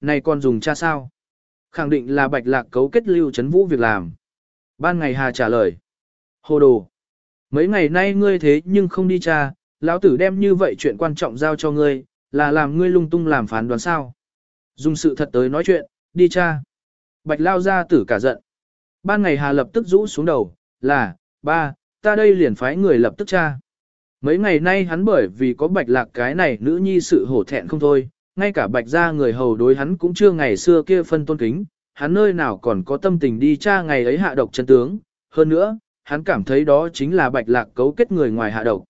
này còn dùng cha sao? Khẳng định là bạch lạc cấu kết lưu chấn vũ việc làm. Ban ngày Hà trả lời. Hồ đồ. Mấy ngày nay ngươi thế nhưng không đi cha, lão tử đem như vậy chuyện quan trọng giao cho ngươi, là làm ngươi lung tung làm phán đoán sao. Dùng sự thật tới nói chuyện, đi cha. Bạch lao ra tử cả giận. Ban ngày Hà lập tức rũ xuống đầu, là, ba, ta đây liền phái người lập tức cha. Mấy ngày nay hắn bởi vì có bạch lạc cái này nữ nhi sự hổ thẹn không thôi, ngay cả bạch gia người hầu đối hắn cũng chưa ngày xưa kia phân tôn kính, hắn nơi nào còn có tâm tình đi tra ngày ấy hạ độc chân tướng, hơn nữa, hắn cảm thấy đó chính là bạch lạc cấu kết người ngoài hạ độc.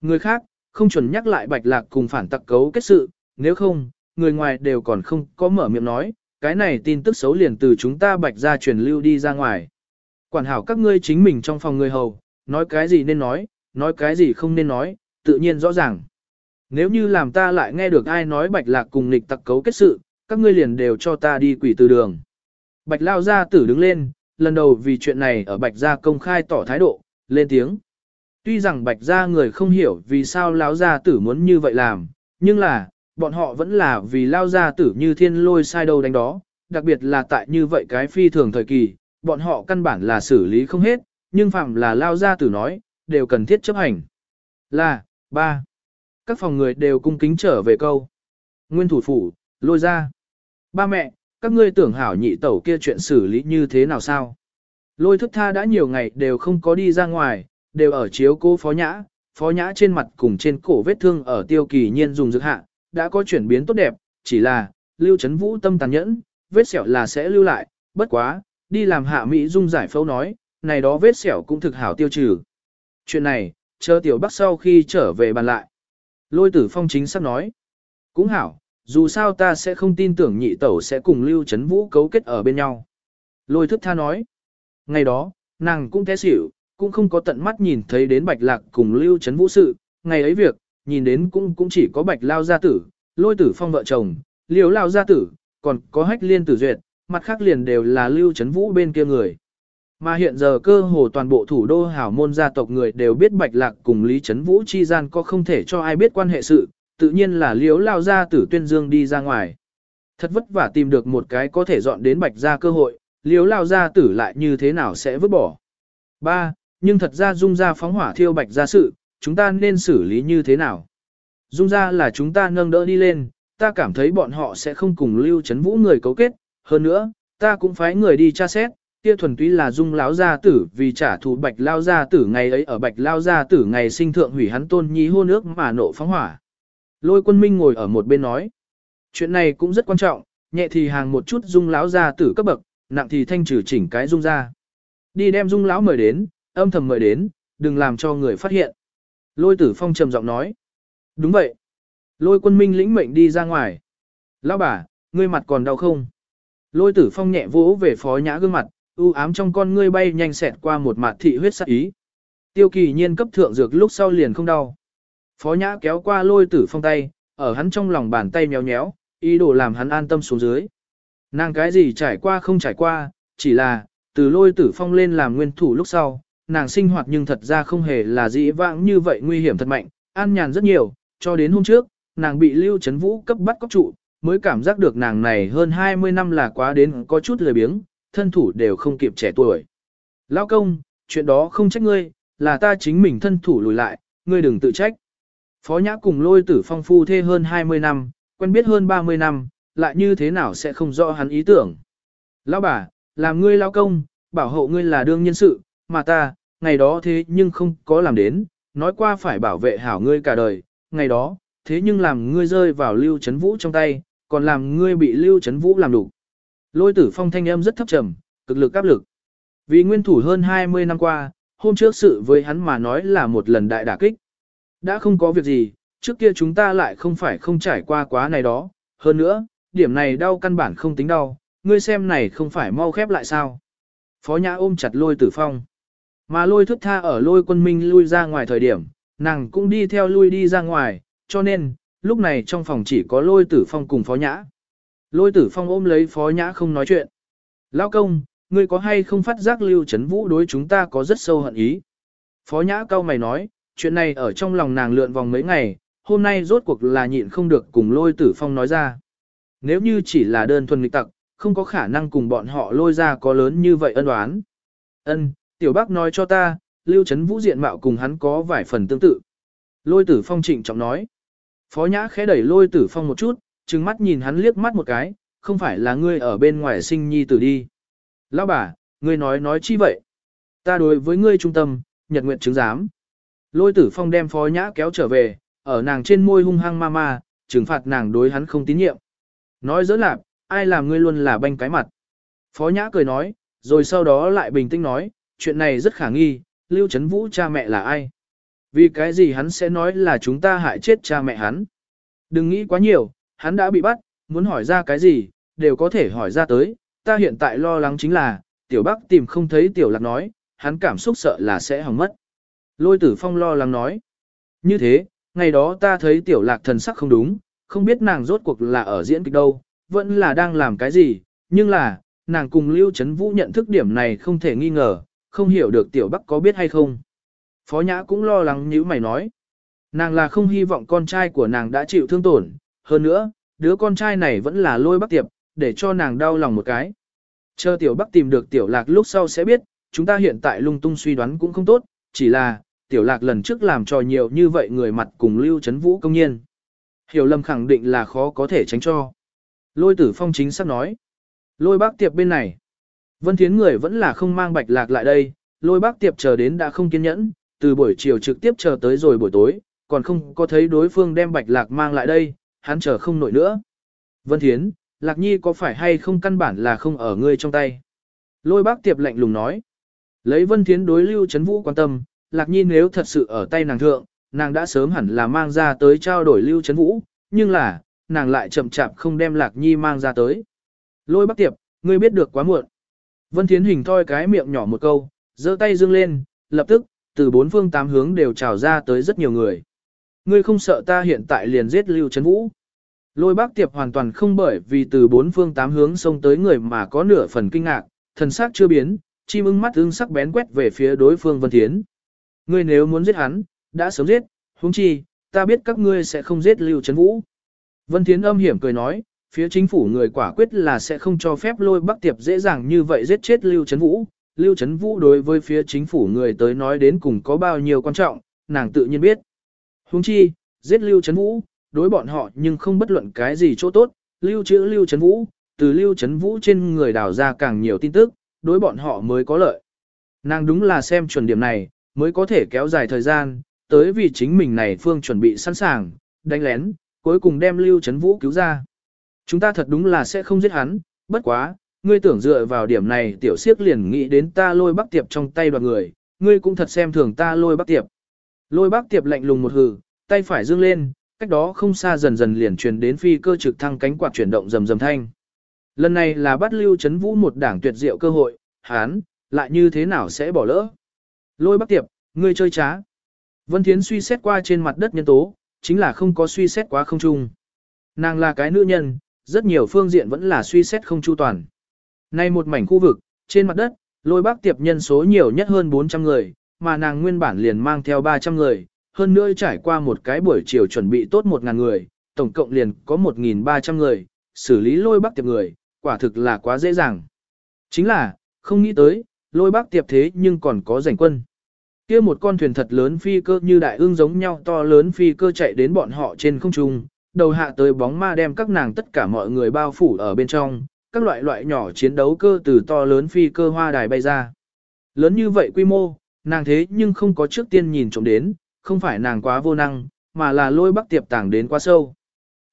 Người khác, không chuẩn nhắc lại bạch lạc cùng phản tặc cấu kết sự, nếu không, người ngoài đều còn không có mở miệng nói, cái này tin tức xấu liền từ chúng ta bạch ra truyền lưu đi ra ngoài. Quản hảo các ngươi chính mình trong phòng người hầu, nói cái gì nên nói, nói cái gì không nên nói, tự nhiên rõ ràng. Nếu như làm ta lại nghe được ai nói bạch lạc cùng nghịch tặc cấu kết sự, các ngươi liền đều cho ta đi quỷ từ đường. Bạch lao gia tử đứng lên, lần đầu vì chuyện này ở bạch gia công khai tỏ thái độ, lên tiếng. Tuy rằng bạch gia người không hiểu vì sao lão gia tử muốn như vậy làm, nhưng là, bọn họ vẫn là vì lao gia tử như thiên lôi sai đâu đánh đó, đặc biệt là tại như vậy cái phi thường thời kỳ, bọn họ căn bản là xử lý không hết, nhưng phạm là lao gia tử nói, đều cần thiết chấp hành. Là, ba. Các phòng người đều cung kính trở về câu. Nguyên thủ phủ, lôi ra. Ba mẹ, các ngươi tưởng hảo nhị tẩu kia chuyện xử lý như thế nào sao? Lôi thức tha đã nhiều ngày đều không có đi ra ngoài, đều ở chiếu cô phó nhã, phó nhã trên mặt cùng trên cổ vết thương ở tiêu kỳ nhiên dùng dược hạ, đã có chuyển biến tốt đẹp, chỉ là, lưu chấn vũ tâm tàn nhẫn, vết sẹo là sẽ lưu lại, bất quá, đi làm hạ Mỹ dung giải phẫu nói, này đó vết sẹo cũng thực hảo tiêu trừ. Chuyện này, chờ tiểu bắc sau khi trở về bàn lại. Lôi tử phong chính xác nói. Cũng hảo, dù sao ta sẽ không tin tưởng nhị tẩu sẽ cùng lưu chấn vũ cấu kết ở bên nhau. Lôi thức tha nói. Ngày đó, nàng cũng té xỉu, cũng không có tận mắt nhìn thấy đến bạch lạc cùng lưu chấn vũ sự. Ngày ấy việc, nhìn đến cũng cũng chỉ có bạch lao gia tử, lôi tử phong vợ chồng, liều lao gia tử, còn có hách liên tử duyệt, mặt khác liền đều là lưu chấn vũ bên kia người. Mà hiện giờ cơ hồ toàn bộ thủ đô hảo môn gia tộc người đều biết Bạch Lạc cùng Lý Trấn Vũ chi gian có không thể cho ai biết quan hệ sự, tự nhiên là liếu lao ra tử tuyên dương đi ra ngoài. Thật vất vả tìm được một cái có thể dọn đến Bạch ra cơ hội, liếu lao ra tử lại như thế nào sẽ vứt bỏ. Ba, Nhưng thật ra dung ra phóng hỏa thiêu Bạch ra sự, chúng ta nên xử lý như thế nào? Dung ra là chúng ta nâng đỡ đi lên, ta cảm thấy bọn họ sẽ không cùng lưu Trấn Vũ người cấu kết, hơn nữa, ta cũng phái người đi tra xét, kia thuần túy là dung lão gia tử vì trả thù bạch lao gia tử ngày ấy ở bạch lao gia tử ngày sinh thượng hủy hắn tôn nhi hô nước mà nộ phóng hỏa. Lôi quân minh ngồi ở một bên nói, chuyện này cũng rất quan trọng, nhẹ thì hàng một chút dung lão gia tử cấp bậc, nặng thì thanh trừ chỉnh cái dung ra. Đi đem dung lão mời đến, âm thầm mời đến, đừng làm cho người phát hiện. Lôi tử phong trầm giọng nói, đúng vậy. Lôi quân minh lĩnh mệnh đi ra ngoài. Lão bà, ngươi mặt còn đau không? Lôi tử phong nhẹ vỗ về phó nhã gương mặt, u ám trong con ngươi bay nhanh xẹt qua một mạt thị huyết sắc ý. Tiêu kỳ nhiên cấp thượng dược lúc sau liền không đau. Phó nhã kéo qua lôi tử phong tay, ở hắn trong lòng bàn tay nhéo nhéo, ý đồ làm hắn an tâm xuống dưới. Nàng cái gì trải qua không trải qua, chỉ là, từ lôi tử phong lên làm nguyên thủ lúc sau, nàng sinh hoạt nhưng thật ra không hề là dĩ vãng như vậy nguy hiểm thật mạnh, an nhàn rất nhiều, cho đến hôm trước, nàng bị lưu chấn vũ cấp bắt cóc trụ, mới cảm giác được nàng này hơn 20 năm là quá đến có chút lười biếng, thân thủ đều không kịp trẻ tuổi. Lão công, chuyện đó không trách ngươi, là ta chính mình thân thủ lùi lại, ngươi đừng tự trách. Phó nhã cùng lôi tử phong phu thê hơn 20 năm, quen biết hơn 30 năm, lại như thế nào sẽ không rõ hắn ý tưởng. Lão bà, làm ngươi lão công, bảo hộ ngươi là đương nhân sự, mà ta, ngày đó thế nhưng không có làm đến, nói qua phải bảo vệ hảo ngươi cả đời, ngày đó, thế nhưng làm ngươi rơi vào lưu chấn vũ trong tay, còn làm ngươi bị lưu chấn vũ làm đủ. Lôi tử phong thanh âm rất thấp trầm, cực lực áp lực. Vì nguyên thủ hơn 20 năm qua, hôm trước sự với hắn mà nói là một lần đại đả kích. Đã không có việc gì, trước kia chúng ta lại không phải không trải qua quá này đó. Hơn nữa, điểm này đau căn bản không tính đau, ngươi xem này không phải mau khép lại sao. Phó nhã ôm chặt lôi tử phong. Mà lôi thức tha ở lôi quân minh lui ra ngoài thời điểm, nàng cũng đi theo lui đi ra ngoài, cho nên, lúc này trong phòng chỉ có lôi tử phong cùng phó nhã. Lôi tử phong ôm lấy phó nhã không nói chuyện. Lao công, ngươi có hay không phát giác lưu chấn vũ đối chúng ta có rất sâu hận ý. Phó nhã cao mày nói, chuyện này ở trong lòng nàng lượn vòng mấy ngày, hôm nay rốt cuộc là nhịn không được cùng lôi tử phong nói ra. nếu như chỉ là đơn thuần nghịch tặc, không có khả năng cùng bọn họ lôi ra có lớn như vậy ân oán. Ân, tiểu bác nói cho ta, Lưu Chấn Vũ diện mạo cùng hắn có vài phần tương tự. Lôi tử phong trịnh trọng nói. Phó nhã khẽ đẩy lôi tử phong một chút, trừng mắt nhìn hắn liếc mắt một cái, không phải là ngươi ở bên ngoài sinh nhi tử đi. Lão bà, ngươi nói nói chi vậy? Ta đối với ngươi trung tâm, nhật nguyện chứng giám. Lôi tử phong đem phó nhã kéo trở về, ở nàng trên môi hung hăng ma ma, trừng phạt nàng đối hắn không tín nhiệm. Nói dỡ lạc, ai làm ngươi luôn là banh cái mặt. Phó nhã cười nói, rồi sau đó lại bình tĩnh nói, chuyện này rất khả nghi, Lưu Trấn Vũ cha mẹ là ai? Vì cái gì hắn sẽ nói là chúng ta hại chết cha mẹ hắn? Đừng nghĩ quá nhiều, hắn đã bị bắt, muốn hỏi ra cái gì, đều có thể hỏi ra tới. Ta hiện tại lo lắng chính là, tiểu bắc tìm không thấy tiểu lạc nói, hắn cảm xúc sợ là sẽ hỏng mất. Lôi tử phong lo lắng nói. Như thế, ngày đó ta thấy tiểu lạc thần sắc không đúng, không biết nàng rốt cuộc là ở diễn kịch đâu, vẫn là đang làm cái gì, nhưng là, nàng cùng Lưu Trấn Vũ nhận thức điểm này không thể nghi ngờ, không hiểu được tiểu bắc có biết hay không. Phó Nhã cũng lo lắng như mày nói. Nàng là không hy vọng con trai của nàng đã chịu thương tổn, hơn nữa, đứa con trai này vẫn là lôi bắc tiệp, để cho nàng đau lòng một cái. Chờ tiểu bắc tìm được tiểu lạc lúc sau sẽ biết, chúng ta hiện tại lung tung suy đoán cũng không tốt, chỉ là, tiểu lạc lần trước làm trò nhiều như vậy người mặt cùng lưu chấn vũ công nhiên. Hiểu lầm khẳng định là khó có thể tránh cho. Lôi tử phong chính sắp nói. Lôi bác tiệp bên này. Vân Thiến người vẫn là không mang bạch lạc lại đây, lôi bác tiệp chờ đến đã không kiên nhẫn, từ buổi chiều trực tiếp chờ tới rồi buổi tối, còn không có thấy đối phương đem bạch lạc mang lại đây, hắn chờ không nổi nữa. Vân Thiến, Lạc Nhi có phải hay không căn bản là không ở ngươi trong tay? Lôi bác tiệp lạnh lùng nói. Lấy Vân Thiến đối Lưu Trấn Vũ quan tâm, Lạc Nhi nếu thật sự ở tay nàng thượng, nàng đã sớm hẳn là mang ra tới trao đổi Lưu Trấn Vũ, nhưng là, nàng lại chậm chạp không đem Lạc Nhi mang ra tới. Lôi bác tiệp, ngươi biết được quá muộn. Vân Thiến hình thoi cái miệng nhỏ một câu, giơ tay dương lên, lập tức, từ bốn phương tám hướng đều trào ra tới rất nhiều người. Ngươi không sợ ta hiện tại liền giết Lưu Trấn Vũ. Lôi bác tiệp hoàn toàn không bởi vì từ bốn phương tám hướng xông tới người mà có nửa phần kinh ngạc, thần sắc chưa biến, chim ưng mắt ưng sắc bén quét về phía đối phương Vân Thiến. Ngươi nếu muốn giết hắn, đã sớm giết, huống chi, ta biết các ngươi sẽ không giết Lưu Trấn Vũ. Vân Thiến âm hiểm cười nói, phía chính phủ người quả quyết là sẽ không cho phép lôi bắc tiệp dễ dàng như vậy giết chết Lưu Trấn Vũ. Lưu Trấn Vũ đối với phía chính phủ người tới nói đến cùng có bao nhiêu quan trọng, nàng tự nhiên biết. Huống chi, giết Lưu Trấn Vũ, đối bọn họ nhưng không bất luận cái gì chỗ tốt, lưu trữ Lưu Trấn Vũ, từ Lưu Trấn Vũ trên người đào ra càng nhiều tin tức, đối bọn họ mới có lợi. Nàng đúng là xem chuẩn điểm này, mới có thể kéo dài thời gian, tới vì chính mình này phương chuẩn bị sẵn sàng, đánh lén, cuối cùng đem Lưu Trấn Vũ cứu ra. Chúng ta thật đúng là sẽ không giết hắn, bất quá, ngươi tưởng dựa vào điểm này tiểu siếc liền nghĩ đến ta lôi bắc tiệp trong tay đoàn người, ngươi cũng thật xem thường ta lôi bắc tiệp. Lôi bắc tiệp lạnh lùng một hừ, tay phải dương lên, cách đó không xa dần dần liền truyền đến phi cơ trực thăng cánh quạt chuyển động rầm rầm thanh. Lần này là bắt lưu chấn vũ một đảng tuyệt diệu cơ hội, hán, lại như thế nào sẽ bỏ lỡ. Lôi bắc tiệp, ngươi chơi trá. Vân Thiến suy xét qua trên mặt đất nhân tố, chính là không có suy xét quá không trung. Nàng là cái nữ nhân, rất nhiều phương diện vẫn là suy xét không chu toàn. Nay một mảnh khu vực, trên mặt đất, lôi bác tiệp nhân số nhiều nhất hơn 400 người, mà nàng nguyên bản liền mang theo 300 người, hơn nữa trải qua một cái buổi chiều chuẩn bị tốt 1.000 người, tổng cộng liền có 1.300 người, xử lý lôi bác tiệp người, quả thực là quá dễ dàng. Chính là, không nghĩ tới, lôi bác tiệp thế nhưng còn có giành quân. kia một con thuyền thật lớn phi cơ như đại ương giống nhau to lớn phi cơ chạy đến bọn họ trên không trung, đầu hạ tới bóng ma đem các nàng tất cả mọi người bao phủ ở bên trong, các loại loại nhỏ chiến đấu cơ từ to lớn phi cơ hoa đài bay ra. Lớn như vậy quy mô, nàng thế nhưng không có trước tiên nhìn trộm đến, không phải nàng quá vô năng, mà là lôi bắc tiệp tàng đến quá sâu.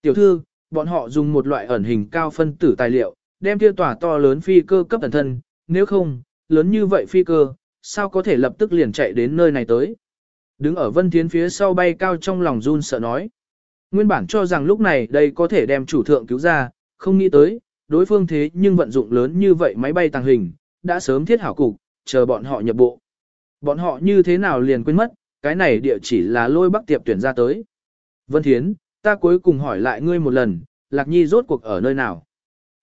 Tiểu thư, bọn họ dùng một loại ẩn hình cao phân tử tài liệu, đem tiêu tỏa to lớn phi cơ cấp thần thân, nếu không, lớn như vậy phi cơ, sao có thể lập tức liền chạy đến nơi này tới. Đứng ở vân thiến phía sau bay cao trong lòng run sợ nói. Nguyên bản cho rằng lúc này đây có thể đem chủ thượng cứu ra, không nghĩ tới, đối phương thế nhưng vận dụng lớn như vậy máy bay tàng hình, đã sớm thiết hảo cục, chờ bọn họ nhập bộ. Bọn họ như thế nào liền quên mất, cái này địa chỉ là lôi bắc tiệp tuyển ra tới. Vân Thiến, ta cuối cùng hỏi lại ngươi một lần, Lạc Nhi rốt cuộc ở nơi nào?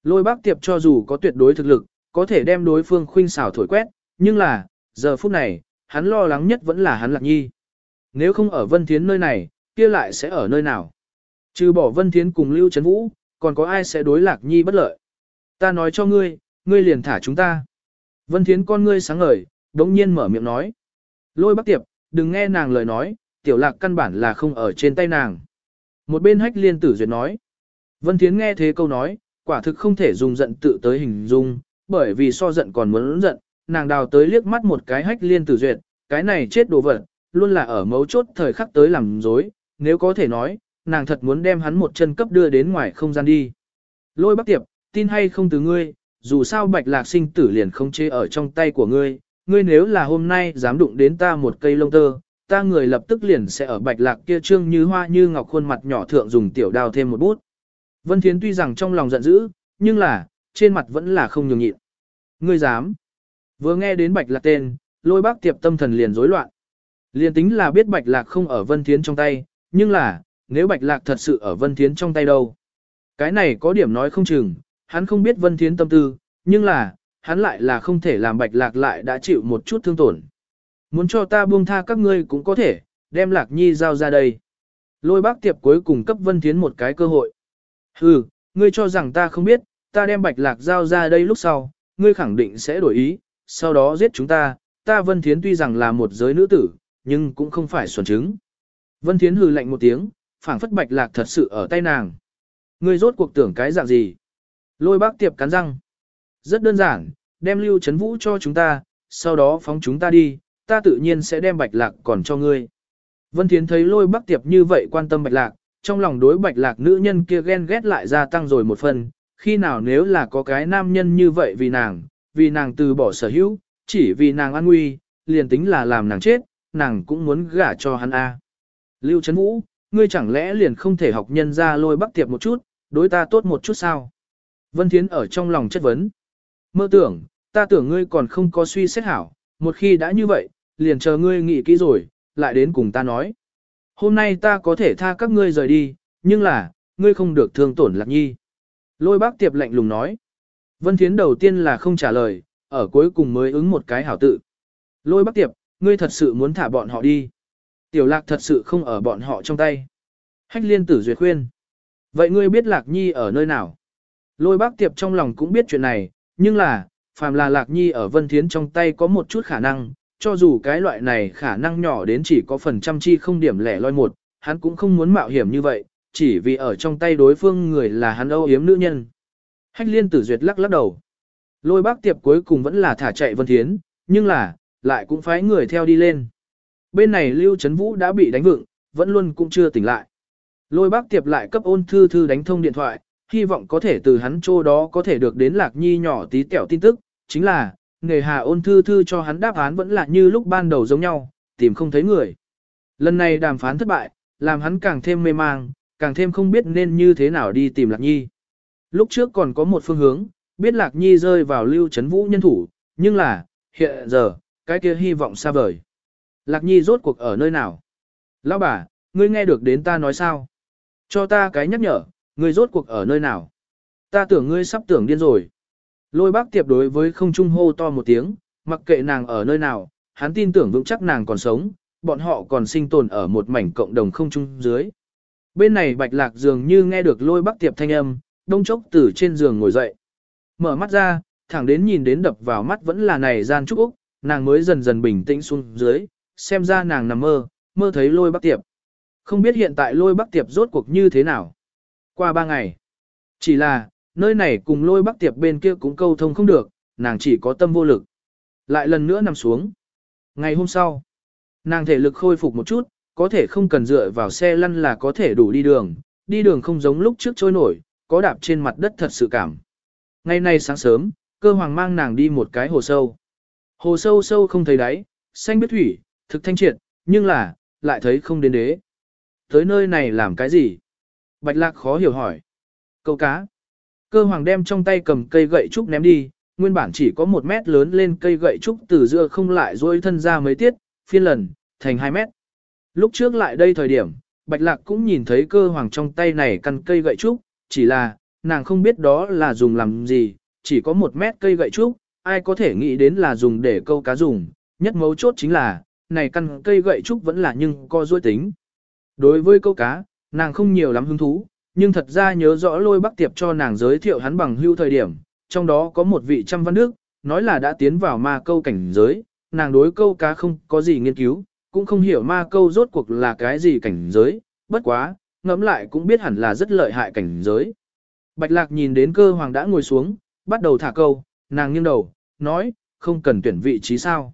Lôi bắc tiệp cho dù có tuyệt đối thực lực, có thể đem đối phương khuynh xảo thổi quét, nhưng là, giờ phút này, hắn lo lắng nhất vẫn là hắn Lạc Nhi. Nếu không ở Vân Thiến nơi này, kia lại sẽ ở nơi nào? Trừ bỏ Vân Thiến cùng Lưu Trấn Vũ, còn có ai sẽ đối lạc nhi bất lợi. Ta nói cho ngươi, ngươi liền thả chúng ta. Vân Thiến con ngươi sáng ngời, đống nhiên mở miệng nói. Lôi bác tiệp, đừng nghe nàng lời nói, tiểu lạc căn bản là không ở trên tay nàng. Một bên hách liên tử duyệt nói. Vân Thiến nghe thế câu nói, quả thực không thể dùng giận tự tới hình dung, bởi vì so giận còn muốn giận, nàng đào tới liếc mắt một cái hách liên tử duyệt, cái này chết đồ vật, luôn là ở mấu chốt thời khắc tới làm dối, nếu có thể nói, nàng thật muốn đem hắn một chân cấp đưa đến ngoài không gian đi. Lôi bác tiệp, tin hay không từ ngươi, dù sao bạch lạc sinh tử liền không chế ở trong tay của ngươi, ngươi nếu là hôm nay dám đụng đến ta một cây lông tơ, ta người lập tức liền sẽ ở bạch lạc kia trương như hoa như ngọc khuôn mặt nhỏ thượng dùng tiểu đao thêm một bút. Vân Thiến tuy rằng trong lòng giận dữ, nhưng là, trên mặt vẫn là không nhường nhịn. Ngươi dám. Vừa nghe đến bạch lạc tên, lôi bác tiệp tâm thần liền rối loạn. Liền tính là biết bạch lạc không ở Vân Thiến trong tay, nhưng là, nếu bạch lạc thật sự ở Vân Thiến trong tay đâu. Cái này có điểm nói không chừng, hắn không biết Vân Thiến tâm tư, nhưng là, hắn lại là không thể làm bạch lạc lại đã chịu một chút thương tổn. Muốn cho ta buông tha các ngươi cũng có thể, đem lạc nhi giao ra đây. Lôi bác tiệp cuối cùng cấp Vân Thiến một cái cơ hội. Hừ, ngươi cho rằng ta không biết, ta đem bạch lạc giao ra đây lúc sau, ngươi khẳng định sẽ đổi ý, sau đó giết chúng ta, ta Vân Thiến tuy rằng là một giới nữ tử, nhưng cũng không phải xuẩn trứng. Vân Thiến hừ lạnh một tiếng, phảng phất bạch lạc thật sự ở tay nàng. Ngươi rốt cuộc tưởng cái dạng gì? Lôi bác tiệp cắn răng. Rất đơn giản, đem lưu chấn vũ cho chúng ta, sau đó phóng chúng ta đi, ta tự nhiên sẽ đem bạch lạc còn cho ngươi. Vân Thiến thấy lôi Bắc tiệp như vậy quan tâm bạch lạc, trong lòng đối bạch lạc nữ nhân kia ghen ghét lại gia tăng rồi một phần, khi nào nếu là có cái nam nhân như vậy vì nàng, vì nàng từ bỏ sở hữu, chỉ vì nàng an nguy, liền tính là làm nàng chết, nàng cũng muốn gả cho hắn a. Lưu Trấn Vũ, ngươi chẳng lẽ liền không thể học nhân ra lôi bắc tiệp một chút, đối ta tốt một chút sao? Vân Thiến ở trong lòng chất vấn. Mơ tưởng, ta tưởng ngươi còn không có suy xét hảo, một khi đã như vậy, liền chờ ngươi nghĩ kỹ rồi, lại đến cùng ta nói. Hôm nay ta có thể tha các ngươi rời đi, nhưng là, ngươi không được thương tổn lạc nhi. Lôi bác tiệp lạnh lùng nói. Vân Thiến đầu tiên là không trả lời, ở cuối cùng mới ứng một cái hảo tự. Lôi bác tiệp, ngươi thật sự muốn thả bọn họ đi. Tiểu lạc thật sự không ở bọn họ trong tay. Hách liên tử duyệt khuyên. Vậy ngươi biết lạc nhi ở nơi nào? Lôi bác tiệp trong lòng cũng biết chuyện này, nhưng là, phàm là lạc nhi ở vân thiến trong tay có một chút khả năng, cho dù cái loại này khả năng nhỏ đến chỉ có phần trăm chi không điểm lẻ loi một, hắn cũng không muốn mạo hiểm như vậy, chỉ vì ở trong tay đối phương người là hắn âu yếm nữ nhân. Hách liên tử duyệt lắc lắc đầu. Lôi bác tiệp cuối cùng vẫn là thả chạy vân thiến, nhưng là, lại cũng phái người theo đi lên. Bên này Lưu Trấn Vũ đã bị đánh vựng, vẫn luôn cũng chưa tỉnh lại. Lôi bác tiệp lại cấp ôn thư thư đánh thông điện thoại, hy vọng có thể từ hắn chỗ đó có thể được đến lạc nhi nhỏ tí tẹo tin tức, chính là, nghề hà ôn thư thư cho hắn đáp án vẫn là như lúc ban đầu giống nhau, tìm không thấy người. Lần này đàm phán thất bại, làm hắn càng thêm mê mang, càng thêm không biết nên như thế nào đi tìm lạc nhi. Lúc trước còn có một phương hướng, biết lạc nhi rơi vào lưu chấn vũ nhân thủ, nhưng là, hiện giờ, cái kia hy vọng xa vời. Lạc nhi rốt cuộc ở nơi nào? Lão bà, ngươi nghe được đến ta nói sao? Cho ta cái nhắc nhở, ngươi rốt cuộc ở nơi nào? Ta tưởng ngươi sắp tưởng điên rồi. Lôi bác tiệp đối với không trung hô to một tiếng, mặc kệ nàng ở nơi nào, hắn tin tưởng vững chắc nàng còn sống, bọn họ còn sinh tồn ở một mảnh cộng đồng không trung dưới. Bên này bạch lạc dường như nghe được lôi bác tiệp thanh âm, đông chốc từ trên giường ngồi dậy. Mở mắt ra, thẳng đến nhìn đến đập vào mắt vẫn là này gian trúc Úc, nàng mới dần dần bình tĩnh xuống dưới, xem ra nàng nằm mơ, mơ thấy lôi bắc tiệp. Không biết hiện tại lôi bắc tiệp rốt cuộc như thế nào. Qua ba ngày, chỉ là, nơi này cùng lôi bắc tiệp bên kia cũng câu thông không được, nàng chỉ có tâm vô lực. Lại lần nữa nằm xuống. Ngày hôm sau, nàng thể lực khôi phục một chút, có thể không cần dựa vào xe lăn là có thể đủ đi đường, đi đường không giống lúc trước trôi nổi, có đạp trên mặt đất thật sự cảm. Ngày nay sáng sớm, cơ hoàng mang nàng đi một cái hồ sâu. Hồ sâu sâu không thấy đáy, xanh biết thủy, thực thanh triệt, nhưng là, lại thấy không đến đế. Tới nơi này làm cái gì? Bạch lạc khó hiểu hỏi. Câu cá. Cơ hoàng đem trong tay cầm cây gậy trúc ném đi, nguyên bản chỉ có một mét lớn lên cây gậy trúc từ giữa không lại dôi thân ra mấy tiết, phiên lần, thành 2 mét. Lúc trước lại đây thời điểm, Bạch Lạc cũng nhìn thấy cơ hoàng trong tay này căn cây gậy trúc, chỉ là, nàng không biết đó là dùng làm gì, chỉ có một mét cây gậy trúc, ai có thể nghĩ đến là dùng để câu cá dùng, nhất mấu chốt chính là, này căn cây gậy trúc vẫn là nhưng co duỗi tính. Đối với câu cá, nàng không nhiều lắm hứng thú, nhưng thật ra nhớ rõ lôi bắc tiệp cho nàng giới thiệu hắn bằng hưu thời điểm, trong đó có một vị trăm văn đức, nói là đã tiến vào ma câu cảnh giới, nàng đối câu cá không có gì nghiên cứu, cũng không hiểu ma câu rốt cuộc là cái gì cảnh giới, bất quá, ngẫm lại cũng biết hẳn là rất lợi hại cảnh giới. Bạch lạc nhìn đến cơ hoàng đã ngồi xuống, bắt đầu thả câu, nàng nghiêng đầu, nói, không cần tuyển vị trí sao.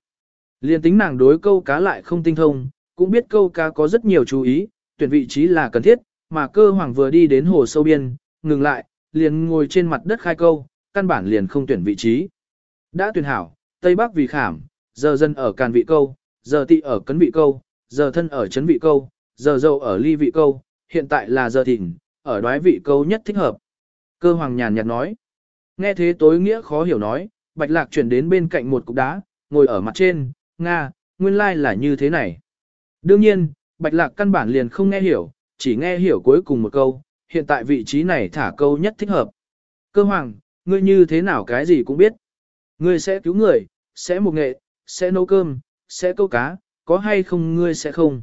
Liên tính nàng đối câu cá lại không tinh thông, cũng biết câu cá có rất nhiều chú ý, tuyển vị trí là cần thiết, mà cơ hoàng vừa đi đến hồ sâu biên, ngừng lại, liền ngồi trên mặt đất khai câu, căn bản liền không tuyển vị trí. Đã tuyển hảo, Tây Bắc vì khảm, giờ dân ở càn vị câu, giờ tị ở cấn vị câu, giờ thân ở chấn vị câu, giờ dâu ở ly vị câu, hiện tại là giờ thỉnh, ở đoái vị câu nhất thích hợp. Cơ hoàng nhàn nhạt nói. Nghe thế tối nghĩa khó hiểu nói, bạch lạc chuyển đến bên cạnh một cục đá, ngồi ở mặt trên, Nga, nguyên lai là như thế này. Đương nhiên, bạch lạc căn bản liền không nghe hiểu, chỉ nghe hiểu cuối cùng một câu, hiện tại vị trí này thả câu nhất thích hợp. Cơ hoàng, ngươi như thế nào cái gì cũng biết. Ngươi sẽ cứu người, sẽ mục nghệ, sẽ nấu cơm, sẽ câu cá, có hay không ngươi sẽ không.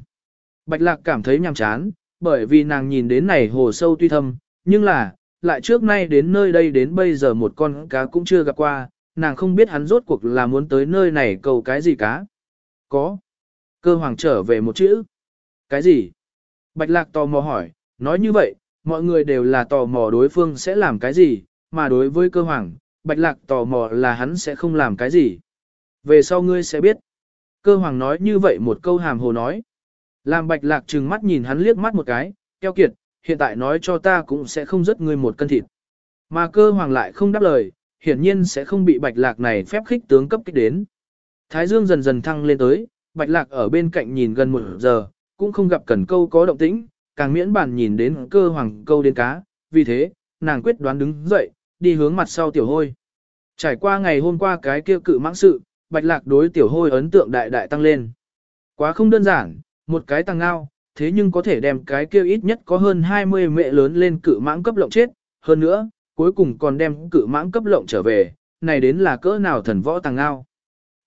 Bạch lạc cảm thấy nhàm chán, bởi vì nàng nhìn đến này hồ sâu tuy thâm, nhưng là, lại trước nay đến nơi đây đến bây giờ một con cá cũng chưa gặp qua, nàng không biết hắn rốt cuộc là muốn tới nơi này cầu cái gì cá. Có. Cơ hoàng trở về một chữ. Cái gì? Bạch lạc tò mò hỏi, nói như vậy, mọi người đều là tò mò đối phương sẽ làm cái gì, mà đối với cơ hoàng, bạch lạc tò mò là hắn sẽ không làm cái gì. Về sau ngươi sẽ biết. Cơ hoàng nói như vậy một câu hàm hồ nói. Làm bạch lạc trừng mắt nhìn hắn liếc mắt một cái, keo kiệt, hiện tại nói cho ta cũng sẽ không rớt ngươi một cân thịt. Mà cơ hoàng lại không đáp lời, hiển nhiên sẽ không bị bạch lạc này phép khích tướng cấp kích đến. Thái dương dần dần thăng lên tới, bạch lạc ở bên cạnh nhìn gần một giờ, cũng không gặp cần câu có động tĩnh, càng miễn bản nhìn đến cơ hoàng câu đến cá, vì thế, nàng quyết đoán đứng dậy, đi hướng mặt sau tiểu hôi. Trải qua ngày hôm qua cái kia cự mãng sự, bạch lạc đối tiểu hôi ấn tượng đại đại tăng lên. Quá không đơn giản, một cái tăng ngao, thế nhưng có thể đem cái kia ít nhất có hơn 20 mẹ lớn lên cự mãng cấp lộng chết, hơn nữa, cuối cùng còn đem cự mãng cấp lộng trở về, này đến là cỡ nào thần võ tàng ngao.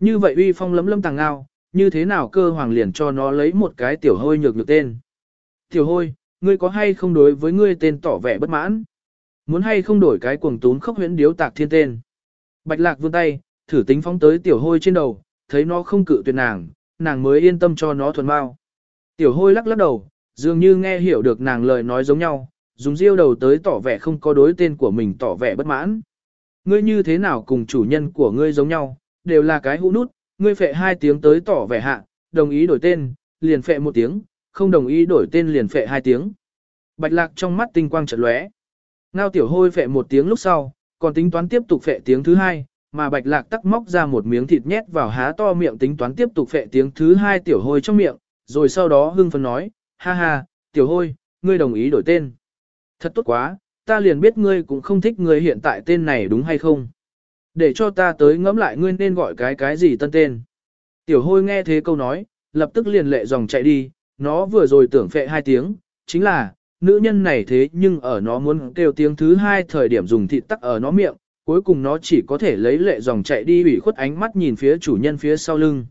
Như vậy uy phong lấm lâm tàng ngao, như thế nào cơ hoàng liền cho nó lấy một cái tiểu hôi nhược nhược tên. Tiểu hôi, ngươi có hay không đối với ngươi tên tỏ vẻ bất mãn? Muốn hay không đổi cái cuồng tún khốc huyễn điếu tạc thiên tên? Bạch lạc vươn tay, thử tính phóng tới tiểu hôi trên đầu, thấy nó không cự tuyệt nàng, nàng mới yên tâm cho nó thuần bao. Tiểu hôi lắc lắc đầu, dường như nghe hiểu được nàng lời nói giống nhau, dùng diêu đầu tới tỏ vẻ không có đối tên của mình tỏ vẻ bất mãn. Ngươi như thế nào cùng chủ nhân của ngươi giống nhau, đều là cái hũ nút, ngươi phệ hai tiếng tới tỏ vẻ hạ, đồng ý đổi tên, liền phệ một tiếng, không đồng ý đổi tên liền phệ hai tiếng. Bạch lạc trong mắt tinh quang chợt lóe. Ngao tiểu hôi phệ một tiếng lúc sau, còn tính toán tiếp tục phệ tiếng thứ hai, mà bạch lạc tắc móc ra một miếng thịt nhét vào há to miệng tính toán tiếp tục phệ tiếng thứ hai tiểu hôi trong miệng, rồi sau đó hưng phấn nói, ha ha, tiểu hôi, ngươi đồng ý đổi tên. Thật tốt quá, ta liền biết ngươi cũng không thích ngươi hiện tại tên này đúng hay không. Để cho ta tới ngẫm lại ngươi nên gọi cái cái gì tân tên. Tiểu hôi nghe thế câu nói, lập tức liền lệ dòng chạy đi, nó vừa rồi tưởng phệ hai tiếng, chính là, nữ nhân này thế nhưng ở nó muốn kêu tiếng thứ hai thời điểm dùng thịt tắc ở nó miệng, cuối cùng nó chỉ có thể lấy lệ dòng chạy đi ủy khuất ánh mắt nhìn phía chủ nhân phía sau lưng.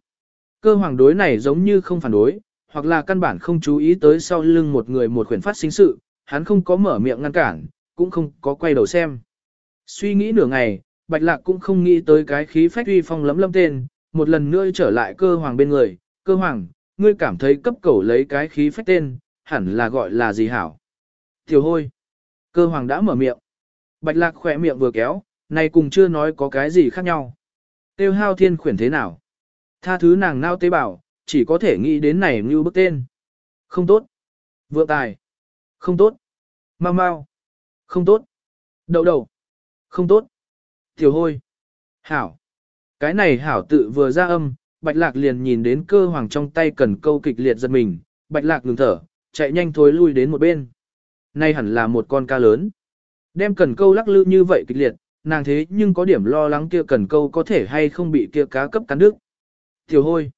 Cơ hoàng đối này giống như không phản đối, hoặc là căn bản không chú ý tới sau lưng một người một khuyển phát sinh sự, hắn không có mở miệng ngăn cản, cũng không có quay đầu xem. Suy nghĩ nửa ngày, Bạch Lạc cũng không nghĩ tới cái khí phách uy phong lấm lâm tên, một lần nữa trở lại cơ hoàng bên người, cơ hoàng, ngươi cảm thấy cấp cầu lấy cái khí phách tên, hẳn là gọi là gì hảo. Tiểu hôi, cơ hoàng đã mở miệng. Bạch Lạc khỏe miệng vừa kéo, này cùng chưa nói có cái gì khác nhau. Tiêu hao thiên khuyển thế nào? Tha thứ nàng nao tế bảo, chỉ có thể nghĩ đến này như bức tên. Không tốt. Vượng tài. Không tốt. Mau mau. Không tốt. Đậu đầu. Không tốt. Tiểu hôi. Hảo. Cái này hảo tự vừa ra âm, bạch lạc liền nhìn đến cơ hoàng trong tay cần câu kịch liệt giật mình, bạch lạc ngừng thở, chạy nhanh thối lui đến một bên. Nay hẳn là một con ca lớn. Đem cần câu lắc lư như vậy kịch liệt, nàng thế nhưng có điểm lo lắng kia cần câu có thể hay không bị kia cá cấp cắn đứt. Tiểu hôi.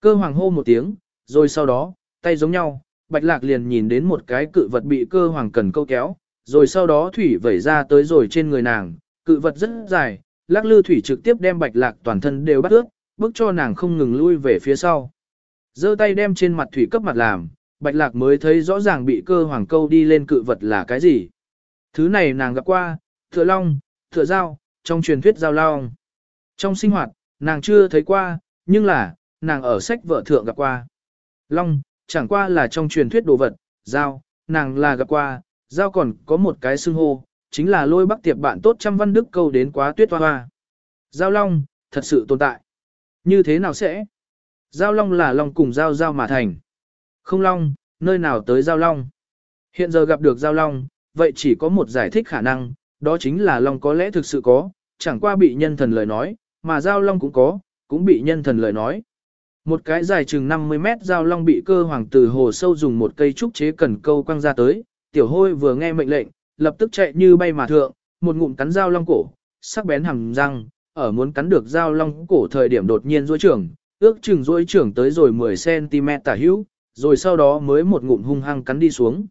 Cơ hoàng hô một tiếng, rồi sau đó, tay giống nhau, bạch lạc liền nhìn đến một cái cự vật bị cơ hoàng cần câu kéo, rồi sau đó thủy vẩy ra tới rồi trên người nàng, cự vật rất dài, lắc lư thủy trực tiếp đem bạch lạc toàn thân đều bắt ướt, bước cho nàng không ngừng lui về phía sau. giơ tay đem trên mặt thủy cấp mặt làm, Bạch Lạc mới thấy rõ ràng bị cơ hoàng câu đi lên cự vật là cái gì. Thứ này nàng gặp qua, thừa long, thừa dao, trong truyền thuyết dao long. Trong sinh hoạt, nàng chưa thấy qua, nhưng là, nàng ở sách vợ thượng gặp qua. Long, chẳng qua là trong truyền thuyết đồ vật, dao, nàng là gặp qua, dao còn có một cái xưng hô, chính là lôi bắc tiệp bạn tốt trăm văn đức câu đến quá tuyết hoa hoa. Giao long, thật sự tồn tại. Như thế nào sẽ? Giao long là long cùng giao giao mà thành. Không long, nơi nào tới giao long? Hiện giờ gặp được giao long, vậy chỉ có một giải thích khả năng, đó chính là long có lẽ thực sự có, chẳng qua bị nhân thần lời nói, mà giao long cũng có, cũng bị nhân thần lời nói. Một cái dài chừng 50 mét giao long bị cơ hoàng từ hồ sâu dùng một cây trúc chế cần câu quăng ra tới, tiểu hôi vừa nghe mệnh lệnh, lập tức chạy như bay mà thượng, một ngụm cắn dao long cổ, sắc bén hằng răng, ở muốn cắn được dao long cổ thời điểm đột nhiên duỗi trưởng, ước chừng duỗi trưởng tới rồi 10cm tả hữu, rồi sau đó mới một ngụm hung hăng cắn đi xuống.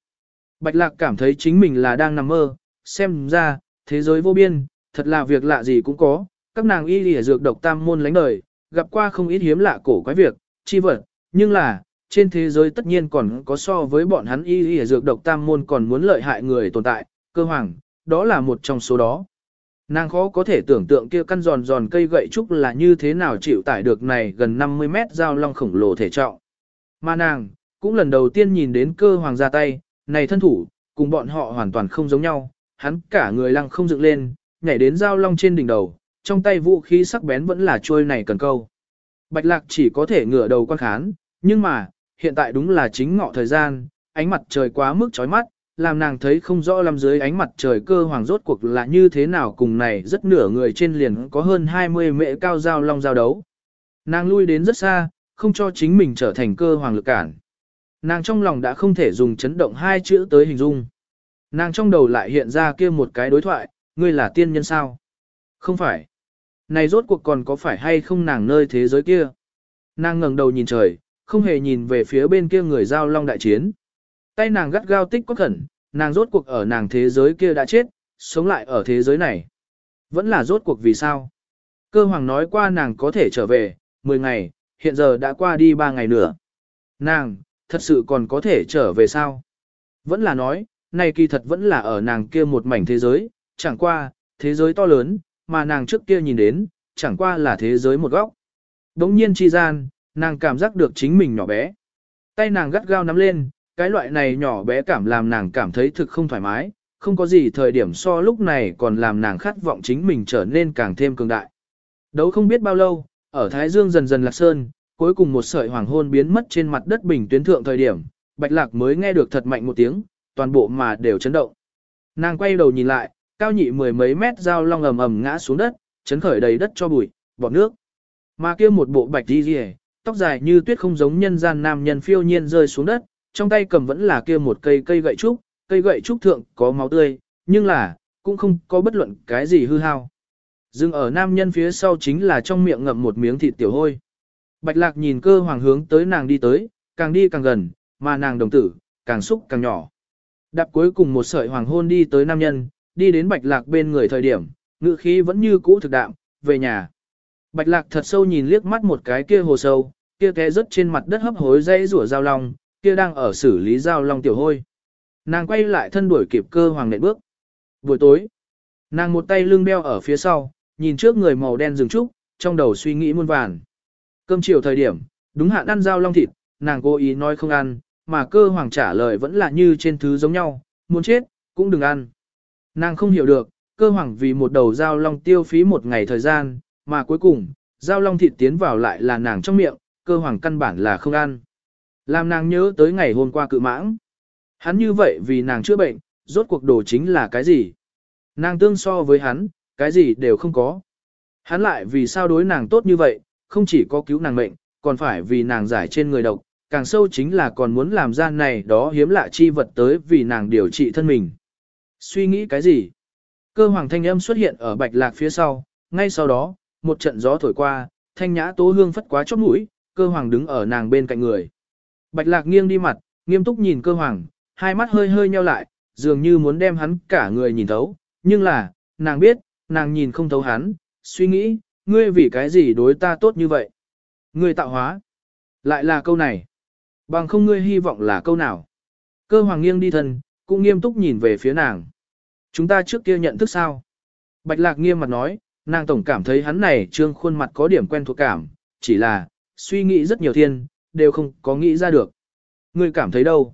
Bạch lạc cảm thấy chính mình là đang nằm mơ, xem ra, thế giới vô biên, thật là việc lạ gì cũng có, các nàng y lìa dược độc tam môn lánh đời, gặp qua không ít hiếm lạ cổ quái việc, chi vật, nhưng là, trên thế giới tất nhiên còn có so với bọn hắn y lìa dược độc tam môn còn muốn lợi hại người tồn tại, cơ hoàng, đó là một trong số đó. Nàng khó có thể tưởng tượng kia căn giòn giòn cây gậy trúc là như thế nào chịu tải được này gần 50 mét dao long khổng lồ thể trọng. Mà nàng, cũng lần đầu tiên nhìn đến cơ hoàng ra tay, này thân thủ, cùng bọn họ hoàn toàn không giống nhau, hắn cả người lăng không dựng lên, nhảy đến dao long trên đỉnh đầu, trong tay vũ khí sắc bén vẫn là trôi này cần câu. Bạch lạc chỉ có thể ngửa đầu quan khán, nhưng mà, hiện tại đúng là chính ngọ thời gian, ánh mặt trời quá mức chói mắt, làm nàng thấy không rõ lắm dưới ánh mặt trời cơ hoàng rốt cuộc là như thế nào cùng này rất nửa người trên liền có hơn 20 mệ cao giao long giao đấu. Nàng lui đến rất xa, không cho chính mình trở thành cơ hoàng lực cản. Nàng trong lòng đã không thể dùng chấn động hai chữ tới hình dung. Nàng trong đầu lại hiện ra kia một cái đối thoại, ngươi là tiên nhân sao? Không phải. Này rốt cuộc còn có phải hay không nàng nơi thế giới kia? Nàng ngẩng đầu nhìn trời, không hề nhìn về phía bên kia người giao long đại chiến. Tay nàng gắt gao tích có khẩn, nàng rốt cuộc ở nàng thế giới kia đã chết, sống lại ở thế giới này. Vẫn là rốt cuộc vì sao? Cơ hoàng nói qua nàng có thể trở về, 10 ngày, hiện giờ đã qua đi 3 ngày nữa. Nàng, thật sự còn có thể trở về sao? Vẫn là nói, này kỳ thật vẫn là ở nàng kia một mảnh thế giới, chẳng qua, thế giới to lớn, mà nàng trước kia nhìn đến, chẳng qua là thế giới một góc. Đống nhiên chi gian, nàng cảm giác được chính mình nhỏ bé. Tay nàng gắt gao nắm lên, cái loại này nhỏ bé cảm làm nàng cảm thấy thực không thoải mái, không có gì thời điểm so lúc này còn làm nàng khát vọng chính mình trở nên càng thêm cường đại. Đấu không biết bao lâu, ở Thái Dương dần dần lạc sơn, cuối cùng một sợi hoàng hôn biến mất trên mặt đất bình tuyến thượng thời điểm, Bạch Lạc mới nghe được thật mạnh một tiếng, toàn bộ mà đều chấn động. Nàng quay đầu nhìn lại, cao nhị mười mấy mét dao long ầm ầm ngã xuống đất, chấn khởi đầy đất cho bụi, bọt nước. Mà kia một bộ bạch đi rìa, tóc dài như tuyết không giống nhân gian nam nhân phiêu nhiên rơi xuống đất, trong tay cầm vẫn là kia một cây cây gậy trúc, cây gậy trúc thượng có máu tươi, nhưng là, cũng không có bất luận cái gì hư hao. Dừng ở nam nhân phía sau chính là trong miệng ngậm một miếng thịt tiểu hôi. Bạch lạc nhìn cơ hoàng hướng tới nàng đi tới, càng đi càng gần, mà nàng đồng tử, càng xúc càng nhỏ. Đạp cuối cùng một sợi hoàng hôn đi tới nam nhân, đi đến bạch lạc bên người thời điểm, ngự khí vẫn như cũ thực đạm, về nhà. Bạch lạc thật sâu nhìn liếc mắt một cái kia hồ sâu, kia té rớt trên mặt đất hấp hối dây rủa dao long, kia đang ở xử lý giao long tiểu hôi. Nàng quay lại thân đuổi kịp cơ hoàng nện bước. Buổi tối, nàng một tay lưng đeo ở phía sau, nhìn trước người màu đen rừng trúc, trong đầu suy nghĩ muôn vàn. Cơm chiều thời điểm, đúng hạn ăn giao long thịt, nàng cố ý nói không ăn, mà cơ hoàng trả lời vẫn là như trên thứ giống nhau, muốn chết, cũng đừng ăn. Nàng không hiểu được, cơ hoàng vì một đầu giao long tiêu phí một ngày thời gian, mà cuối cùng, giao long thịt tiến vào lại là nàng trong miệng, cơ hoàng căn bản là không ăn. Làm nàng nhớ tới ngày hôm qua cự mãng. Hắn như vậy vì nàng chữa bệnh, rốt cuộc đồ chính là cái gì? Nàng tương so với hắn, cái gì đều không có. Hắn lại vì sao đối nàng tốt như vậy, không chỉ có cứu nàng mệnh, còn phải vì nàng giải trên người độc, càng sâu chính là còn muốn làm ra này đó hiếm lạ chi vật tới vì nàng điều trị thân mình. Suy nghĩ cái gì? Cơ hoàng thanh âm xuất hiện ở bạch lạc phía sau, ngay sau đó, một trận gió thổi qua, thanh nhã tố hương phất quá chót mũi, cơ hoàng đứng ở nàng bên cạnh người. Bạch lạc nghiêng đi mặt, nghiêm túc nhìn cơ hoàng, hai mắt hơi hơi nheo lại, dường như muốn đem hắn cả người nhìn thấu, nhưng là, nàng biết, nàng nhìn không thấu hắn, suy nghĩ, ngươi vì cái gì đối ta tốt như vậy? Ngươi tạo hóa. Lại là câu này. Bằng không ngươi hy vọng là câu nào. Cơ hoàng nghiêng đi thân, cũng nghiêm túc nhìn về phía nàng. Chúng ta trước kia nhận thức sao? Bạch lạc nghiêm mặt nói, nàng tổng cảm thấy hắn này trương khuôn mặt có điểm quen thuộc cảm, chỉ là, suy nghĩ rất nhiều thiên, đều không có nghĩ ra được. Ngươi cảm thấy đâu?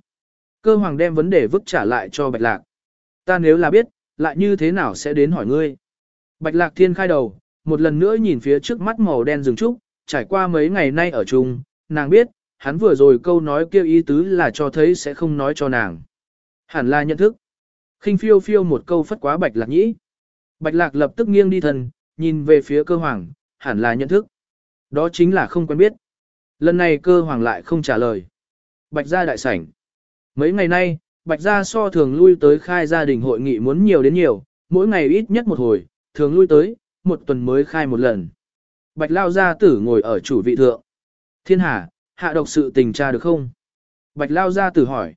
Cơ hoàng đem vấn đề vứt trả lại cho bạch lạc. Ta nếu là biết, lại như thế nào sẽ đến hỏi ngươi? Bạch lạc thiên khai đầu, một lần nữa nhìn phía trước mắt màu đen rừng trúc, trải qua mấy ngày nay ở chung, nàng biết, hắn vừa rồi câu nói kêu ý tứ là cho thấy sẽ không nói cho nàng. Hẳn là nhận thức. khinh phiêu phiêu một câu phất quá bạch lạc nhĩ. Bạch lạc lập tức nghiêng đi thân, nhìn về phía cơ hoàng, hẳn là nhận thức. Đó chính là không quen biết. Lần này cơ hoàng lại không trả lời. Bạch gia đại sảnh. Mấy ngày nay, Bạch gia so thường lui tới khai gia đình hội nghị muốn nhiều đến nhiều, mỗi ngày ít nhất một hồi, thường lui tới, một tuần mới khai một lần. Bạch lao gia tử ngồi ở chủ vị thượng. Thiên hà, hạ độc sự tình tra được không? Bạch lao gia tử hỏi.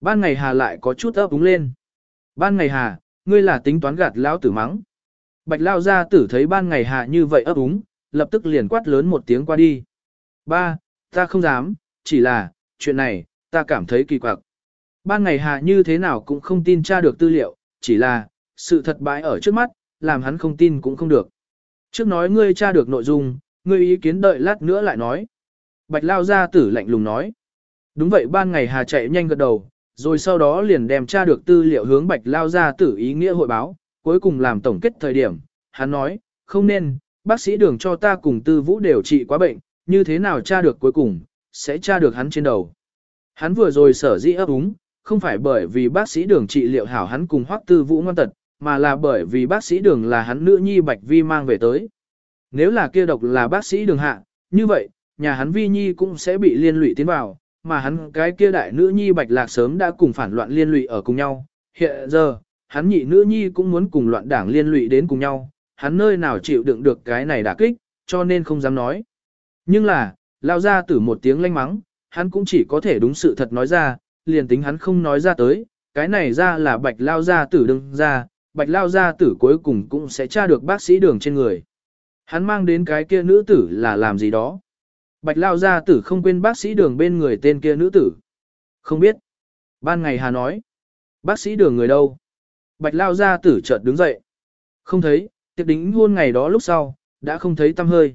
Ban ngày hà lại có chút ấp úng lên. Ban ngày hà, ngươi là tính toán gạt lão tử mắng. Bạch lao gia tử thấy ban ngày hà như vậy ấp úng, lập tức liền quát lớn một tiếng qua đi. Ba, ta không dám, chỉ là, chuyện này, ta cảm thấy kỳ quặc. Ban ngày hà như thế nào cũng không tin tra được tư liệu, chỉ là, sự thật bãi ở trước mắt, làm hắn không tin cũng không được. Trước nói ngươi tra được nội dung, ngươi ý kiến đợi lát nữa lại nói. Bạch lao gia tử lạnh lùng nói. Đúng vậy ban ngày hà chạy nhanh gật đầu, rồi sau đó liền đem tra được tư liệu hướng bạch lao gia tử ý nghĩa hội báo, cuối cùng làm tổng kết thời điểm. Hắn nói, không nên, bác sĩ đường cho ta cùng tư vũ đều trị quá bệnh, như thế nào tra được cuối cùng, sẽ tra được hắn trên đầu. Hắn vừa rồi sở dĩ ấp úng, không phải bởi vì bác sĩ đường trị liệu hảo hắn cùng hoắc tư vũ ngoan tật, mà là bởi vì bác sĩ đường là hắn nữ nhi Bạch Vi mang về tới. Nếu là kia độc là bác sĩ đường hạ, như vậy, nhà hắn Vi Nhi cũng sẽ bị liên lụy tiến vào, mà hắn cái kia đại nữ nhi Bạch Lạc sớm đã cùng phản loạn liên lụy ở cùng nhau. Hiện giờ, hắn nhị nữ nhi cũng muốn cùng loạn đảng liên lụy đến cùng nhau, hắn nơi nào chịu đựng được cái này đả kích, cho nên không dám nói. Nhưng là, lao ra tử một tiếng lanh mắng, hắn cũng chỉ có thể đúng sự thật nói ra, liền tính hắn không nói ra tới, cái này ra là bạch lao ra tử đứng ra, bạch lao gia tử cuối cùng cũng sẽ tra được bác sĩ đường trên người. Hắn mang đến cái kia nữ tử là làm gì đó. Bạch lao gia tử không quên bác sĩ đường bên người tên kia nữ tử. Không biết. Ban ngày Hà nói. Bác sĩ đường người đâu? Bạch lao gia tử chợt đứng dậy. Không thấy, tiệc đính hôn ngày đó lúc sau, đã không thấy tâm hơi.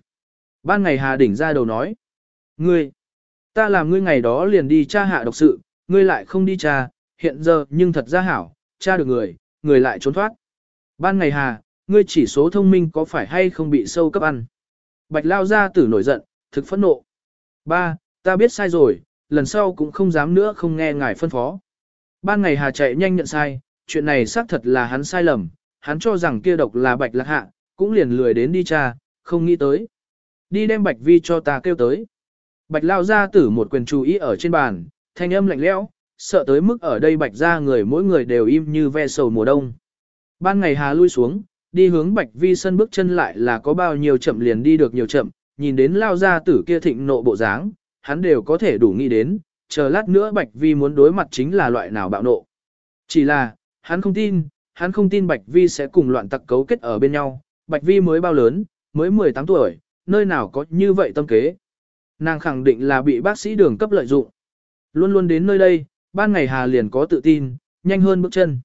Ban ngày Hà đỉnh ra đầu nói. Ngươi, ta làm ngươi ngày đó liền đi tra hạ độc sự, ngươi lại không đi tra, hiện giờ nhưng thật ra hảo, tra được người, người lại trốn thoát. Ban ngày hà, ngươi chỉ số thông minh có phải hay không bị sâu cấp ăn. Bạch lao ra tử nổi giận, thực phẫn nộ. Ba, ta biết sai rồi, lần sau cũng không dám nữa không nghe ngài phân phó. Ban ngày hà chạy nhanh nhận sai, chuyện này xác thật là hắn sai lầm, hắn cho rằng kia độc là bạch lạc hạ, cũng liền lười đến đi tra không nghĩ tới. Đi đem bạch vi cho ta kêu tới. Bạch lao ra tử một quyền chú ý ở trên bàn, thanh âm lạnh lẽo, sợ tới mức ở đây bạch ra người mỗi người đều im như ve sầu mùa đông. Ban ngày hà lui xuống, đi hướng bạch vi sân bước chân lại là có bao nhiêu chậm liền đi được nhiều chậm, nhìn đến lao ra tử kia thịnh nộ bộ dáng, hắn đều có thể đủ nghĩ đến, chờ lát nữa bạch vi muốn đối mặt chính là loại nào bạo nộ. Chỉ là, hắn không tin, hắn không tin bạch vi sẽ cùng loạn tặc cấu kết ở bên nhau, bạch vi mới bao lớn, mới 18 tuổi, nơi nào có như vậy tâm kế. Nàng khẳng định là bị bác sĩ đường cấp lợi dụng. Luôn luôn đến nơi đây, ban ngày Hà liền có tự tin, nhanh hơn bước chân.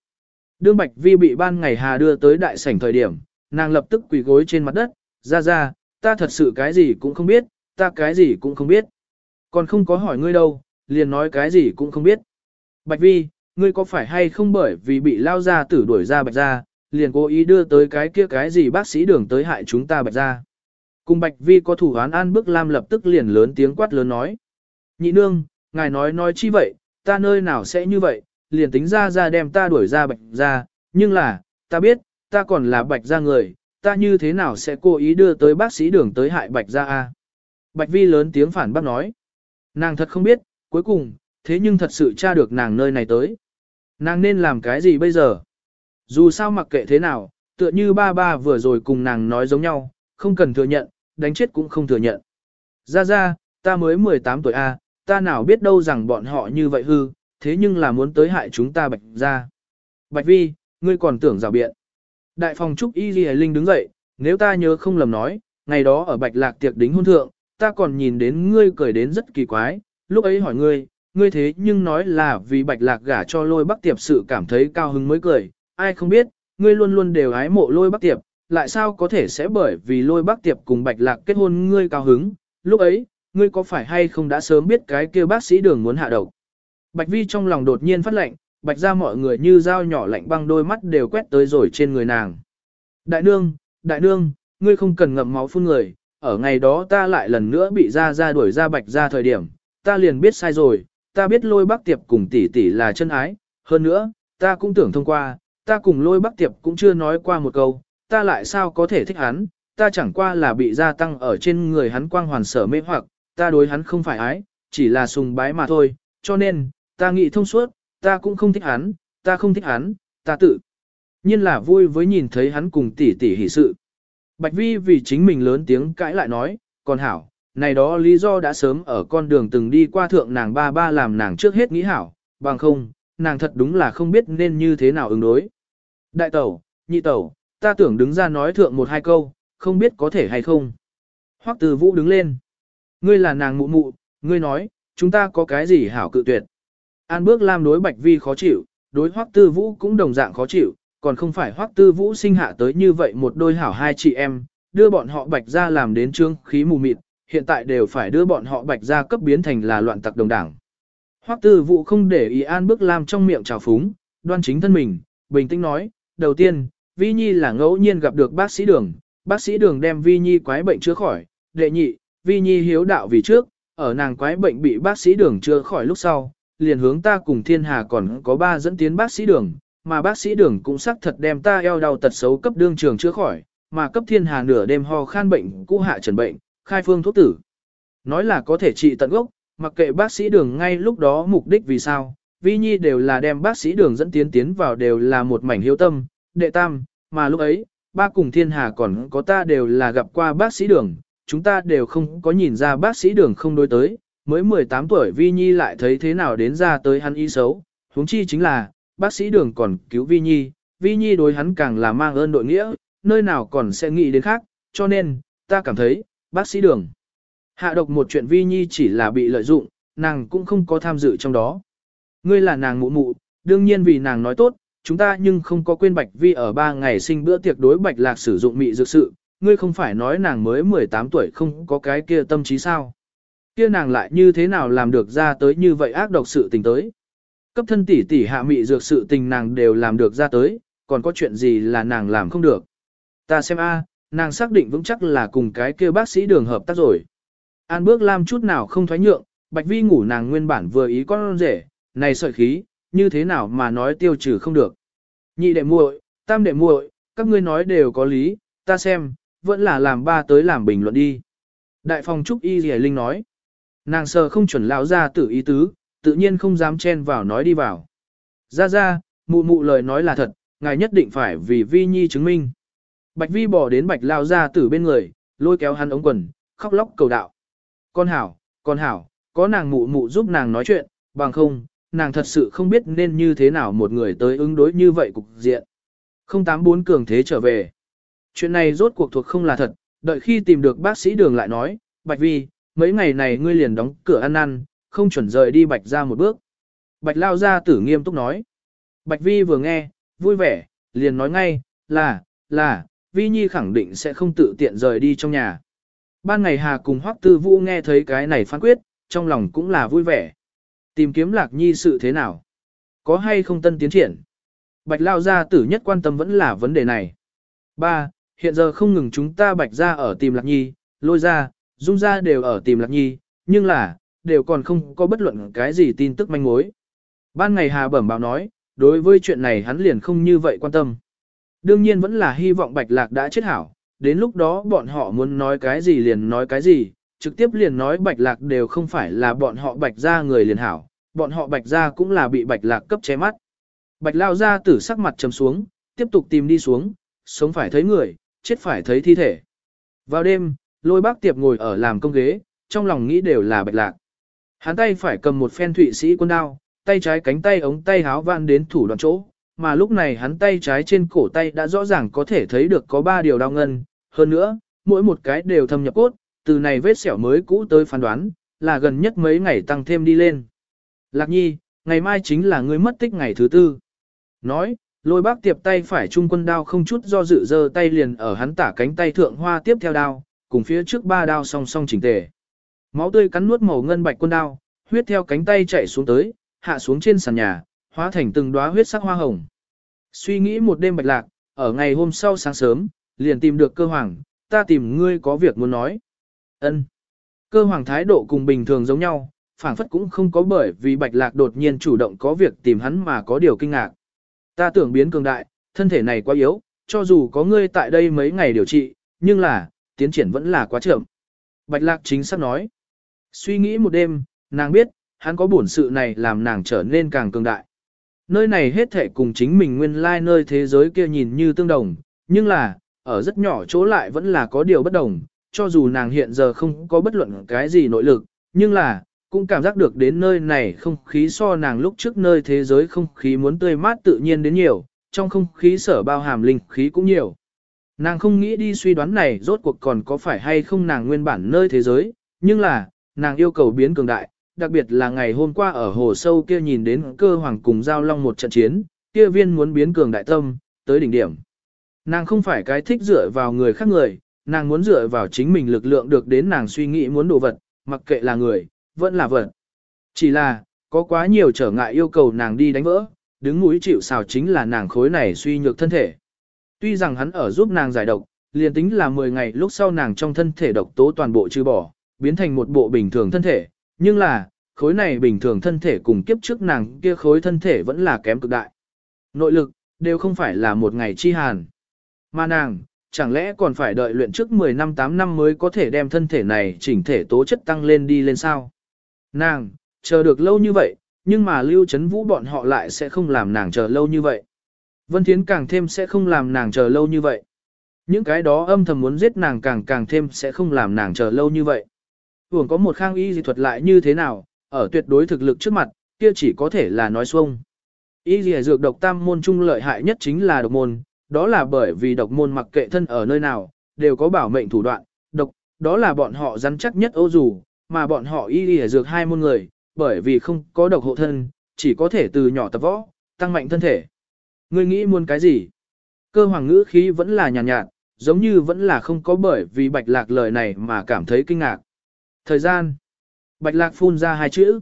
Đương Bạch Vi bị ban ngày Hà đưa tới đại sảnh thời điểm, nàng lập tức quỳ gối trên mặt đất, ra ra, ta thật sự cái gì cũng không biết, ta cái gì cũng không biết. Còn không có hỏi ngươi đâu, liền nói cái gì cũng không biết. Bạch Vi, ngươi có phải hay không bởi vì bị lao ra tử đuổi ra bạch ra, liền cố ý đưa tới cái kia cái gì bác sĩ đường tới hại chúng ta bạch ra. Cùng Bạch Vi có thủ án an bức lam lập tức liền lớn tiếng quát lớn nói. Nhị nương, ngài nói nói chi vậy, ta nơi nào sẽ như vậy, liền tính ra ra đem ta đuổi ra bạch ra, nhưng là, ta biết, ta còn là bạch ra người, ta như thế nào sẽ cố ý đưa tới bác sĩ đường tới hại bạch ra a? Bạch vi lớn tiếng phản bác nói. Nàng thật không biết, cuối cùng, thế nhưng thật sự tra được nàng nơi này tới. Nàng nên làm cái gì bây giờ? Dù sao mặc kệ thế nào, tựa như ba ba vừa rồi cùng nàng nói giống nhau, không cần thừa nhận, đánh chết cũng không thừa nhận. Ra ra, ta mới 18 tuổi A, ta nào biết đâu rằng bọn họ như vậy hư, thế nhưng là muốn tới hại chúng ta bạch ra. Bạch vi, ngươi còn tưởng rào biện. Đại phòng trúc y ghi linh đứng dậy, nếu ta nhớ không lầm nói, ngày đó ở bạch lạc tiệc đính hôn thượng, ta còn nhìn đến ngươi cười đến rất kỳ quái, lúc ấy hỏi ngươi, ngươi thế nhưng nói là vì bạch lạc gả cho lôi bắc tiệp sự cảm thấy cao hứng mới cười, ai không biết, ngươi luôn luôn đều ái mộ lôi bắc tiệp, lại sao có thể sẽ bởi vì lôi bác tiệp cùng bạch lạc kết hôn ngươi cao hứng, lúc ấy, ngươi có phải hay không đã sớm biết cái kia bác sĩ đường muốn hạ độc. Bạch vi trong lòng đột nhiên phát lệnh, bạch ra mọi người như dao nhỏ lạnh băng đôi mắt đều quét tới rồi trên người nàng. Đại nương, đại nương, ngươi không cần ngậm máu phun người, ở ngày đó ta lại lần nữa bị ra ra đuổi ra bạch ra thời điểm, ta liền biết sai rồi, ta biết lôi bác tiệp cùng tỷ tỷ là chân ái, hơn nữa, ta cũng tưởng thông qua, ta cùng lôi bác tiệp cũng chưa nói qua một câu, ta lại sao có thể thích hắn, ta chẳng qua là bị gia tăng ở trên người hắn quang hoàn sở mê hoặc, ta đối hắn không phải ái, chỉ là sùng bái mà thôi, cho nên, ta nghĩ thông suốt, ta cũng không thích hắn, ta không thích hắn, ta tự nhiên là vui với nhìn thấy hắn cùng tỷ tỷ hỷ sự. Bạch Vi vì chính mình lớn tiếng cãi lại nói, còn hảo, này đó lý do đã sớm ở con đường từng đi qua thượng nàng ba ba làm nàng trước hết nghĩ hảo, bằng không, nàng thật đúng là không biết nên như thế nào ứng đối. Đại tẩu, nhị tẩu, ta tưởng đứng ra nói thượng một hai câu, không biết có thể hay không. Hoắc từ vũ đứng lên. Ngươi là nàng mụ mụ, ngươi nói, chúng ta có cái gì hảo cự tuyệt. An bước Lam đối bạch vi khó chịu, đối Hoắc tư vũ cũng đồng dạng khó chịu, còn không phải Hoắc tư vũ sinh hạ tới như vậy một đôi hảo hai chị em, đưa bọn họ bạch ra làm đến trương khí mù mịt, hiện tại đều phải đưa bọn họ bạch ra cấp biến thành là loạn tặc đồng đảng. Hoắc tư vũ không để ý An bước Lam trong miệng trào phúng, đoan chính thân mình, bình tĩnh nói, đầu tiên, Vi Nhi là ngẫu nhiên gặp được bác sĩ đường, bác sĩ đường đem Vi Nhi quái bệnh chữa khỏi, đệ nhị, Vi Nhi hiếu đạo vì trước, ở nàng quái bệnh bị bác sĩ đường chữa khỏi lúc sau, liền hướng ta cùng thiên hà còn có ba dẫn tiến bác sĩ đường, mà bác sĩ đường cũng xác thật đem ta eo đau tật xấu cấp đương trường chữa khỏi, mà cấp thiên hà nửa đêm ho khan bệnh cũ hạ trần bệnh, khai phương thuốc tử. Nói là có thể trị tận gốc, mặc kệ bác sĩ đường ngay lúc đó mục đích vì sao, Vi Nhi đều là đem bác sĩ đường dẫn tiến tiến vào đều là một mảnh hiếu tâm, đệ tam, mà lúc ấy, ba cùng thiên hà còn có ta đều là gặp qua bác sĩ đường, chúng ta đều không có nhìn ra bác sĩ đường không đối tới, mới 18 tuổi Vi Nhi lại thấy thế nào đến ra tới hắn y xấu, huống chi chính là, bác sĩ đường còn cứu Vi Nhi, Vi Nhi đối hắn càng là mang ơn đội nghĩa, nơi nào còn sẽ nghĩ đến khác, cho nên, ta cảm thấy, bác sĩ đường. Hạ độc một chuyện Vi Nhi chỉ là bị lợi dụng, nàng cũng không có tham dự trong đó. Ngươi là nàng mụ mụ, đương nhiên vì nàng nói tốt, chúng ta nhưng không có quên Bạch Vi ở ba ngày sinh bữa tiệc đối Bạch Lạc sử dụng mị dược sự, ngươi không phải nói nàng mới 18 tuổi không có cái kia tâm trí sao. Kia nàng lại như thế nào làm được ra tới như vậy ác độc sự tình tới. Cấp thân tỷ tỷ hạ mị dược sự tình nàng đều làm được ra tới, còn có chuyện gì là nàng làm không được. Ta xem a, nàng xác định vững chắc là cùng cái kia bác sĩ đường hợp tác rồi. An bước làm chút nào không thoái nhượng, Bạch Vi ngủ nàng nguyên bản vừa ý con rể, này sợi khí, như thế nào mà nói tiêu trừ không được. Nhị đệ muội, tam đệ muội, các ngươi nói đều có lý, ta xem, vẫn là làm ba tới làm bình luận đi. Đại phòng trúc y Dì linh nói, nàng sờ không chuẩn lão ra tử ý tứ, tự nhiên không dám chen vào nói đi vào. Ra ra, mụ mụ lời nói là thật, ngài nhất định phải vì vi nhi chứng minh. Bạch vi bỏ đến bạch lao ra tử bên người, lôi kéo hắn ống quần, khóc lóc cầu đạo. Con hảo, con hảo, có nàng mụ mụ giúp nàng nói chuyện, bằng không, nàng thật sự không biết nên như thế nào một người tới ứng đối như vậy cục diện. 084 cường thế trở về. Chuyện này rốt cuộc thuộc không là thật, đợi khi tìm được bác sĩ đường lại nói, Bạch Vi, mấy ngày này ngươi liền đóng cửa ăn ăn, không chuẩn rời đi Bạch ra một bước. Bạch lao ra tử nghiêm túc nói. Bạch Vi vừa nghe, vui vẻ, liền nói ngay, là, là, Vi Nhi khẳng định sẽ không tự tiện rời đi trong nhà. Ban ngày Hà cùng Hoắc Tư Vũ nghe thấy cái này phán quyết, trong lòng cũng là vui vẻ. Tìm kiếm lạc nhi sự thế nào? Có hay không tân tiến triển? Bạch Lao gia tử nhất quan tâm vẫn là vấn đề này. 3. Hiện giờ không ngừng chúng ta bạch ra ở tìm lạc nhi, lôi ra, dung ra đều ở tìm lạc nhi, nhưng là, đều còn không có bất luận cái gì tin tức manh mối. Ban ngày Hà bẩm báo nói, đối với chuyện này hắn liền không như vậy quan tâm. Đương nhiên vẫn là hy vọng bạch lạc đã chết hảo, đến lúc đó bọn họ muốn nói cái gì liền nói cái gì, trực tiếp liền nói bạch lạc đều không phải là bọn họ bạch ra người liền hảo, bọn họ bạch ra cũng là bị bạch lạc cấp che mắt. Bạch lao ra tử sắc mặt trầm xuống, tiếp tục tìm đi xuống, sống phải thấy người, chết phải thấy thi thể. Vào đêm, lôi bác tiệp ngồi ở làm công ghế, trong lòng nghĩ đều là bạch lạc. Hắn tay phải cầm một phen thụy sĩ quân đao, tay trái cánh tay ống tay háo vạn đến thủ đoạn chỗ, mà lúc này hắn tay trái trên cổ tay đã rõ ràng có thể thấy được có ba điều đau ngân, hơn nữa, mỗi một cái đều thâm nhập cốt, từ này vết sẹo mới cũ tới phán đoán, là gần nhất mấy ngày tăng thêm đi lên. Lạc nhi, ngày mai chính là ngươi mất tích ngày thứ tư. Nói, lôi bác tiệp tay phải trung quân đao không chút do dự dơ tay liền ở hắn tả cánh tay thượng hoa tiếp theo đao, cùng phía trước ba đao song song chỉnh tề. Máu tươi cắn nuốt màu ngân bạch quân đao, huyết theo cánh tay chạy xuống tới, hạ xuống trên sàn nhà, hóa thành từng đóa huyết sắc hoa hồng. Suy nghĩ một đêm bạch lạc, ở ngày hôm sau sáng sớm, liền tìm được cơ hoàng, ta tìm ngươi có việc muốn nói. Ân. Cơ hoàng thái độ cùng bình thường giống nhau, phảng phất cũng không có bởi vì bạch lạc đột nhiên chủ động có việc tìm hắn mà có điều kinh ngạc. Ta tưởng biến cường đại, thân thể này quá yếu, cho dù có ngươi tại đây mấy ngày điều trị, nhưng là, tiến triển vẫn là quá chậm. Bạch lạc chính xác nói. Suy nghĩ một đêm, nàng biết, hắn có bổn sự này làm nàng trở nên càng cường đại. Nơi này hết thể cùng chính mình nguyên lai like nơi thế giới kia nhìn như tương đồng, nhưng là, ở rất nhỏ chỗ lại vẫn là có điều bất đồng, cho dù nàng hiện giờ không có bất luận cái gì nội lực, nhưng là, cũng cảm giác được đến nơi này không khí so nàng lúc trước nơi thế giới không khí muốn tươi mát tự nhiên đến nhiều, trong không khí sở bao hàm linh khí cũng nhiều. Nàng không nghĩ đi suy đoán này rốt cuộc còn có phải hay không nàng nguyên bản nơi thế giới, nhưng là, nàng yêu cầu biến cường đại, đặc biệt là ngày hôm qua ở hồ sâu kia nhìn đến cơ hoàng cùng giao long một trận chiến, kia viên muốn biến cường đại tâm, tới đỉnh điểm. Nàng không phải cái thích dựa vào người khác người, nàng muốn dựa vào chính mình lực lượng được đến nàng suy nghĩ muốn đồ vật, mặc kệ là người, vẫn là vật. Chỉ là, có quá nhiều trở ngại yêu cầu nàng đi đánh vỡ, đứng mũi chịu xào chính là nàng khối này suy nhược thân thể. Tuy rằng hắn ở giúp nàng giải độc, liền tính là 10 ngày lúc sau nàng trong thân thể độc tố toàn bộ trừ bỏ, biến thành một bộ bình thường thân thể, nhưng là, khối này bình thường thân thể cùng kiếp trước nàng kia khối thân thể vẫn là kém cực đại. Nội lực, đều không phải là một ngày chi hàn. Mà nàng, chẳng lẽ còn phải đợi luyện trước 10 năm 8 năm mới có thể đem thân thể này chỉnh thể tố chất tăng lên đi lên sao? Nàng, chờ được lâu như vậy, nhưng mà Lưu Trấn Vũ bọn họ lại sẽ không làm nàng chờ lâu như vậy. Vân Thiến càng thêm sẽ không làm nàng chờ lâu như vậy. Những cái đó âm thầm muốn giết nàng càng càng thêm sẽ không làm nàng chờ lâu như vậy. Hưởng có một khang y dị thuật lại như thế nào, ở tuyệt đối thực lực trước mặt, kia chỉ có thể là nói xuông. Y dị dược độc tam môn trung lợi hại nhất chính là độc môn, đó là bởi vì độc môn mặc kệ thân ở nơi nào, đều có bảo mệnh thủ đoạn, độc, đó là bọn họ rắn chắc nhất ô dù, mà bọn họ y y dược hai môn người, bởi vì không có độc hộ thân, chỉ có thể từ nhỏ tập võ, tăng mạnh thân thể. Ngươi nghĩ muốn cái gì? Cơ hoàng ngữ khí vẫn là nhàn nhạt, nhạt, giống như vẫn là không có bởi vì bạch lạc lời này mà cảm thấy kinh ngạc. Thời gian. Bạch lạc phun ra hai chữ.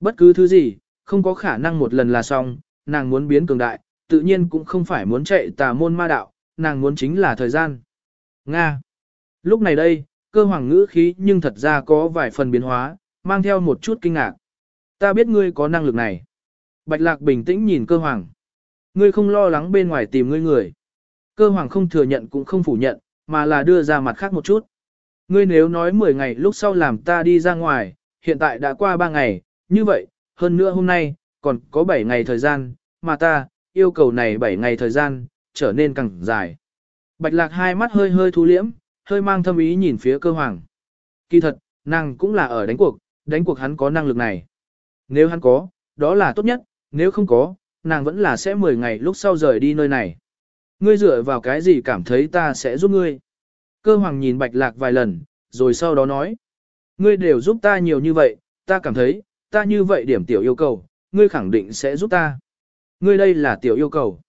Bất cứ thứ gì, không có khả năng một lần là xong, nàng muốn biến cường đại, tự nhiên cũng không phải muốn chạy tà môn ma đạo, nàng muốn chính là thời gian. Nga. Lúc này đây, cơ hoàng ngữ khí nhưng thật ra có vài phần biến hóa, mang theo một chút kinh ngạc. Ta biết ngươi có năng lực này. Bạch lạc bình tĩnh nhìn cơ hoàng. Ngươi không lo lắng bên ngoài tìm ngươi người. Cơ hoàng không thừa nhận cũng không phủ nhận, mà là đưa ra mặt khác một chút. Ngươi nếu nói 10 ngày lúc sau làm ta đi ra ngoài, hiện tại đã qua 3 ngày, như vậy, hơn nữa hôm nay, còn có 7 ngày thời gian, mà ta, yêu cầu này 7 ngày thời gian, trở nên càng dài. Bạch lạc hai mắt hơi hơi thu liễm, hơi mang thâm ý nhìn phía cơ hoàng. Kỳ thật, nàng cũng là ở đánh cuộc, đánh cuộc hắn có năng lực này. Nếu hắn có, đó là tốt nhất, nếu không có, nàng vẫn là sẽ 10 ngày lúc sau rời đi nơi này. Ngươi dựa vào cái gì cảm thấy ta sẽ giúp ngươi? Cơ hoàng nhìn bạch lạc vài lần, rồi sau đó nói. Ngươi đều giúp ta nhiều như vậy, ta cảm thấy, ta như vậy điểm tiểu yêu cầu, ngươi khẳng định sẽ giúp ta. Ngươi đây là tiểu yêu cầu.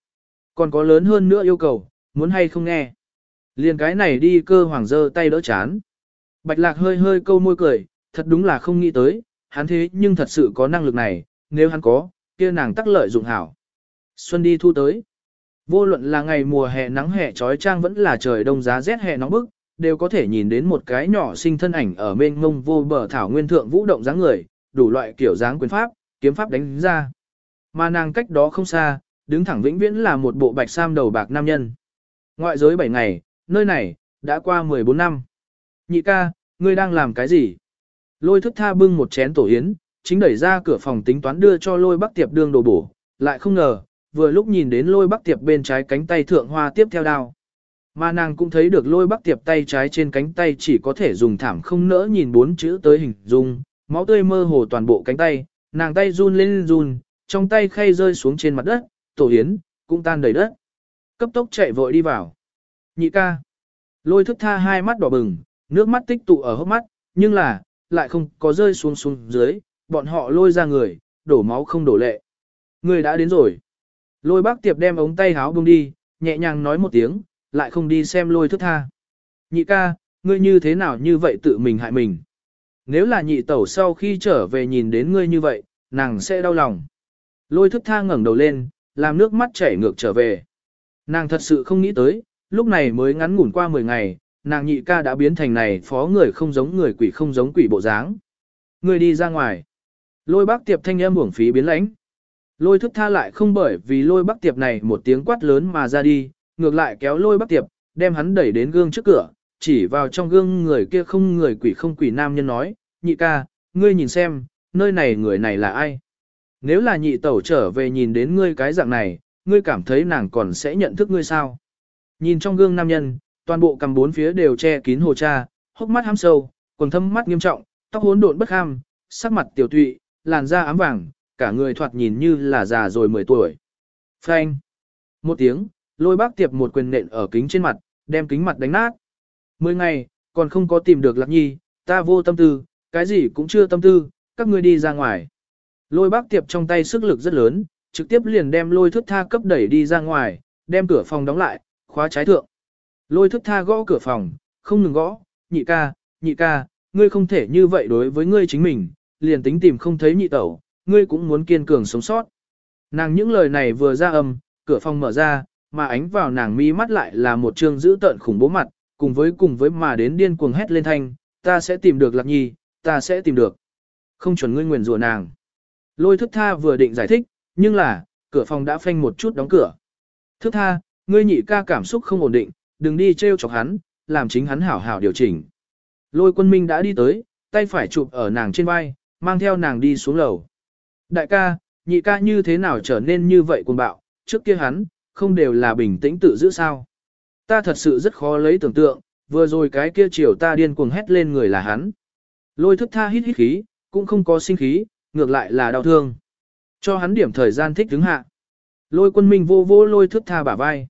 Còn có lớn hơn nữa yêu cầu, muốn hay không nghe. Liền cái này đi cơ hoàng dơ tay đỡ chán. Bạch lạc hơi hơi câu môi cười, thật đúng là không nghĩ tới, hắn thế nhưng thật sự có năng lực này, nếu hắn có, kia nàng tắc lợi dụng hảo. Xuân đi thu tới. Vô luận là ngày mùa hè nắng hè trói trang vẫn là trời đông giá rét hè nóng bức, đều có thể nhìn đến một cái nhỏ sinh thân ảnh ở bên ngông vô bờ thảo nguyên thượng vũ động dáng người, đủ loại kiểu dáng quyền pháp, kiếm pháp đánh ra. Mà nàng cách đó không xa, đứng thẳng vĩnh viễn là một bộ bạch sam đầu bạc nam nhân. Ngoại giới 7 ngày, nơi này, đã qua 14 năm. Nhị ca, ngươi đang làm cái gì? Lôi thức tha bưng một chén tổ yến, chính đẩy ra cửa phòng tính toán đưa cho lôi bắc tiệp đương đồ bổ, lại không ngờ, vừa lúc nhìn đến lôi bắc tiệp bên trái cánh tay thượng hoa tiếp theo đao. Mà nàng cũng thấy được lôi bắc tiệp tay trái trên cánh tay chỉ có thể dùng thảm không nỡ nhìn bốn chữ tới hình dung, máu tươi mơ hồ toàn bộ cánh tay, nàng tay run lên run, trong tay khay rơi xuống trên mặt đất, tổ yến, cũng tan đầy đất. Cấp tốc chạy vội đi vào. Nhị ca. Lôi thức tha hai mắt đỏ bừng, nước mắt tích tụ ở hốc mắt, nhưng là, lại không có rơi xuống xuống dưới, bọn họ lôi ra người, đổ máu không đổ lệ. Người đã đến rồi. Lôi bác tiệp đem ống tay háo bông đi, nhẹ nhàng nói một tiếng, lại không đi xem lôi thức tha. Nhị ca, ngươi như thế nào như vậy tự mình hại mình. Nếu là nhị tẩu sau khi trở về nhìn đến ngươi như vậy, nàng sẽ đau lòng. Lôi thức tha ngẩng đầu lên, làm nước mắt chảy ngược trở về. Nàng thật sự không nghĩ tới, lúc này mới ngắn ngủn qua 10 ngày, nàng nhị ca đã biến thành này phó người không giống người quỷ không giống quỷ bộ dáng. Người đi ra ngoài. Lôi bác tiệp thanh âm uổng phí biến lãnh. Lôi thức tha lại không bởi vì lôi bác tiệp này một tiếng quát lớn mà ra đi, ngược lại kéo lôi bác tiệp, đem hắn đẩy đến gương trước cửa, chỉ vào trong gương người kia không người quỷ không quỷ nam nhân nói, nhị ca, ngươi nhìn xem, nơi này người này là ai? Nếu là nhị tẩu trở về nhìn đến ngươi cái dạng này, ngươi cảm thấy nàng còn sẽ nhận thức ngươi sao? Nhìn trong gương nam nhân, toàn bộ cầm bốn phía đều che kín hồ cha, hốc mắt hăm sâu, quần thâm mắt nghiêm trọng, tóc hỗn độn bất ham, sắc mặt tiểu tụy, làn da ám vàng, cả người thoạt nhìn như là già rồi 10 tuổi. Phanh. Một tiếng, lôi bác tiệp một quyền nện ở kính trên mặt, đem kính mặt đánh nát. Mười ngày, còn không có tìm được lạc nhi, ta vô tâm tư, cái gì cũng chưa tâm tư, các ngươi đi ra ngoài. Lôi bác tiệp trong tay sức lực rất lớn, trực tiếp liền đem lôi thước tha cấp đẩy đi ra ngoài, đem cửa phòng đóng lại, khóa trái thượng. Lôi thức tha gõ cửa phòng, không ngừng gõ, nhị ca, nhị ca, ngươi không thể như vậy đối với ngươi chính mình, liền tính tìm không thấy nhị tẩu, ngươi cũng muốn kiên cường sống sót. Nàng những lời này vừa ra âm, cửa phòng mở ra, mà ánh vào nàng mi mắt lại là một trương dữ tợn khủng bố mặt, cùng với cùng với mà đến điên cuồng hét lên thanh, ta sẽ tìm được lạc nhi, ta sẽ tìm được. Không chuẩn ngươi nguyền rủa nàng. Lôi thức tha vừa định giải thích, nhưng là, cửa phòng đã phanh một chút đóng cửa. Thức tha, ngươi nhị ca cảm xúc không ổn định, đừng đi trêu chọc hắn, làm chính hắn hảo hảo điều chỉnh. Lôi quân minh đã đi tới, tay phải chụp ở nàng trên vai, mang theo nàng đi xuống lầu. Đại ca, nhị ca như thế nào trở nên như vậy cuồng bạo, trước kia hắn, không đều là bình tĩnh tự giữ sao. Ta thật sự rất khó lấy tưởng tượng, vừa rồi cái kia chiều ta điên cuồng hét lên người là hắn. Lôi thức tha hít hít khí, cũng không có sinh khí, ngược lại là đau thương. Cho hắn điểm thời gian thích đứng hạ. Lôi quân minh vô vô lôi thức tha bả vai.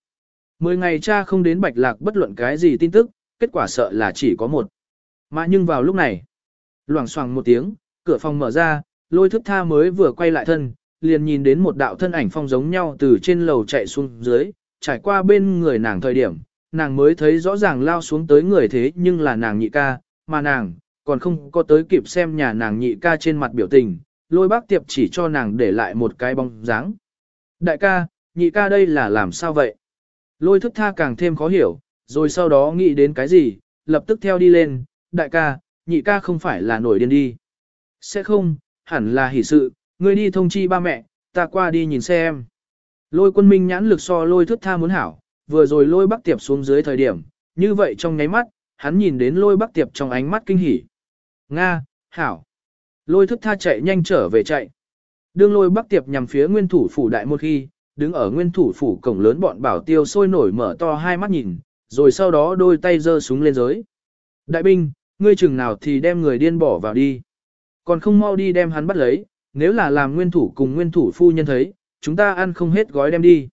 Mười ngày cha không đến bạch lạc bất luận cái gì tin tức, kết quả sợ là chỉ có một. Mà nhưng vào lúc này, loảng xoảng một tiếng, cửa phòng mở ra, lôi thức tha mới vừa quay lại thân, liền nhìn đến một đạo thân ảnh phong giống nhau từ trên lầu chạy xuống dưới, trải qua bên người nàng thời điểm, nàng mới thấy rõ ràng lao xuống tới người thế nhưng là nàng nhị ca, mà nàng, còn không có tới kịp xem nhà nàng nhị ca trên mặt biểu tình, lôi bác tiệp chỉ cho nàng để lại một cái bóng dáng. Đại ca, nhị ca đây là làm sao vậy? Lôi thức tha càng thêm khó hiểu, rồi sau đó nghĩ đến cái gì, lập tức theo đi lên, đại ca, nhị ca không phải là nổi điên đi. Sẽ không, hẳn là hỷ sự, ngươi đi thông chi ba mẹ, ta qua đi nhìn xem. Lôi quân minh nhãn lực so lôi thức tha muốn hảo, vừa rồi lôi bắc tiệp xuống dưới thời điểm, như vậy trong nháy mắt, hắn nhìn đến lôi bắc tiệp trong ánh mắt kinh hỉ. Nga, hảo. Lôi thức tha chạy nhanh trở về chạy. Đương lôi bắc tiệp nhằm phía nguyên thủ phủ đại một khi, đứng ở nguyên thủ phủ cổng lớn bọn bảo tiêu sôi nổi mở to hai mắt nhìn, rồi sau đó đôi tay giơ súng lên giới. Đại binh, ngươi chừng nào thì đem người điên bỏ vào đi. Còn không mau đi đem hắn bắt lấy, nếu là làm nguyên thủ cùng nguyên thủ phu nhân thấy, chúng ta ăn không hết gói đem đi.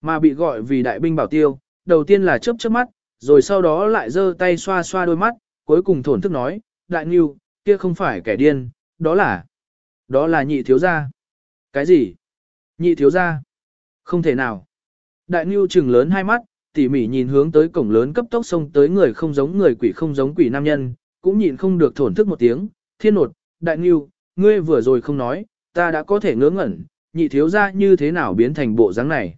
Mà bị gọi vì đại binh bảo tiêu, đầu tiên là chớp chớp mắt, rồi sau đó lại giơ tay xoa xoa đôi mắt, cuối cùng thổn thức nói, đại nghiêu, kia không phải kẻ điên, đó là, đó là nhị thiếu gia. Cái gì? Nhị thiếu gia? Không thể nào. Đại Nưu trừng lớn hai mắt, tỉ mỉ nhìn hướng tới cổng lớn cấp tốc xông tới người không giống người quỷ không giống quỷ nam nhân, cũng nhịn không được thổn thức một tiếng, thiên nột, đại Nưu, ngươi vừa rồi không nói, ta đã có thể ngớ ngẩn, nhị thiếu gia như thế nào biến thành bộ dáng này.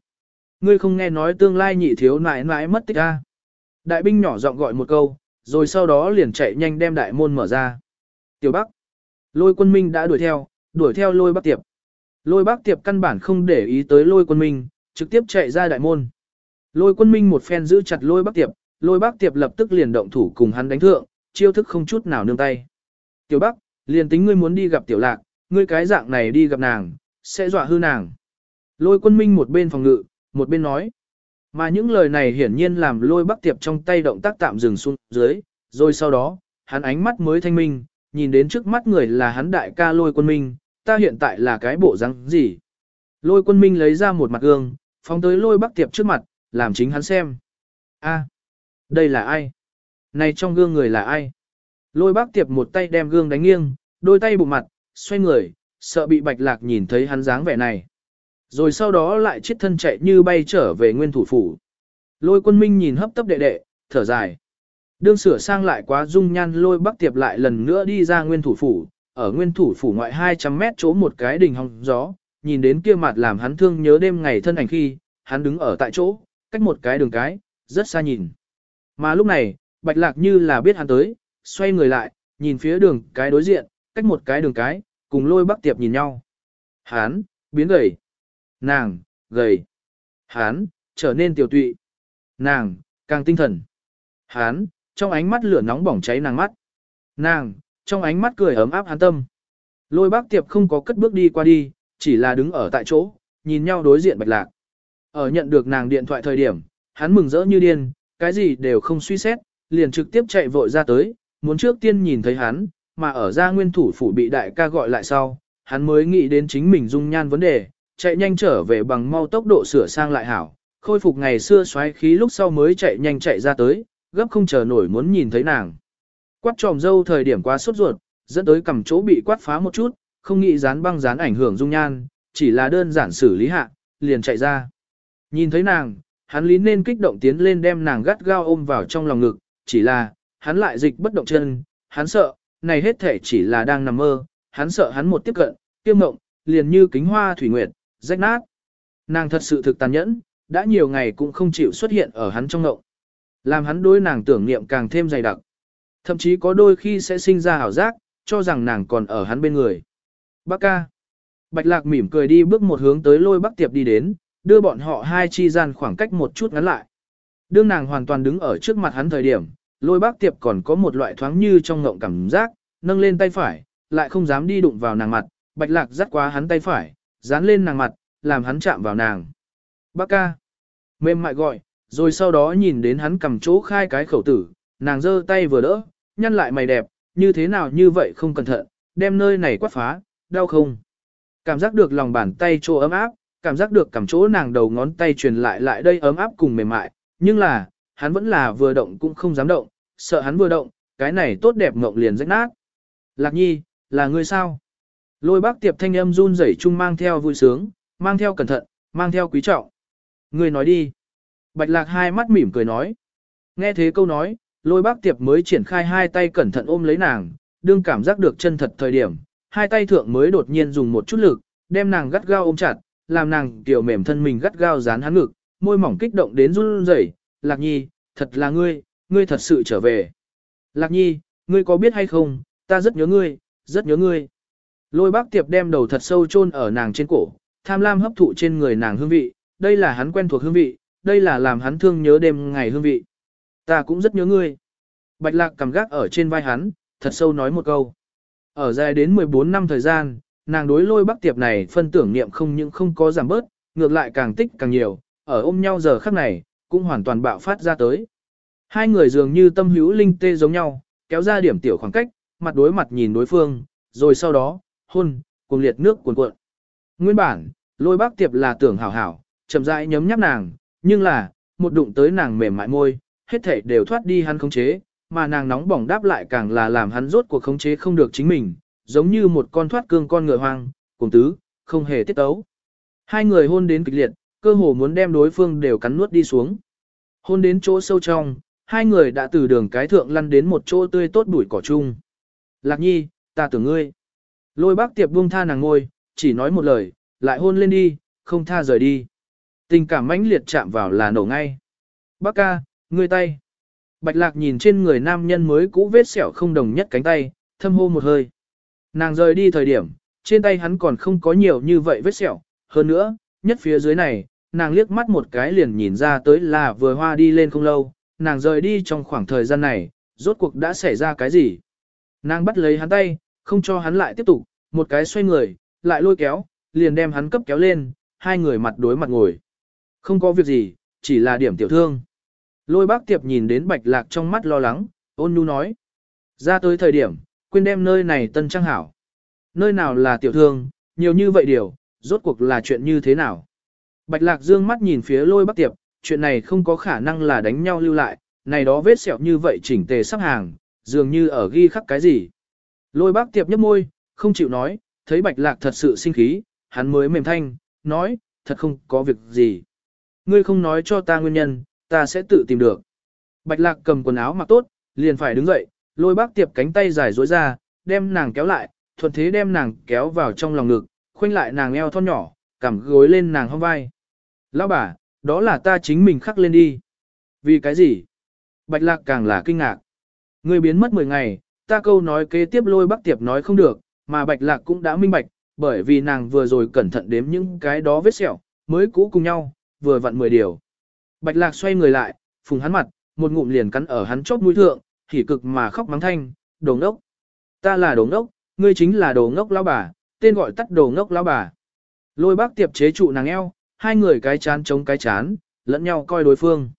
Ngươi không nghe nói tương lai nhị thiếu nãi nãi mất tích a? Đại binh nhỏ giọng gọi một câu, rồi sau đó liền chạy nhanh đem đại môn mở ra. Tiểu Bắc. Lôi quân minh đã đuổi theo, đuổi theo lôi Bắc Tiệp. Lôi Bắc Tiệp căn bản không để ý tới lôi quân minh, trực tiếp chạy ra đại môn. Lôi quân minh một phen giữ chặt lôi Bắc Tiệp, lôi Bắc Tiệp lập tức liền động thủ cùng hắn đánh thượng, chiêu thức không chút nào nương tay. Tiểu Bắc, liền tính ngươi muốn đi gặp tiểu lạc, ngươi cái dạng này đi gặp nàng, sẽ dọa hư nàng. Lôi quân minh một bên phòng ngự, một bên nói. Mà những lời này hiển nhiên làm lôi bắc tiệp trong tay động tác tạm dừng xuống dưới, rồi sau đó, hắn ánh mắt mới thanh minh, nhìn đến trước mắt người là hắn đại ca lôi quân minh, ta hiện tại là cái bộ răng gì. Lôi quân minh lấy ra một mặt gương, phóng tới lôi bắc tiệp trước mặt, làm chính hắn xem. a đây là ai? Này trong gương người là ai? Lôi bác tiệp một tay đem gương đánh nghiêng, đôi tay bụng mặt, xoay người, sợ bị bạch lạc nhìn thấy hắn dáng vẻ này. Rồi sau đó lại chết thân chạy như bay trở về nguyên thủ phủ. Lôi quân minh nhìn hấp tấp đệ đệ, thở dài. Đương sửa sang lại quá dung nhan lôi bắc tiệp lại lần nữa đi ra nguyên thủ phủ, ở nguyên thủ phủ ngoại 200 mét chỗ một cái đỉnh hong gió, nhìn đến kia mặt làm hắn thương nhớ đêm ngày thân ảnh khi, hắn đứng ở tại chỗ, cách một cái đường cái, rất xa nhìn. Mà lúc này, bạch lạc như là biết hắn tới, xoay người lại, nhìn phía đường cái đối diện, cách một cái đường cái, cùng lôi bắc tiệp nhìn nhau. Hắn, biến gầy. Nàng, gầy. Hắn, trở nên tiểu tụy. Nàng, càng tinh thần. Hắn, trong ánh mắt lửa nóng bỏng cháy nàng mắt. Nàng, trong ánh mắt cười ấm áp an tâm. Lôi bác tiệp không có cất bước đi qua đi, chỉ là đứng ở tại chỗ, nhìn nhau đối diện bạch lạc. Ở nhận được nàng điện thoại thời điểm, hắn mừng rỡ như điên, cái gì đều không suy xét, liền trực tiếp chạy vội ra tới, muốn trước tiên nhìn thấy hắn, mà ở gia nguyên thủ phủ bị đại ca gọi lại sau, hắn mới nghĩ đến chính mình dung nhan vấn đề, chạy nhanh trở về bằng mau tốc độ sửa sang lại hảo, khôi phục ngày xưa xoáy khí lúc sau mới chạy nhanh chạy ra tới, gấp không chờ nổi muốn nhìn thấy nàng. Quát tròm dâu thời điểm quá sốt ruột, dẫn tới cầm chỗ bị quát phá một chút, không nghĩ dán băng dán ảnh hưởng dung nhan, chỉ là đơn giản xử lý hạ, liền chạy ra. Nhìn thấy nàng, hắn lý nên kích động tiến lên đem nàng gắt gao ôm vào trong lòng ngực, chỉ là, hắn lại dịch bất động chân, hắn sợ, này hết thể chỉ là đang nằm mơ, hắn sợ hắn một tiếp cận, kiêu mộng, liền như kính hoa thủy nguyệt, rách nát. Nàng thật sự thực tàn nhẫn, đã nhiều ngày cũng không chịu xuất hiện ở hắn trong ngộng. Làm hắn đối nàng tưởng niệm càng thêm dày đặc. Thậm chí có đôi khi sẽ sinh ra ảo giác, cho rằng nàng còn ở hắn bên người. Bác ca. Bạch lạc mỉm cười đi bước một hướng tới lôi bắc tiệp đi đến, đưa bọn họ hai chi gian khoảng cách một chút ngắn lại. Đương nàng hoàn toàn đứng ở trước mặt hắn thời điểm, lôi bác tiệp còn có một loại thoáng như trong ngộng cảm giác, nâng lên tay phải, lại không dám đi đụng vào nàng mặt, bạch lạc dắt quá hắn tay phải, dán lên nàng mặt, làm hắn chạm vào nàng. Bác ca. Mềm mại gọi, rồi sau đó nhìn đến hắn cầm chỗ khai cái khẩu tử, nàng giơ tay vừa đỡ, nhăn lại mày đẹp, như thế nào như vậy không cẩn thận, đem nơi này quát phá, đau không? Cảm giác được lòng bàn tay chỗ ấm áp, cảm giác được cảm chỗ nàng đầu ngón tay truyền lại lại đây ấm áp cùng mềm mại, nhưng là, hắn vẫn là vừa động cũng không dám động, sợ hắn vừa động, cái này tốt đẹp ngộng liền rách nát. Lạc nhi, là ngươi sao? Lôi bác tiệp thanh âm run rẩy chung mang theo vui sướng, mang theo cẩn thận, mang theo quý trọng. Ngươi nói đi. Bạch lạc hai mắt mỉm cười nói. Nghe thế câu nói, lôi bác tiệp mới triển khai hai tay cẩn thận ôm lấy nàng, đương cảm giác được chân thật thời điểm, hai tay thượng mới đột nhiên dùng một chút lực, đem nàng gắt gao ôm chặt, làm nàng tiểu mềm thân mình gắt gao dán hắn ngực, môi mỏng kích động đến run rẩy. Lạc nhi, thật là ngươi, ngươi thật sự trở về. Lạc nhi, ngươi có biết hay không, ta rất nhớ ngươi, rất nhớ ngươi. Lôi bác tiệp đem đầu thật sâu chôn ở nàng trên cổ, tham lam hấp thụ trên người nàng hương vị, đây là hắn quen thuộc hương vị, đây là làm hắn thương nhớ đêm ngày hương vị. Ta cũng rất nhớ ngươi. Bạch lạc cầm gác ở trên vai hắn, thật sâu nói một câu. Ở dài đến 14 năm thời gian, nàng đối lôi bắc tiệp này phân tưởng niệm không những không có giảm bớt, ngược lại càng tích càng nhiều, ở ôm nhau giờ khắc này, cũng hoàn toàn bạo phát ra tới. Hai người dường như tâm hữu linh tê giống nhau, kéo ra điểm tiểu khoảng cách, mặt đối mặt nhìn đối phương, rồi sau đó, hôn, cùng liệt nước cuồn cuộn. Nguyên bản, lôi bác tiệp là tưởng hảo hảo, chậm rãi nhấm nháp nàng, nhưng là, một đụng tới nàng mềm mại môi, hết thể đều thoát đi hắn khống chế, mà nàng nóng bỏng đáp lại càng là làm hắn rốt cuộc khống chế không được chính mình, giống như một con thoát cương con ngựa hoang, cùng tứ, không hề tiết tấu. Hai người hôn đến kịch liệt, cơ hồ muốn đem đối phương đều cắn nuốt đi xuống. Hôn đến chỗ sâu trong, hai người đã từ đường cái thượng lăn đến một chỗ tươi tốt bụi cỏ chung. Lạc nhi, ta tưởng ngươi. Lôi bác tiệp buông tha nàng ngôi, chỉ nói một lời, lại hôn lên đi, không tha rời đi. Tình cảm mãnh liệt chạm vào là nổ ngay. Bác ca, ngươi tay. Bạch lạc nhìn trên người nam nhân mới cũ vết sẹo không đồng nhất cánh tay, thâm hô một hơi. Nàng rời đi thời điểm, trên tay hắn còn không có nhiều như vậy vết sẹo. Hơn nữa, nhất phía dưới này, nàng liếc mắt một cái liền nhìn ra tới là vừa hoa đi lên không lâu. Nàng rời đi trong khoảng thời gian này, rốt cuộc đã xảy ra cái gì? Nàng bắt lấy hắn tay, không cho hắn lại tiếp tục, một cái xoay người, lại lôi kéo, liền đem hắn cấp kéo lên, hai người mặt đối mặt ngồi. Không có việc gì, chỉ là điểm tiểu thương. Lôi bác tiệp nhìn đến bạch lạc trong mắt lo lắng, ôn nhu nói. Ra tới thời điểm, quên đem nơi này tân trang hảo. Nơi nào là tiểu thương, nhiều như vậy điều, rốt cuộc là chuyện như thế nào. Bạch lạc dương mắt nhìn phía lôi bác tiệp, chuyện này không có khả năng là đánh nhau lưu lại, này đó vết sẹo như vậy chỉnh tề sắp hàng, dường như ở ghi khắc cái gì. Lôi bác tiệp nhấp môi, không chịu nói, thấy bạch lạc thật sự sinh khí, hắn mới mềm thanh, nói, thật không có việc gì. Ngươi không nói cho ta nguyên nhân, ta sẽ tự tìm được. Bạch lạc cầm quần áo mặc tốt, liền phải đứng dậy, lôi bác tiệp cánh tay dài dối ra, đem nàng kéo lại, thuận thế đem nàng kéo vào trong lòng ngực, khoanh lại nàng eo thon nhỏ, cảm gối lên nàng hông vai. Lão bà, đó là ta chính mình khắc lên đi. Vì cái gì? Bạch lạc càng là kinh ngạc. người biến mất 10 ngày, ta câu nói kế tiếp lôi bác tiệp nói không được, mà bạch lạc cũng đã minh bạch, bởi vì nàng vừa rồi cẩn thận đếm những cái đó vết sẹo, mới cũ cùng nhau, vừa vặn 10 điều. Bạch lạc xoay người lại, phùng hắn mặt, một ngụm liền cắn ở hắn chóp mũi thượng, hỉ cực mà khóc mắng thanh, đồ ngốc. Ta là đồ ngốc, ngươi chính là đồ ngốc lão bà, tên gọi tắt đồ ngốc lão bà. Lôi bác tiệp chế trụ nàng eo, hai người cái chán chống cái chán, lẫn nhau coi đối phương.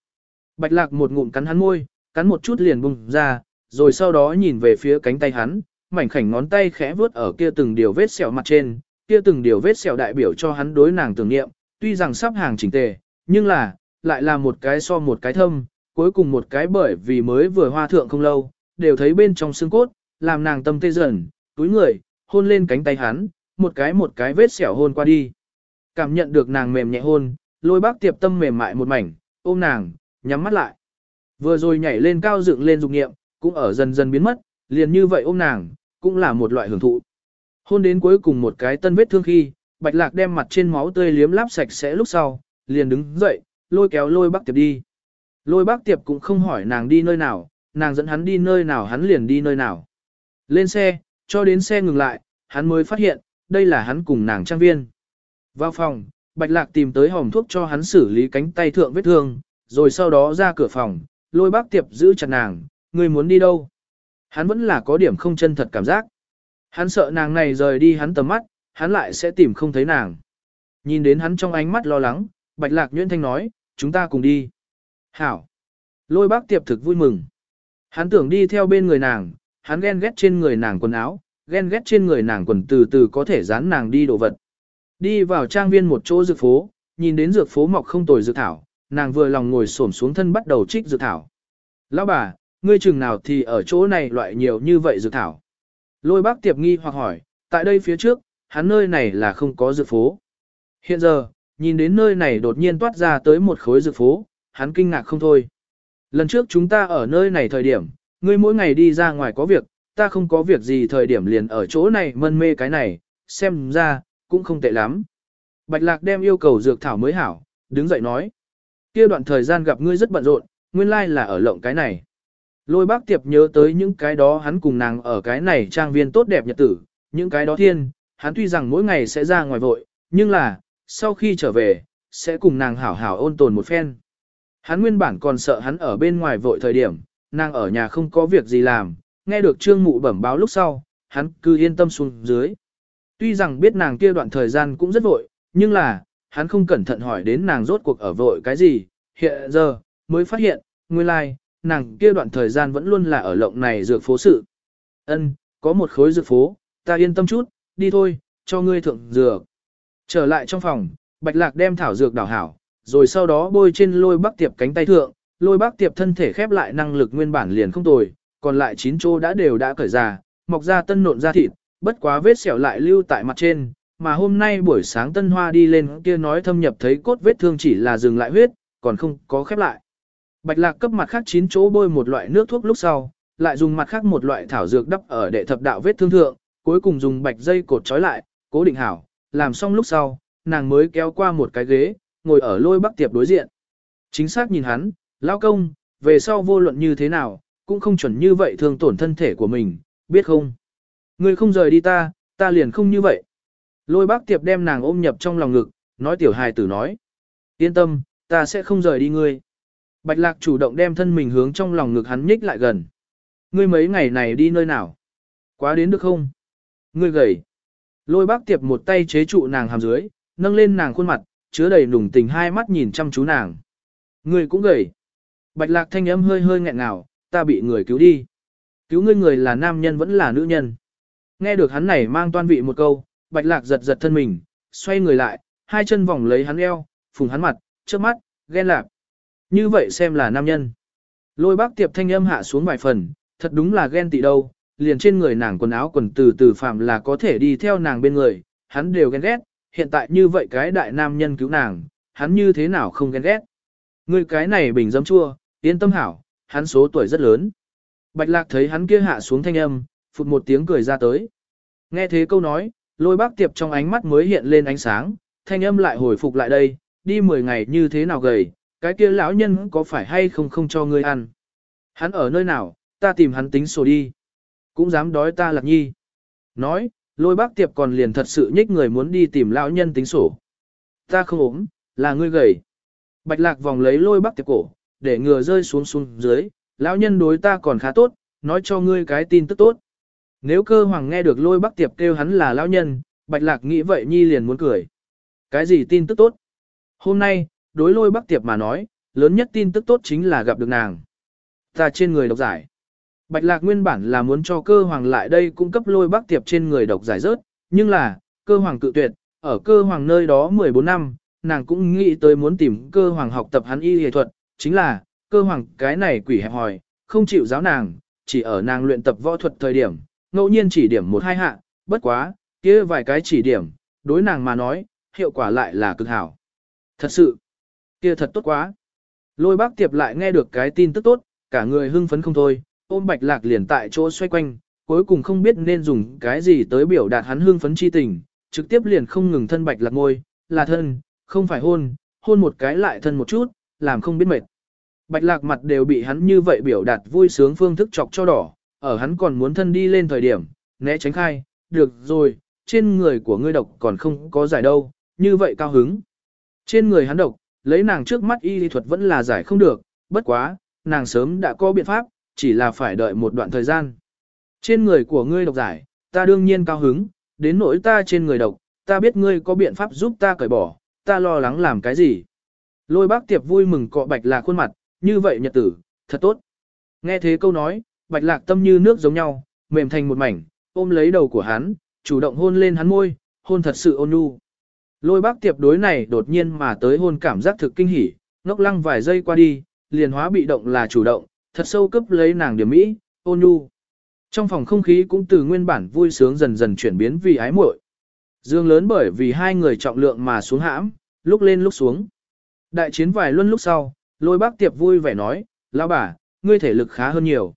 Bạch lạc một ngụm cắn hắn môi, cắn một chút liền bùng ra, rồi sau đó nhìn về phía cánh tay hắn, mảnh khảnh ngón tay khẽ vuốt ở kia từng điều vết sẹo mặt trên, kia từng điều vết sẹo đại biểu cho hắn đối nàng tưởng niệm, tuy rằng sắp hàng chỉnh tề, nhưng là, lại là một cái so một cái thâm, cuối cùng một cái bởi vì mới vừa hoa thượng không lâu, đều thấy bên trong xương cốt, làm nàng tâm tê dần, túi người, hôn lên cánh tay hắn, một cái một cái vết sẹo hôn qua đi. Cảm nhận được nàng mềm nhẹ hôn, lôi bác tiệp tâm mềm mại một mảnh, ôm nàng, nhắm mắt lại. Vừa rồi nhảy lên cao dựng lên dục nghiệm, cũng ở dần dần biến mất, liền như vậy ôm nàng, cũng là một loại hưởng thụ. Hôn đến cuối cùng một cái tân vết thương khi, bạch lạc đem mặt trên máu tươi liếm láp sạch sẽ lúc sau, liền đứng dậy, lôi kéo lôi bác tiệp đi. Lôi bác tiệp cũng không hỏi nàng đi nơi nào, nàng dẫn hắn đi nơi nào hắn liền đi nơi nào. Lên xe, cho đến xe ngừng lại, hắn mới phát hiện, đây là hắn cùng nàng trang viên. Vào phòng, Bạch Lạc tìm tới hòm thuốc cho hắn xử lý cánh tay thượng vết thương, rồi sau đó ra cửa phòng, lôi bác tiệp giữ chặt nàng, người muốn đi đâu? Hắn vẫn là có điểm không chân thật cảm giác. Hắn sợ nàng này rời đi hắn tầm mắt, hắn lại sẽ tìm không thấy nàng. Nhìn đến hắn trong ánh mắt lo lắng, Bạch Lạc Nhuyễn Thanh nói, chúng ta cùng đi. Hảo. Lôi bác tiệp thực vui mừng. Hắn tưởng đi theo bên người nàng, hắn ghen ghét trên người nàng quần áo, ghen ghét trên người nàng quần từ từ có thể dán nàng đi đồ vật. Đi vào trang viên một chỗ dược phố, nhìn đến dược phố mọc không tồi dược thảo, nàng vừa lòng ngồi xổm xuống thân bắt đầu trích dược thảo. Lão bà, ngươi chừng nào thì ở chỗ này loại nhiều như vậy dược thảo. Lôi bác tiệp nghi hoặc hỏi, tại đây phía trước, hắn nơi này là không có dược phố. Hiện giờ, nhìn đến nơi này đột nhiên toát ra tới một khối dược phố, hắn kinh ngạc không thôi. Lần trước chúng ta ở nơi này thời điểm, ngươi mỗi ngày đi ra ngoài có việc, ta không có việc gì thời điểm liền ở chỗ này mân mê cái này, xem ra, cũng không tệ lắm. Bạch Lạc đem yêu cầu dược thảo mới hảo, đứng dậy nói. kia đoạn thời gian gặp ngươi rất bận rộn, nguyên lai like là ở lộng cái này. Lôi bác tiệp nhớ tới những cái đó hắn cùng nàng ở cái này trang viên tốt đẹp nhật tử, những cái đó thiên, hắn tuy rằng mỗi ngày sẽ ra ngoài vội, nhưng là, sau khi trở về, sẽ cùng nàng hảo hảo ôn tồn một phen. Hắn nguyên bản còn sợ hắn ở bên ngoài vội thời điểm, nàng ở nhà không có việc gì làm, nghe được trương mụ bẩm báo lúc sau, hắn cứ yên tâm xuống dưới. Tuy rằng biết nàng kia đoạn thời gian cũng rất vội, nhưng là, hắn không cẩn thận hỏi đến nàng rốt cuộc ở vội cái gì, hiện giờ, mới phát hiện, nguyên lai, like, nàng kia đoạn thời gian vẫn luôn là ở lộng này dược phố sự. Ân, có một khối dược phố, ta yên tâm chút, đi thôi, cho ngươi thượng dược. Trở lại trong phòng, Bạch Lạc đem thảo dược đảo hảo, rồi sau đó bôi trên lôi bắc tiệp cánh tay thượng, lôi bắc tiệp thân thể khép lại năng lực nguyên bản liền không tồi, còn lại chín chỗ đã đều đã cởi ra, mọc ra tân nộn ra thịt, bất quá vết sẹo lại lưu tại mặt trên, mà hôm nay buổi sáng tân hoa đi lên kia nói thâm nhập thấy cốt vết thương chỉ là dừng lại huyết, còn không có khép lại. Bạch lạc cấp mặt khác chín chỗ bôi một loại nước thuốc lúc sau, lại dùng mặt khác một loại thảo dược đắp ở đệ thập đạo vết thương thượng, cuối cùng dùng bạch dây cột trói lại, cố định hảo, làm xong lúc sau, nàng mới kéo qua một cái ghế, ngồi ở lôi bắc tiệp đối diện. Chính xác nhìn hắn, lao công, về sau vô luận như thế nào, cũng không chuẩn như vậy thương tổn thân thể của mình, biết không? Ngươi không rời đi ta, ta liền không như vậy. Lôi bác tiệp đem nàng ôm nhập trong lòng ngực, nói tiểu hài tử nói. Yên tâm, ta sẽ không rời đi ngươi. Bạch lạc chủ động đem thân mình hướng trong lòng ngực hắn nhích lại gần. Ngươi mấy ngày này đi nơi nào? Quá đến được không? Ngươi gầy. Lôi bác tiệp một tay chế trụ nàng hàm dưới, nâng lên nàng khuôn mặt, chứa đầy nùng tình hai mắt nhìn chăm chú nàng. Người cũng gầy. Bạch lạc thanh âm hơi hơi nghẹn ngào, ta bị người cứu đi. Cứu ngươi người là nam nhân vẫn là nữ nhân. Nghe được hắn này mang toan vị một câu, bạch lạc giật giật thân mình, xoay người lại, hai chân vòng lấy hắn eo, phùng hắn mặt, trước mắt, ghen lạc. Như vậy xem là nam nhân. Lôi bác tiệp thanh âm hạ xuống vài phần, thật đúng là ghen tị đâu, liền trên người nàng quần áo quần từ từ phạm là có thể đi theo nàng bên người, hắn đều ghen ghét, hiện tại như vậy cái đại nam nhân cứu nàng, hắn như thế nào không ghen ghét. Người cái này bình dấm chua, yên tâm hảo, hắn số tuổi rất lớn. Bạch lạc thấy hắn kia hạ xuống thanh âm, phụt một tiếng cười ra tới. Nghe thế câu nói, lôi bác tiệp trong ánh mắt mới hiện lên ánh sáng, thanh âm lại hồi phục lại đây, đi 10 ngày như thế nào gầy, cái kia lão nhân có phải hay không không cho ngươi ăn. Hắn ở nơi nào, ta tìm hắn tính sổ đi. Cũng dám đói ta lạc nhi. Nói, lôi bác tiệp còn liền thật sự nhích người muốn đi tìm lão nhân tính sổ. Ta không ốm, là ngươi gầy. Bạch lạc vòng lấy lôi bác tiệp cổ, để ngừa rơi xuống xuống dưới, lão nhân đối ta còn khá tốt, nói cho ngươi cái tin tức tốt. Nếu cơ hoàng nghe được lôi bác tiệp kêu hắn là lão nhân, bạch lạc nghĩ vậy nhi liền muốn cười. Cái gì tin tức tốt? Hôm nay, đối lôi bác tiệp mà nói, lớn nhất tin tức tốt chính là gặp được nàng. Ta trên người độc giải. Bạch lạc nguyên bản là muốn cho cơ hoàng lại đây cung cấp lôi bác tiệp trên người độc giải rớt, nhưng là, cơ hoàng cự tuyệt, ở cơ hoàng nơi đó 14 năm, nàng cũng nghĩ tới muốn tìm cơ hoàng học tập hắn y y thuật, chính là, cơ hoàng cái này quỷ hẹp hòi, không chịu giáo nàng, chỉ ở nàng luyện tập võ thuật thời điểm, ngẫu nhiên chỉ điểm một hai hạ, bất quá, kia vài cái chỉ điểm, đối nàng mà nói, hiệu quả lại là cực hảo. Thật sự, kia thật tốt quá. Lôi bác tiệp lại nghe được cái tin tức tốt, cả người hưng phấn không thôi, ôm bạch lạc liền tại chỗ xoay quanh, cuối cùng không biết nên dùng cái gì tới biểu đạt hắn hương phấn chi tình, trực tiếp liền không ngừng thân bạch lạc ngôi, là thân, không phải hôn, hôn một cái lại thân một chút, làm không biết mệt. Bạch lạc mặt đều bị hắn như vậy biểu đạt vui sướng phương thức chọc cho đỏ, ở hắn còn muốn thân đi lên thời điểm, né tránh khai, được rồi, trên người của ngươi độc còn không có giải đâu, như vậy cao hứng. Trên người hắn độc, lấy nàng trước mắt y lý thuật vẫn là giải không được, bất quá, nàng sớm đã có biện pháp, chỉ là phải đợi một đoạn thời gian. Trên người của ngươi độc giải, ta đương nhiên cao hứng, đến nỗi ta trên người độc, ta biết ngươi có biện pháp giúp ta cởi bỏ, ta lo lắng làm cái gì. Lôi bác tiệp vui mừng cọ bạch lạc khuôn mặt, như vậy nhật tử, thật tốt. Nghe thế câu nói, bạch lạc tâm như nước giống nhau, mềm thành một mảnh, ôm lấy đầu của hắn, chủ động hôn lên hắn môi, hôn thật sự ôn nhu. Lôi bác tiệp đối này đột nhiên mà tới hôn cảm giác thực kinh hỉ, ngốc lăng vài giây qua đi, liền hóa bị động là chủ động, thật sâu cấp lấy nàng điểm mỹ, ôn nhu. Trong phòng không khí cũng từ nguyên bản vui sướng dần dần chuyển biến vì ái muội. Dương lớn bởi vì hai người trọng lượng mà xuống hãm, lúc lên lúc xuống. Đại chiến vài luân lúc sau, lôi bác tiệp vui vẻ nói, lão bà, ngươi thể lực khá hơn nhiều.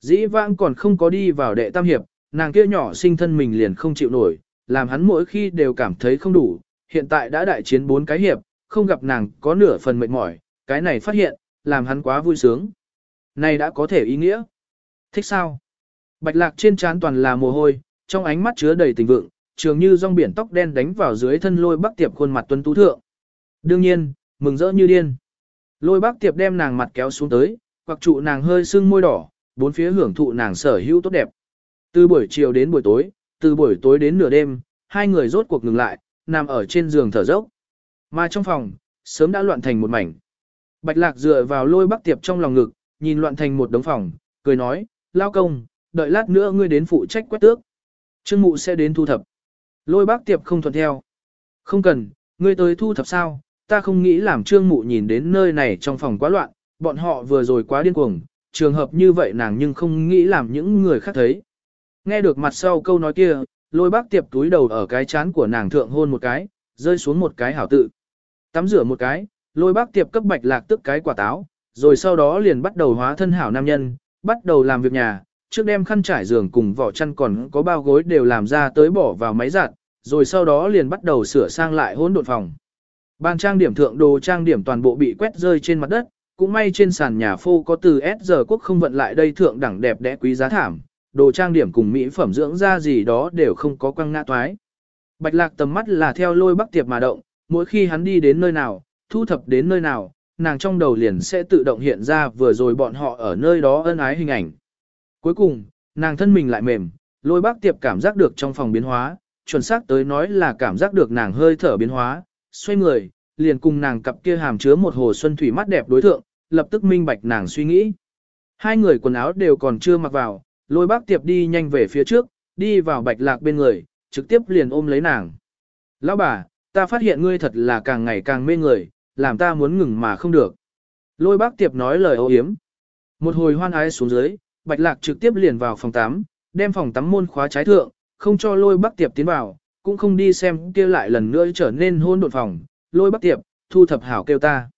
Dĩ vãng còn không có đi vào đệ tam hiệp, nàng kia nhỏ sinh thân mình liền không chịu nổi, làm hắn mỗi khi đều cảm thấy không đủ, hiện tại đã đại chiến bốn cái hiệp, không gặp nàng có nửa phần mệt mỏi, cái này phát hiện, làm hắn quá vui sướng. Này đã có thể ý nghĩa. Thích sao? Bạch lạc trên trán toàn là mồ hôi, trong ánh mắt chứa đầy tình vượng, trường như rong biển tóc đen đánh vào dưới thân lôi bắc tiệp khuôn mặt tuấn tú thượng. Đương nhiên, mừng rỡ như điên. Lôi bác tiệp đem nàng mặt kéo xuống tới, hoặc trụ nàng hơi sưng môi đỏ, bốn phía hưởng thụ nàng sở hữu tốt đẹp. Từ buổi chiều đến buổi tối, từ buổi tối đến nửa đêm, hai người rốt cuộc ngừng lại, nằm ở trên giường thở dốc. Mà trong phòng, sớm đã loạn thành một mảnh. Bạch lạc dựa vào lôi bác tiệp trong lòng ngực, nhìn loạn thành một đống phòng, cười nói, lao công, đợi lát nữa ngươi đến phụ trách quét tước. Trương mụ sẽ đến thu thập. Lôi bác tiệp không thuận theo. Không cần, ngươi tới thu thập sao, ta không nghĩ làm trương mụ nhìn đến nơi này trong phòng quá loạn, bọn họ vừa rồi quá điên cuồng, trường hợp như vậy nàng nhưng không nghĩ làm những người khác thấy. Nghe được mặt sau câu nói kia, lôi bác tiệp túi đầu ở cái chán của nàng thượng hôn một cái, rơi xuống một cái hảo tự. Tắm rửa một cái, lôi bác tiệp cấp bạch lạc tức cái quả táo, rồi sau đó liền bắt đầu hóa thân hảo nam nhân, bắt đầu làm việc nhà, trước đem khăn trải giường cùng vỏ chăn còn có bao gối đều làm ra tới bỏ vào máy giặt, rồi sau đó liền bắt đầu sửa sang lại hỗn độn phòng. Bàn trang điểm thượng đồ trang điểm toàn bộ bị quét rơi trên mặt đất, cũng may trên sàn nhà phô có từ S giờ quốc không vận lại đây thượng đẳng đẹp đẽ quý giá thảm, đồ trang điểm cùng mỹ phẩm dưỡng da gì đó đều không có quăng ngã toái. Bạch lạc tầm mắt là theo lôi bắc tiệp mà động, mỗi khi hắn đi đến nơi nào, thu thập đến nơi nào, nàng trong đầu liền sẽ tự động hiện ra vừa rồi bọn họ ở nơi đó ân ái hình ảnh. Cuối cùng, nàng thân mình lại mềm, lôi bác tiệp cảm giác được trong phòng biến hóa, chuẩn xác tới nói là cảm giác được nàng hơi thở biến hóa, xoay người, liền cùng nàng cặp kia hàm chứa một hồ xuân thủy mắt đẹp đối thượng, lập tức minh bạch nàng suy nghĩ. Hai người quần áo đều còn chưa mặc vào, lôi bác tiệp đi nhanh về phía trước, đi vào bạch lạc bên người, trực tiếp liền ôm lấy nàng. Lão bà, ta phát hiện ngươi thật là càng ngày càng mê người, làm ta muốn ngừng mà không được. Lôi bác tiệp nói lời ô hiếm. Một hồi hoan ái xuống dưới, bạch lạc trực tiếp liền vào phòng tắm, đem phòng tắm môn khóa trái thượng, không cho lôi bắc tiệp tiến vào, cũng không đi xem kia lại lần nữa trở nên hôn đột phòng, lôi bắc tiệp, thu thập hảo kêu ta.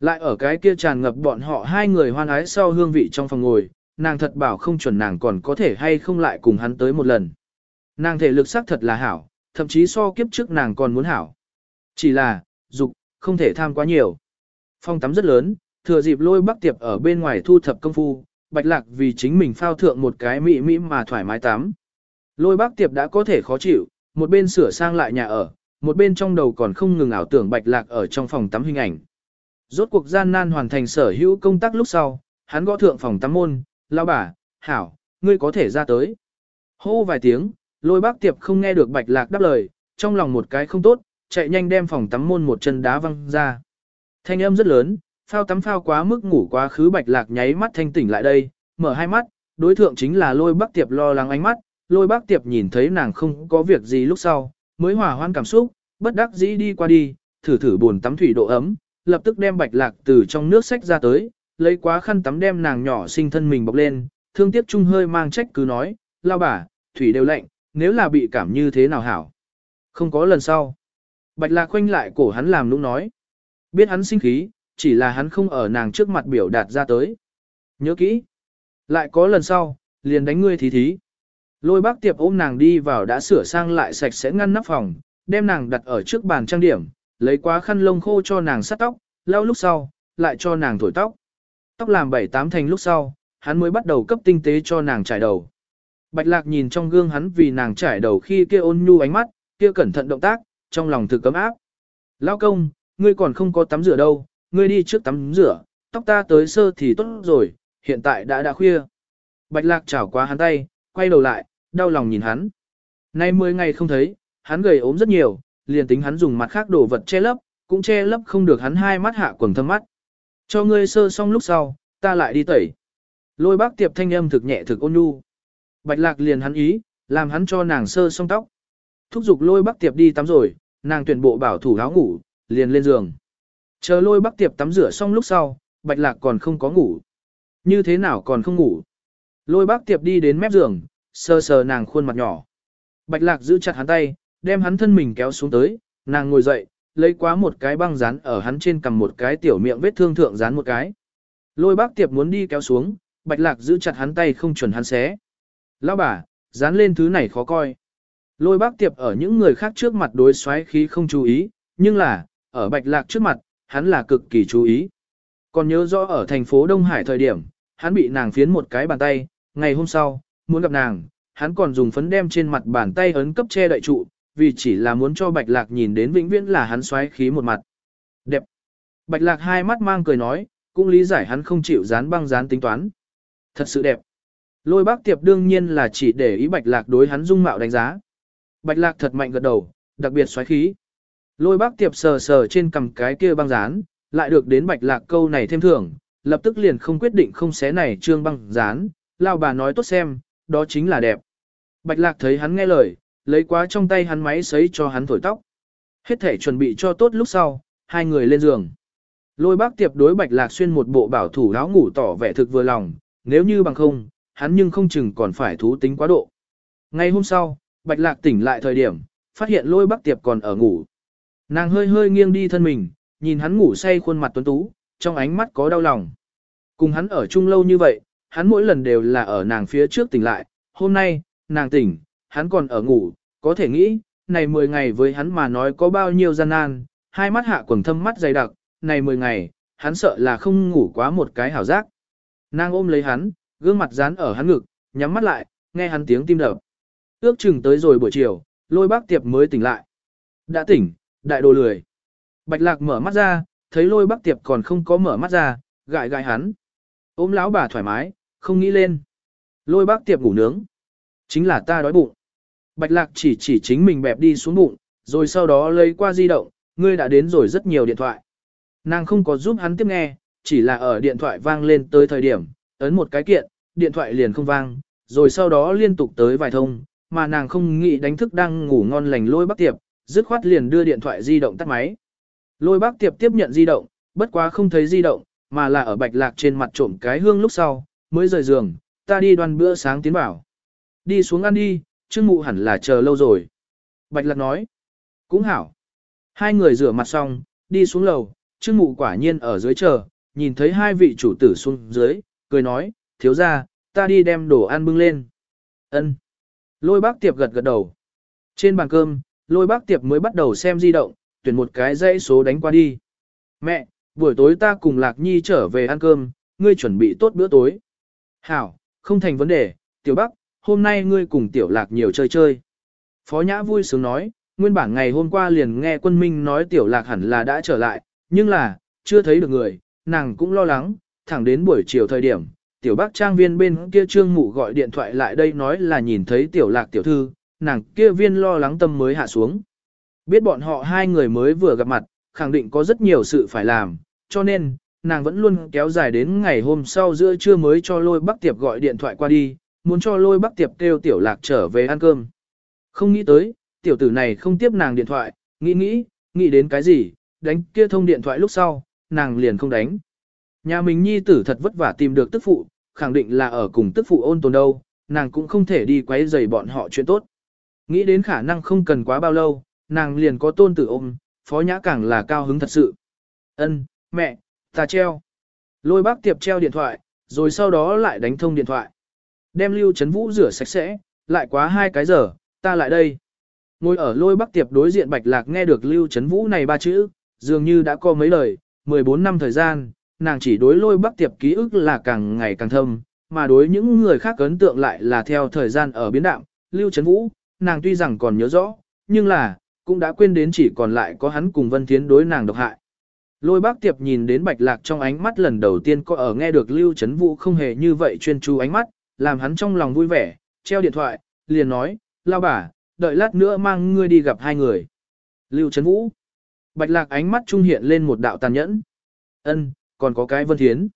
Lại ở cái kia tràn ngập bọn họ hai người hoan ái sau hương vị trong phòng ngồi, nàng thật bảo không chuẩn nàng còn có thể hay không lại cùng hắn tới một lần. Nàng thể lực sắc thật là hảo, thậm chí so kiếp trước nàng còn muốn hảo. Chỉ là, dục không thể tham quá nhiều. Phòng tắm rất lớn, thừa dịp lôi bắc tiệp ở bên ngoài thu thập công phu, bạch lạc vì chính mình phao thượng một cái mị mỹ mà thoải mái tắm. Lôi bắc tiệp đã có thể khó chịu, một bên sửa sang lại nhà ở, một bên trong đầu còn không ngừng ảo tưởng bạch lạc ở trong phòng tắm hình ảnh. Rốt cuộc gian nan hoàn thành sở hữu công tác lúc sau, hắn gõ thượng phòng tắm môn, lao bà, hảo, ngươi có thể ra tới. Hô vài tiếng, lôi bác tiệp không nghe được bạch lạc đáp lời, trong lòng một cái không tốt, chạy nhanh đem phòng tắm môn một chân đá văng ra. Thanh âm rất lớn, phao tắm phao quá mức ngủ quá khứ bạch lạc nháy mắt thanh tỉnh lại đây, mở hai mắt, đối thượng chính là lôi bác tiệp lo lắng ánh mắt, lôi bác tiệp nhìn thấy nàng không có việc gì lúc sau, mới hòa hoan cảm xúc, bất đắc dĩ đi qua đi, thử thử buồn tắm thủy độ ấm, lập tức đem bạch lạc từ trong nước sách ra tới, lấy quá khăn tắm đem nàng nhỏ sinh thân mình bọc lên, thương tiếc chung hơi mang trách cứ nói, lao bà, thủy đều lạnh, nếu là bị cảm như thế nào hảo. Không có lần sau. Bạch lạc khoanh lại cổ hắn làm nũng nói. Biết hắn sinh khí, chỉ là hắn không ở nàng trước mặt biểu đạt ra tới. Nhớ kỹ. Lại có lần sau, liền đánh ngươi thí thí. Lôi bác tiệp ôm nàng đi vào đã sửa sang lại sạch sẽ ngăn nắp phòng, đem nàng đặt ở trước bàn trang điểm, lấy quá khăn lông khô cho nàng sắt tóc, lau lúc sau, lại cho nàng thổi tóc. Tóc làm bảy tám thành lúc sau, hắn mới bắt đầu cấp tinh tế cho nàng trải đầu. Bạch lạc nhìn trong gương hắn vì nàng trải đầu khi kia ôn nhu ánh mắt, kia cẩn thận động tác, trong lòng thực cấm áp. Lao công, ngươi còn không có tắm rửa đâu, ngươi đi trước tắm rửa, tóc ta tới sơ thì tốt rồi, hiện tại đã đã khuya. Bạch lạc chảo qua hắn tay, quay đầu lại, đau lòng nhìn hắn. Nay 10 ngày không thấy, hắn gầy ốm rất nhiều, liền tính hắn dùng mặt khác đổ vật che lấp, cũng che lấp không được hắn hai mắt hạ quầng thâm mắt. Cho ngươi sơ xong lúc sau, ta lại đi tẩy. Lôi bác tiệp thanh âm thực nhẹ thực ôn nhu. Bạch lạc liền hắn ý, làm hắn cho nàng sơ xong tóc. Thúc giục lôi bác tiệp đi tắm rồi, nàng tuyển bộ bảo thủ áo ngủ, liền lên giường. Chờ lôi bác tiệp tắm rửa xong lúc sau, bạch lạc còn không có ngủ. Như thế nào còn không ngủ? Lôi bác tiệp đi đến mép giường, sờ sờ nàng khuôn mặt nhỏ. Bạch lạc giữ chặt hắn tay, đem hắn thân mình kéo xuống tới, nàng ngồi dậy, lấy quá một cái băng dán ở hắn trên cầm một cái tiểu miệng vết thương thượng dán một cái. Lôi bác tiệp muốn đi kéo xuống, bạch lạc giữ chặt hắn tay không chuẩn hắn xé. Lão bà, dán lên thứ này khó coi. Lôi bác tiệp ở những người khác trước mặt đối xoáy khí không chú ý, nhưng là, ở bạch lạc trước mặt, hắn là cực kỳ chú ý. Còn nhớ rõ ở thành phố Đông Hải thời điểm, hắn bị nàng phiến một cái bàn tay, ngày hôm sau, muốn gặp nàng, hắn còn dùng phấn đem trên mặt bàn tay ấn cấp che đậy trụ, vì chỉ là muốn cho Bạch Lạc nhìn đến vĩnh viễn là hắn xoáy khí một mặt. Đẹp. Bạch Lạc hai mắt mang cười nói, cũng lý giải hắn không chịu dán băng dán tính toán. Thật sự đẹp. Lôi bác tiệp đương nhiên là chỉ để ý Bạch Lạc đối hắn dung mạo đánh giá. Bạch Lạc thật mạnh gật đầu, đặc biệt xoáy khí. Lôi bác tiệp sờ sờ trên cầm cái kia băng dán, lại được đến Bạch Lạc câu này thêm thưởng, lập tức liền không quyết định không xé này trương băng dán, lao bà nói tốt xem, đó chính là đẹp. Bạch Lạc thấy hắn nghe lời, lấy quá trong tay hắn máy sấy cho hắn thổi tóc. Hết thể chuẩn bị cho tốt lúc sau, hai người lên giường. Lôi bác tiệp đối Bạch Lạc xuyên một bộ bảo thủ áo ngủ tỏ vẻ thực vừa lòng, nếu như bằng không, hắn nhưng không chừng còn phải thú tính quá độ. Ngày hôm sau, Bạch Lạc tỉnh lại thời điểm, phát hiện lôi Bắc tiệp còn ở ngủ. Nàng hơi hơi nghiêng đi thân mình, nhìn hắn ngủ say khuôn mặt tuấn tú, trong ánh mắt có đau lòng. Cùng hắn ở chung lâu như vậy, hắn mỗi lần đều là ở nàng phía trước tỉnh lại, hôm nay, nàng tỉnh, hắn còn ở ngủ, có thể nghĩ, này 10 ngày với hắn mà nói có bao nhiêu gian nan, hai mắt hạ quầng thâm mắt dày đặc, này 10 ngày, hắn sợ là không ngủ quá một cái hảo giác. Nàng ôm lấy hắn, gương mặt dán ở hắn ngực, nhắm mắt lại, nghe hắn tiếng tim đập. Ước chừng tới rồi buổi chiều, lôi bác tiệp mới tỉnh lại. Đã tỉnh, đại đồ lười. Bạch lạc mở mắt ra, thấy lôi bác tiệp còn không có mở mắt ra, gại gại hắn. Ôm lão bà thoải mái, không nghĩ lên. Lôi bác tiệp ngủ nướng. Chính là ta đói bụng. Bạch lạc chỉ chỉ chính mình bẹp đi xuống bụng, rồi sau đó lấy qua di động, ngươi đã đến rồi rất nhiều điện thoại. Nàng không có giúp hắn tiếp nghe, chỉ là ở điện thoại vang lên tới thời điểm, ấn một cái kiện, điện thoại liền không vang, rồi sau đó liên tục tới vài thông, mà nàng không nghĩ đánh thức đang ngủ ngon lành lôi bác tiệp, dứt khoát liền đưa điện thoại di động tắt máy. Lôi bác tiệp tiếp nhận di động, bất quá không thấy di động, mà là ở bạch lạc trên mặt trộm cái hương lúc sau, mới rời giường, ta đi đoan bữa sáng tiến bảo. Đi xuống ăn đi, trương mụ hẳn là chờ lâu rồi. Bạch lạc nói. Cũng hảo. Hai người rửa mặt xong, đi xuống lầu, trương mụ quả nhiên ở dưới chờ, nhìn thấy hai vị chủ tử xuống dưới, cười nói, thiếu ra, ta đi đem đồ ăn bưng lên. ân Lôi bác tiệp gật gật đầu. Trên bàn cơm, lôi bác tiệp mới bắt đầu xem di động, tuyển một cái dãy số đánh qua đi. Mẹ, buổi tối ta cùng Lạc Nhi trở về ăn cơm, ngươi chuẩn bị tốt bữa tối. Hảo, không thành vấn đề, tiểu bắc, hôm nay ngươi cùng tiểu lạc nhiều chơi chơi. Phó Nhã vui sướng nói, nguyên bản ngày hôm qua liền nghe quân minh nói tiểu lạc hẳn là đã trở lại, nhưng là, chưa thấy được người, nàng cũng lo lắng, thẳng đến buổi chiều thời điểm, tiểu bác trang viên bên kia trương mụ gọi điện thoại lại đây nói là nhìn thấy tiểu lạc tiểu thư, nàng kia viên lo lắng tâm mới hạ xuống. Biết bọn họ hai người mới vừa gặp mặt, khẳng định có rất nhiều sự phải làm, cho nên, nàng vẫn luôn kéo dài đến ngày hôm sau giữa trưa mới cho lôi bắc tiệp gọi điện thoại qua đi, muốn cho lôi bắc tiệp kêu tiểu lạc trở về ăn cơm. Không nghĩ tới, tiểu tử này không tiếp nàng điện thoại, nghĩ nghĩ, nghĩ đến cái gì, đánh kia thông điện thoại lúc sau, nàng liền không đánh. Nhà mình nhi tử thật vất vả tìm được tức phụ, khẳng định là ở cùng tức phụ ôn tồn đâu, nàng cũng không thể đi quấy rầy bọn họ chuyện tốt. Nghĩ đến khả năng không cần quá bao lâu, nàng liền có tôn tử ôm, phó nhã càng là cao hứng thật sự. Ân, mẹ, ta treo. Lôi bác tiệp treo điện thoại, rồi sau đó lại đánh thông điện thoại. Đem lưu chấn vũ rửa sạch sẽ, lại quá hai cái giờ, ta lại đây. Ngồi ở lôi bác tiệp đối diện bạch lạc nghe được lưu chấn vũ này ba chữ, dường như đã có mấy lời, 14 năm thời gian, nàng chỉ đối lôi bắc tiệp ký ức là càng ngày càng thâm, mà đối những người khác ấn tượng lại là theo thời gian ở biến đạm, Lưu Trấn Vũ, nàng tuy rằng còn nhớ rõ, nhưng là, cũng đã quên đến chỉ còn lại có hắn cùng Vân Thiến đối nàng độc hại. Lôi bác tiệp nhìn đến bạch lạc trong ánh mắt lần đầu tiên có ở nghe được Lưu Trấn Vũ không hề như vậy chuyên chú ánh mắt, làm hắn trong lòng vui vẻ, treo điện thoại, liền nói, lao bà, đợi lát nữa mang ngươi đi gặp hai người. Lưu Trấn Vũ. Bạch lạc ánh mắt trung hiện lên một đạo tàn nhẫn. ân còn có cái Vân Thiến.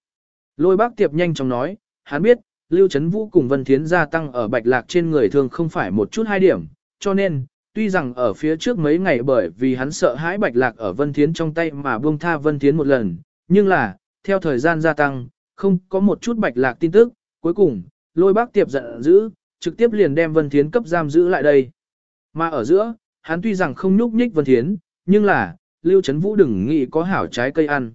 Lôi bác tiệp nhanh chóng nói, hắn biết, Lưu Trấn Vũ cùng Vân Thiến gia tăng ở bạch lạc trên người thường không phải một chút hai điểm, cho nên, tuy rằng ở phía trước mấy ngày bởi vì hắn sợ hãi bạch lạc ở Vân Thiến trong tay mà buông tha Vân Thiến một lần, nhưng là, theo thời gian gia tăng, không có một chút bạch lạc tin tức, cuối cùng, lôi bác tiệp giận dữ, trực tiếp liền đem Vân Thiến cấp giam giữ lại đây. Mà ở giữa, hắn tuy rằng không nhúc nhích Vân Thiến, nhưng là, Lưu Trấn Vũ đừng nghĩ có hảo trái cây ăn.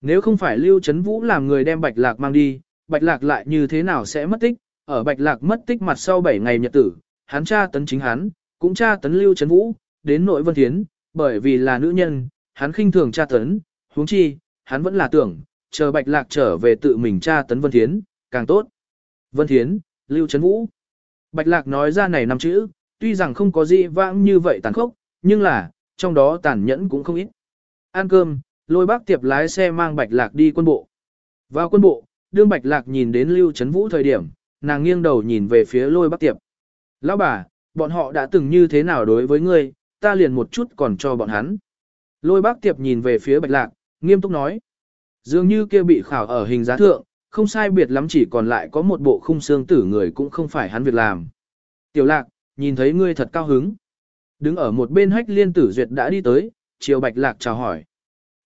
Nếu không phải Lưu Trấn Vũ làm người đem Bạch Lạc mang đi, Bạch Lạc lại như thế nào sẽ mất tích, ở Bạch Lạc mất tích mặt sau 7 ngày nhật tử, hắn tra tấn chính hắn, cũng tra tấn Lưu Trấn Vũ, đến nội Vân Thiến, bởi vì là nữ nhân, hắn khinh thường tra tấn, huống chi, hắn vẫn là tưởng, chờ Bạch Lạc trở về tự mình tra tấn Vân Thiến, càng tốt. Vân Thiến, Lưu Trấn Vũ. Bạch Lạc nói ra này năm chữ, tuy rằng không có gì vãng như vậy tàn khốc, nhưng là, trong đó tàn nhẫn cũng không ít. Ăn cơm, lôi bác tiệp lái xe mang bạch lạc đi quân bộ. Vào quân bộ, đương bạch lạc nhìn đến lưu chấn vũ thời điểm, nàng nghiêng đầu nhìn về phía lôi bác tiệp. Lão bà, bọn họ đã từng như thế nào đối với ngươi, ta liền một chút còn cho bọn hắn. Lôi bác tiệp nhìn về phía bạch lạc, nghiêm túc nói. Dường như kia bị khảo ở hình giá thượng, không sai biệt lắm chỉ còn lại có một bộ khung xương tử người cũng không phải hắn việc làm. Tiểu lạc, nhìn thấy ngươi thật cao hứng. Đứng ở một bên hách liên tử duyệt đã đi tới, chiều bạch lạc chào hỏi.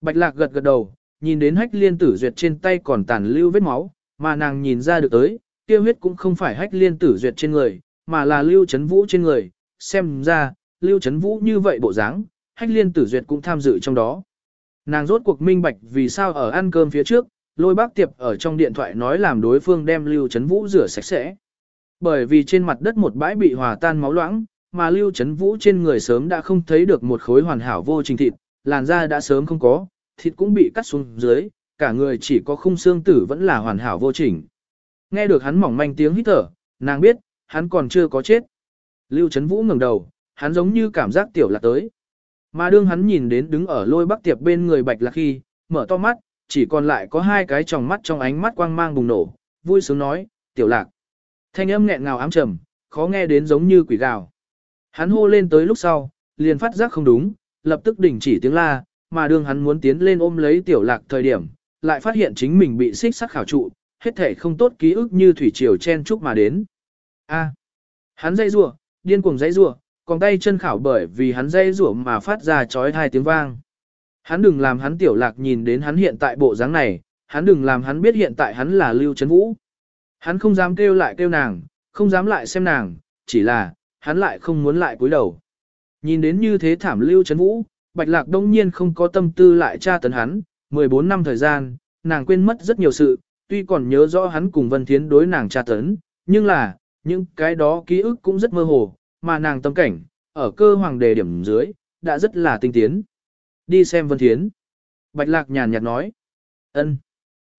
Bạch lạc gật gật đầu, nhìn đến hách liên tử duyệt trên tay còn tàn lưu vết máu, mà nàng nhìn ra được tới, kia huyết cũng không phải hách liên tử duyệt trên người, mà là lưu chấn vũ trên người, xem ra, lưu chấn vũ như vậy bộ dáng, hách liên tử duyệt cũng tham dự trong đó. Nàng rốt cuộc minh bạch vì sao ở ăn cơm phía trước, lôi bác tiệp ở trong điện thoại nói làm đối phương đem lưu chấn vũ rửa sạch sẽ. Bởi vì trên mặt đất một bãi bị hòa tan máu loãng, mà lưu chấn vũ trên người sớm đã không thấy được một khối hoàn hảo vô trình thịt, làn da đã sớm không có, thịt cũng bị cắt xuống dưới, cả người chỉ có khung xương tử vẫn là hoàn hảo vô chỉnh. Nghe được hắn mỏng manh tiếng hít thở, nàng biết, hắn còn chưa có chết. Lưu Trấn Vũ ngẩng đầu, hắn giống như cảm giác tiểu lạc tới. Mà đương hắn nhìn đến đứng ở lôi bắc tiệp bên người bạch lạc khi, mở to mắt, chỉ còn lại có hai cái tròng mắt trong ánh mắt quang mang bùng nổ, vui sướng nói, tiểu lạc. Thanh âm nghẹn ngào ám trầm, khó nghe đến giống như quỷ gào. Hắn hô lên tới lúc sau, liền phát giác không đúng, lập tức đình chỉ tiếng la, mà đương hắn muốn tiến lên ôm lấy tiểu lạc thời điểm, lại phát hiện chính mình bị xích sắt khảo trụ, hết thể không tốt ký ức như thủy triều chen chúc mà đến. A. hắn dây rủa, điên cuồng dây rủa, còn tay chân khảo bởi vì hắn dây rủa mà phát ra chói hai tiếng vang. Hắn đừng làm hắn tiểu lạc nhìn đến hắn hiện tại bộ dáng này, hắn đừng làm hắn biết hiện tại hắn là Lưu Trấn Vũ. Hắn không dám kêu lại kêu nàng, không dám lại xem nàng, chỉ là, hắn lại không muốn lại cúi đầu. Nhìn đến như thế thảm lưu chấn vũ, Bạch Lạc đông nhiên không có tâm tư lại tra tấn hắn, 14 năm thời gian, nàng quên mất rất nhiều sự, tuy còn nhớ rõ hắn cùng Vân Thiến đối nàng tra tấn, nhưng là, những cái đó ký ức cũng rất mơ hồ, mà nàng tâm cảnh, ở cơ hoàng đề điểm dưới, đã rất là tinh tiến. Đi xem Vân Thiến. Bạch Lạc nhàn nhạt nói. ân.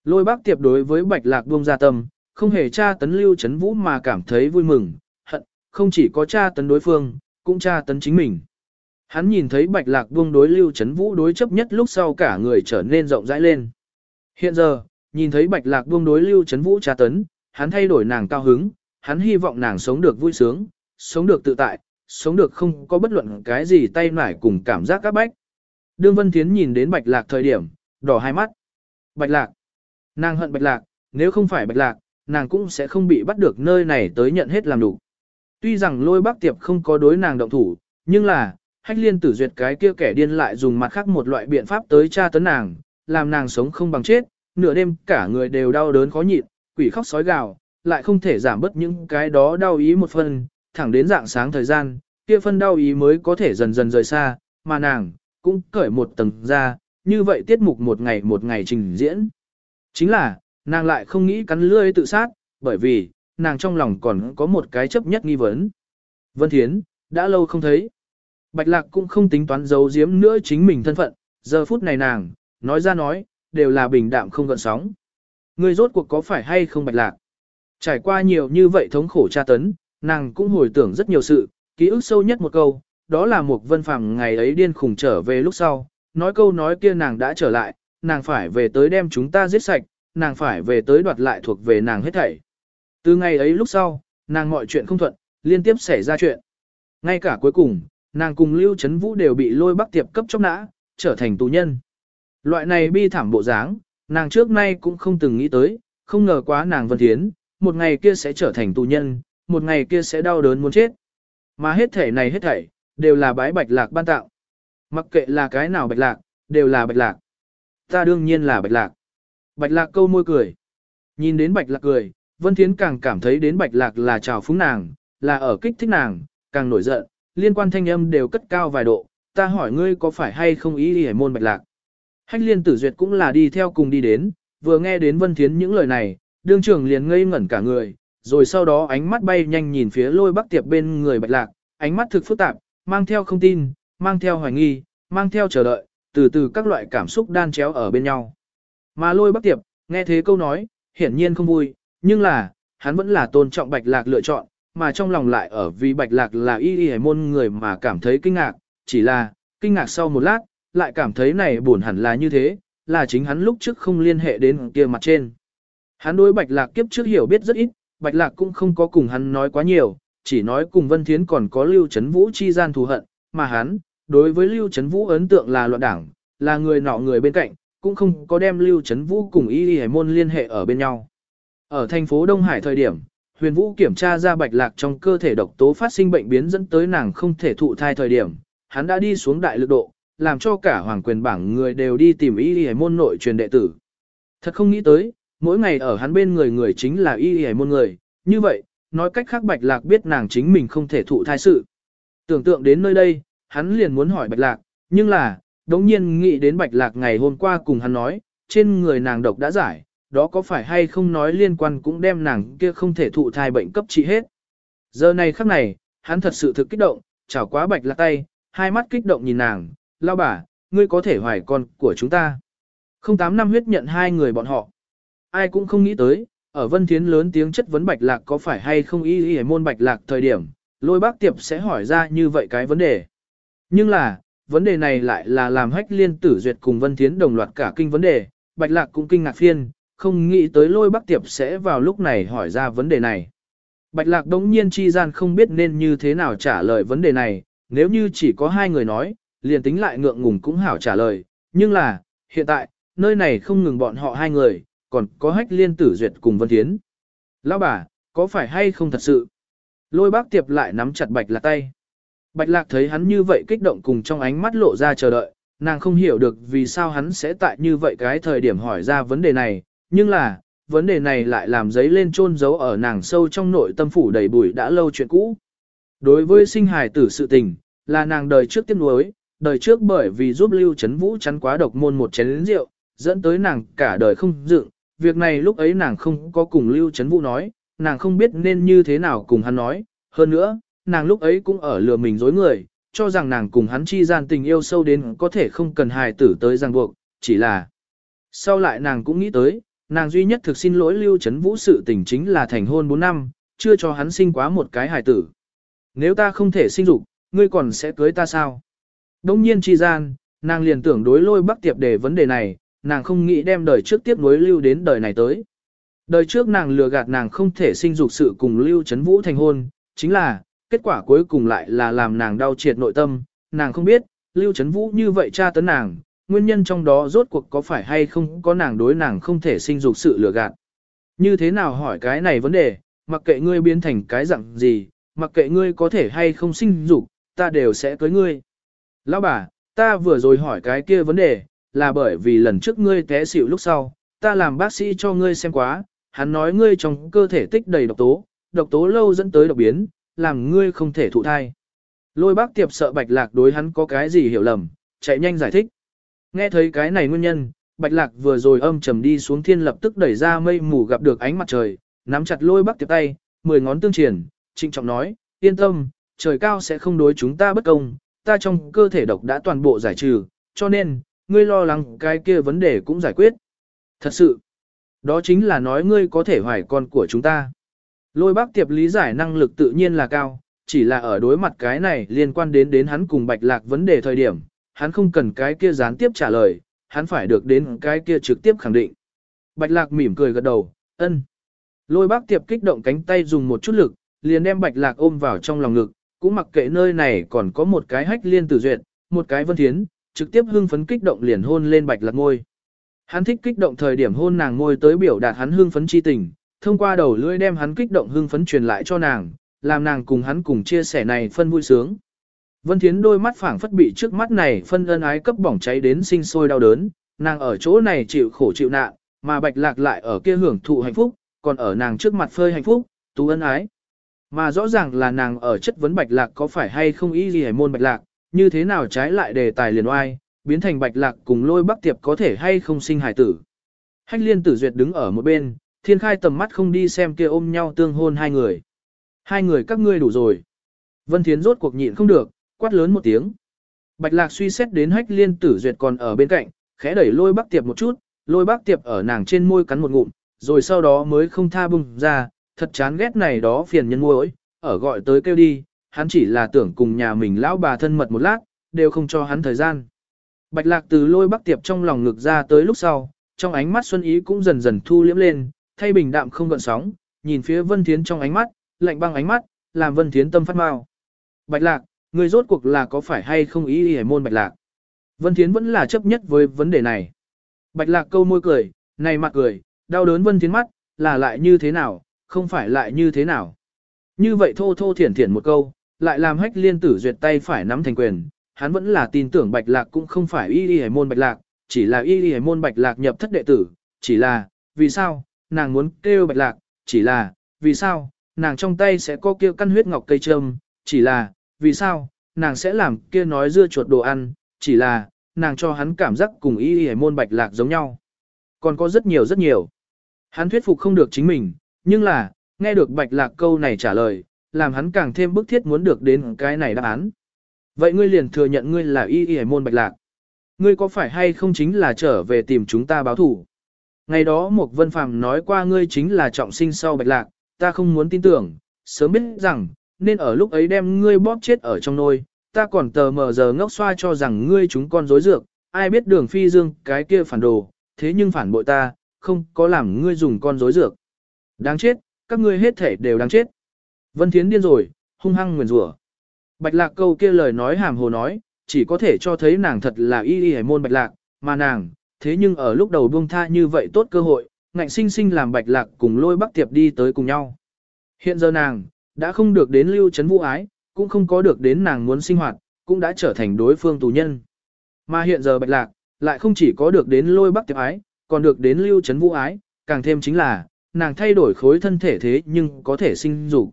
Lôi bác tiệp đối với Bạch Lạc buông ra tâm, không hề tra tấn lưu chấn vũ mà cảm thấy vui mừng, hận, không chỉ có tra tấn đối phương, cũng tra tấn chính mình. Hắn nhìn thấy Bạch Lạc buông đối lưu chấn vũ đối chấp nhất lúc sau cả người trở nên rộng rãi lên. Hiện giờ, nhìn thấy Bạch Lạc buông đối lưu chấn vũ tra tấn, hắn thay đổi nàng cao hứng, hắn hy vọng nàng sống được vui sướng, sống được tự tại, sống được không có bất luận cái gì tay nải cùng cảm giác các bách. Đương Vân Thiến nhìn đến Bạch Lạc thời điểm, đỏ hai mắt. Bạch Lạc. Nàng hận Bạch Lạc, nếu không phải Bạch Lạc, nàng cũng sẽ không bị bắt được nơi này tới nhận hết làm đủ. Tuy rằng lôi bác tiệp không có đối nàng động thủ, nhưng là, hách liên tử duyệt cái kia kẻ điên lại dùng mặt khác một loại biện pháp tới tra tấn nàng, làm nàng sống không bằng chết, nửa đêm cả người đều đau đớn khó nhịn, quỷ khóc sói gào, lại không thể giảm bớt những cái đó đau ý một phần, thẳng đến dạng sáng thời gian, kia phân đau ý mới có thể dần dần rời xa, mà nàng, cũng cởi một tầng ra, như vậy tiết mục một ngày một ngày trình diễn. Chính là, nàng lại không nghĩ cắn lưỡi tự sát, bởi vì, nàng trong lòng còn có một cái chấp nhất nghi vấn. Vân Thiến, đã lâu không thấy. Bạch Lạc cũng không tính toán giấu giếm nữa chính mình thân phận, giờ phút này nàng, nói ra nói, đều là bình đạm không gợn sóng. Người rốt cuộc có phải hay không Bạch Lạc? Trải qua nhiều như vậy thống khổ tra tấn, nàng cũng hồi tưởng rất nhiều sự, ký ức sâu nhất một câu, đó là một vân phẳng ngày ấy điên khủng trở về lúc sau, nói câu nói kia nàng đã trở lại, nàng phải về tới đem chúng ta giết sạch, nàng phải về tới đoạt lại thuộc về nàng hết thảy. Từ ngày ấy lúc sau, nàng mọi chuyện không thuận, liên tiếp xảy ra chuyện. Ngay cả cuối cùng, nàng cùng Lưu Trấn Vũ đều bị lôi bắc tiệp cấp chóc nã, trở thành tù nhân. Loại này bi thảm bộ dáng, nàng trước nay cũng không từng nghĩ tới, không ngờ quá nàng Vân Thiến, một ngày kia sẽ trở thành tù nhân, một ngày kia sẽ đau đớn muốn chết. Mà hết thể này hết thảy, đều là bái bạch lạc ban tạo. Mặc kệ là cái nào bạch lạc, đều là bạch lạc. Ta đương nhiên là bạch lạc. Bạch lạc câu môi cười. Nhìn đến bạch lạc cười, Vân Thiến càng cảm thấy đến bạch lạc là trào phúng nàng, là ở kích thích nàng, càng nổi giận, liên quan thanh âm đều cất cao vài độ. Ta hỏi ngươi có phải hay không ý đi môn bạch lạc. Hách liên tử duyệt cũng là đi theo cùng đi đến, vừa nghe đến Vân Thiến những lời này, đương trưởng liền ngây ngẩn cả người, rồi sau đó ánh mắt bay nhanh nhìn phía lôi bắc tiệp bên người bạch lạc, ánh mắt thực phức tạp, mang theo không tin, mang theo hoài nghi, mang theo chờ đợi, từ từ các loại cảm xúc đan chéo ở bên nhau. Mà lôi bắc tiệp, nghe thế câu nói, hiển nhiên không vui, nhưng là, hắn vẫn là tôn trọng bạch lạc lựa chọn, mà trong lòng lại ở vì bạch lạc là y y môn người mà cảm thấy kinh ngạc, chỉ là, kinh ngạc sau một lát, lại cảm thấy này buồn hẳn là như thế, là chính hắn lúc trước không liên hệ đến kia mặt trên. Hắn đối bạch lạc kiếp trước hiểu biết rất ít, bạch lạc cũng không có cùng hắn nói quá nhiều, chỉ nói cùng Vân Thiến còn có Lưu Trấn Vũ chi gian thù hận, mà hắn, đối với Lưu Trấn Vũ ấn tượng là loạn đảng, là người nọ người bên cạnh, cũng không có đem Lưu Trấn Vũ cùng Y Y Hải Môn liên hệ ở bên nhau. Ở thành phố Đông Hải thời điểm, Huyền Vũ kiểm tra ra bạch lạc trong cơ thể độc tố phát sinh bệnh biến dẫn tới nàng không thể thụ thai thời điểm, hắn đã đi xuống đại lực độ, làm cho cả hoàng quyền bảng người đều đi tìm Y Y Môn nội truyền đệ tử. Thật không nghĩ tới, mỗi ngày ở hắn bên người người chính là Y Y Môn người, như vậy, nói cách khác Bạch Lạc biết nàng chính mình không thể thụ thai sự. Tưởng tượng đến nơi đây, hắn liền muốn hỏi Bạch Lạc, nhưng là, đống nhiên nghĩ đến Bạch Lạc ngày hôm qua cùng hắn nói, trên người nàng độc đã giải, đó có phải hay không nói liên quan cũng đem nàng kia không thể thụ thai bệnh cấp trị hết. Giờ này khắc này, hắn thật sự thực kích động, chảo quá Bạch Lạc tay, hai mắt kích động nhìn nàng, lao bà, ngươi có thể hoài con của chúng ta. Không tám năm huyết nhận hai người bọn họ. Ai cũng không nghĩ tới, ở Vân Thiến lớn tiếng chất vấn Bạch Lạc có phải hay không y y môn Bạch Lạc thời điểm, lôi bác tiệp sẽ hỏi ra như vậy cái vấn đề. Nhưng là, vấn đề này lại là làm hách liên tử duyệt cùng Vân Thiến đồng loạt cả kinh vấn đề, Bạch Lạc cũng kinh ngạc phiên, không nghĩ tới lôi bác tiệp sẽ vào lúc này hỏi ra vấn đề này. Bạch Lạc đống nhiên chi gian không biết nên như thế nào trả lời vấn đề này, nếu như chỉ có hai người nói, liền tính lại ngượng ngùng cũng hảo trả lời, nhưng là, hiện tại, nơi này không ngừng bọn họ hai người, còn có hách liên tử duyệt cùng Vân Thiến. Lão bà, có phải hay không thật sự? Lôi bác tiệp lại nắm chặt bạch lạc tay. Bạch lạc thấy hắn như vậy kích động cùng trong ánh mắt lộ ra chờ đợi, nàng không hiểu được vì sao hắn sẽ tại như vậy cái thời điểm hỏi ra vấn đề này, nhưng là, vấn đề này lại làm giấy lên chôn giấu ở nàng sâu trong nội tâm phủ đầy bụi đã lâu chuyện cũ. Đối với sinh hài tử sự tình, là nàng đời trước tiếc nuối, đời trước bởi vì giúp Lưu Trấn Vũ chắn quá độc môn một chén rượu, dẫn tới nàng cả đời không dựng, việc này lúc ấy nàng không có cùng Lưu Trấn Vũ nói, nàng không biết nên như thế nào cùng hắn nói, hơn nữa, nàng lúc ấy cũng ở lừa mình dối người, cho rằng nàng cùng hắn chi gian tình yêu sâu đến có thể không cần hài tử tới ràng buộc, chỉ là sau lại nàng cũng nghĩ tới, nàng duy nhất thực xin lỗi Lưu Trấn Vũ sự tình chính là thành hôn 4 năm, chưa cho hắn sinh quá một cái hài tử. Nếu ta không thể sinh dục, ngươi còn sẽ cưới ta sao? Đông nhiên chi gian, nàng liền tưởng đối lôi bắc tiệp để vấn đề này, nàng không nghĩ đem đời trước tiếp nối lưu đến đời này tới. Đời trước nàng lừa gạt nàng không thể sinh dục sự cùng lưu chấn vũ thành hôn, chính là, kết quả cuối cùng lại là làm nàng đau triệt nội tâm, nàng không biết, lưu chấn vũ như vậy tra tấn nàng, nguyên nhân trong đó rốt cuộc có phải hay không có nàng đối nàng không thể sinh dục sự lừa gạt. Như thế nào hỏi cái này vấn đề, mặc kệ ngươi biến thành cái dạng gì, mặc kệ ngươi có thể hay không sinh dục, ta đều sẽ cưới ngươi. Lão bà, ta vừa rồi hỏi cái kia vấn đề, là bởi vì lần trước ngươi té xỉu lúc sau, ta làm bác sĩ cho ngươi xem quá, hắn nói ngươi trong cơ thể tích đầy độc tố, độc tố lâu dẫn tới độc biến, làm ngươi không thể thụ thai. Lôi bác tiệp sợ bạch lạc đối hắn có cái gì hiểu lầm, chạy nhanh giải thích. Nghe thấy cái này nguyên nhân, bạch lạc vừa rồi âm trầm đi xuống thiên lập tức đẩy ra mây mù gặp được ánh mặt trời, nắm chặt lôi bắc tiệp tay, mười ngón tương triển, trịnh trọng nói, yên tâm, trời cao sẽ không đối chúng ta bất công, ta trong cơ thể độc đã toàn bộ giải trừ, cho nên, ngươi lo lắng cái kia vấn đề cũng giải quyết. Thật sự, đó chính là nói ngươi có thể hoài con của chúng ta. Lôi bác tiệp lý giải năng lực tự nhiên là cao, chỉ là ở đối mặt cái này liên quan đến đến hắn cùng bạch lạc vấn đề thời điểm, hắn không cần cái kia gián tiếp trả lời, hắn phải được đến cái kia trực tiếp khẳng định. Bạch lạc mỉm cười gật đầu, ân. Lôi bác tiệp kích động cánh tay dùng một chút lực, liền đem bạch lạc ôm vào trong lòng ngực, cũng mặc kệ nơi này còn có một cái hách liên tử duyệt, một cái vân thiến, trực tiếp hưng phấn kích động liền hôn lên bạch lạc ngôi. Hắn thích kích động thời điểm hôn nàng ngôi tới biểu đạt hắn hưng phấn chi tình, thông qua đầu lưỡi đem hắn kích động hưng phấn truyền lại cho nàng, làm nàng cùng hắn cùng chia sẻ này phân vui sướng. Vân Thiến đôi mắt phảng phất bị trước mắt này phân ân ái cấp bỏng cháy đến sinh sôi đau đớn, nàng ở chỗ này chịu khổ chịu nạn, mà Bạch Lạc lại ở kia hưởng thụ hạnh phúc, còn ở nàng trước mặt phơi hạnh phúc, tú ân ái. Mà rõ ràng là nàng ở chất vấn bạch lạc có phải hay không ý gì hay môn bạch lạc, như thế nào trái lại đề tài liền oai, biến thành bạch lạc cùng lôi bắc tiệp có thể hay không sinh hải tử. Hách liên tử duyệt đứng ở một bên, thiên khai tầm mắt không đi xem kia ôm nhau tương hôn hai người. Hai người các ngươi đủ rồi. Vân Thiến rốt cuộc nhịn không được, quát lớn một tiếng. Bạch lạc suy xét đến hách liên tử duyệt còn ở bên cạnh, khẽ đẩy lôi bác tiệp một chút, lôi bác tiệp ở nàng trên môi cắn một ngụm, rồi sau đó mới không tha bung ra, thật chán ghét này đó phiền nhân muội, ở gọi tới kêu đi, hắn chỉ là tưởng cùng nhà mình lão bà thân mật một lát, đều không cho hắn thời gian. Bạch lạc từ lôi bác tiệp trong lòng ngực ra tới lúc sau, trong ánh mắt xuân ý cũng dần dần thu liễm lên, thay bình đạm không gợn sóng, nhìn phía vân thiến trong ánh mắt, lạnh băng ánh mắt, làm vân thiến tâm phát mau. Bạch lạc, người rốt cuộc là có phải hay không ý hề môn bạch lạc? Vân thiến vẫn là chấp nhất với vấn đề này. Bạch lạc câu môi cười, này mặt cười, đau đớn vân thiến mắt, là lại như thế nào, không phải lại như thế nào. Như vậy thô thô thiển thiển một câu, lại làm hách liên tử duyệt tay phải nắm thành quyền, hắn vẫn là tin tưởng bạch lạc cũng không phải y y hải môn bạch lạc, chỉ là y y hải môn bạch lạc nhập thất đệ tử, chỉ là, vì sao, nàng muốn kêu bạch lạc, chỉ là, vì sao, nàng trong tay sẽ có kêu căn huyết ngọc cây trâm, chỉ là, vì sao, nàng sẽ làm kia nói dưa chuột đồ ăn, chỉ là, nàng cho hắn cảm giác cùng y y môn bạch lạc giống nhau. Còn có rất nhiều rất nhiều. Hắn thuyết phục không được chính mình, nhưng là, nghe được bạch lạc câu này trả lời, làm hắn càng thêm bức thiết muốn được đến cái này đáp án. Vậy ngươi liền thừa nhận ngươi là y y môn bạch lạc. Ngươi có phải hay không chính là trở về tìm chúng ta báo thủ? Ngày đó một vân phàm nói qua ngươi chính là trọng sinh sau bạch lạc, ta không muốn tin tưởng, sớm biết rằng, nên ở lúc ấy đem ngươi bóp chết ở trong nôi, ta còn tờ mờ giờ ngốc xoa cho rằng ngươi chúng con dối dược, ai biết đường phi dương cái kia phản đồ, thế nhưng phản bội ta, không có làm ngươi dùng con dối dược. Đáng chết, các ngươi hết thể đều đáng chết. Vân Thiến điên rồi, hung hăng nguyền rủa. Bạch lạc câu kia lời nói hàm hồ nói, chỉ có thể cho thấy nàng thật là y y hải môn bạch lạc, mà nàng, thế nhưng ở lúc đầu buông tha như vậy tốt cơ hội, ngạnh sinh sinh làm bạch lạc cùng lôi bắc tiệp đi tới cùng nhau. Hiện giờ nàng, đã không được đến lưu chấn vũ ái, cũng không có được đến nàng muốn sinh hoạt, cũng đã trở thành đối phương tù nhân. Mà hiện giờ bạch lạc, lại không chỉ có được đến lôi bắc tiệp ái, còn được đến lưu chấn vũ ái, càng thêm chính là, nàng thay đổi khối thân thể thế nhưng có thể sinh dục.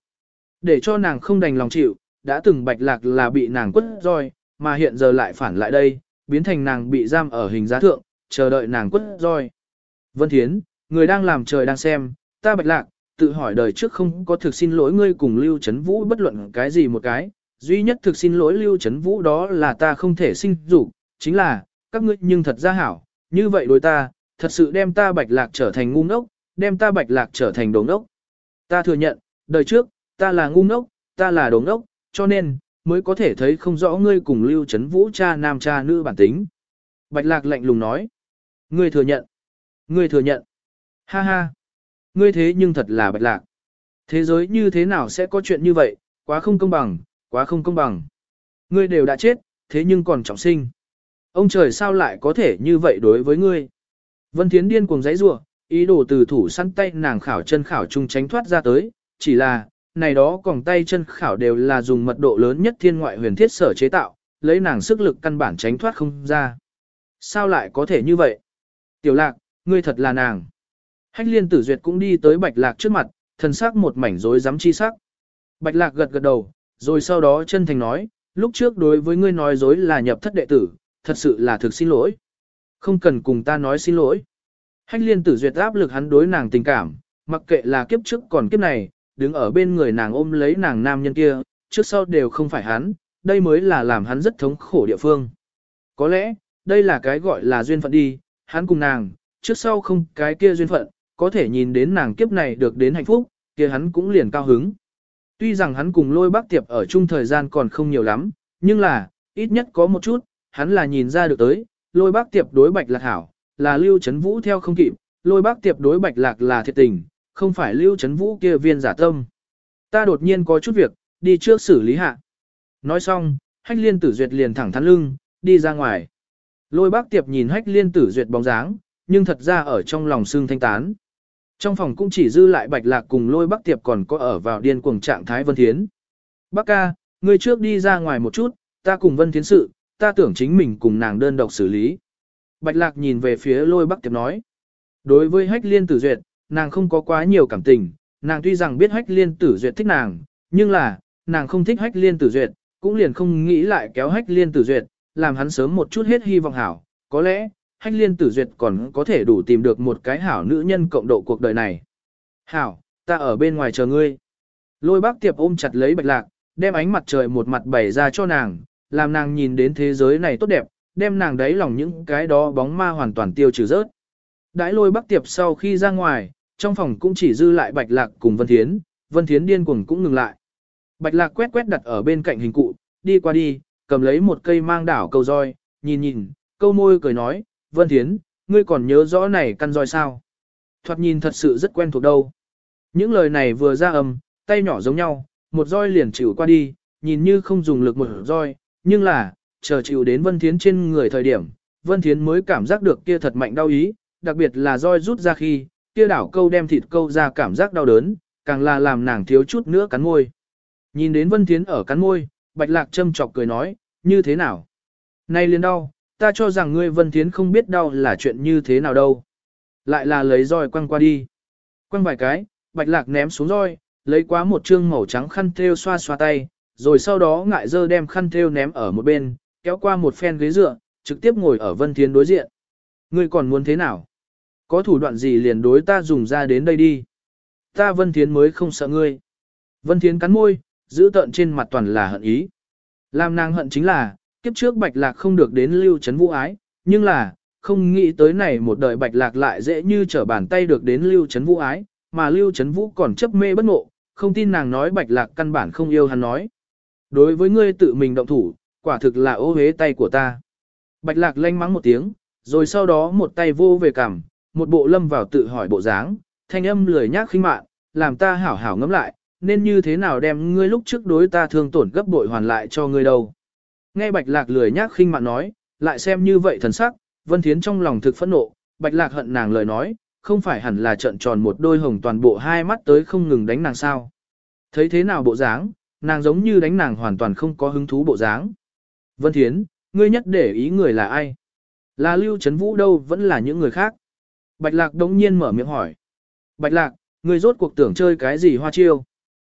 Để cho nàng không đành lòng chịu, đã từng bạch lạc là bị nàng quất roi, mà hiện giờ lại phản lại đây, biến thành nàng bị giam ở hình giá thượng, chờ đợi nàng quất roi. Vân Thiến, người đang làm trời đang xem, ta bạch lạc, tự hỏi đời trước không có thực xin lỗi ngươi cùng Lưu Trấn Vũ bất luận cái gì một cái, duy nhất thực xin lỗi Lưu Trấn Vũ đó là ta không thể sinh dục, chính là, các ngươi nhưng thật ra hảo, như vậy đối ta, thật sự đem ta bạch lạc trở thành ngu ngốc, đem ta bạch lạc trở thành đồ ngốc. Ta thừa nhận, đời trước, ta là ngu ngốc, ta là đồ ngốc, cho nên, mới có thể thấy không rõ ngươi cùng Lưu Trấn Vũ cha nam cha nữ bản tính. Bạch lạc lạnh lùng nói, ngươi thừa nhận, ngươi thừa nhận, ha ha, ngươi thế nhưng thật là bạch lạc. Thế giới như thế nào sẽ có chuyện như vậy, quá không công bằng, quá không công bằng. Ngươi đều đã chết, thế nhưng còn trọng sinh. Ông trời sao lại có thể như vậy đối với ngươi? Vân Thiến điên cuồng giấy rủa, ý đồ từ thủ săn tay nàng khảo chân khảo chung tránh thoát ra tới, chỉ là, này đó còn tay chân khảo đều là dùng mật độ lớn nhất thiên ngoại huyền thiết sở chế tạo, lấy nàng sức lực căn bản tránh thoát không ra. Sao lại có thể như vậy? Tiểu lạc, ngươi thật là nàng. Hách liên tử duyệt cũng đi tới bạch lạc trước mặt, thần sắc một mảnh rối rắm chi sắc. Bạch lạc gật gật đầu, rồi sau đó chân thành nói, lúc trước đối với ngươi nói dối là nhập thất đệ tử, thật sự là thực xin lỗi. Không cần cùng ta nói xin lỗi. Hách liên tử duyệt áp lực hắn đối nàng tình cảm, mặc kệ là kiếp trước còn kiếp này, đứng ở bên người nàng ôm lấy nàng nam nhân kia, trước sau đều không phải hắn, đây mới là làm hắn rất thống khổ địa phương. Có lẽ, đây là cái gọi là duyên phận đi, hắn cùng nàng, trước sau không cái kia duyên phận, có thể nhìn đến nàng kiếp này được đến hạnh phúc, kia hắn cũng liền cao hứng. Tuy rằng hắn cùng lôi bác tiệp ở chung thời gian còn không nhiều lắm, nhưng là, ít nhất có một chút, hắn là nhìn ra được tới, lôi bác tiệp đối bạch lạc hảo, là lưu chấn vũ theo không kịp, lôi bác tiệp đối bạch lạc là thiệt tình, không phải lưu chấn vũ kia viên giả tâm. Ta đột nhiên có chút việc, đi trước xử lý hạ. Nói xong, hách liên tử duyệt liền thẳng thắn lưng, đi ra ngoài. Lôi bác tiệp nhìn hách liên tử duyệt bóng dáng, nhưng thật ra ở trong lòng xương thanh tán. Trong phòng cũng chỉ dư lại bạch lạc cùng lôi bác tiệp còn có ở vào điên cuồng trạng thái vân thiến. Bác ca, ngươi trước đi ra ngoài một chút, ta cùng vân thiến sự, ta tưởng chính mình cùng nàng đơn độc xử lý. Bạch lạc nhìn về phía lôi bác tiệp nói. Đối với hách liên tử duyệt, nàng không có quá nhiều cảm tình, nàng tuy rằng biết hách liên tử duyệt thích nàng, nhưng là, nàng không thích hách liên tử duyệt, cũng liền không nghĩ lại kéo hách liên tử duyệt, làm hắn sớm một chút hết hy vọng hảo, có lẽ, hách liên tử duyệt còn có thể đủ tìm được một cái hảo nữ nhân cộng độ cuộc đời này. Hảo, ta ở bên ngoài chờ ngươi. Lôi bác tiệp ôm chặt lấy bạch lạc, đem ánh mặt trời một mặt bày ra cho nàng, làm nàng nhìn đến thế giới này tốt đẹp, đem nàng đáy lòng những cái đó bóng ma hoàn toàn tiêu trừ rớt. Đãi lôi bác tiệp sau khi ra ngoài, trong phòng cũng chỉ dư lại bạch lạc cùng Vân Thiến, Vân Thiến điên cuồng cũng ngừng lại. Bạch lạc quét quét đặt ở bên cạnh hình cụ, đi qua đi, cầm lấy một cây mang đảo câu roi, nhìn nhìn, câu môi cười nói, Vân Thiến, ngươi còn nhớ rõ này căn roi sao? Thoạt nhìn thật sự rất quen thuộc đâu. Những lời này vừa ra âm, tay nhỏ giống nhau, một roi liền chịu qua đi, nhìn như không dùng lực một roi, nhưng là, chờ chịu đến Vân Thiến trên người thời điểm, Vân Thiến mới cảm giác được kia thật mạnh đau ý, đặc biệt là roi rút ra khi, kia đảo câu đem thịt câu ra cảm giác đau đớn, càng là làm nàng thiếu chút nữa cắn môi. Nhìn đến Vân Thiến ở cắn môi, Bạch Lạc châm chọc cười nói, như thế nào? Này liền đau, ta cho rằng ngươi Vân Thiến không biết đau là chuyện như thế nào đâu. Lại là lấy roi quăng qua đi. Quăng vài cái, Bạch Lạc ném xuống roi, lấy quá một trương màu trắng khăn thêu xoa xoa tay, rồi sau đó ngại dơ đem khăn thêu ném ở một bên, kéo qua một phen ghế dựa, trực tiếp ngồi ở Vân Thiến đối diện. Ngươi còn muốn thế nào? Có thủ đoạn gì liền đối ta dùng ra đến đây đi. Ta Vân Thiến mới không sợ ngươi. Vân Thiến cắn môi, giữ tợn trên mặt toàn là hận ý. Làm nàng hận chính là, kiếp trước bạch lạc không được đến lưu Trấn vũ ái, nhưng là, không nghĩ tới này một đời bạch lạc lại dễ như trở bàn tay được đến lưu Trấn vũ ái, mà lưu Trấn vũ còn chấp mê bất ngộ, không tin nàng nói bạch lạc căn bản không yêu hắn nói. Đối với ngươi tự mình động thủ, quả thực là ô hế tay của ta. Bạch lạc lanh mắng một tiếng, rồi sau đó một tay vô về cằm, một bộ lâm vào tự hỏi bộ dáng, thanh âm lười nhác khinh mạn, làm ta hảo hảo ngẫm lại, nên như thế nào đem ngươi lúc trước đối ta thương tổn gấp bội hoàn lại cho ngươi đâu. Nghe Bạch Lạc lười nhác khinh mạn nói, lại xem như vậy thần sắc, Vân Thiến trong lòng thực phẫn nộ, Bạch Lạc hận nàng lời nói, không phải hẳn là trận tròn một đôi hồng toàn bộ hai mắt tới không ngừng đánh nàng sao. Thấy thế nào bộ dáng, nàng giống như đánh nàng hoàn toàn không có hứng thú bộ dáng. Vân Thiến, ngươi nhất để ý người là ai? Là Lưu Trấn Vũ đâu vẫn là những người khác. Bạch Lạc đống nhiên mở miệng hỏi. Bạch Lạc, ngươi rốt cuộc tưởng chơi cái gì hoa chiêu?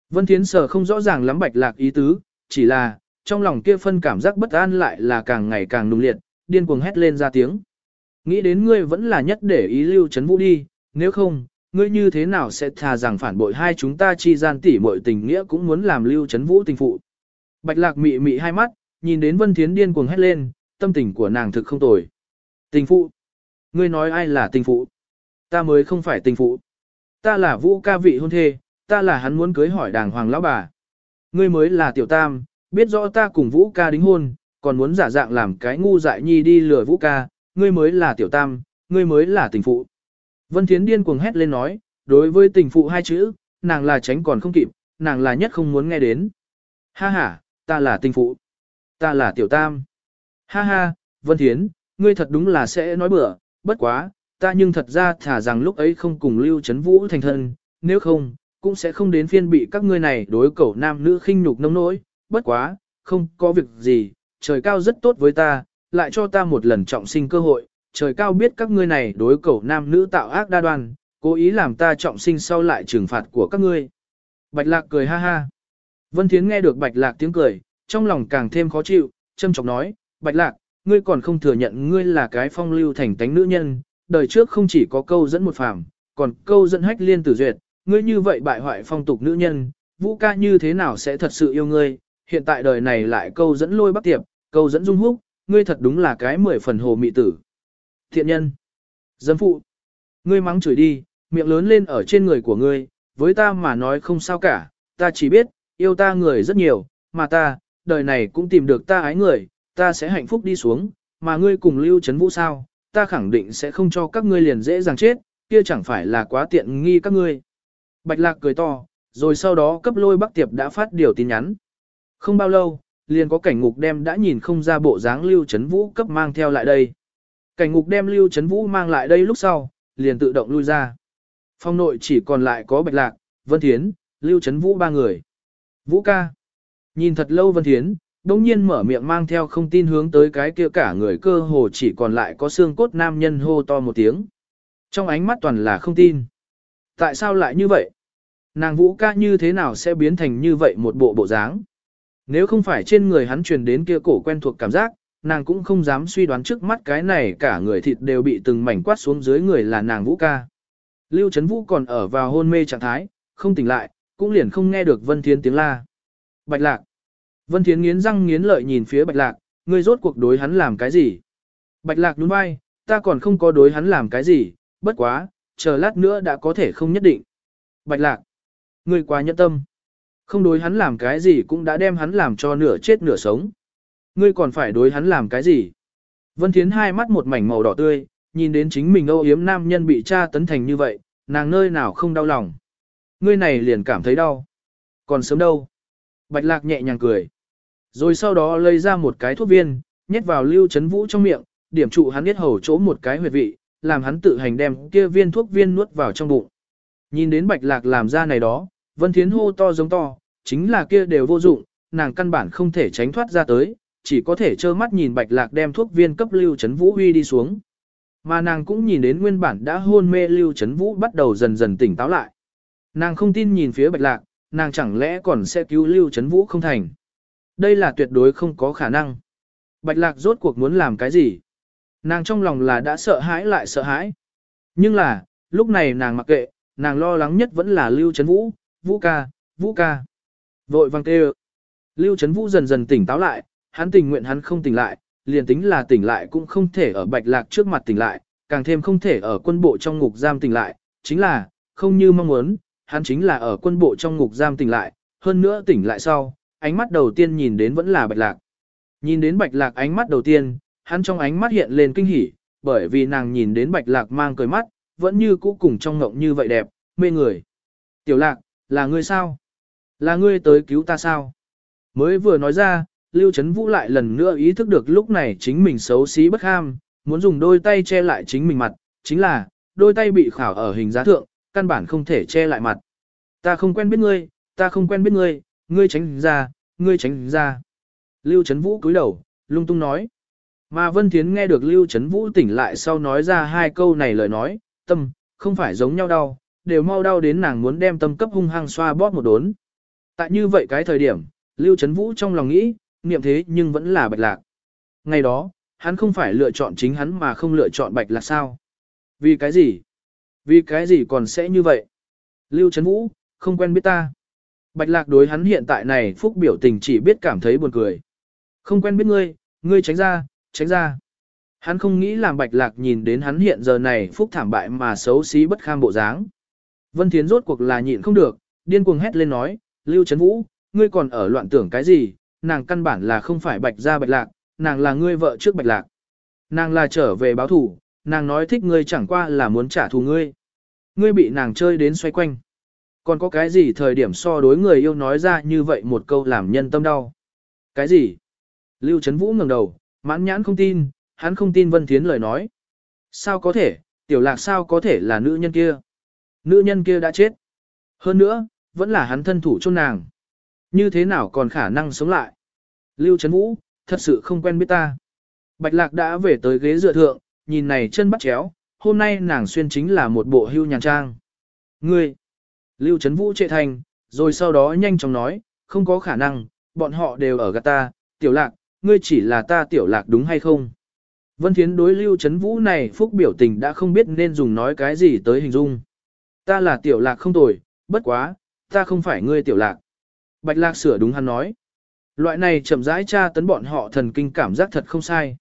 Vân Thiến sở không rõ ràng lắm Bạch Lạc ý tứ, chỉ là, trong lòng kia phân cảm giác bất an lại là càng ngày càng nung liệt, điên cuồng hét lên ra tiếng. Nghĩ đến ngươi vẫn là nhất để ý lưu chấn vũ đi, nếu không, ngươi như thế nào sẽ thà rằng phản bội hai chúng ta chi gian tỉ mọi tình nghĩa cũng muốn làm lưu chấn vũ tình phụ. Bạch lạc mị mị hai mắt, nhìn đến Vân Thiến điên cuồng hét lên, tâm tình của nàng thực không tồi. Tình phụ. Ngươi nói ai là tình phụ? Ta mới không phải tình phụ. Ta là vũ ca vị hôn thê, ta là hắn muốn cưới hỏi đàng hoàng lão bà. Ngươi mới là tiểu tam, biết rõ ta cùng vũ ca đính hôn, còn muốn giả dạng làm cái ngu dại nhi đi lừa vũ ca, ngươi mới là tiểu tam, ngươi mới là tình phụ. Vân Thiến điên cuồng hét lên nói, đối với tình phụ hai chữ, nàng là tránh còn không kịp, nàng là nhất không muốn nghe đến. Ha ha, ta là tình phụ. Ta là tiểu tam. Ha ha, Vân Thiến, ngươi thật đúng là sẽ nói bừa, bất quá, ta nhưng thật ra thả rằng lúc ấy không cùng Lưu Trấn Vũ thành thân, nếu không, cũng sẽ không đến phiên bị các ngươi này đối cẩu nam nữ khinh nhục nông nỗi, bất quá, không có việc gì, trời cao rất tốt với ta, lại cho ta một lần trọng sinh cơ hội, trời cao biết các ngươi này đối cầu nam nữ tạo ác đa đoan, cố ý làm ta trọng sinh sau lại trừng phạt của các ngươi. Bạch lạc cười ha ha. Vân Thiến nghe được bạch lạc tiếng cười, trong lòng càng thêm khó chịu, châm chọc nói, bạch lạc, ngươi còn không thừa nhận ngươi là cái phong lưu thành tánh nữ nhân, đời trước không chỉ có câu dẫn một phàm, còn câu dẫn hách liên tử duyệt, ngươi như vậy bại hoại phong tục nữ nhân, vũ ca như thế nào sẽ thật sự yêu ngươi, hiện tại đời này lại câu dẫn lôi bắc tiệp, câu dẫn dung húc, ngươi thật đúng là cái mười phần hồ mị tử. Thiện nhân, dân phụ, ngươi mắng chửi đi, miệng lớn lên ở trên người của ngươi, với ta mà nói không sao cả, ta chỉ biết, yêu ta người rất nhiều, mà ta, đời này cũng tìm được ta ái người, ta sẽ hạnh phúc đi xuống, mà ngươi cùng lưu chấn vũ sao, ta khẳng định sẽ không cho các ngươi liền dễ dàng chết, kia chẳng phải là quá tiện nghi các ngươi. Bạch lạc cười to, rồi sau đó cấp lôi bắc tiệp đã phát điều tin nhắn. Không bao lâu, liền có cảnh ngục đem đã nhìn không ra bộ dáng lưu chấn vũ cấp mang theo lại đây. Cảnh ngục đem lưu chấn vũ mang lại đây lúc sau, liền tự động lui ra. Phong nội chỉ còn lại có bạch lạc, vân thiến, lưu chấn vũ ba người. Vũ ca. Nhìn thật lâu vân thiến, đông nhiên mở miệng mang theo không tin hướng tới cái kia cả người cơ hồ chỉ còn lại có xương cốt nam nhân hô to một tiếng. Trong ánh mắt toàn là không tin. Tại sao lại như vậy? Nàng vũ ca như thế nào sẽ biến thành như vậy một bộ bộ dáng? Nếu không phải trên người hắn truyền đến kia cổ quen thuộc cảm giác, nàng cũng không dám suy đoán trước mắt cái này cả người thịt đều bị từng mảnh quát xuống dưới người là nàng vũ ca. Lưu Trấn Vũ còn ở vào hôn mê trạng thái, không tỉnh lại, cũng liền không nghe được Vân Thiến tiếng la. Bạch Lạc. Vân Thiến nghiến răng nghiến lợi nhìn phía Bạch Lạc, ngươi rốt cuộc đối hắn làm cái gì? Bạch Lạc nhún vai, ta còn không có đối hắn làm cái gì, bất quá, chờ lát nữa đã có thể không nhất định. Bạch Lạc. Ngươi quá nhẫn tâm. Không đối hắn làm cái gì cũng đã đem hắn làm cho nửa chết nửa sống. Ngươi còn phải đối hắn làm cái gì? Vân Thiến hai mắt một mảnh màu đỏ tươi, nhìn đến chính mình âu yếm nam nhân bị cha tấn thành như vậy, nàng nơi nào không đau lòng. Ngươi này liền cảm thấy đau. Còn sớm đâu? Bạch lạc nhẹ nhàng cười. Rồi sau đó lấy ra một cái thuốc viên, nhét vào lưu chấn vũ trong miệng, điểm trụ hắn biết hầu chỗ một cái huyệt vị, làm hắn tự hành đem kia viên thuốc viên nuốt vào trong bụng. Nhìn đến bạch lạc làm ra này đó, Vân Thiến hô to giống to, chính là kia đều vô dụng, nàng căn bản không thể tránh thoát ra tới, chỉ có thể trơ mắt nhìn bạch lạc đem thuốc viên cấp lưu chấn vũ huy đi xuống. Mà nàng cũng nhìn đến nguyên bản đã hôn mê lưu chấn vũ bắt đầu dần dần tỉnh táo lại. Nàng không tin nhìn phía bạch lạc, nàng chẳng lẽ còn sẽ cứu lưu chấn vũ không thành. Đây là tuyệt đối không có khả năng. Bạch lạc rốt cuộc muốn làm cái gì? Nàng trong lòng là đã sợ hãi lại sợ hãi. Nhưng là, lúc này nàng mặc kệ, nàng lo lắng nhất vẫn là lưu chấn vũ, vũ ca, vũ ca. Vội vang kêu. Lưu chấn vũ dần dần tỉnh táo lại, hắn tình nguyện hắn không tỉnh lại, liền tính là tỉnh lại cũng không thể ở bạch lạc trước mặt tỉnh lại, càng thêm không thể ở quân bộ trong ngục giam tỉnh lại, chính là, không như mong muốn, hắn chính là ở quân bộ trong ngục giam tỉnh lại, hơn nữa tỉnh lại sau, ánh mắt đầu tiên nhìn đến vẫn là bạch lạc. Nhìn đến bạch lạc ánh mắt đầu tiên, hắn trong ánh mắt hiện lên kinh hỉ, bởi vì nàng nhìn đến bạch lạc mang cười mắt, vẫn như cũ cùng trong ngộng như vậy đẹp, mê người. Tiểu lạc, là ngươi sao? Là ngươi tới cứu ta sao? Mới vừa nói ra, Lưu Trấn Vũ lại lần nữa ý thức được lúc này chính mình xấu xí bất ham, muốn dùng đôi tay che lại chính mình mặt, chính là, đôi tay bị khảo ở hình giá thượng, căn bản không thể che lại mặt. Ta không quen biết ngươi, ta không quen biết ngươi, ngươi tránh ra, ngươi tránh ra. Lưu Trấn Vũ cúi đầu, lung tung nói. Mà Vân Thiến nghe được Lưu Trấn Vũ tỉnh lại sau nói ra hai câu này lời nói, tâm, không phải giống nhau đau, đều mau đau đến nàng muốn đem tâm cấp hung hăng xoa bóp một đốn. Tại như vậy cái thời điểm, Lưu Trấn Vũ trong lòng nghĩ, niệm thế nhưng vẫn là bạch lạc. Ngày đó, hắn không phải lựa chọn chính hắn mà không lựa chọn bạch lạc sao? Vì cái gì? Vì cái gì còn sẽ như vậy? Lưu Trấn Vũ, không quen biết ta. Bạch lạc đối hắn hiện tại này phúc biểu tình chỉ biết cảm thấy buồn cười. Không quen biết ngươi, ngươi tránh ra, tránh ra. Hắn không nghĩ làm bạch lạc nhìn đến hắn hiện giờ này phúc thảm bại mà xấu xí bất kham bộ dáng. Vân Thiến rốt cuộc là nhịn không được, điên cuồng hét lên nói, Lưu Trấn Vũ, ngươi còn ở loạn tưởng cái gì, nàng căn bản là không phải bạch gia bạch lạc, nàng là ngươi vợ trước bạch lạc. Nàng là trở về báo thủ, nàng nói thích ngươi chẳng qua là muốn trả thù ngươi. Ngươi bị nàng chơi đến xoay quanh. Còn có cái gì thời điểm so đối người yêu nói ra như vậy một câu làm nhân tâm đau? Cái gì? Lưu Trấn Vũ ngẩng đầu, mãn nhãn không tin, hắn không tin Vân Thiến lời nói. Sao có thể, tiểu lạc sao có thể là nữ nhân kia? Nữ nhân kia đã chết. Hơn nữa, vẫn là hắn thân thủ chôn nàng. Như thế nào còn khả năng sống lại? Lưu Trấn Vũ, thật sự không quen biết ta. Bạch Lạc đã về tới ghế dựa thượng, nhìn này chân bắt chéo, hôm nay nàng xuyên chính là một bộ hưu nhàn trang. Ngươi, Lưu Trấn Vũ trệ thành, rồi sau đó nhanh chóng nói, không có khả năng, bọn họ đều ở gạt ta, tiểu lạc, ngươi chỉ là ta tiểu lạc đúng hay không? Vân Thiến đối Lưu Trấn Vũ này phúc biểu tình đã không biết nên dùng nói cái gì tới hình dung. Ta là tiểu lạc không tồi, bất quá, ta không phải ngươi tiểu lạc. Bạch lạc sửa đúng hắn nói. Loại này chậm rãi tra tấn bọn họ thần kinh cảm giác thật không sai.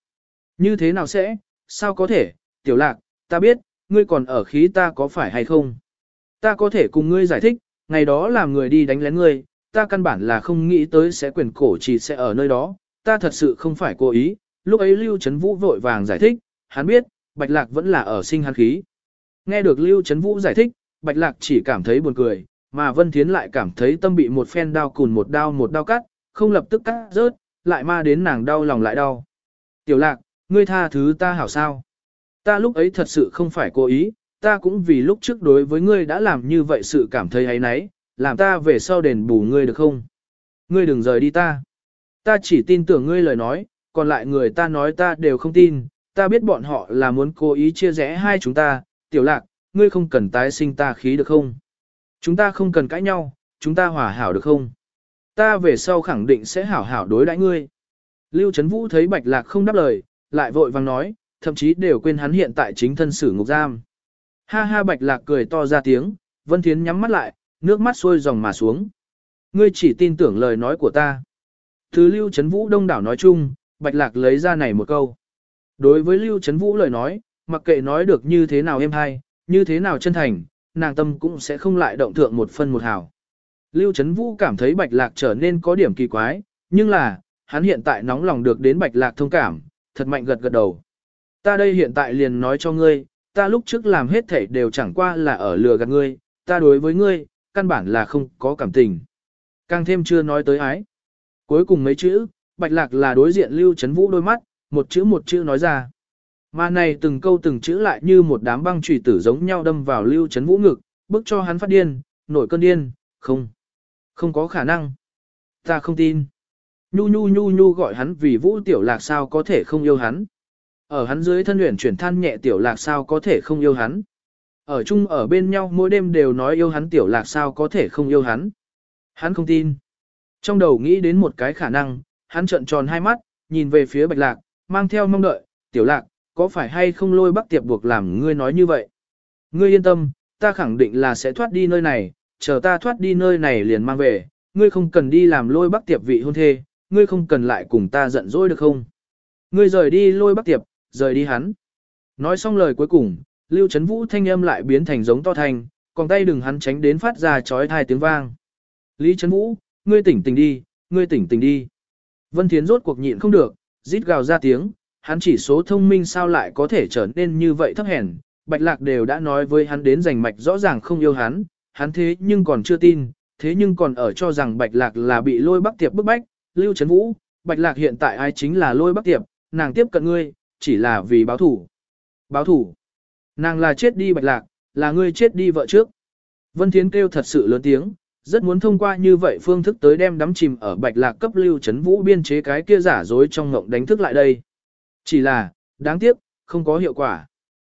Như thế nào sẽ, sao có thể, tiểu lạc, ta biết, ngươi còn ở khí ta có phải hay không? Ta có thể cùng ngươi giải thích, ngày đó làm người đi đánh lén ngươi, ta căn bản là không nghĩ tới sẽ quyền cổ chỉ sẽ ở nơi đó, ta thật sự không phải cố ý. Lúc ấy Lưu Trấn Vũ vội vàng giải thích, hắn biết, Bạch Lạc vẫn là ở sinh hắn khí. Nghe được Lưu Trấn Vũ giải thích, Bạch Lạc chỉ cảm thấy buồn cười, mà Vân Thiến lại cảm thấy tâm bị một phen đao cùn một đao một đao cắt, không lập tức cắt rớt, lại ma đến nàng đau lòng lại đau. Tiểu Lạc, ngươi tha thứ ta hảo sao? Ta lúc ấy thật sự không phải cố ý, ta cũng vì lúc trước đối với ngươi đã làm như vậy sự cảm thấy ấy nấy, làm ta về sau đền bù ngươi được không? Ngươi đừng rời đi ta. Ta chỉ tin tưởng ngươi lời nói, còn lại người ta nói ta đều không tin, ta biết bọn họ là muốn cố ý chia rẽ hai chúng ta, tiểu lạc, ngươi không cần tái sinh ta khí được không? Chúng ta không cần cãi nhau, chúng ta hòa hảo được không? Ta về sau khẳng định sẽ hảo hảo đối đãi ngươi. Lưu Trấn Vũ thấy Bạch Lạc không đáp lời, lại vội vàng nói, thậm chí đều quên hắn hiện tại chính thân xử ngục giam. Ha ha Bạch Lạc cười to ra tiếng, Vân Thiến nhắm mắt lại, nước mắt xuôi dòng mà xuống. Ngươi chỉ tin tưởng lời nói của ta. Thứ Lưu Trấn Vũ đông đảo nói chung, Bạch Lạc lấy ra này một câu. Đối với Lưu Trấn Vũ lời nói, mặc kệ nói được như thế nào êm hay, như thế nào chân thành, nàng tâm cũng sẽ không lại động thượng một phân một hào. Lưu Trấn Vũ cảm thấy Bạch Lạc trở nên có điểm kỳ quái, nhưng là, hắn hiện tại nóng lòng được đến Bạch Lạc thông cảm, thật mạnh gật gật đầu. Ta đây hiện tại liền nói cho ngươi, ta lúc trước làm hết thảy đều chẳng qua là ở lừa gạt ngươi, ta đối với ngươi, căn bản là không có cảm tình. Càng thêm chưa nói tới ái. Cuối cùng mấy chữ, Bạch Lạc là đối diện Lưu Trấn Vũ đôi mắt, một chữ một chữ nói ra. Mà này từng câu từng chữ lại như một đám băng trùy tử giống nhau đâm vào Lưu Trấn Vũ ngực, bức cho hắn phát điên, nổi cơn điên, không. Không có khả năng. Ta không tin. Nhu nhu nhu nhu gọi hắn vì Vũ Tiểu Lạc sao có thể không yêu hắn. Ở hắn dưới thân luyện chuyển than nhẹ Tiểu Lạc sao có thể không yêu hắn. Ở chung ở bên nhau mỗi đêm đều nói yêu hắn Tiểu Lạc sao có thể không yêu hắn. Hắn không tin. Trong đầu nghĩ đến một cái khả năng, hắn trợn tròn hai mắt, nhìn về phía Bạch Lạc, mang theo mong đợi, Tiểu Lạc, có phải hay không lôi bắc tiệp buộc làm ngươi nói như vậy? Ngươi yên tâm, ta khẳng định là sẽ thoát đi nơi này, chờ ta thoát đi nơi này liền mang về, ngươi không cần đi làm lôi bắc tiệp vị hôn thê, ngươi không cần lại cùng ta giận dỗi được không? Ngươi rời đi lôi bắc tiệp, rời đi hắn. Nói xong lời cuối cùng, Lưu Trấn Vũ thanh âm lại biến thành giống to thanh, còn tay đừng hắn tránh đến phát ra chói tai tiếng vang. Lý Trấn Vũ, ngươi tỉnh tỉnh đi, ngươi tỉnh tỉnh đi. Vân Thiến rốt cuộc nhịn không được, rít gào ra tiếng, hắn chỉ số thông minh sao lại có thể trở nên như vậy thấp hèn. Bạch Lạc đều đã nói với hắn đến giành mạch rõ ràng không yêu hắn, hắn thế nhưng còn chưa tin, thế nhưng còn ở cho rằng Bạch Lạc là bị lôi bắc tiệp bức bách, Lưu Trấn Vũ, Bạch Lạc hiện tại ai chính là lôi bắc tiệp, nàng tiếp cận ngươi, chỉ là vì báo thủ. Báo thủ. Nàng là chết đi Bạch Lạc, là ngươi chết đi vợ trước. Vân Thiến kêu thật sự lớn tiếng, rất muốn thông qua như vậy phương thức tới đem đắm chìm ở Bạch Lạc cấp Lưu Trấn Vũ biên chế cái kia giả dối trong ngộng đánh thức lại đây. Chỉ là, đáng tiếc, không có hiệu quả.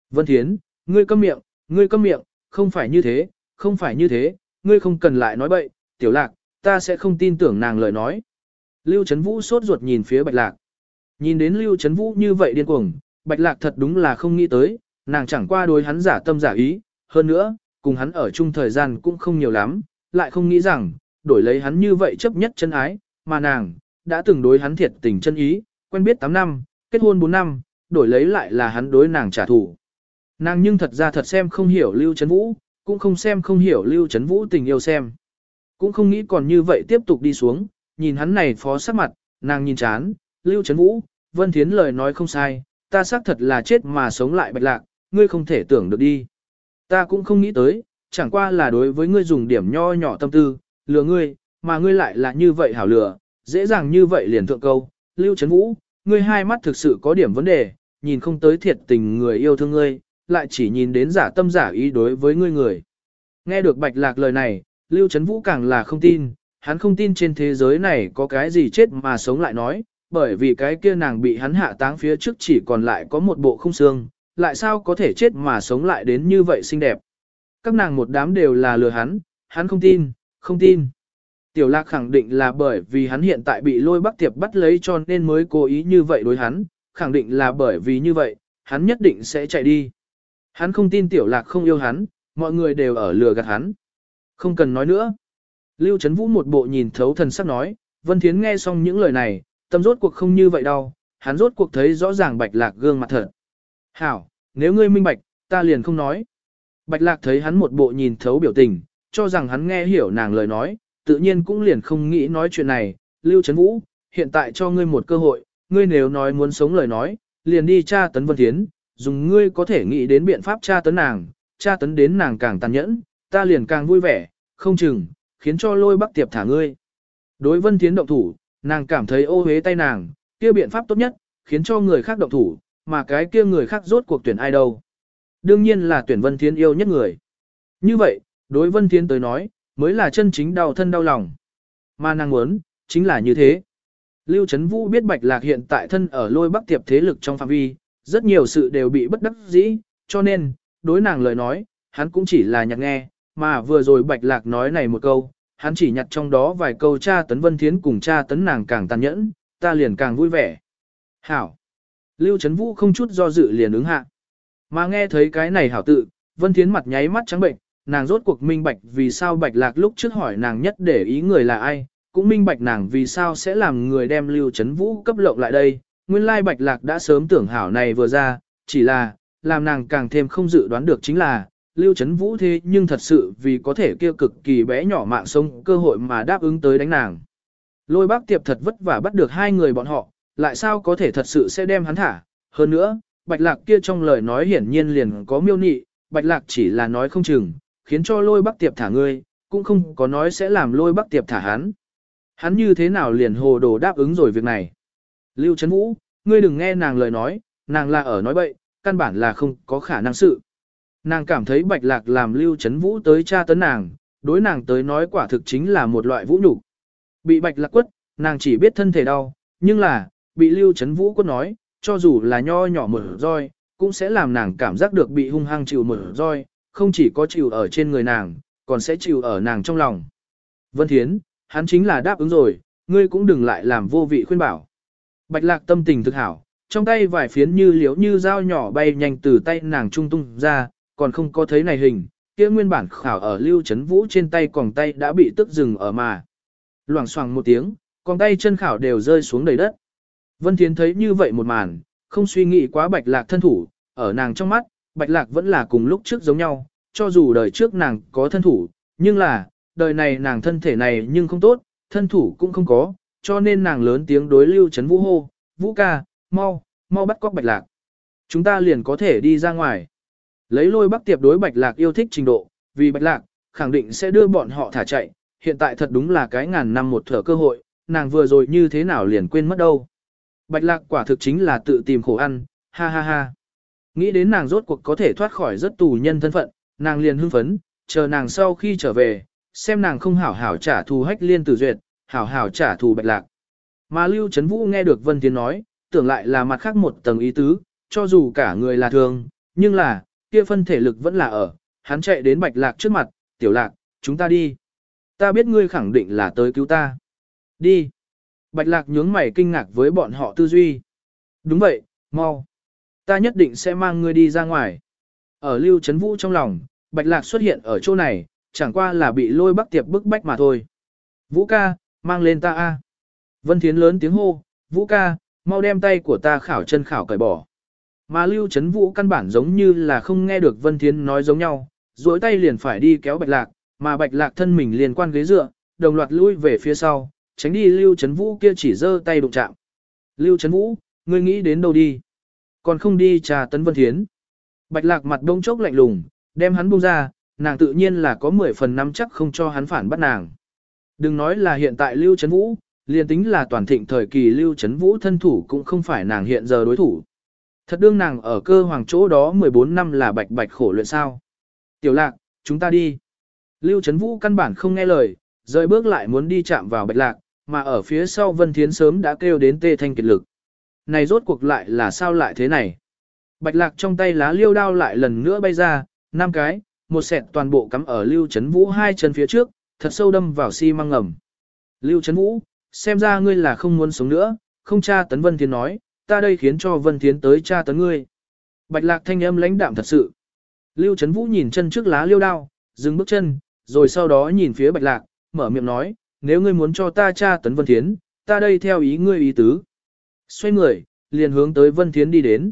Vân Thiến, ngươi câm miệng, Ngươi câm miệng, không phải như thế, không phải như thế, ngươi không cần lại nói bậy, tiểu lạc, ta sẽ không tin tưởng nàng lời nói. Lưu Trấn Vũ sốt ruột nhìn phía Bạch Lạc. Nhìn đến Lưu Trấn Vũ như vậy điên cuồng, Bạch Lạc thật đúng là không nghĩ tới, nàng chẳng qua đối hắn giả tâm giả ý, hơn nữa, cùng hắn ở chung thời gian cũng không nhiều lắm, lại không nghĩ rằng, đổi lấy hắn như vậy chấp nhất chân ái, mà nàng, đã từng đối hắn thiệt tình chân ý, quen biết 8 năm, kết hôn 4 năm, đổi lấy lại là hắn đối nàng trả thù. Nàng nhưng thật ra thật xem không hiểu Lưu Trấn Vũ, cũng không xem không hiểu Lưu Trấn Vũ tình yêu xem. Cũng không nghĩ còn như vậy tiếp tục đi xuống, nhìn hắn này phó sắc mặt, nàng nhìn chán, Lưu Trấn Vũ, Vân Thiến lời nói không sai, ta xác thật là chết mà sống lại bạch lạc, ngươi không thể tưởng được đi. Ta cũng không nghĩ tới, chẳng qua là đối với ngươi dùng điểm nho nhỏ tâm tư, lừa ngươi, mà ngươi lại là như vậy hảo lừa, dễ dàng như vậy liền thượng câu, Lưu Trấn Vũ, ngươi hai mắt thực sự có điểm vấn đề, nhìn không tới thiệt tình người yêu thương ngươi, lại chỉ nhìn đến giả tâm giả ý đối với ngươi người. Nghe được bạch lạc lời này, Lưu Trấn Vũ càng là không tin, hắn không tin trên thế giới này có cái gì chết mà sống lại nói, bởi vì cái kia nàng bị hắn hạ táng phía trước chỉ còn lại có một bộ không xương, lại sao có thể chết mà sống lại đến như vậy xinh đẹp. Các nàng một đám đều là lừa hắn, hắn không tin, không tin. Tiểu lạc khẳng định là bởi vì hắn hiện tại bị lôi bắc tiệp bắt lấy cho nên mới cố ý như vậy đối hắn, khẳng định là bởi vì như vậy, hắn nhất định sẽ chạy đi. Hắn không tin tiểu lạc không yêu hắn, mọi người đều ở lừa gạt hắn. Không cần nói nữa. Lưu Trấn Vũ một bộ nhìn thấu thần sắc nói, Vân Thiến nghe xong những lời này, tâm rốt cuộc không như vậy đâu, hắn rốt cuộc thấy rõ ràng bạch lạc gương mặt thật. Hảo, nếu ngươi minh bạch, ta liền không nói. Bạch lạc thấy hắn một bộ nhìn thấu biểu tình, cho rằng hắn nghe hiểu nàng lời nói, tự nhiên cũng liền không nghĩ nói chuyện này. Lưu Trấn Vũ, hiện tại cho ngươi một cơ hội, ngươi nếu nói muốn sống lời nói, liền đi tra tấn Vân Thiến, dùng ngươi có thể nghĩ đến biện pháp tra tấn nàng, tra tấn đến nàng càng tàn nhẫn, ta liền càng vui vẻ, không chừng, khiến cho lôi bắc tiệp thả ngươi. Đối Vân Thiến động thủ, nàng cảm thấy ô hế tay nàng, kia biện pháp tốt nhất, khiến cho người khác động thủ, mà cái kia người khác rốt cuộc tuyển ai đâu. Đương nhiên là tuyển Vân Thiến yêu nhất người. Như vậy, đối Vân Thiến tới nói, mới là chân chính đau thân đau lòng. Mà nàng muốn, chính là như thế. Lưu Trấn Vũ biết Bạch Lạc hiện tại thân ở lôi bắc tiệp thế lực trong phạm vi, rất nhiều sự đều bị bất đắc dĩ, cho nên, đối nàng lời nói, hắn cũng chỉ là nhặt nghe, mà vừa rồi Bạch Lạc nói này một câu, hắn chỉ nhặt trong đó vài câu cha tấn Vân Thiến cùng cha tấn nàng càng tàn nhẫn, ta liền càng vui vẻ. Hảo! Lưu Trấn Vũ không chút do dự liền ứng hạ. Mà nghe thấy cái này hảo tự, Vân Thiến mặt nháy mắt trắng bệnh, nàng rốt cuộc minh bạch vì sao Bạch Lạc lúc trước hỏi nàng nhất để ý người là ai, cũng minh bạch nàng vì sao sẽ làm người đem Lưu chấn Vũ cấp lộng lại đây. Nguyên lai Bạch Lạc đã sớm tưởng hảo này vừa ra, chỉ là, làm nàng càng thêm không dự đoán được chính là, Lưu chấn Vũ thế nhưng thật sự vì có thể kia cực kỳ bé nhỏ mạng sống cơ hội mà đáp ứng tới đánh nàng. Lôi bác tiệp thật vất vả bắt được hai người bọn họ, lại sao có thể thật sự sẽ đem hắn thả. Hơn nữa, Bạch Lạc kia trong lời nói hiển nhiên liền có miêu nị, Bạch Lạc chỉ là nói không chừng, khiến cho lôi bắc tiệp thả ngươi, cũng không có nói sẽ làm lôi bắc tiệp thả hắn. Hắn như thế nào liền hồ đồ đáp ứng rồi việc này. Lưu Trấn Vũ, ngươi đừng nghe nàng lời nói, nàng là ở nói bậy, căn bản là không có khả năng sự. Nàng cảm thấy bạch lạc làm lưu chấn vũ tới tra tấn nàng, đối nàng tới nói quả thực chính là một loại vũ nhục. Bị bạch lạc quất, nàng chỉ biết thân thể đau, nhưng là, bị lưu chấn vũ quất nói, cho dù là nho nhỏ mở roi, cũng sẽ làm nàng cảm giác được bị hung hăng chịu mở roi, không chỉ có chịu ở trên người nàng, còn sẽ chịu ở nàng trong lòng. Vân Thiến, hắn chính là đáp ứng rồi, ngươi cũng đừng lại làm vô vị khuyên bảo. Bạch lạc tâm tình thực hảo, trong tay vài phiến như liếu như dao nhỏ bay nhanh từ tay nàng trung tung ra, còn không có thấy này hình, kia nguyên bản khảo ở lưu chấn vũ trên tay còn tay đã bị tức dừng ở mà. Loảng xoảng một tiếng, còn tay chân khảo đều rơi xuống đầy đất. Vân Thiến thấy như vậy một màn, không suy nghĩ quá bạch lạc thân thủ, ở nàng trong mắt, bạch lạc vẫn là cùng lúc trước giống nhau, cho dù đời trước nàng có thân thủ, nhưng là, đời này nàng thân thể này nhưng không tốt, thân thủ cũng không có, cho nên nàng lớn tiếng đối lưu chấn vũ hô, vũ ca, mau, mau bắt cóc bạch lạc. Chúng ta liền có thể đi ra ngoài. Lấy lôi bắc tiệp đối bạch lạc yêu thích trình độ, vì bạch lạc, khẳng định sẽ đưa bọn họ thả chạy, hiện tại thật đúng là cái ngàn năm một thở cơ hội, nàng vừa rồi như thế nào liền quên mất đâu. Bạch lạc quả thực chính là tự tìm khổ ăn, ha ha ha. Nghĩ đến nàng rốt cuộc có thể thoát khỏi rất tù nhân thân phận, nàng liền hưng phấn, chờ nàng sau khi trở về, xem nàng không hảo hảo trả thù hách liên tử duyệt, hảo hảo trả thù bạch lạc. Mà Lưu Trấn Vũ nghe được Vân Tiến nói, tưởng lại là mặt khác một tầng ý tứ, cho dù cả người là thường, nhưng là, kia phân thể lực vẫn là ở, hắn chạy đến bạch lạc trước mặt, tiểu lạc, chúng ta đi. Ta biết ngươi khẳng định là tới cứu ta. Đi. Bạch lạc nhướng mày kinh ngạc với bọn họ tư duy. Đúng vậy, mau. Ta nhất định sẽ mang ngươi đi ra ngoài. Ở lưu Trấn vũ trong lòng, bạch lạc xuất hiện ở chỗ này, chẳng qua là bị lôi bắc tiệp bức bách mà thôi. Vũ ca, mang lên ta a. Vân Thiến lớn tiếng hô, Vũ ca, mau đem tay của ta khảo chân khảo cởi bỏ. Mà Lưu Trấn Vũ căn bản giống như là không nghe được Vân Thiến nói giống nhau, duỗi tay liền phải đi kéo Bạch Lạc, mà Bạch Lạc thân mình liền quan ghế dựa, đồng loạt lui về phía sau, tránh đi Lưu Trấn Vũ kia chỉ giơ tay đụng chạm. Lưu Trấn Vũ, ngươi nghĩ đến đâu đi? Còn không đi trà tấn Vân Thiến. Bạch Lạc mặt đông chốc lạnh lùng, đem hắn buông ra, nàng tự nhiên là có 10 phần năm chắc không cho hắn phản bắt nàng. Đừng nói là hiện tại Lưu Trấn Vũ, liền tính là toàn thịnh thời kỳ Lưu Trấn Vũ thân thủ cũng không phải nàng hiện giờ đối thủ. Thật đương nàng ở cơ hoàng chỗ đó 14 năm là bạch bạch khổ luyện sao. Tiểu lạc, chúng ta đi. Lưu Trấn Vũ căn bản không nghe lời, rời bước lại muốn đi chạm vào bạch lạc, mà ở phía sau Vân Thiến sớm đã kêu đến tê thanh kiệt lực. Này rốt cuộc lại là sao lại thế này? Bạch lạc trong tay lá liêu đao lại lần nữa bay ra, năm cái, một sẹt toàn bộ cắm ở Lưu chấn Vũ hai chân phía trước, thật sâu đâm vào xi si măng ngầm. Lưu chấn Vũ, xem ra ngươi là không muốn sống nữa, không cha tấn Vân Thiến nói, ta đây khiến cho Vân Thiến tới cha tấn ngươi. Bạch lạc thanh âm lãnh đạm thật sự. Lưu chấn Vũ nhìn chân trước lá liêu đao, dừng bước chân, rồi sau đó nhìn phía bạch lạc, mở miệng nói, nếu ngươi muốn cho ta cha tấn Vân Thiến, ta đây theo ý ngươi ý tứ. Xoay người, liền hướng tới Vân Thiến đi đến.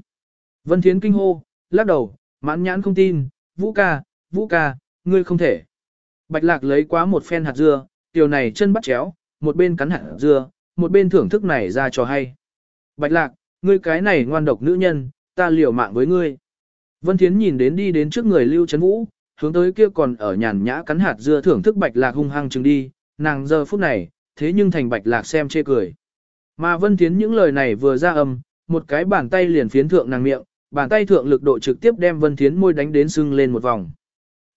Vân Thiến kinh hô, lắc đầu, mãn nhãn không tin, Vũ ca, Vũ ca, ngươi không thể. Bạch lạc lấy quá một phen hạt dưa, tiểu này chân bắt chéo, một bên cắn hạt dưa, một bên thưởng thức này ra cho hay. Bạch lạc, ngươi cái này ngoan độc nữ nhân, ta liều mạng với ngươi. Vân Thiến nhìn đến đi đến trước người Lưu Trấn Vũ, hướng tới kia còn ở nhàn nhã cắn hạt dưa thưởng thức bạch lạc hung hăng chừng đi, nàng giờ phút này, thế nhưng thành bạch lạc xem chê cười. Mà Vân Thiến những lời này vừa ra âm, một cái bàn tay liền phiến thượng nàng miệng, bàn tay thượng lực độ trực tiếp đem Vân Thiến môi đánh đến sưng lên một vòng.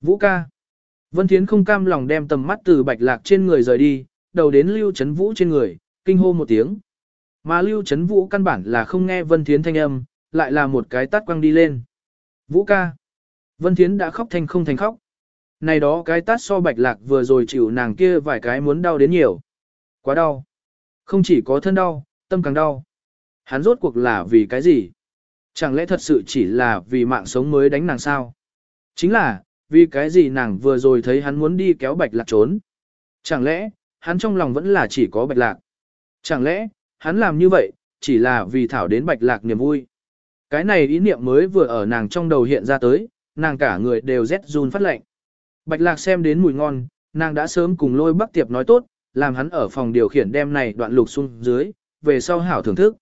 Vũ ca. Vân Thiến không cam lòng đem tầm mắt từ bạch lạc trên người rời đi, đầu đến Lưu Trấn Vũ trên người, kinh hô một tiếng. Mà Lưu Trấn Vũ căn bản là không nghe Vân Thiến thanh âm, lại là một cái tát quăng đi lên. Vũ ca. Vân Thiến đã khóc thành không thành khóc. Này đó cái tát so bạch lạc vừa rồi chịu nàng kia vài cái muốn đau đến nhiều. Quá đau. Không chỉ có thân đau, tâm càng đau. Hắn rốt cuộc là vì cái gì? Chẳng lẽ thật sự chỉ là vì mạng sống mới đánh nàng sao? Chính là, vì cái gì nàng vừa rồi thấy hắn muốn đi kéo bạch lạc trốn? Chẳng lẽ, hắn trong lòng vẫn là chỉ có bạch lạc? Chẳng lẽ, hắn làm như vậy, chỉ là vì thảo đến bạch lạc niềm vui? Cái này ý niệm mới vừa ở nàng trong đầu hiện ra tới, nàng cả người đều rét run phát lạnh. Bạch lạc xem đến mùi ngon, nàng đã sớm cùng lôi bắc tiệp nói tốt, làm hắn ở phòng điều khiển đem này đoạn lục xuống dưới, về sau hảo thưởng thức.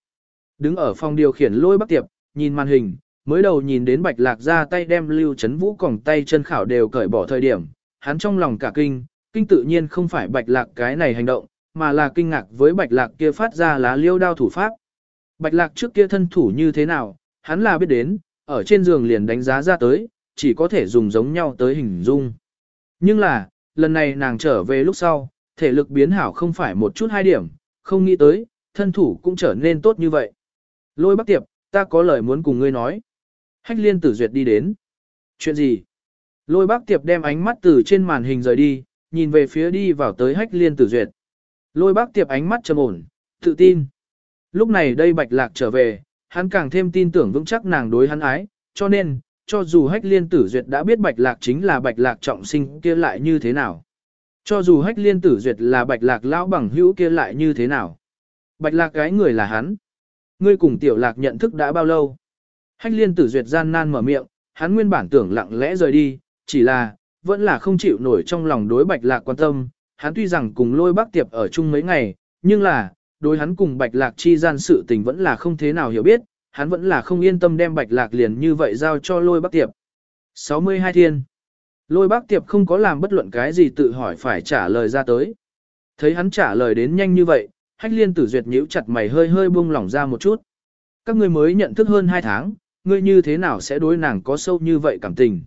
Đứng ở phòng điều khiển lôi bắc tiệp, nhìn màn hình, mới đầu nhìn đến bạch lạc ra tay đem lưu chấn vũ còng tay chân khảo đều cởi bỏ thời điểm, hắn trong lòng cả kinh, kinh tự nhiên không phải bạch lạc cái này hành động, mà là kinh ngạc với bạch lạc kia phát ra lá liêu đao thủ pháp. Bạch lạc trước kia thân thủ như thế nào, hắn là biết đến, ở trên giường liền đánh giá ra tới, chỉ có thể dùng giống nhau tới hình dung. Nhưng là, lần này nàng trở về lúc sau, thể lực biến hảo không phải một chút hai điểm, không nghĩ tới, thân thủ cũng trở nên tốt như vậy. Lôi bắc tiệp, ta có lời muốn cùng ngươi nói. Hách liên tử duyệt đi đến. Chuyện gì? Lôi bác tiệp đem ánh mắt từ trên màn hình rời đi, nhìn về phía đi vào tới hách liên tử duyệt. Lôi bác tiệp ánh mắt trầm ổn, tự tin. Lúc này đây bạch lạc trở về, hắn càng thêm tin tưởng vững chắc nàng đối hắn ái, cho nên, cho dù hách liên tử duyệt đã biết bạch lạc chính là bạch lạc trọng sinh kia lại như thế nào. Cho dù hách liên tử duyệt là bạch lạc lão bằng hữu kia lại như thế nào. Bạch lạc gái người là hắn. Ngươi cùng tiểu lạc nhận thức đã bao lâu? Hách liên tử duyệt gian nan mở miệng, hắn nguyên bản tưởng lặng lẽ rời đi, chỉ là, vẫn là không chịu nổi trong lòng đối bạch lạc quan tâm. Hắn tuy rằng cùng lôi bác tiệp ở chung mấy ngày, nhưng là, đối hắn cùng bạch lạc chi gian sự tình vẫn là không thế nào hiểu biết, hắn vẫn là không yên tâm đem bạch lạc liền như vậy giao cho lôi bác tiệp. 62 thiên Lôi bác tiệp không có làm bất luận cái gì tự hỏi phải trả lời ra tới. Thấy hắn trả lời đến nhanh như vậy, hách liên tử duyệt nhíu chặt mày hơi hơi buông lỏng ra một chút. Các ngươi mới nhận thức hơn 2 tháng, ngươi như thế nào sẽ đối nàng có sâu như vậy cảm tình?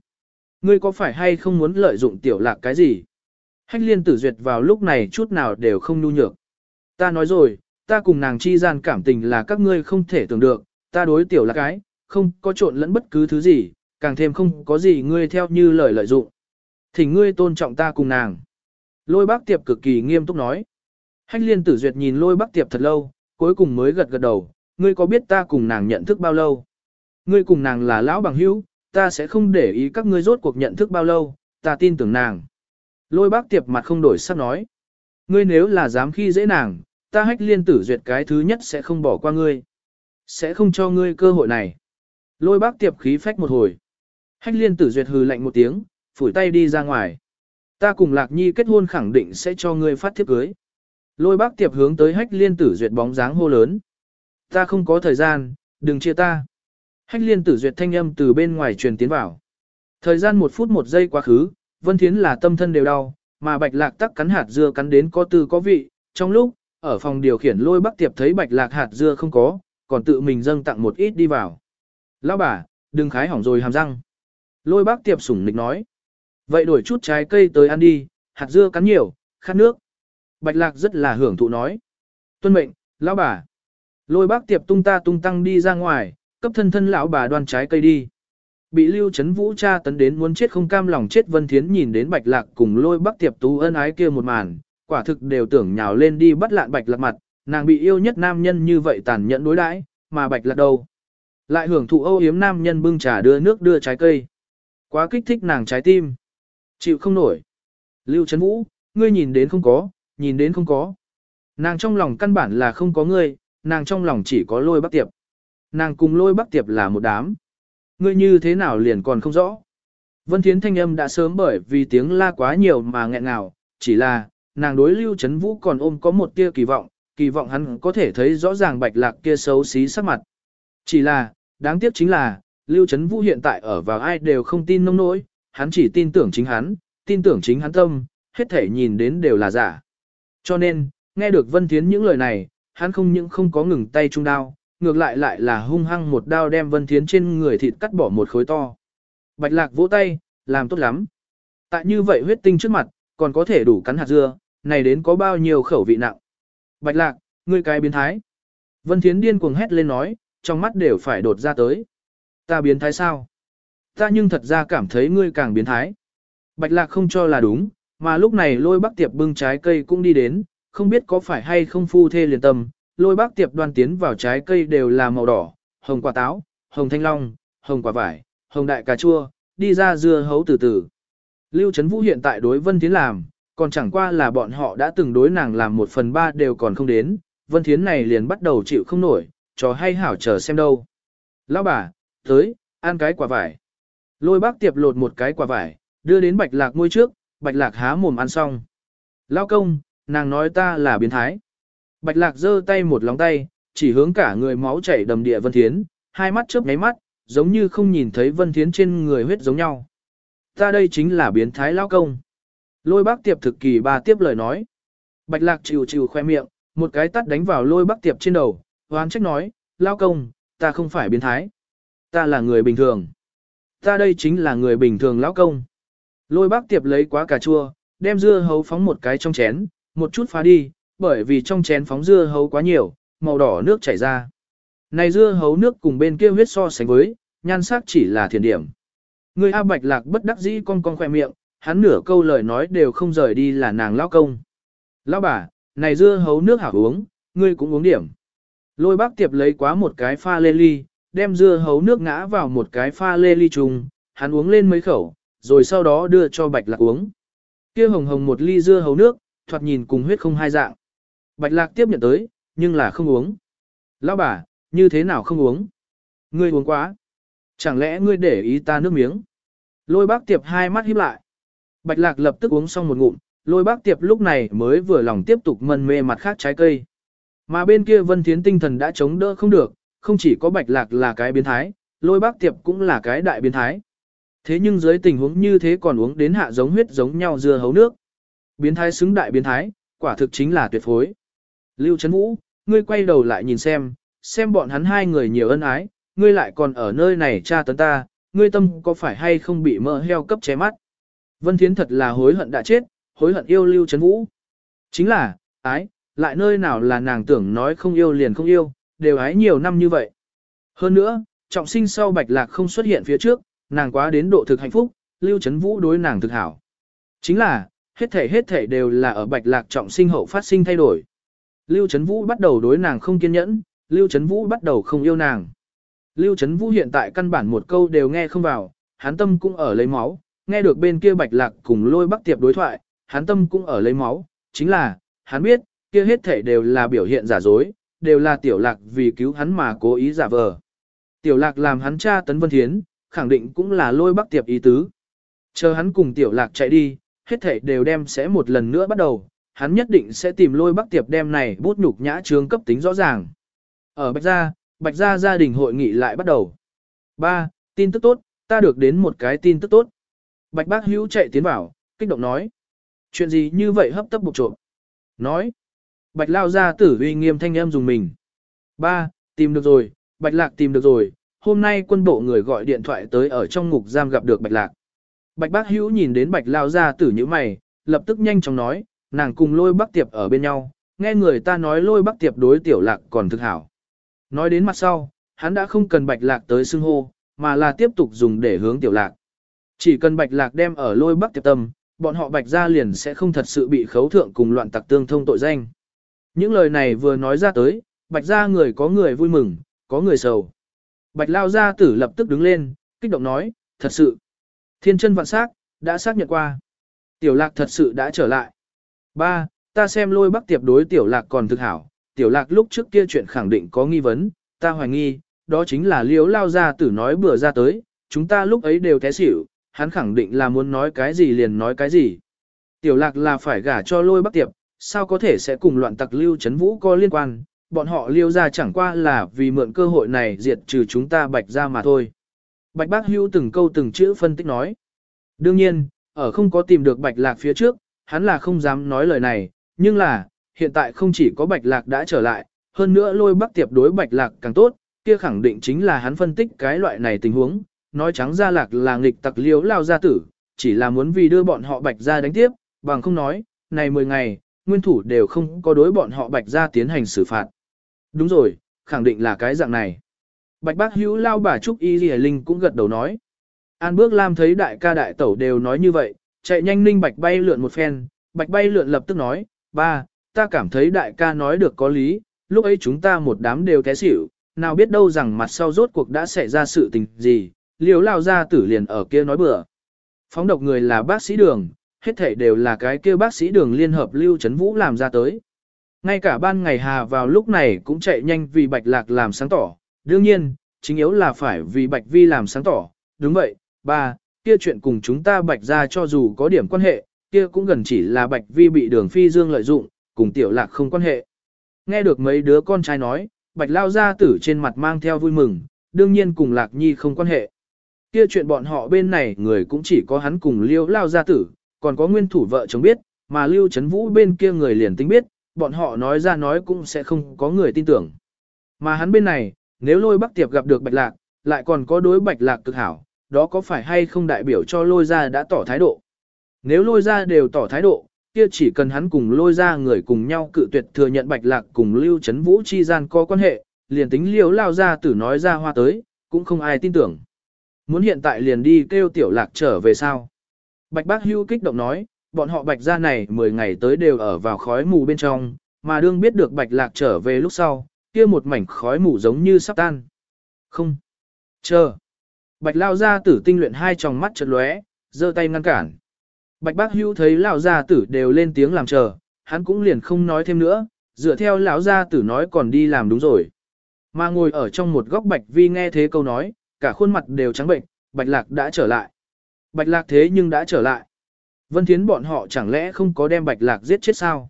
Ngươi có phải hay không muốn lợi dụng tiểu lạc cái gì? Hách liên tử duyệt vào lúc này chút nào đều không nhu nhược. Ta nói rồi, ta cùng nàng chi gian cảm tình là các ngươi không thể tưởng được, ta đối tiểu lạc cái, không có trộn lẫn bất cứ thứ gì, càng thêm không có gì ngươi theo như lời lợi dụng. Thì ngươi tôn trọng ta cùng nàng. Lôi bác tiệp cực kỳ nghiêm túc nói. Hách liên tử duyệt nhìn lôi bác tiệp thật lâu, cuối cùng mới gật gật đầu, ngươi có biết ta cùng nàng nhận thức bao lâu? Ngươi cùng nàng là lão bằng hữu, ta sẽ không để ý các ngươi rốt cuộc nhận thức bao lâu, ta tin tưởng nàng. Lôi bác tiệp mặt không đổi sắc nói. Ngươi nếu là dám khi dễ nàng, ta hách liên tử duyệt cái thứ nhất sẽ không bỏ qua ngươi. Sẽ không cho ngươi cơ hội này. Lôi bác tiệp khí phách một hồi. Hách liên tử duyệt hừ lạnh một tiếng, phủi tay đi ra ngoài. Ta cùng lạc nhi kết hôn khẳng định sẽ cho ngươi phát thiếp cưới. Lôi bác tiệp hướng tới hách liên tử duyệt bóng dáng hô lớn. Ta không có thời gian, đừng chia ta. Hách liên tử duyệt thanh âm từ bên ngoài truyền tiến vào. Thời gian một phút một giây quá khứ, Vân Thiến là tâm thân đều đau, mà bạch lạc tắc cắn hạt dưa cắn đến có tư có vị. Trong lúc, ở phòng điều khiển lôi bác tiệp thấy bạch lạc hạt dưa không có, còn tự mình dâng tặng một ít đi vào. Lão bà, đừng khái hỏng rồi hàm răng. Lôi bác tiệp sủng nịch nói. Vậy đổi chút trái cây tới ăn đi, hạt dưa cắn nhiều, khát nước. Bạch lạc rất là hưởng thụ nói. Tuân mệnh, lão bà. Lôi bác tiệp tung ta tung tăng đi ra ngoài, cấp thân thân lão bà đoan trái cây đi. Bị lưu chấn vũ cha tấn đến muốn chết không cam lòng chết vân thiến nhìn đến bạch lạc cùng lôi bác tiệp tú ân ái kia một màn, quả thực đều tưởng nhào lên đi bắt lạn bạch lạc mặt, nàng bị yêu nhất nam nhân như vậy tàn nhẫn đối đãi, mà bạch lạc đâu. Lại hưởng thụ âu yếm nam nhân bưng trà đưa nước đưa trái cây. Quá kích thích nàng trái tim. Chịu không nổi. Lưu Trấn Vũ, ngươi nhìn đến không có, nhìn đến không có. Nàng trong lòng căn bản là không có ngươi, nàng trong lòng chỉ có lôi bắc tiệp. Nàng cùng lôi bắc tiệp là một đám. Ngươi như thế nào liền còn không rõ. Vân Thiến thanh âm đã sớm bởi vì tiếng la quá nhiều mà nghẹn ngào, chỉ là, nàng đối Lưu Trấn Vũ còn ôm có một tia kỳ vọng, kỳ vọng hắn có thể thấy rõ ràng bạch lạc kia xấu xí sắc mặt. Chỉ là, đáng tiếc chính là, Lưu Trấn Vũ hiện tại ở vào ai đều không tin nông nỗi, hắn chỉ tin tưởng chính hắn, tin tưởng chính hắn tâm, hết thể nhìn đến đều là giả. Cho nên, nghe được Vân Thiến những lời này, hắn không những không có ngừng tay trung đao, ngược lại lại là hung hăng một đao đem Vân Thiến trên người thịt cắt bỏ một khối to. Bạch Lạc vỗ tay, làm tốt lắm. Tại như vậy huyết tinh trước mặt, còn có thể đủ cắn hạt dưa, này đến có bao nhiêu khẩu vị nặng. Bạch Lạc, ngươi cái biến thái. Vân Thiến điên cuồng hét lên nói, trong mắt đều phải đột ra tới. Ta biến thái sao? Ta nhưng thật ra cảm thấy ngươi càng biến thái. Bạch lạc không cho là đúng, mà lúc này lôi bác tiệp bưng trái cây cũng đi đến, không biết có phải hay không phu thê liền tâm, lôi bác tiệp đoan tiến vào trái cây đều là màu đỏ, hồng quả táo, hồng thanh long, hồng quả vải, hồng đại cà chua, đi ra dưa hấu từ từ. Lưu Trấn Vũ hiện tại đối Vân Thiến làm, còn chẳng qua là bọn họ đã từng đối nàng làm một phần ba đều còn không đến, Vân Thiến này liền bắt đầu chịu không nổi, trò hay hảo chờ xem đâu. Lão bà, tới, ăn cái quả vải. Lôi bác tiệp lột một cái quả vải, đưa đến bạch lạc môi trước, bạch lạc há mồm ăn xong. Lao công, nàng nói ta là biến thái. Bạch lạc giơ tay một lóng tay, chỉ hướng cả người máu chảy đầm địa Vân Thiến, hai mắt chớp nháy mắt, giống như không nhìn thấy Vân Thiến trên người huyết giống nhau. Ta đây chính là biến thái lao công. Lôi bác tiệp thực kỳ ba tiếp lời nói. Bạch lạc chịu chịu khoe miệng, một cái tắt đánh vào lôi bác tiệp trên đầu, hoán trách nói, lao công, ta không phải biến thái. Ta là người bình thường. Ta đây chính là người bình thường lão công. Lôi bác tiệp lấy quá cà chua, đem dưa hấu phóng một cái trong chén, một chút phá đi, bởi vì trong chén phóng dưa hấu quá nhiều, màu đỏ nước chảy ra. Này dưa hấu nước cùng bên kia huyết so sánh với, nhan sắc chỉ là thiền điểm. Người A Bạch Lạc bất đắc dĩ con con khỏe miệng, hắn nửa câu lời nói đều không rời đi là nàng lão công. Lão bà, này dưa hấu nước hảo uống, ngươi cũng uống điểm. Lôi bác tiệp lấy quá một cái pha lê ly, đem dưa hấu nước ngã vào một cái pha lê ly trùng, hắn uống lên mấy khẩu, rồi sau đó đưa cho bạch lạc uống. Kia hồng hồng một ly dưa hấu nước, thoạt nhìn cùng huyết không hai dạng. Bạch lạc tiếp nhận tới, nhưng là không uống. Lão bà, như thế nào không uống? Ngươi uống quá. Chẳng lẽ ngươi để ý ta nước miếng? Lôi bác tiệp hai mắt híp lại. Bạch lạc lập tức uống xong một ngụm, lôi bác tiệp lúc này mới vừa lòng tiếp tục mân mê mặt khác trái cây. Mà bên kia Vân Thiến tinh thần đã chống đỡ không được, không chỉ có bạch lạc là cái biến thái, lôi bác tiệp cũng là cái đại biến thái. Thế nhưng dưới tình huống như thế còn uống đến hạ giống huyết giống nhau dưa hấu nước. Biến thái xứng đại biến thái, quả thực chính là tuyệt phối. Lưu Trấn Vũ, ngươi quay đầu lại nhìn xem, xem bọn hắn hai người nhiều ân ái, ngươi lại còn ở nơi này tra tấn ta, ngươi tâm có phải hay không bị mỡ heo cấp ché mắt. Vân Thiến thật là hối hận đã chết, hối hận yêu Lưu Trấn Vũ. Chính là, ái, lại nơi nào là nàng tưởng nói không yêu liền không yêu, đều hái nhiều năm như vậy. Hơn nữa, trọng sinh sau bạch lạc không xuất hiện phía trước, nàng quá đến độ thực hạnh phúc, Lưu Chấn Vũ đối nàng thực hảo. Chính là, hết thể hết thể đều là ở bạch lạc trọng sinh hậu phát sinh thay đổi. Lưu Chấn Vũ bắt đầu đối nàng không kiên nhẫn, Lưu Chấn Vũ bắt đầu không yêu nàng. Lưu Chấn Vũ hiện tại căn bản một câu đều nghe không vào, hắn tâm cũng ở lấy máu, nghe được bên kia bạch lạc cùng lôi bắc tiệp đối thoại, hắn tâm cũng ở lấy máu, chính là, hắn biết, kia hết thể đều là biểu hiện giả dối, đều là tiểu lạc vì cứu hắn mà cố ý giả vờ. Tiểu lạc làm hắn cha tấn vân thiến, khẳng định cũng là lôi bắc tiệp ý tứ. Chờ hắn cùng tiểu lạc chạy đi, hết thảy đều đem sẽ một lần nữa bắt đầu, hắn nhất định sẽ tìm lôi bắc tiệp đem này bút nhục nhã trướng cấp tính rõ ràng. Ở Bạch Gia, Bạch Gia gia đình hội nghị lại bắt đầu. 3. Tin tức tốt, ta được đến một cái tin tức tốt. Bạch Bác Hữu chạy tiến vào, kích động nói. Chuyện gì như vậy hấp tấp bục trộm? Nói. Bạch Lao gia tử uy nghiêm thanh âm dùng mình. ba Tìm được rồi, Bạch Lạc tìm được rồi, hôm nay quân bộ người gọi điện thoại tới ở trong ngục giam gặp được Bạch Lạc. Bạch Bác Hữu nhìn đến Bạch Lao gia tử như mày, lập tức nhanh chóng nói, nàng cùng lôi bắc tiệp ở bên nhau, nghe người ta nói lôi bắc tiệp đối tiểu lạc còn thực hảo. Nói đến mặt sau, hắn đã không cần bạch lạc tới xưng hô, mà là tiếp tục dùng để hướng tiểu lạc. Chỉ cần bạch lạc đem ở lôi bắc tiệp tâm, bọn họ bạch ra liền sẽ không thật sự bị khấu thượng cùng loạn tặc tương thông tội danh. Những lời này vừa nói ra tới, bạch ra người có người vui mừng, có người sầu. Bạch lao gia tử lập tức đứng lên, kích động nói, thật sự. Thiên chân vạn sắc đã xác nhận qua. Tiểu lạc thật sự đã trở lại. Ba, ta xem lôi bắc tiệp đối tiểu lạc còn thực hảo, tiểu lạc lúc trước kia chuyện khẳng định có nghi vấn, ta hoài nghi, đó chính là liếu lao ra tử nói bừa ra tới, chúng ta lúc ấy đều té xỉu, hắn khẳng định là muốn nói cái gì liền nói cái gì. Tiểu lạc là phải gả cho lôi bắc tiệp, sao có thể sẽ cùng loạn tặc lưu chấn vũ có liên quan, bọn họ liêu ra chẳng qua là vì mượn cơ hội này diệt trừ chúng ta bạch ra mà thôi. Bạch bác hưu từng câu từng chữ phân tích nói. Đương nhiên, ở không có tìm được bạch lạc phía trước, hắn là không dám nói lời này, nhưng là, hiện tại không chỉ có bạch lạc đã trở lại, hơn nữa lôi bắc tiệp đối bạch lạc càng tốt, kia khẳng định chính là hắn phân tích cái loại này tình huống, nói trắng ra lạc là nghịch tặc liếu lao gia tử, chỉ là muốn vì đưa bọn họ bạch ra đánh tiếp, bằng không nói, này 10 ngày, nguyên thủ đều không có đối bọn họ bạch ra tiến hành xử phạt. Đúng rồi, khẳng định là cái dạng này. Bạch bác hữu lao bà Trúc Y Ghi Linh cũng gật đầu nói. An bước Lam thấy đại ca đại tẩu đều nói như vậy, chạy nhanh ninh bạch bay lượn một phen, bạch bay lượn lập tức nói, ba, ta cảm thấy đại ca nói được có lý, lúc ấy chúng ta một đám đều té xỉu, nào biết đâu rằng mặt sau rốt cuộc đã xảy ra sự tình gì, liều lao ra tử liền ở kia nói bừa. Phóng độc người là bác sĩ đường, hết thảy đều là cái kia bác sĩ đường liên hợp lưu chấn vũ làm ra tới. Ngay cả ban ngày hà vào lúc này cũng chạy nhanh vì bạch lạc làm sáng tỏ, đương nhiên, chính yếu là phải vì bạch vi làm sáng tỏ, đúng vậy, ba, kia chuyện cùng chúng ta bạch ra cho dù có điểm quan hệ, kia cũng gần chỉ là bạch vi bị đường phi dương lợi dụng, cùng tiểu lạc không quan hệ. Nghe được mấy đứa con trai nói, bạch lao gia tử trên mặt mang theo vui mừng, đương nhiên cùng lạc nhi không quan hệ. Kia chuyện bọn họ bên này người cũng chỉ có hắn cùng liêu lao gia tử, còn có nguyên thủ vợ chồng biết, mà lưu chấn vũ bên kia người liền tính biết, bọn họ nói ra nói cũng sẽ không có người tin tưởng. Mà hắn bên này, nếu lôi bắc tiệp gặp được bạch lạc, lại còn có đối bạch lạc cực hảo, đó có phải hay không đại biểu cho lôi ra đã tỏ thái độ. Nếu lôi ra đều tỏ thái độ, kia chỉ cần hắn cùng lôi ra người cùng nhau cự tuyệt thừa nhận bạch lạc cùng lưu chấn vũ chi gian có quan hệ, liền tính liều lao ra tử nói ra hoa tới, cũng không ai tin tưởng. Muốn hiện tại liền đi kêu tiểu lạc trở về sao. Bạch bác hưu kích động nói, bọn họ bạch ra này 10 ngày tới đều ở vào khói mù bên trong, mà đương biết được bạch lạc trở về lúc sau, kia một mảnh khói mù giống như sắp tan. Không. Chờ. Bạch lao gia tử tinh luyện hai tròng mắt chật lóe, giơ tay ngăn cản. Bạch bác hưu thấy lão gia tử đều lên tiếng làm chờ, hắn cũng liền không nói thêm nữa, dựa theo lão gia tử nói còn đi làm đúng rồi. Mà ngồi ở trong một góc bạch vi nghe thế câu nói, cả khuôn mặt đều trắng bệnh, bạch lạc đã trở lại. Bạch lạc thế nhưng đã trở lại. Vân Thiến bọn họ chẳng lẽ không có đem bạch lạc giết chết sao?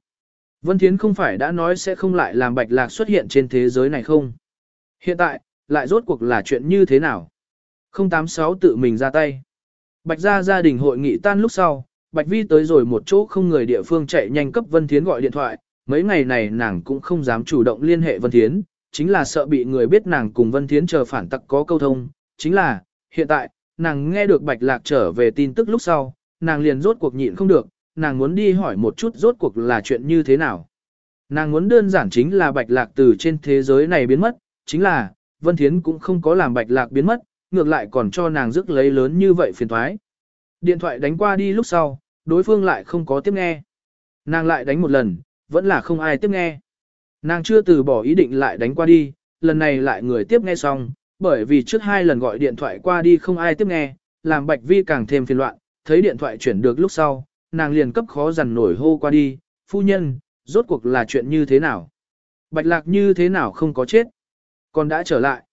Vân Thiến không phải đã nói sẽ không lại làm bạch lạc xuất hiện trên thế giới này không? Hiện tại, lại rốt cuộc là chuyện như thế nào? 086 tự mình ra tay. Bạch gia gia đình hội nghị tan lúc sau, Bạch Vi tới rồi một chỗ không người địa phương chạy nhanh cấp Vân Thiến gọi điện thoại, mấy ngày này nàng cũng không dám chủ động liên hệ Vân Thiến, chính là sợ bị người biết nàng cùng Vân Thiến chờ phản tặc có câu thông, chính là, hiện tại, nàng nghe được Bạch Lạc trở về tin tức lúc sau, nàng liền rốt cuộc nhịn không được, nàng muốn đi hỏi một chút rốt cuộc là chuyện như thế nào. Nàng muốn đơn giản chính là Bạch Lạc từ trên thế giới này biến mất, chính là, Vân Thiến cũng không có làm Bạch Lạc biến mất, ngược lại còn cho nàng rước lấy lớn như vậy phiền thoái. Điện thoại đánh qua đi lúc sau, đối phương lại không có tiếp nghe. Nàng lại đánh một lần, vẫn là không ai tiếp nghe. Nàng chưa từ bỏ ý định lại đánh qua đi, lần này lại người tiếp nghe xong, bởi vì trước hai lần gọi điện thoại qua đi không ai tiếp nghe, làm Bạch Vi càng thêm phiền loạn, thấy điện thoại chuyển được lúc sau, nàng liền cấp khó dằn nổi hô qua đi, phu nhân, rốt cuộc là chuyện như thế nào? Bạch lạc như thế nào không có chết? Còn đã trở lại.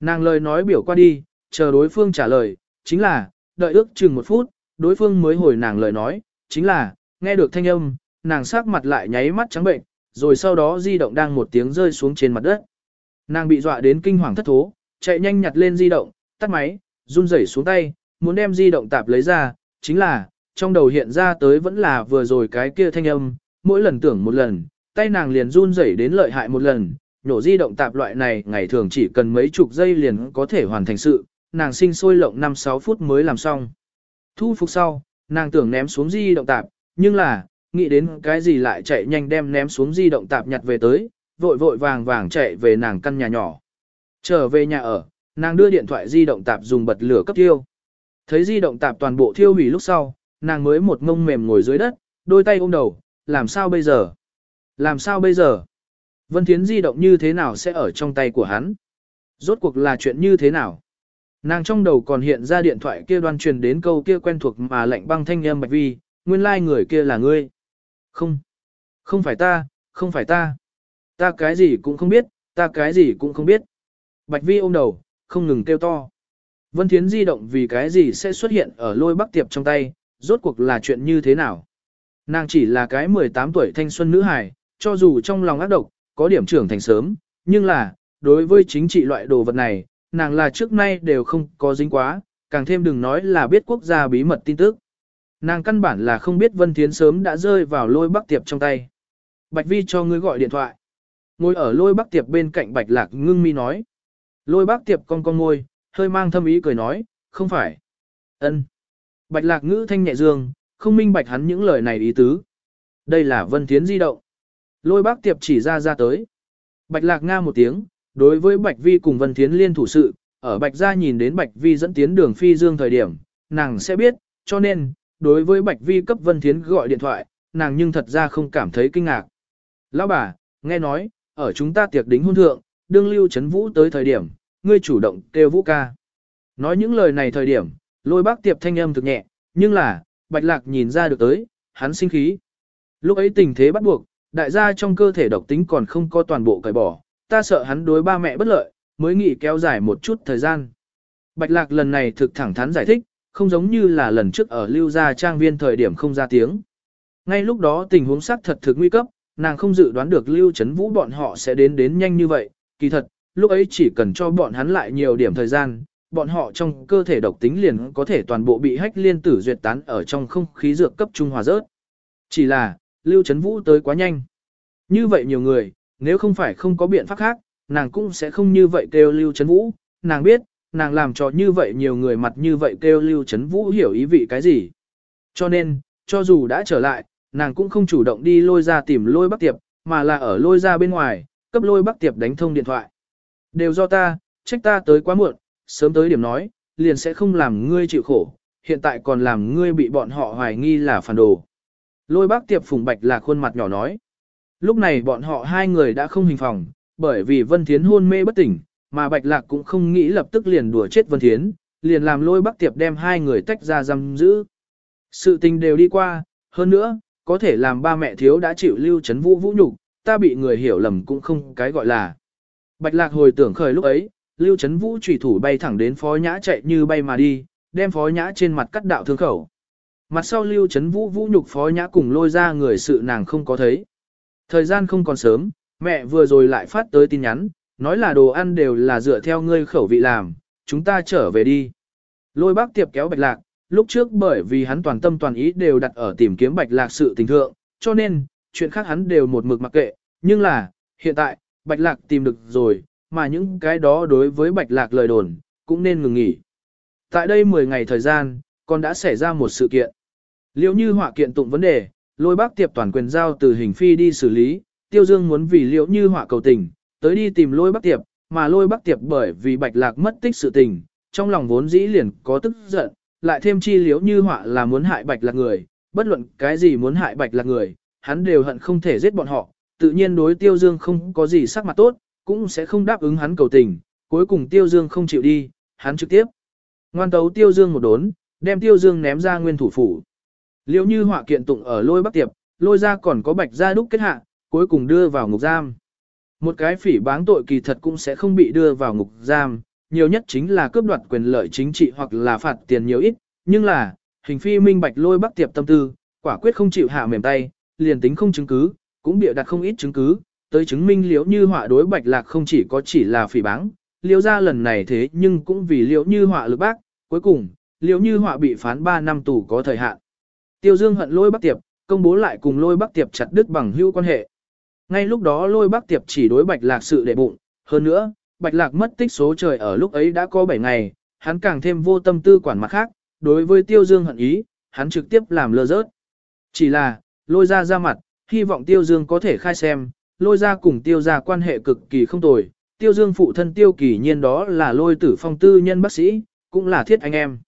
Nàng lời nói biểu qua đi, chờ đối phương trả lời, chính là, đợi ước chừng một phút, đối phương mới hồi nàng lời nói, chính là, nghe được thanh âm, nàng sắc mặt lại nháy mắt trắng bệnh, rồi sau đó di động đang một tiếng rơi xuống trên mặt đất. Nàng bị dọa đến kinh hoàng thất thố, chạy nhanh nhặt lên di động, tắt máy, run rẩy xuống tay, muốn đem di động tạp lấy ra, chính là, trong đầu hiện ra tới vẫn là vừa rồi cái kia thanh âm, mỗi lần tưởng một lần, tay nàng liền run rẩy đến lợi hại một lần, nhổ di động tạp loại này ngày thường chỉ cần mấy chục giây liền có thể hoàn thành sự, nàng sinh sôi lộng 5-6 phút mới làm xong. Thu phục sau, nàng tưởng ném xuống di động tạp, nhưng là, nghĩ đến cái gì lại chạy nhanh đem ném xuống di động tạp nhặt về tới, vội vội vàng vàng chạy về nàng căn nhà nhỏ. Trở về nhà ở, nàng đưa điện thoại di động tạp dùng bật lửa cấp thiêu. Thấy di động tạp toàn bộ thiêu hủy lúc sau, nàng mới một ngông mềm ngồi dưới đất, đôi tay ôm đầu, làm sao bây giờ? Làm sao bây giờ? Vân Thiến di động như thế nào sẽ ở trong tay của hắn? Rốt cuộc là chuyện như thế nào? Nàng trong đầu còn hiện ra điện thoại kia đoan truyền đến câu kia quen thuộc mà lạnh băng thanh âm bạch vi, nguyên lai like người kia là ngươi. Không, không phải ta, không phải ta. Ta cái gì cũng không biết, ta cái gì cũng không biết. Bạch vi ôm đầu, không ngừng kêu to. Vân Thiến di động vì cái gì sẽ xuất hiện ở lôi bắc tiệp trong tay, rốt cuộc là chuyện như thế nào. Nàng chỉ là cái 18 tuổi thanh xuân nữ hài, cho dù trong lòng ác độc, có điểm trưởng thành sớm, nhưng là, đối với chính trị loại đồ vật này, nàng là trước nay đều không có dính quá, càng thêm đừng nói là biết quốc gia bí mật tin tức. Nàng căn bản là không biết Vân Thiến sớm đã rơi vào lôi bắc tiệp trong tay. Bạch Vi cho ngươi gọi điện thoại. Ngồi ở lôi bắc tiệp bên cạnh Bạch Lạc ngưng mi nói. Lôi bác tiệp con con ngôi, hơi mang thâm ý cười nói, không phải. ân. Bạch Lạc ngữ thanh nhẹ dương, không minh bạch hắn những lời này ý tứ. Đây là Vân Thiến di động. Lôi bác tiệp chỉ ra ra tới. Bạch Lạc Nga một tiếng, đối với Bạch Vi cùng Vân Thiến liên thủ sự, ở Bạch gia nhìn đến Bạch Vi dẫn tiến đường phi dương thời điểm, nàng sẽ biết, cho nên, đối với Bạch Vi cấp Vân Thiến gọi điện thoại, nàng nhưng thật ra không cảm thấy kinh ngạc. Lão bà, nghe nói, ở chúng ta tiệc đính hôn thượng, đương lưu chấn vũ tới thời điểm, ngươi chủ động kêu vũ ca. Nói những lời này thời điểm, lôi bác tiệp thanh âm thực nhẹ, nhưng là, Bạch Lạc nhìn ra được tới, hắn sinh khí. Lúc ấy tình thế bắt buộc, đại gia trong cơ thể độc tính còn không có toàn bộ cởi bỏ, ta sợ hắn đối ba mẹ bất lợi, mới nghĩ kéo dài một chút thời gian. Bạch Lạc lần này thực thẳng thắn giải thích, không giống như là lần trước ở lưu gia trang viên thời điểm không ra tiếng. Ngay lúc đó tình huống xác thật thực nguy cấp, nàng không dự đoán được lưu chấn vũ bọn họ sẽ đến đến nhanh như vậy, kỳ thật, lúc ấy chỉ cần cho bọn hắn lại nhiều điểm thời gian, bọn họ trong cơ thể độc tính liền có thể toàn bộ bị hách liên tử duyệt tán ở trong không khí dược cấp trung hòa rớt. Chỉ là, Lưu Trấn Vũ tới quá nhanh. Như vậy nhiều người, nếu không phải không có biện pháp khác, nàng cũng sẽ không như vậy kêu Lưu Trấn Vũ. Nàng biết, nàng làm cho như vậy nhiều người mặt như vậy kêu Lưu Trấn Vũ hiểu ý vị cái gì. Cho nên, cho dù đã trở lại, nàng cũng không chủ động đi lôi ra tìm lôi bắc tiệp, mà là ở lôi ra bên ngoài, cấp lôi bắc tiệp đánh thông điện thoại. Đều do ta, trách ta tới quá muộn, sớm tới điểm nói, liền sẽ không làm ngươi chịu khổ, hiện tại còn làm ngươi bị bọn họ hoài nghi là phản đồ. Lôi bác tiệp phùng bạch là khuôn mặt nhỏ nói. Lúc này bọn họ hai người đã không hình phòng, bởi vì Vân Thiến hôn mê bất tỉnh, mà bạch lạc cũng không nghĩ lập tức liền đùa chết Vân Thiến, liền làm lôi bác tiệp đem hai người tách ra giam giữ. Sự tình đều đi qua, hơn nữa, có thể làm ba mẹ thiếu đã chịu lưu chấn vũ vũ nhục, ta bị người hiểu lầm cũng không cái gọi là. Bạch lạc hồi tưởng khởi lúc ấy, lưu chấn vũ trùy thủ bay thẳng đến phó nhã chạy như bay mà đi, đem phó nhã trên mặt cắt đạo thương khẩu. Mặt sau lưu chấn vũ vũ nhục phó nhã cùng lôi ra người sự nàng không có thấy. Thời gian không còn sớm, mẹ vừa rồi lại phát tới tin nhắn, nói là đồ ăn đều là dựa theo ngươi khẩu vị làm, chúng ta trở về đi. Lôi bác tiệp kéo bạch lạc, lúc trước bởi vì hắn toàn tâm toàn ý đều đặt ở tìm kiếm bạch lạc sự tình thượng, cho nên, chuyện khác hắn đều một mực mặc kệ, nhưng là, hiện tại, bạch lạc tìm được rồi, mà những cái đó đối với bạch lạc lời đồn, cũng nên ngừng nghỉ. Tại đây 10 ngày thời gian, còn đã xảy ra một sự kiện. Liệu như họa kiện tụng vấn đề, lôi bác tiệp toàn quyền giao từ hình phi đi xử lý, tiêu dương muốn vì liệu như họa cầu tình, tới đi tìm lôi bác tiệp, mà lôi bác tiệp bởi vì bạch lạc mất tích sự tình, trong lòng vốn dĩ liền có tức giận, lại thêm chi liếu như họa là muốn hại bạch lạc người, bất luận cái gì muốn hại bạch lạc người, hắn đều hận không thể giết bọn họ, tự nhiên đối tiêu dương không có gì sắc mặt tốt, cũng sẽ không đáp ứng hắn cầu tình, cuối cùng tiêu dương không chịu đi, hắn trực tiếp. Ngoan tấu tiêu dương một đốn, đem tiêu dương ném ra nguyên thủ phủ. Liễu như họa kiện tụng ở lôi bắc tiệp, lôi ra còn có bạch gia đúc kết hạ, cuối cùng đưa vào ngục giam. Một cái phỉ báng tội kỳ thật cũng sẽ không bị đưa vào ngục giam, nhiều nhất chính là cướp đoạt quyền lợi chính trị hoặc là phạt tiền nhiều ít, nhưng là, hình phi minh bạch lôi bắc tiệp tâm tư, quả quyết không chịu hạ mềm tay, liền tính không chứng cứ, cũng bịa đặt không ít chứng cứ, tới chứng minh liễu như họa đối bạch lạc không chỉ có chỉ là phỉ báng, liễu ra lần này thế nhưng cũng vì liễu như họa lực bác, cuối cùng, liễu như họa bị phán 3 năm tù có thời hạn. Tiêu Dương hận lôi bắc tiệp, công bố lại cùng lôi bắc tiệp chặt đứt bằng hữu quan hệ. Ngay lúc đó lôi bắc tiệp chỉ đối bạch lạc sự đệ bụng, hơn nữa, bạch lạc mất tích số trời ở lúc ấy đã có 7 ngày, hắn càng thêm vô tâm tư quản mặt khác, đối với tiêu dương hận ý, hắn trực tiếp làm lơ rớt. Chỉ là, lôi ra ra mặt, hy vọng tiêu dương có thể khai xem, lôi ra cùng tiêu ra quan hệ cực kỳ không tồi, tiêu dương phụ thân tiêu kỳ nhiên đó là lôi tử phong tư nhân bác sĩ, cũng là thiết anh em.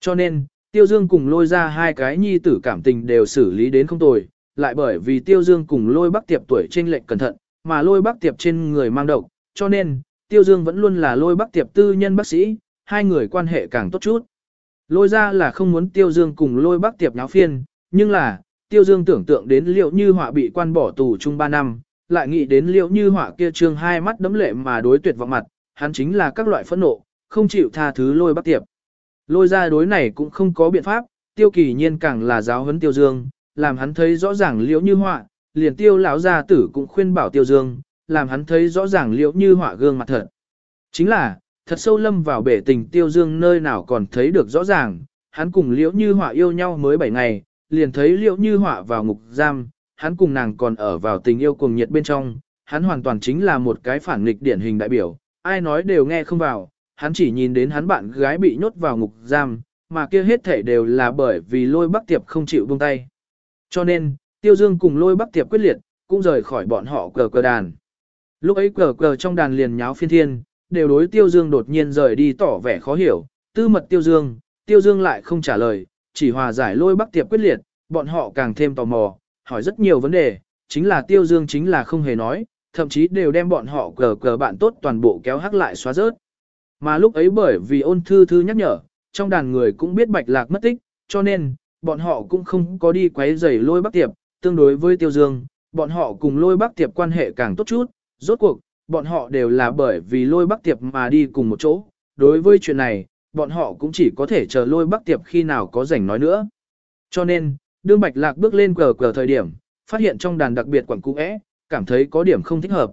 Cho nên, tiêu dương cùng lôi ra hai cái nhi tử cảm tình đều xử lý đến không tồi, lại bởi vì tiêu dương cùng lôi bác tiệp tuổi trên lệnh cẩn thận, mà lôi bác tiệp trên người mang độc, cho nên, tiêu dương vẫn luôn là lôi bác tiệp tư nhân bác sĩ, hai người quan hệ càng tốt chút. Lôi ra là không muốn tiêu dương cùng lôi bác tiệp náo phiên, nhưng là, tiêu dương tưởng tượng đến liệu như họa bị quan bỏ tù chung 3 năm, lại nghĩ đến liệu như họa kia trương hai mắt đấm lệ mà đối tuyệt vọng mặt, hắn chính là các loại phẫn nộ, không chịu tha thứ lôi bắt tiệp. Lôi ra đối này cũng không có biện pháp, tiêu kỳ nhiên càng là giáo huấn tiêu dương, làm hắn thấy rõ ràng liễu như họa, liền tiêu lão gia tử cũng khuyên bảo tiêu dương, làm hắn thấy rõ ràng liễu như họa gương mặt thật. Chính là, thật sâu lâm vào bể tình tiêu dương nơi nào còn thấy được rõ ràng, hắn cùng liễu như họa yêu nhau mới 7 ngày, liền thấy liễu như họa vào ngục giam, hắn cùng nàng còn ở vào tình yêu cuồng nhiệt bên trong, hắn hoàn toàn chính là một cái phản nghịch điển hình đại biểu, ai nói đều nghe không vào, hắn chỉ nhìn đến hắn bạn gái bị nhốt vào ngục giam, mà kia hết thể đều là bởi vì lôi bắc tiệp không chịu buông tay. Cho nên, Tiêu Dương cùng lôi bắc tiệp quyết liệt, cũng rời khỏi bọn họ cờ cờ đàn. Lúc ấy cờ cờ trong đàn liền nháo phiên thiên, đều đối Tiêu Dương đột nhiên rời đi tỏ vẻ khó hiểu, tư mật Tiêu Dương, Tiêu Dương lại không trả lời, chỉ hòa giải lôi bắc tiệp quyết liệt, bọn họ càng thêm tò mò, hỏi rất nhiều vấn đề, chính là Tiêu Dương chính là không hề nói, thậm chí đều đem bọn họ cờ cờ bạn tốt toàn bộ kéo hắc lại xóa rớt. Mà lúc ấy bởi vì ôn thư thư nhắc nhở, trong đàn người cũng biết bạch lạc mất tích, cho nên, bọn họ cũng không có đi quấy rầy lôi bắc tiệp, tương đối với tiêu dương, bọn họ cùng lôi bắc tiệp quan hệ càng tốt chút, rốt cuộc, bọn họ đều là bởi vì lôi bắc tiệp mà đi cùng một chỗ, đối với chuyện này, bọn họ cũng chỉ có thể chờ lôi bắc tiệp khi nào có rảnh nói nữa. Cho nên, đương bạch lạc bước lên cờ cờ thời điểm, phát hiện trong đàn đặc biệt quẩn cũ é, cảm thấy có điểm không thích hợp.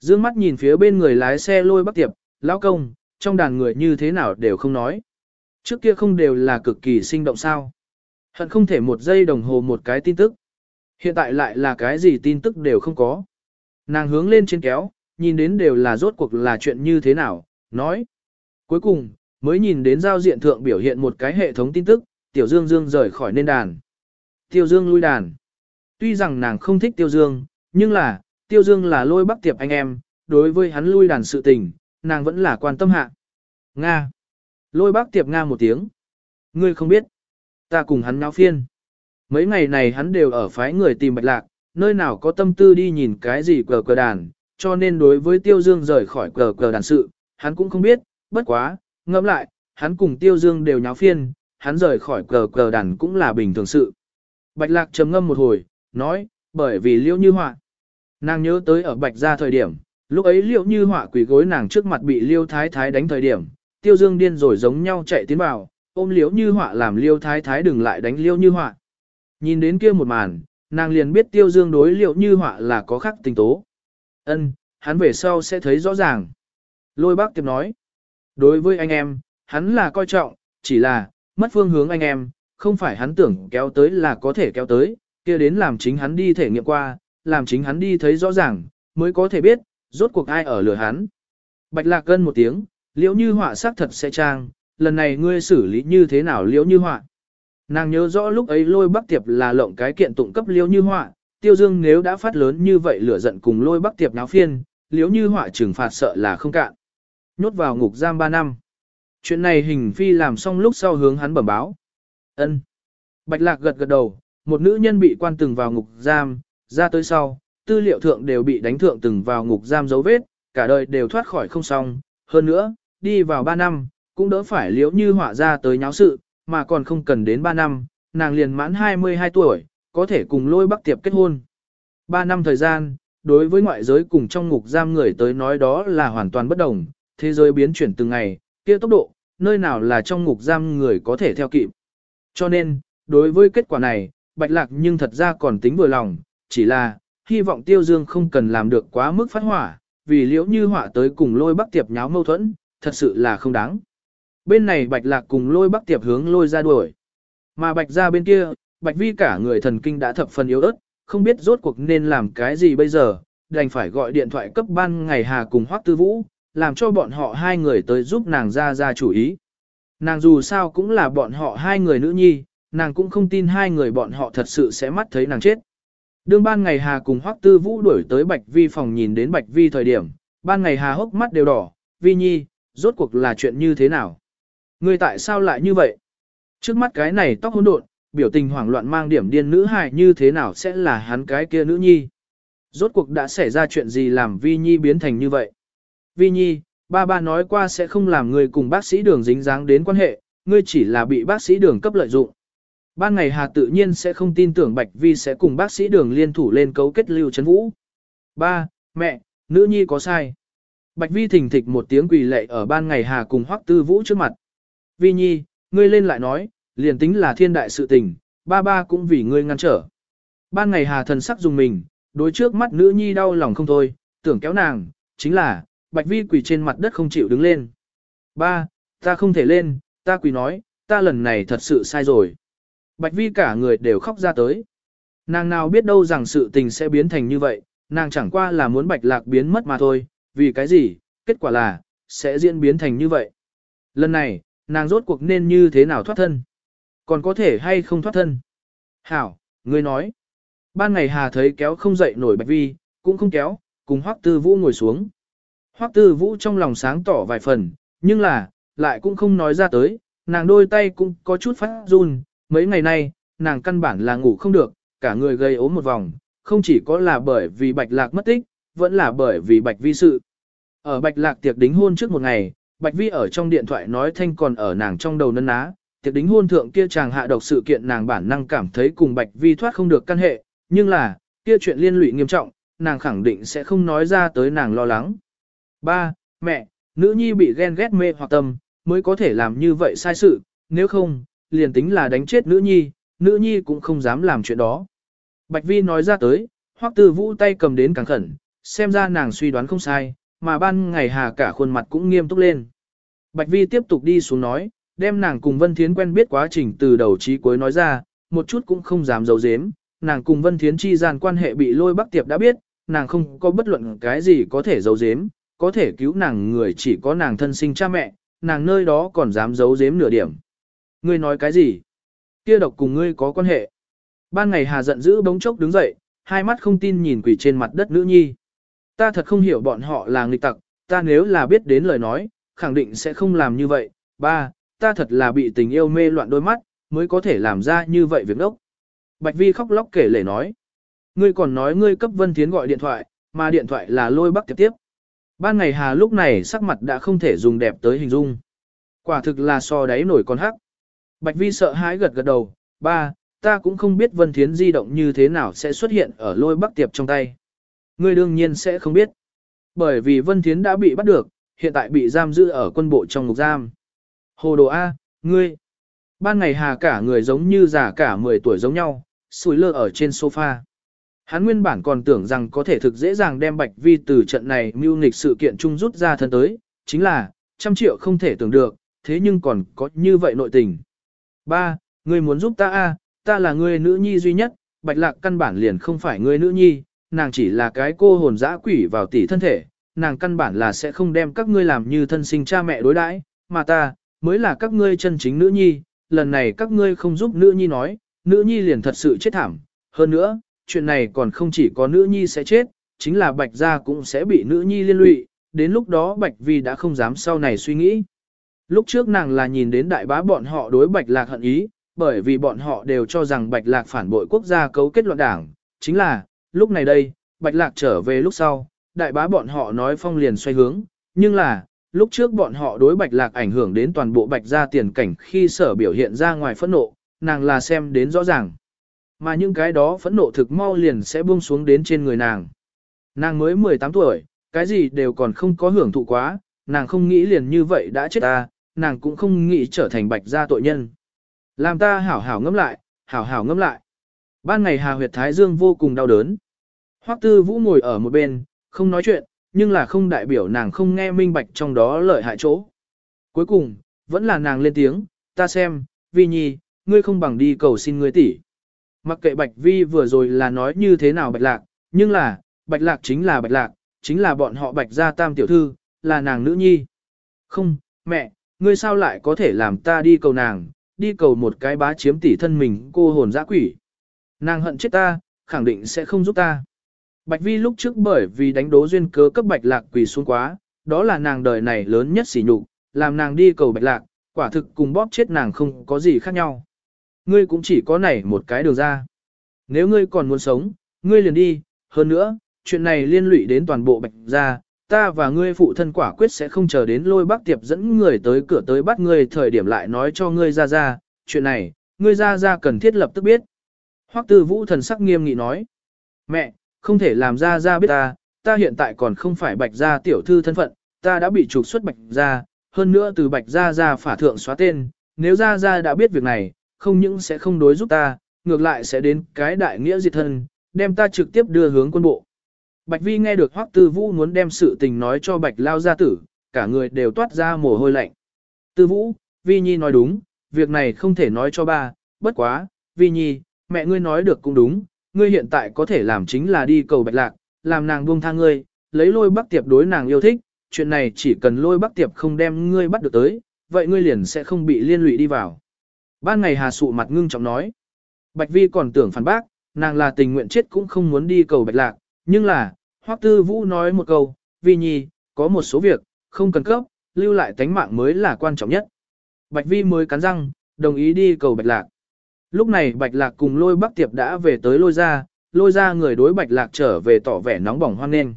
Dương mắt nhìn phía bên người lái xe lôi bắc tiệp, lão công, trong đàn người như thế nào đều không nói. Trước kia không đều là cực kỳ sinh động sao. Hận không thể một giây đồng hồ một cái tin tức. Hiện tại lại là cái gì tin tức đều không có. Nàng hướng lên trên kéo, nhìn đến đều là rốt cuộc là chuyện như thế nào, nói. Cuối cùng, mới nhìn đến giao diện thượng biểu hiện một cái hệ thống tin tức, Tiểu Dương Dương rời khỏi nên đàn. Tiêu Dương lui đàn. Tuy rằng nàng không thích Tiêu Dương, nhưng là, Tiêu Dương là lôi bắc tiệp anh em, đối với hắn lui đàn sự tình, nàng vẫn là quan tâm hạ. Nga. Lôi bác tiệp Nga một tiếng. Ngươi không biết. Ta cùng hắn náo phiên. Mấy ngày này hắn đều ở phái người tìm bạch lạc, nơi nào có tâm tư đi nhìn cái gì cờ cờ đàn, cho nên đối với Tiêu Dương rời khỏi cờ cờ đàn sự, hắn cũng không biết, bất quá, ngẫm lại, hắn cùng Tiêu Dương đều nháo phiên, hắn rời khỏi cờ cờ đàn cũng là bình thường sự. Bạch lạc trầm ngâm một hồi, nói, bởi vì Liễu như họa. Nàng nhớ tới ở bạch gia thời điểm, lúc ấy Liễu như họa quỳ gối nàng trước mặt bị liêu thái thái đánh thời điểm, tiêu dương điên rồi giống nhau chạy tiến vào, ôm liễu như họa làm liêu thái thái đừng lại đánh Liễu như họa. Nhìn đến kia một màn, nàng liền biết tiêu dương đối liễu như họa là có khắc tình tố. Ân, hắn về sau sẽ thấy rõ ràng. Lôi bác tiếp nói, đối với anh em, hắn là coi trọng, chỉ là, mất phương hướng anh em, không phải hắn tưởng kéo tới là có thể kéo tới, kia đến làm chính hắn đi thể nghiệm qua, làm chính hắn đi thấy rõ ràng, mới có thể biết, rốt cuộc ai ở lửa hắn. Bạch lạc gân một tiếng, liễu như họa xác thật sẽ trang, lần này ngươi xử lý như thế nào liễu như họa. Nàng nhớ rõ lúc ấy lôi bắc tiệp là lộng cái kiện tụng cấp liễu như họa, tiêu dương nếu đã phát lớn như vậy lửa giận cùng lôi bắc tiệp náo phiên, liễu như họa trừng phạt sợ là không cạn. Nhốt vào ngục giam 3 năm. Chuyện này hình phi làm xong lúc sau hướng hắn bẩm báo. ân Bạch lạc gật gật đầu, một nữ nhân bị quan từng vào ngục giam, ra tới sau, tư liệu thượng đều bị đánh thượng từng vào ngục giam dấu vết, cả đời đều thoát khỏi không xong. Hơn nữa, đi vào 3 năm, cũng đỡ phải liễu như họa ra tới nháo sự, mà còn không cần đến 3 năm, nàng liền mãn 22 tuổi, có thể cùng lôi bắc tiệp kết hôn. 3 năm thời gian, đối với ngoại giới cùng trong ngục giam người tới nói đó là hoàn toàn bất đồng, thế giới biến chuyển từng ngày, kia tốc độ, nơi nào là trong ngục giam người có thể theo kịp. Cho nên, đối với kết quả này, Bạch Lạc nhưng thật ra còn tính vừa lòng, chỉ là, hy vọng Tiêu Dương không cần làm được quá mức phát hỏa, vì liễu như họa tới cùng lôi bắc tiệp nháo mâu thuẫn, thật sự là không đáng. Bên này Bạch Lạc cùng lôi bắc tiệp hướng lôi ra đuổi. Mà Bạch ra bên kia, Bạch Vi cả người thần kinh đã thập phần yếu ớt, không biết rốt cuộc nên làm cái gì bây giờ, đành phải gọi điện thoại cấp ban ngày Hà cùng Hoắc Tư Vũ, làm cho bọn họ hai người tới giúp nàng ra ra chủ ý. Nàng dù sao cũng là bọn họ hai người nữ nhi, nàng cũng không tin hai người bọn họ thật sự sẽ mắt thấy nàng chết. Đương ban ngày Hà cùng Hoắc Tư Vũ đuổi tới Bạch Vi phòng nhìn đến Bạch Vi thời điểm, ban ngày Hà hốc mắt đều đỏ, Vi Nhi, rốt cuộc là chuyện như thế nào? Ngươi tại sao lại như vậy? Trước mắt cái này tóc hỗn độn, biểu tình hoảng loạn mang điểm điên nữ hài như thế nào sẽ là hắn cái kia nữ nhi? Rốt cuộc đã xảy ra chuyện gì làm Vi Nhi biến thành như vậy? Vi Nhi, ba ba nói qua sẽ không làm người cùng bác sĩ đường dính dáng đến quan hệ, ngươi chỉ là bị bác sĩ đường cấp lợi dụng. Ban ngày Hà tự nhiên sẽ không tin tưởng Bạch Vi sẽ cùng bác sĩ đường liên thủ lên cấu kết lưu chấn vũ. Ba, mẹ, nữ nhi có sai. Bạch Vi thỉnh thịch một tiếng quỳ lệ ở ban ngày Hà cùng Hoắc Tư Vũ trước mặt. Vi nhi, ngươi lên lại nói, liền tính là thiên đại sự tình, ba ba cũng vì ngươi ngăn trở. Ban ngày Hà thần sắc dùng mình, đối trước mắt nữ nhi đau lòng không thôi, tưởng kéo nàng, chính là, Bạch Vi quỳ trên mặt đất không chịu đứng lên. Ba, ta không thể lên, ta quỳ nói, ta lần này thật sự sai rồi. Bạch Vi cả người đều khóc ra tới. Nàng nào biết đâu rằng sự tình sẽ biến thành như vậy, nàng chẳng qua là muốn Bạch Lạc biến mất mà thôi, vì cái gì, kết quả là, sẽ diễn biến thành như vậy. Lần này, nàng rốt cuộc nên như thế nào thoát thân? Còn có thể hay không thoát thân? Hảo, ngươi nói. Ban ngày Hà thấy kéo không dậy nổi Bạch Vi, cũng không kéo, cùng Hoắc Tư Vũ ngồi xuống. Hoắc Tư Vũ trong lòng sáng tỏ vài phần, nhưng là, lại cũng không nói ra tới, nàng đôi tay cũng có chút phát run, mấy ngày nay, nàng căn bản là ngủ không được, cả người gây ốm một vòng, không chỉ có là bởi vì Bạch Lạc mất tích, vẫn là bởi vì Bạch Vi sự. Ở Bạch Lạc tiệc đính hôn trước một ngày, Bạch Vi ở trong điện thoại nói thanh còn ở nàng trong đầu nân ná, tiệc đính hôn thượng kia chàng hạ độc sự kiện nàng bản năng cảm thấy cùng Bạch Vi thoát không được căn hệ, nhưng là, kia chuyện liên lụy nghiêm trọng, nàng khẳng định sẽ không nói ra tới nàng lo lắng. Ba, mẹ, nữ nhi bị ghen ghét mê hoặc tâm, mới có thể làm như vậy sai sự, nếu không, liền tính là đánh chết nữ nhi, nữ nhi cũng không dám làm chuyện đó. Bạch Vi nói ra tới, hoắc tư vũ tay cầm đến càng khẩn, xem ra nàng suy đoán không sai, mà ban ngày hà cả khuôn mặt cũng nghiêm túc lên. Bạch Vi tiếp tục đi xuống nói, đem nàng cùng Vân Thiến quen biết quá trình từ đầu chí cuối nói ra, một chút cũng không dám giấu giếm, nàng cùng Vân Thiến chi gian quan hệ bị lôi bắc tiệp đã biết, nàng không có bất luận cái gì có thể giấu giếm, có thể cứu nàng người chỉ có nàng thân sinh cha mẹ, nàng nơi đó còn dám giấu giếm nửa điểm. Ngươi nói cái gì? Kia độc cùng ngươi có quan hệ. Ban ngày Hà giận dữ bỗng chốc đứng dậy, hai mắt không tin nhìn quỷ trên mặt đất nữ nhi. Ta thật không hiểu bọn họ là nghịch tặc, ta nếu là biết đến lời nói, khẳng định sẽ không làm như vậy. Ba, ta thật là bị tình yêu mê loạn đôi mắt, mới có thể làm ra như vậy việc đốc. Bạch Vi khóc lóc kể lể nói. Ngươi còn nói ngươi cấp Vân Thiến gọi điện thoại, mà điện thoại là lôi bắc tiếp tiếp. Ban ngày Hà lúc này sắc mặt đã không thể dùng đẹp tới hình dung. Quả thực là so đáy nổi con hắc. Bạch Vi sợ hãi gật gật đầu, ba, ta cũng không biết Vân Thiến di động như thế nào sẽ xuất hiện ở lôi bắc tiệp trong tay. Ngươi đương nhiên sẽ không biết. Bởi vì Vân Thiến đã bị bắt được, hiện tại bị giam giữ ở quân bộ trong ngục giam. Hồ đồ A, ngươi. Ban ngày hà cả người giống như già cả 10 tuổi giống nhau, sùi lơ ở trên sofa. Hắn nguyên bản còn tưởng rằng có thể thực dễ dàng đem Bạch Vi từ trận này mưu nghịch sự kiện chung rút ra thân tới, chính là, trăm triệu không thể tưởng được, thế nhưng còn có như vậy nội tình. Ba, ngươi muốn giúp ta a, ta là người nữ nhi duy nhất, Bạch Lạc căn bản liền không phải người nữ nhi, nàng chỉ là cái cô hồn dã quỷ vào tỷ thân thể, nàng căn bản là sẽ không đem các ngươi làm như thân sinh cha mẹ đối đãi, mà ta, mới là các ngươi chân chính nữ nhi, lần này các ngươi không giúp nữ nhi nói, nữ nhi liền thật sự chết thảm, hơn nữa, chuyện này còn không chỉ có nữ nhi sẽ chết, chính là Bạch gia cũng sẽ bị nữ nhi liên lụy, đến lúc đó Bạch Vi đã không dám sau này suy nghĩ. Lúc trước nàng là nhìn đến đại bá bọn họ đối bạch lạc hận ý, bởi vì bọn họ đều cho rằng bạch lạc phản bội quốc gia cấu kết loạn đảng, chính là, lúc này đây, bạch lạc trở về lúc sau, đại bá bọn họ nói phong liền xoay hướng, nhưng là, lúc trước bọn họ đối bạch lạc ảnh hưởng đến toàn bộ bạch gia tiền cảnh khi sở biểu hiện ra ngoài phẫn nộ, nàng là xem đến rõ ràng. Mà những cái đó phẫn nộ thực mau liền sẽ buông xuống đến trên người nàng. Nàng mới 18 tuổi, cái gì đều còn không có hưởng thụ quá, nàng không nghĩ liền như vậy đã chết ta, nàng cũng không nghĩ trở thành bạch gia tội nhân. Làm ta hảo hảo ngâm lại, hảo hảo ngâm lại. Ban ngày Hà Huyệt Thái Dương vô cùng đau đớn. Hoắc Tư Vũ ngồi ở một bên, không nói chuyện, nhưng là không đại biểu nàng không nghe minh bạch trong đó lợi hại chỗ. Cuối cùng, vẫn là nàng lên tiếng, ta xem, Vi Nhi, ngươi không bằng đi cầu xin ngươi tỷ. Mặc kệ Bạch Vi vừa rồi là nói như thế nào Bạch Lạc, nhưng là, Bạch Lạc chính là Bạch Lạc, chính là bọn họ Bạch gia tam tiểu thư, là nàng nữ nhi. Không, mẹ, ngươi sao lại có thể làm ta đi cầu nàng, đi cầu một cái bá chiếm tỷ thân mình cô hồn dã quỷ. Nàng hận chết ta, khẳng định sẽ không giúp ta. Bạch Vi lúc trước bởi vì đánh đố duyên cớ cấp Bạch Lạc quỳ xuống quá, đó là nàng đời này lớn nhất sỉ nhục, làm nàng đi cầu Bạch Lạc, quả thực cùng bóp chết nàng không có gì khác nhau. Ngươi cũng chỉ có này một cái đường ra. Nếu ngươi còn muốn sống, ngươi liền đi, hơn nữa, chuyện này liên lụy đến toàn bộ Bạch gia, ta và ngươi phụ thân quả quyết sẽ không chờ đến lôi bác tiệp dẫn người tới cửa tới bắt ngươi thời điểm lại nói cho ngươi ra ra, chuyện này, ngươi ra ra cần thiết lập tức biết. Hoắc tư vũ thần sắc nghiêm nghị nói, mẹ, không thể làm ra ra biết ta, ta hiện tại còn không phải bạch gia tiểu thư thân phận, ta đã bị trục xuất bạch gia, hơn nữa từ bạch gia ra phả thượng xóa tên, nếu ra ra đã biết việc này, không những sẽ không đối giúp ta, ngược lại sẽ đến cái đại nghĩa diệt thân, đem ta trực tiếp đưa hướng quân bộ. Bạch Vi nghe được Hoắc Tư Vũ muốn đem sự tình nói cho Bạch Lao gia tử, cả người đều toát ra mồ hôi lạnh. Tư Vũ, Vi Nhi nói đúng, việc này không thể nói cho ba, bất quá, Vi Nhi, mẹ ngươi nói được cũng đúng, ngươi hiện tại có thể làm chính là đi cầu Bạch Lạc, làm nàng buông tha ngươi, lấy lôi bắc tiệp đối nàng yêu thích, chuyện này chỉ cần lôi bắc tiệp không đem ngươi bắt được tới, vậy ngươi liền sẽ không bị liên lụy đi vào. Ban ngày Hà Sụ mặt ngưng trọng nói, Bạch Vi còn tưởng phản bác, nàng là tình nguyện chết cũng không muốn đi cầu Bạch Lạc, nhưng là, Hoắc Tư Vũ nói một câu, Vi Nhi, có một số việc, không cần cấp, lưu lại tánh mạng mới là quan trọng nhất. Bạch Vi mới cắn răng, đồng ý đi cầu Bạch Lạc. Lúc này Bạch Lạc cùng lôi Bắc Tiệp đã về tới lôi ra, lôi ra người đối Bạch Lạc trở về tỏ vẻ nóng bỏng hoan nghênh.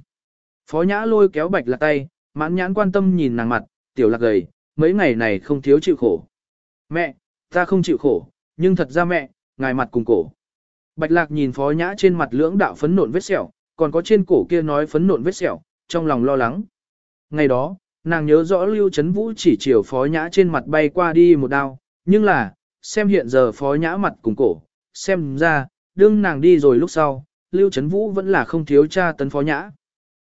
Phó Nhã lôi kéo Bạch Lạc tay, mãn nhãn quan tâm nhìn nàng mặt, tiểu lạc gầy, mấy ngày này không thiếu chịu khổ. Mẹ, ta không chịu khổ, nhưng thật ra mẹ, ngài mặt cùng cổ. Bạch Lạc nhìn Phó Nhã trên mặt lưỡng đạo phấn nộn vết sẹo, còn có trên cổ kia nói phấn nộn vết sẹo, trong lòng lo lắng. Ngày đó, nàng nhớ rõ Lưu Trấn Vũ chỉ chiều phó nhã trên mặt bay qua đi một đao, nhưng là, xem hiện giờ phó nhã mặt cùng cổ, xem ra, đương nàng đi rồi lúc sau, Lưu Trấn Vũ vẫn là không thiếu cha tấn phó nhã.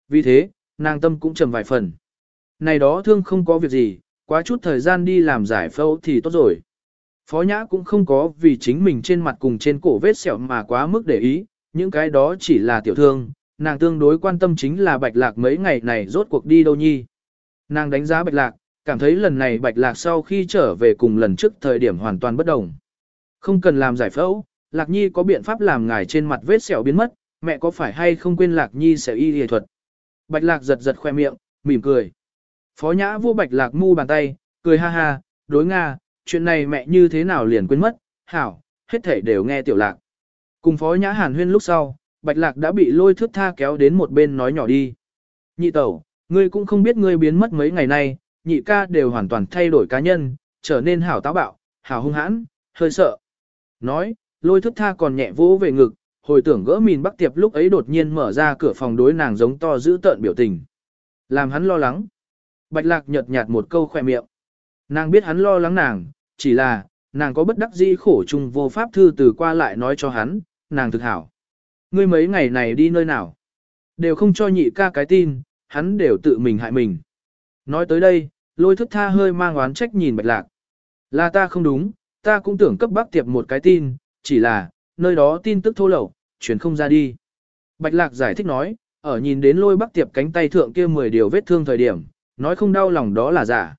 Vì thế, nàng tâm cũng trầm vài phần. Này đó thương không có việc gì, quá chút thời gian đi làm giải phẫu thì tốt rồi. Phó nhã cũng không có vì chính mình trên mặt cùng trên cổ vết sẹo mà quá mức để ý, những cái đó chỉ là tiểu thương, nàng tương đối quan tâm chính là bạch lạc mấy ngày này rốt cuộc đi đâu nhi. Nàng đánh giá bạch lạc, cảm thấy lần này bạch lạc sau khi trở về cùng lần trước thời điểm hoàn toàn bất đồng. Không cần làm giải phẫu, lạc nhi có biện pháp làm ngài trên mặt vết sẹo biến mất, mẹ có phải hay không quên lạc nhi sẽ y y thuật. Bạch lạc giật giật khoe miệng, mỉm cười. Phó nhã vô bạch lạc mu bàn tay, cười ha ha, đối Nga, chuyện này mẹ như thế nào liền quên mất, hảo, hết thể đều nghe tiểu lạc. Cùng phó nhã hàn huyên lúc sau, Bạch Lạc đã bị lôi thước tha kéo đến một bên nói nhỏ đi. Nhị tẩu, ngươi cũng không biết ngươi biến mất mấy ngày nay, nhị ca đều hoàn toàn thay đổi cá nhân, trở nên hảo táo bạo, hảo hung hãn, hơi sợ. Nói, lôi thước tha còn nhẹ vỗ về ngực, hồi tưởng gỡ mìn bắc tiệp lúc ấy đột nhiên mở ra cửa phòng đối nàng giống to giữ tợn biểu tình. Làm hắn lo lắng. Bạch lạc nhợt nhạt một câu khỏe miệng. Nàng biết hắn lo lắng nàng, chỉ là, nàng có bất đắc dĩ khổ chung vô pháp thư từ qua lại nói cho hắn, nàng thực hảo. Ngươi mấy ngày này đi nơi nào? Đều không cho nhị ca cái tin, hắn đều tự mình hại mình. Nói tới đây, lôi thức tha hơi mang oán trách nhìn bạch lạc. Là ta không đúng, ta cũng tưởng cấp bác tiệp một cái tin, chỉ là, nơi đó tin tức thô lậu, chuyển không ra đi. Bạch lạc giải thích nói, ở nhìn đến lôi bác tiệp cánh tay thượng kia 10 điều vết thương thời điểm, nói không đau lòng đó là giả.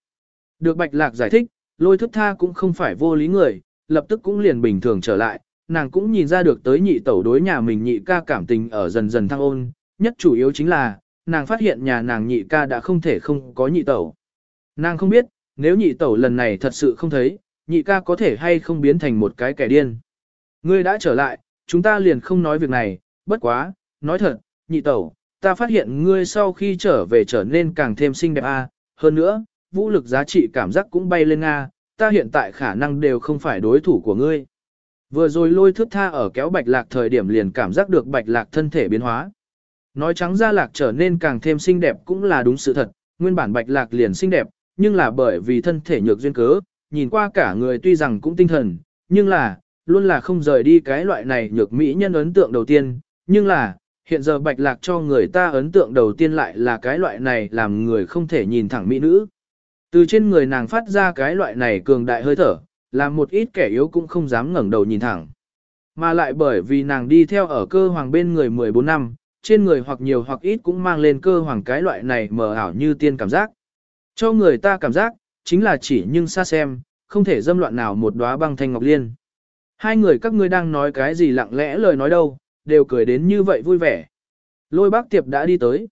Được bạch lạc giải thích, lôi thức tha cũng không phải vô lý người, lập tức cũng liền bình thường trở lại, nàng cũng nhìn ra được tới nhị tẩu đối nhà mình nhị ca cảm tình ở dần dần thăng ôn, nhất chủ yếu chính là, nàng phát hiện nhà nàng nhị ca đã không thể không có nhị tẩu. Nàng không biết, nếu nhị tẩu lần này thật sự không thấy, nhị ca có thể hay không biến thành một cái kẻ điên. Ngươi đã trở lại, chúng ta liền không nói việc này, bất quá, nói thật, nhị tẩu, ta phát hiện ngươi sau khi trở về trở nên càng thêm xinh đẹp a. hơn nữa, vũ lực giá trị cảm giác cũng bay lên Nga, ta hiện tại khả năng đều không phải đối thủ của ngươi. Vừa rồi lôi thước tha ở kéo bạch lạc thời điểm liền cảm giác được bạch lạc thân thể biến hóa. Nói trắng ra lạc trở nên càng thêm xinh đẹp cũng là đúng sự thật, nguyên bản bạch lạc liền xinh đẹp, nhưng là bởi vì thân thể nhược duyên cớ, nhìn qua cả người tuy rằng cũng tinh thần, nhưng là, luôn là không rời đi cái loại này nhược mỹ nhân ấn tượng đầu tiên, nhưng là, hiện giờ bạch lạc cho người ta ấn tượng đầu tiên lại là cái loại này làm người không thể nhìn thẳng mỹ nữ. Từ trên người nàng phát ra cái loại này cường đại hơi thở, làm một ít kẻ yếu cũng không dám ngẩng đầu nhìn thẳng. Mà lại bởi vì nàng đi theo ở cơ hoàng bên người 14 năm, trên người hoặc nhiều hoặc ít cũng mang lên cơ hoàng cái loại này mờ ảo như tiên cảm giác. Cho người ta cảm giác, chính là chỉ nhưng xa xem, không thể dâm loạn nào một đóa băng thanh ngọc liên. Hai người các ngươi đang nói cái gì lặng lẽ lời nói đâu, đều cười đến như vậy vui vẻ. Lôi bác tiệp đã đi tới.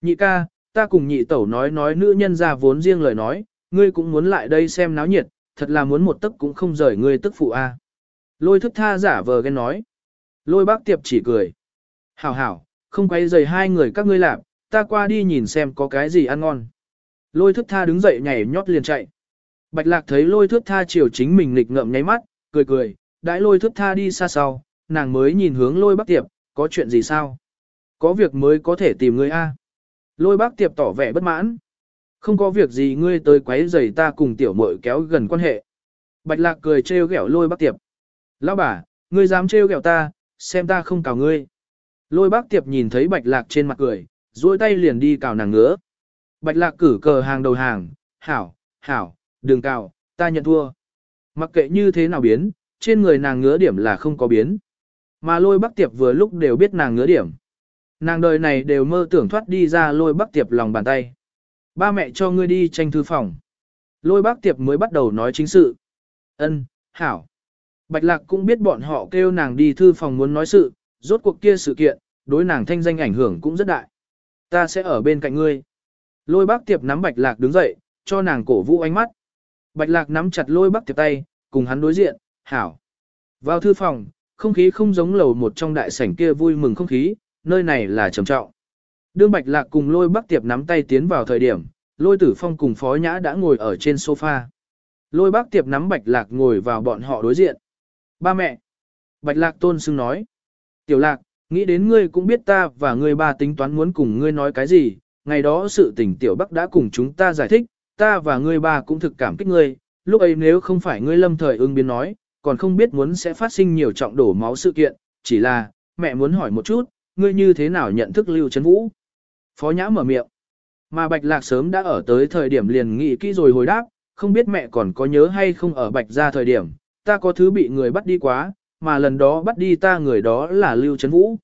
Nhị ca, ta cùng nhị tẩu nói nói nữ nhân ra vốn riêng lời nói, ngươi cũng muốn lại đây xem náo nhiệt, thật là muốn một tấc cũng không rời ngươi tức phụ a. Lôi thức tha giả vờ ghen nói. Lôi bác tiệp chỉ cười. Hảo hảo, không quay rời hai người các ngươi làm, ta qua đi nhìn xem có cái gì ăn ngon. Lôi thức tha đứng dậy nhảy nhót liền chạy. Bạch lạc thấy lôi thức tha chiều chính mình nghịch ngậm nháy mắt, cười cười, đãi lôi thức tha đi xa sau, nàng mới nhìn hướng lôi bác tiệp, có chuyện gì sao? Có việc mới có thể tìm ngươi a. Lôi bác tiệp tỏ vẻ bất mãn. Không có việc gì ngươi tới quấy rầy ta cùng tiểu muội kéo gần quan hệ. Bạch lạc cười trêu ghẹo lôi bác tiệp. Lão bà, ngươi dám trêu ghẹo ta, xem ta không cào ngươi. Lôi bác tiệp nhìn thấy bạch lạc trên mặt cười, duỗi tay liền đi cào nàng ngứa. Bạch lạc cử cờ hàng đầu hàng, hảo, hảo, đừng cào, ta nhận thua. Mặc kệ như thế nào biến, trên người nàng ngứa điểm là không có biến. Mà lôi bác tiệp vừa lúc đều biết nàng ngứa điểm. Nàng đời này đều mơ tưởng thoát đi ra lôi bác tiệp lòng bàn tay. Ba mẹ cho ngươi đi tranh thư phòng. Lôi bác tiệp mới bắt đầu nói chính sự. Ân, hảo. Bạch lạc cũng biết bọn họ kêu nàng đi thư phòng muốn nói sự, rốt cuộc kia sự kiện, đối nàng thanh danh ảnh hưởng cũng rất đại. Ta sẽ ở bên cạnh ngươi. Lôi bác tiệp nắm bạch lạc đứng dậy, cho nàng cổ vũ ánh mắt. Bạch lạc nắm chặt lôi bác tiệp tay, cùng hắn đối diện, hảo. Vào thư phòng, không khí không giống lầu một trong đại sảnh kia vui mừng không khí, nơi này là trầm trọng. Đương Bạch Lạc cùng lôi bắc tiệp nắm tay tiến vào thời điểm, lôi tử phong cùng phó nhã đã ngồi ở trên sofa. Lôi Bắc tiệp nắm Bạch Lạc ngồi vào bọn họ đối diện. Ba mẹ. Bạch Lạc tôn xưng nói. Tiểu Lạc, nghĩ đến ngươi cũng biết ta và ngươi ba tính toán muốn cùng ngươi nói cái gì. Ngày đó sự tình Tiểu Bắc đã cùng chúng ta giải thích, ta và ngươi ba cũng thực cảm kích ngươi. Lúc ấy nếu không phải ngươi lâm thời ưng biến nói, còn không biết muốn sẽ phát sinh nhiều trọng đổ máu sự kiện. Chỉ là, mẹ muốn hỏi một chút, ngươi như thế nào nhận thức Lưu Trấn Vũ? Phó Nhã mở miệng. Mà Bạch Lạc sớm đã ở tới thời điểm liền nghĩ kỹ rồi hồi đáp, không biết mẹ còn có nhớ hay không ở Bạch ra thời điểm, ta có thứ bị người bắt đi quá, mà lần đó bắt đi ta người đó là Lưu Trấn Vũ.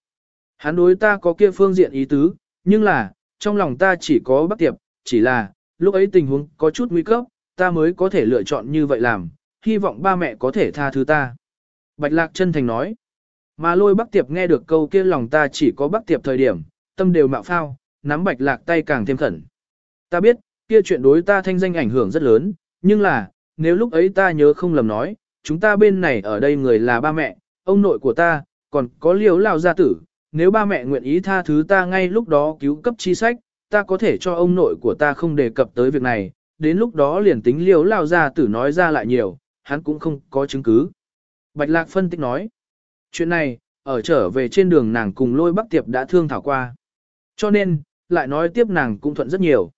Hắn đối ta có kia phương diện ý tứ, nhưng là, trong lòng ta chỉ có bắt tiệp, chỉ là, lúc ấy tình huống có chút nguy cấp, ta mới có thể lựa chọn như vậy làm, hy vọng ba mẹ có thể tha thứ ta. Bạch Lạc chân thành nói, mà lôi bắc tiệp nghe được câu kia lòng ta chỉ có bắc tiệp thời điểm, tâm đều mạo phao, nắm bạch lạc tay càng thêm khẩn. Ta biết, kia chuyện đối ta thanh danh ảnh hưởng rất lớn, nhưng là, nếu lúc ấy ta nhớ không lầm nói, chúng ta bên này ở đây người là ba mẹ, ông nội của ta, còn có liếu lao gia tử, nếu ba mẹ nguyện ý tha thứ ta ngay lúc đó cứu cấp chi sách, ta có thể cho ông nội của ta không đề cập tới việc này, đến lúc đó liền tính liếu lao gia tử nói ra lại nhiều, hắn cũng không có chứng cứ. Bạch Lạc phân tích nói, chuyện này, ở trở về trên đường nàng cùng lôi bắc tiệp đã thương thảo qua. Cho nên, lại nói tiếp nàng cũng thuận rất nhiều.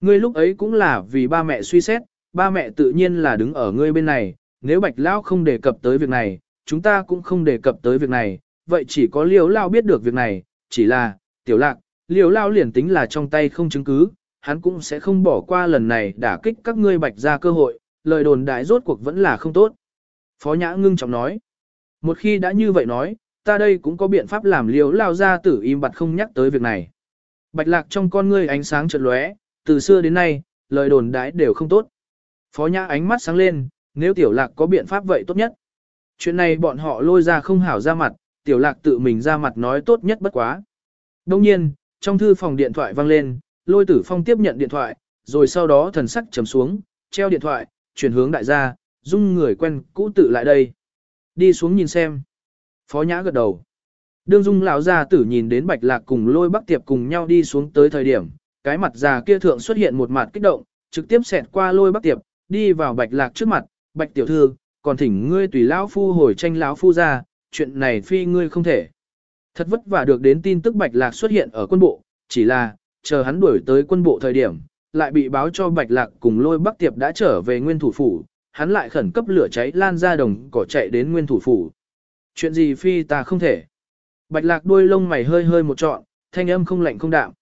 Ngươi lúc ấy cũng là vì ba mẹ suy xét, ba mẹ tự nhiên là đứng ở ngươi bên này, nếu bạch lão không đề cập tới việc này, chúng ta cũng không đề cập tới việc này, vậy chỉ có liều lao biết được việc này, chỉ là, tiểu lạc, liều lao liền tính là trong tay không chứng cứ, hắn cũng sẽ không bỏ qua lần này đả kích các ngươi bạch ra cơ hội, lời đồn đại rốt cuộc vẫn là không tốt. Phó Nhã ngưng trọng nói, một khi đã như vậy nói, ta đây cũng có biện pháp làm liều lao ra tử im bặt không nhắc tới việc này. Bạch lạc trong con ngươi ánh sáng chợt lóe, từ xưa đến nay, lời đồn đãi đều không tốt. Phó nhã ánh mắt sáng lên, nếu tiểu lạc có biện pháp vậy tốt nhất. Chuyện này bọn họ lôi ra không hảo ra mặt, tiểu lạc tự mình ra mặt nói tốt nhất bất quá. Đông nhiên, trong thư phòng điện thoại vang lên, lôi tử phong tiếp nhận điện thoại, rồi sau đó thần sắc trầm xuống, treo điện thoại, chuyển hướng đại gia, dung người quen cũ tự lại đây. Đi xuống nhìn xem. Phó Nhã gật đầu. Đương dung lão gia tử nhìn đến bạch lạc cùng lôi bắc tiệp cùng nhau đi xuống tới thời điểm, cái mặt già kia thượng xuất hiện một mặt kích động, trực tiếp xẹt qua lôi bắc tiệp, đi vào bạch lạc trước mặt, bạch tiểu thư, còn thỉnh ngươi tùy lão phu hồi tranh lão phu ra, chuyện này phi ngươi không thể. Thật vất vả được đến tin tức bạch lạc xuất hiện ở quân bộ, chỉ là, chờ hắn đuổi tới quân bộ thời điểm, lại bị báo cho bạch lạc cùng lôi bắc tiệp đã trở về nguyên thủ phủ, hắn lại khẩn cấp lửa cháy lan ra đồng cỏ chạy đến nguyên thủ phủ. Chuyện gì phi ta không thể. Bạch lạc đuôi lông mày hơi hơi một trọn, thanh âm không lạnh không đạm.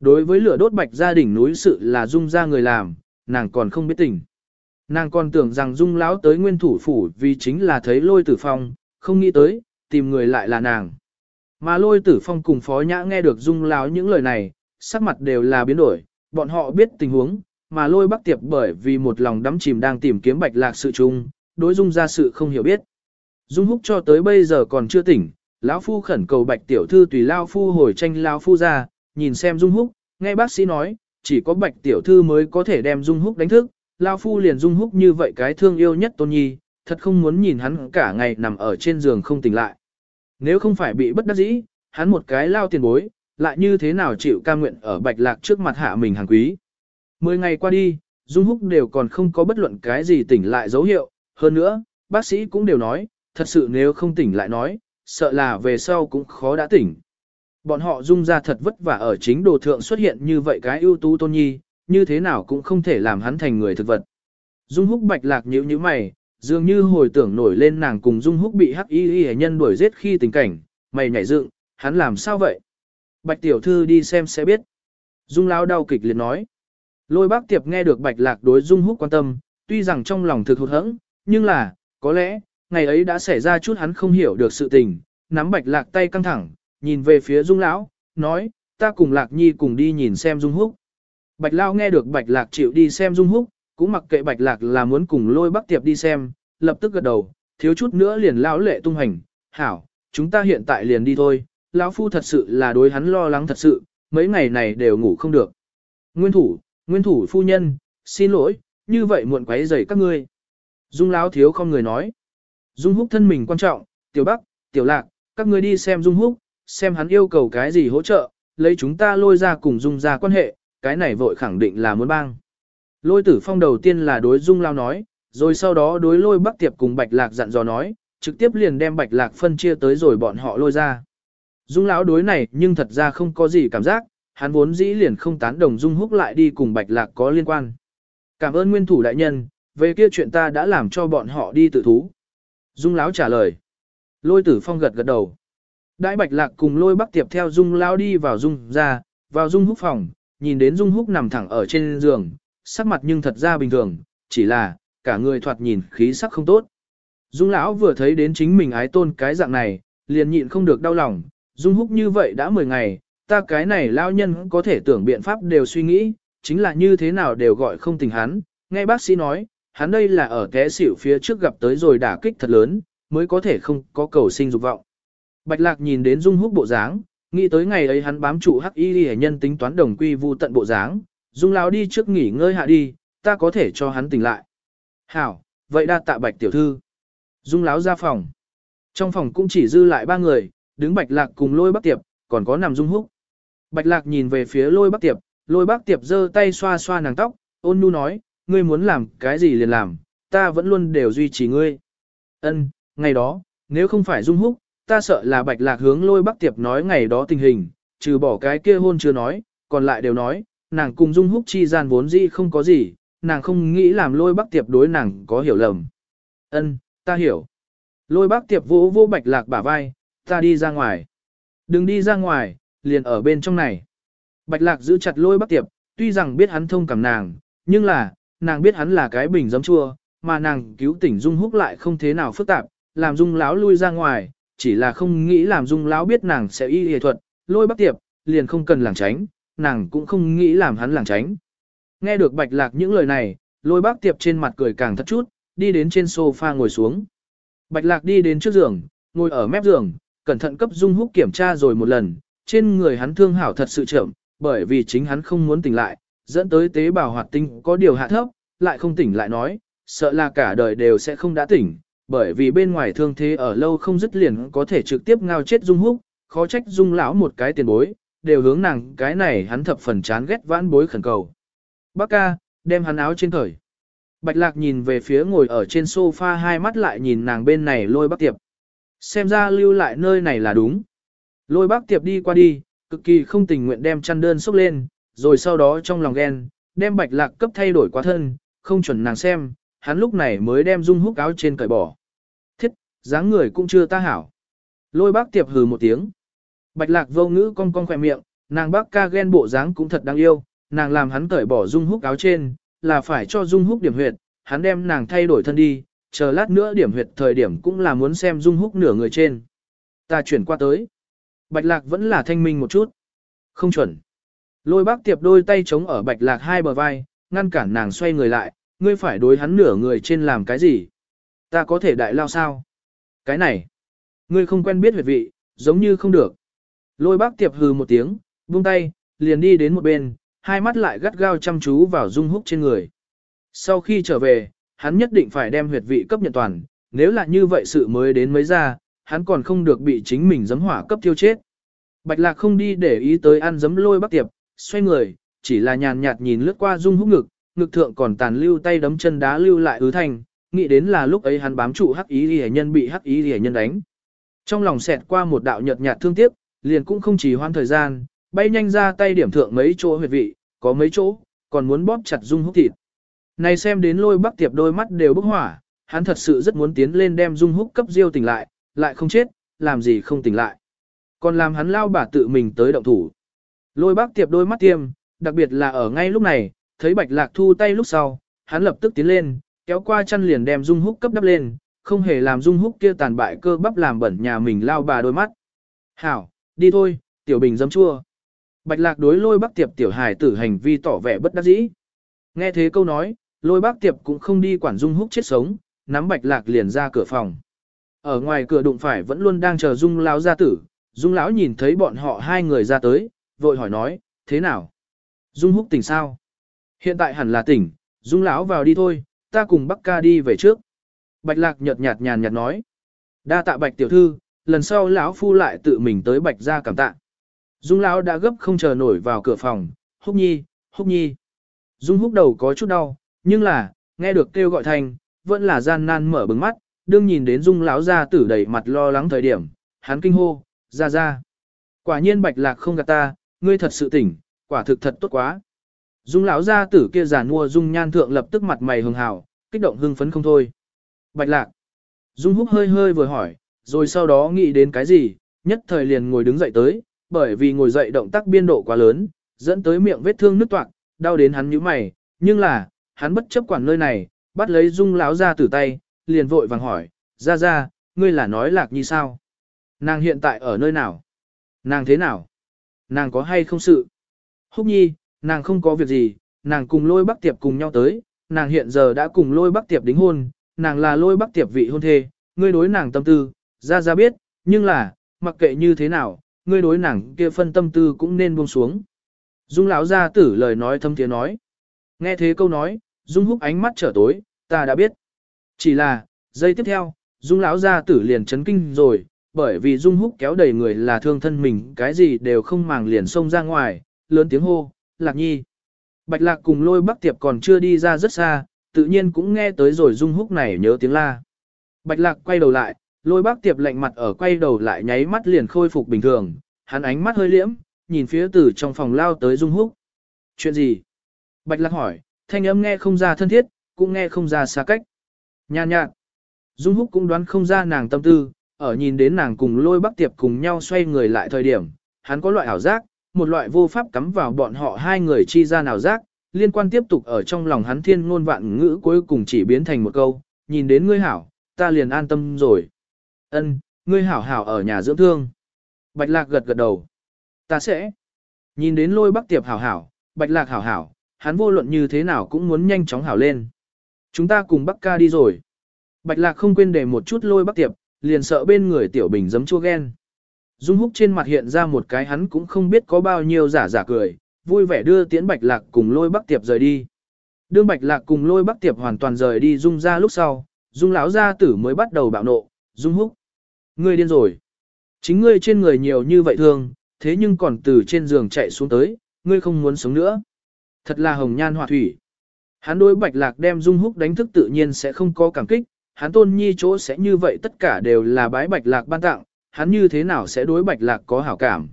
Đối với lửa đốt bạch gia đỉnh núi sự là dung ra người làm, nàng còn không biết tình. Nàng còn tưởng rằng dung lão tới nguyên thủ phủ vì chính là thấy lôi tử phong, không nghĩ tới, tìm người lại là nàng. Mà lôi tử phong cùng phó nhã nghe được dung lão những lời này, sắc mặt đều là biến đổi, bọn họ biết tình huống, mà lôi bắc tiệp bởi vì một lòng đắm chìm đang tìm kiếm bạch lạc sự chung, đối dung ra sự không hiểu biết. Dung húc cho tới bây giờ còn chưa tỉnh, lão phu khẩn cầu bạch tiểu thư tùy lao phu hồi tranh lao phu ra, nhìn xem dung húc, nghe bác sĩ nói, chỉ có bạch tiểu thư mới có thể đem dung húc đánh thức, lao phu liền dung húc như vậy cái thương yêu nhất tôn nhi, thật không muốn nhìn hắn cả ngày nằm ở trên giường không tỉnh lại. Nếu không phải bị bất đắc dĩ, hắn một cái lao tiền bối, lại như thế nào chịu ca nguyện ở bạch lạc trước mặt hạ mình hàng quý. Mười ngày qua đi, Dung Húc đều còn không có bất luận cái gì tỉnh lại dấu hiệu, hơn nữa, bác sĩ cũng đều nói, thật sự nếu không tỉnh lại nói, sợ là về sau cũng khó đã tỉnh. Bọn họ dung ra thật vất vả ở chính đồ thượng xuất hiện như vậy cái ưu tú tôn nhi, như thế nào cũng không thể làm hắn thành người thực vật. Dung húc bạch lạc nhíu như mày, dường như hồi tưởng nổi lên nàng cùng dung húc bị hắc y y nhân đuổi giết khi tình cảnh, mày nhảy dựng, hắn làm sao vậy? Bạch tiểu thư đi xem sẽ biết. Dung lão đau kịch liệt nói. Lôi bác tiệp nghe được bạch lạc đối dung húc quan tâm, tuy rằng trong lòng thực hụt hẫng, nhưng là, có lẽ, ngày ấy đã xảy ra chút hắn không hiểu được sự tình, nắm bạch lạc tay căng thẳng, nhìn về phía dung lão, nói, ta cùng lạc nhi cùng đi nhìn xem dung húc. Bạch lao nghe được bạch lạc chịu đi xem dung húc, cũng mặc kệ bạch lạc là muốn cùng lôi bắc tiệp đi xem, lập tức gật đầu, thiếu chút nữa liền lão lệ tung hành, hảo, chúng ta hiện tại liền đi thôi, lão phu thật sự là đối hắn lo lắng thật sự, mấy ngày này đều ngủ không được. Nguyên thủ, nguyên thủ phu nhân, xin lỗi, như vậy muộn quấy rầy các ngươi. Dung lão thiếu không người nói. Dung húc thân mình quan trọng, tiểu bắc, tiểu lạc, các ngươi đi xem dung húc, xem hắn yêu cầu cái gì hỗ trợ, lấy chúng ta lôi ra cùng dung ra quan hệ, cái này vội khẳng định là muốn bang. Lôi tử phong đầu tiên là đối dung lao nói, rồi sau đó đối lôi bắc tiệp cùng bạch lạc dặn dò nói, trực tiếp liền đem bạch lạc phân chia tới rồi bọn họ lôi ra. Dung lão đối này nhưng thật ra không có gì cảm giác, hắn vốn dĩ liền không tán đồng dung húc lại đi cùng bạch lạc có liên quan. Cảm ơn nguyên thủ đại nhân, về kia chuyện ta đã làm cho bọn họ đi tự thú. Dung lão trả lời. Lôi tử phong gật gật đầu. Đại bạch lạc cùng lôi bắc tiệp theo dung lão đi vào dung ra, vào dung húc phòng, nhìn đến dung húc nằm thẳng ở trên giường, sắc mặt nhưng thật ra bình thường, chỉ là, cả người thoạt nhìn khí sắc không tốt. Dung lão vừa thấy đến chính mình ái tôn cái dạng này, liền nhịn không được đau lòng, dung húc như vậy đã 10 ngày, ta cái này lao nhân có thể tưởng biện pháp đều suy nghĩ, chính là như thế nào đều gọi không tình hắn, nghe bác sĩ nói, hắn đây là ở té xỉu phía trước gặp tới rồi đả kích thật lớn, mới có thể không có cầu sinh dục vọng. Bạch lạc nhìn đến dung húc bộ dáng, nghĩ tới ngày ấy hắn bám trụ hắc y hệ nhân tính toán đồng quy vu tận bộ dáng, dung lão đi trước nghỉ ngơi hạ đi, ta có thể cho hắn tỉnh lại. Hảo, vậy đa tạ bạch tiểu thư. Dung lão ra phòng. Trong phòng cũng chỉ dư lại ba người, đứng bạch lạc cùng lôi bắc tiệp, còn có nằm dung húc. Bạch lạc nhìn về phía lôi bắc tiệp, lôi bắc tiệp giơ tay xoa xoa nàng tóc, ôn nhu nói, ngươi muốn làm cái gì liền làm, ta vẫn luôn đều duy trì ngươi. Ân, ngày đó, nếu không phải dung húc, ta sợ là bạch lạc hướng lôi bắc tiệp nói ngày đó tình hình, trừ bỏ cái kia hôn chưa nói, còn lại đều nói, nàng cùng dung húc chi gian vốn dĩ không có gì, nàng không nghĩ làm lôi bắc tiệp đối nàng có hiểu lầm. Ân, ta hiểu. Lôi bắc tiệp vỗ vô bạch lạc bả vai, ta đi ra ngoài. Đừng đi ra ngoài, liền ở bên trong này. Bạch lạc giữ chặt lôi bác tiệp, tuy rằng biết hắn thông cảm nàng, nhưng là, nàng biết hắn là cái bình giấm chua, mà nàng cứu tỉnh dung húc lại không thế nào phức tạp, làm dung láo lui ra ngoài, chỉ là không nghĩ làm dung lão biết nàng sẽ y y thuật, lôi bác tiệp, liền không cần làng tránh, nàng cũng không nghĩ làm hắn làng tránh. Nghe được bạch lạc những lời này, lôi bác tiệp trên mặt cười càng thật chút, đi đến trên sofa ngồi xuống. Bạch lạc đi đến trước giường, ngồi ở mép giường, cẩn thận cấp dung húc kiểm tra rồi một lần, trên người hắn thương hảo thật sự chậm, bởi vì chính hắn không muốn tỉnh lại, dẫn tới tế bào hoạt tinh có điều hạ thấp, lại không tỉnh lại nói, sợ là cả đời đều sẽ không đã tỉnh, bởi vì bên ngoài thương thế ở lâu không dứt liền có thể trực tiếp ngao chết Dung Húc, khó trách Dung lão một cái tiền bối, đều hướng nàng cái này hắn thập phần chán ghét vãn bối khẩn cầu. Bác ca, đem hắn áo trên cởi. Bạch lạc nhìn về phía ngồi ở trên sofa hai mắt lại nhìn nàng bên này lôi bác tiệp. Xem ra lưu lại nơi này là đúng. Lôi bác tiệp đi qua đi, cực kỳ không tình nguyện đem chăn đơn xúc lên, rồi sau đó trong lòng ghen, đem bạch lạc cấp thay đổi quá thân, không chuẩn nàng xem, hắn lúc này mới đem dung húc áo trên cởi bỏ. Thiết, dáng người cũng chưa ta hảo. Lôi bác tiệp hừ một tiếng. Bạch lạc vô ngữ cong cong khỏe miệng, nàng bác ca ghen bộ dáng cũng thật đáng yêu, nàng làm hắn cởi bỏ dung húc áo trên, là phải cho dung húc điểm huyệt, hắn đem nàng thay đổi thân đi, chờ lát nữa điểm huyệt thời điểm cũng là muốn xem dung húc nửa người trên. Ta chuyển qua tới. Bạch lạc vẫn là thanh minh một chút. Không chuẩn. Lôi bác tiệp đôi tay chống ở bạch lạc hai bờ vai, ngăn cản nàng xoay người lại, ngươi phải đối hắn nửa người trên làm cái gì? Ta có thể đại lao sao? Cái này, ngươi không quen biết huyệt vị, giống như không được. Lôi bác tiệp hừ một tiếng, buông tay, liền đi đến một bên, hai mắt lại gắt gao chăm chú vào dung húc trên người. Sau khi trở về, hắn nhất định phải đem huyệt vị cấp nhận toàn, nếu là như vậy sự mới đến mới ra, hắn còn không được bị chính mình giấm hỏa cấp tiêu chết. Bạch lạc không đi để ý tới ăn giấm lôi bắc tiệp, xoay người, chỉ là nhàn nhạt nhìn lướt qua dung húc ngực, ngực thượng còn tàn lưu tay đấm chân đá lưu lại ứ thành, nghĩ đến là lúc ấy hắn bám trụ hắc ý rỉa nhân bị hắc ý rỉa nhân đánh. Trong lòng xẹt qua một đạo nhợt nhạt thương tiếc, liền cũng không chỉ hoan thời gian, bay nhanh ra tay điểm thượng mấy chỗ huyệt vị, có mấy chỗ, còn muốn bóp chặt dung húc thịt. Này xem đến lôi bắc tiệp đôi mắt đều bốc hỏa, hắn thật sự rất muốn tiến lên đem dung húc cấp diêu tỉnh lại, lại không chết, làm gì không tỉnh lại. Còn làm hắn lao bà tự mình tới động thủ. Lôi bác tiệp đôi mắt tiêm, đặc biệt là ở ngay lúc này, thấy bạch lạc thu tay lúc sau, hắn lập tức tiến lên, kéo qua chăn liền đem dung húc cấp đắp lên, không hề làm dung húc kia tàn bại cơ bắp làm bẩn nhà mình lao bà đôi mắt. Hảo, đi thôi, tiểu bình dấm chua. Bạch lạc đối lôi bác tiệp tiểu hài tử hành vi tỏ vẻ bất đắc dĩ. Nghe thế câu nói, lôi bác tiệp cũng không đi quản dung húc chết sống, nắm bạch lạc liền ra cửa phòng. Ở ngoài cửa đụng phải vẫn luôn đang chờ dung lão gia tử, dung lão nhìn thấy bọn họ hai người ra tới, vội hỏi nói, thế nào? Dung húc tỉnh sao? Hiện tại hẳn là tỉnh, Dung lão vào đi thôi, ta cùng Bắc ca đi về trước. Bạch lạc nhợt nhạt nhàn nhạt nói. Đa tạ Bạch tiểu thư, lần sau lão phu lại tự mình tới Bạch ra cảm tạ. Dung lão đã gấp không chờ nổi vào cửa phòng, húc nhi, húc nhi. Dung húc đầu có chút đau, nhưng là, nghe được kêu gọi thành, vẫn là gian nan mở bừng mắt, đương nhìn đến Dung lão gia tử đầy mặt lo lắng thời điểm, hắn kinh hô, ra ra. Quả nhiên Bạch lạc không gạt ta, ngươi thật sự tỉnh, quả thực thật tốt quá. Dung lão gia tử kia giàn mua dung nhan thượng lập tức mặt mày hường hào, kích động hưng phấn không thôi. Bạch lạc. Dung húc hơi hơi vừa hỏi, rồi sau đó nghĩ đến cái gì, nhất thời liền ngồi đứng dậy tới, bởi vì ngồi dậy động tác biên độ quá lớn, dẫn tới miệng vết thương nứt toạc, đau đến hắn nhíu mày, nhưng là, hắn bất chấp quản nơi này, bắt lấy dung lão gia tử tay, liền vội vàng hỏi, ra ra, ngươi là nói lạc Nhi sao? Nàng hiện tại ở nơi nào? Nàng thế nào? Nàng có hay không sự? Húc nhi, nàng không có việc gì, nàng cùng lôi bắc tiệp cùng nhau tới, nàng hiện giờ đã cùng lôi bắc tiệp đính hôn, nàng là lôi bắc tiệp vị hôn thê, ngươi đối nàng tâm tư, ra ra biết, nhưng là, mặc kệ như thế nào, ngươi đối nàng kia phân tâm tư cũng nên buông xuống. Dung lão gia tử lời nói thâm tiếng nói. Nghe thế câu nói, Dung húc ánh mắt trở tối, ta đã biết. Chỉ là, giây tiếp theo, Dung lão gia tử liền chấn kinh rồi, bởi vì Dung húc kéo đầy người là thương thân mình, cái gì đều không màng liền xông ra ngoài, lớn tiếng hô, Lạc Nhi. Bạch Lạc cùng lôi bắc tiệp còn chưa đi ra rất xa, tự nhiên cũng nghe tới rồi Dung húc này nhớ tiếng la. Bạch Lạc quay đầu lại, lôi bắc tiệp lạnh mặt ở quay đầu lại nháy mắt liền khôi phục bình thường, hắn ánh mắt hơi liễm, nhìn phía từ trong phòng lao tới Dung húc. Chuyện gì? Bạch Lạc hỏi, thanh âm nghe không ra thân thiết, cũng nghe không ra xa cách nha nhạt. Dung húc cũng đoán không ra nàng tâm tư, ở nhìn đến nàng cùng lôi bắc tiệp cùng nhau xoay người lại thời điểm, hắn có loại ảo giác, một loại vô pháp cắm vào bọn họ hai người chi ra nào giác, liên quan tiếp tục ở trong lòng hắn thiên ngôn vạn ngữ cuối cùng chỉ biến thành một câu, nhìn đến ngươi hảo, ta liền an tâm rồi. Ân, ngươi hảo hảo ở nhà dưỡng thương. Bạch lạc gật gật đầu. Ta sẽ. Nhìn đến lôi bắc tiệp hảo hảo, bạch lạc hảo hảo, hắn vô luận như thế nào cũng muốn nhanh chóng hảo lên. Chúng ta cùng bắc ca đi rồi. Bạch lạc không quên để một chút lôi bắc tiệp, liền sợ bên người tiểu bình giấm chua ghen. Dung húc trên mặt hiện ra một cái hắn cũng không biết có bao nhiêu giả giả cười, vui vẻ đưa tiễn bạch lạc cùng lôi bắc tiệp rời đi. Đương Bạch Lạc cùng Lôi Bắc Tiệp hoàn toàn rời đi Dung ra lúc sau, Dung lão gia tử mới bắt đầu bạo nộ, Dung húc. Ngươi điên rồi. Chính ngươi trên người nhiều như vậy thương, thế nhưng còn từ trên giường chạy xuống tới, ngươi không muốn sống nữa. Thật là hồng nhan họa thủy. Hắn đối Bạch Lạc đem Dung húc đánh thức tự nhiên sẽ không có cảm kích, hắn tôn nhi chỗ sẽ như vậy tất cả đều là bái Bạch Lạc ban tặng, hắn như thế nào sẽ đối Bạch Lạc có hảo cảm.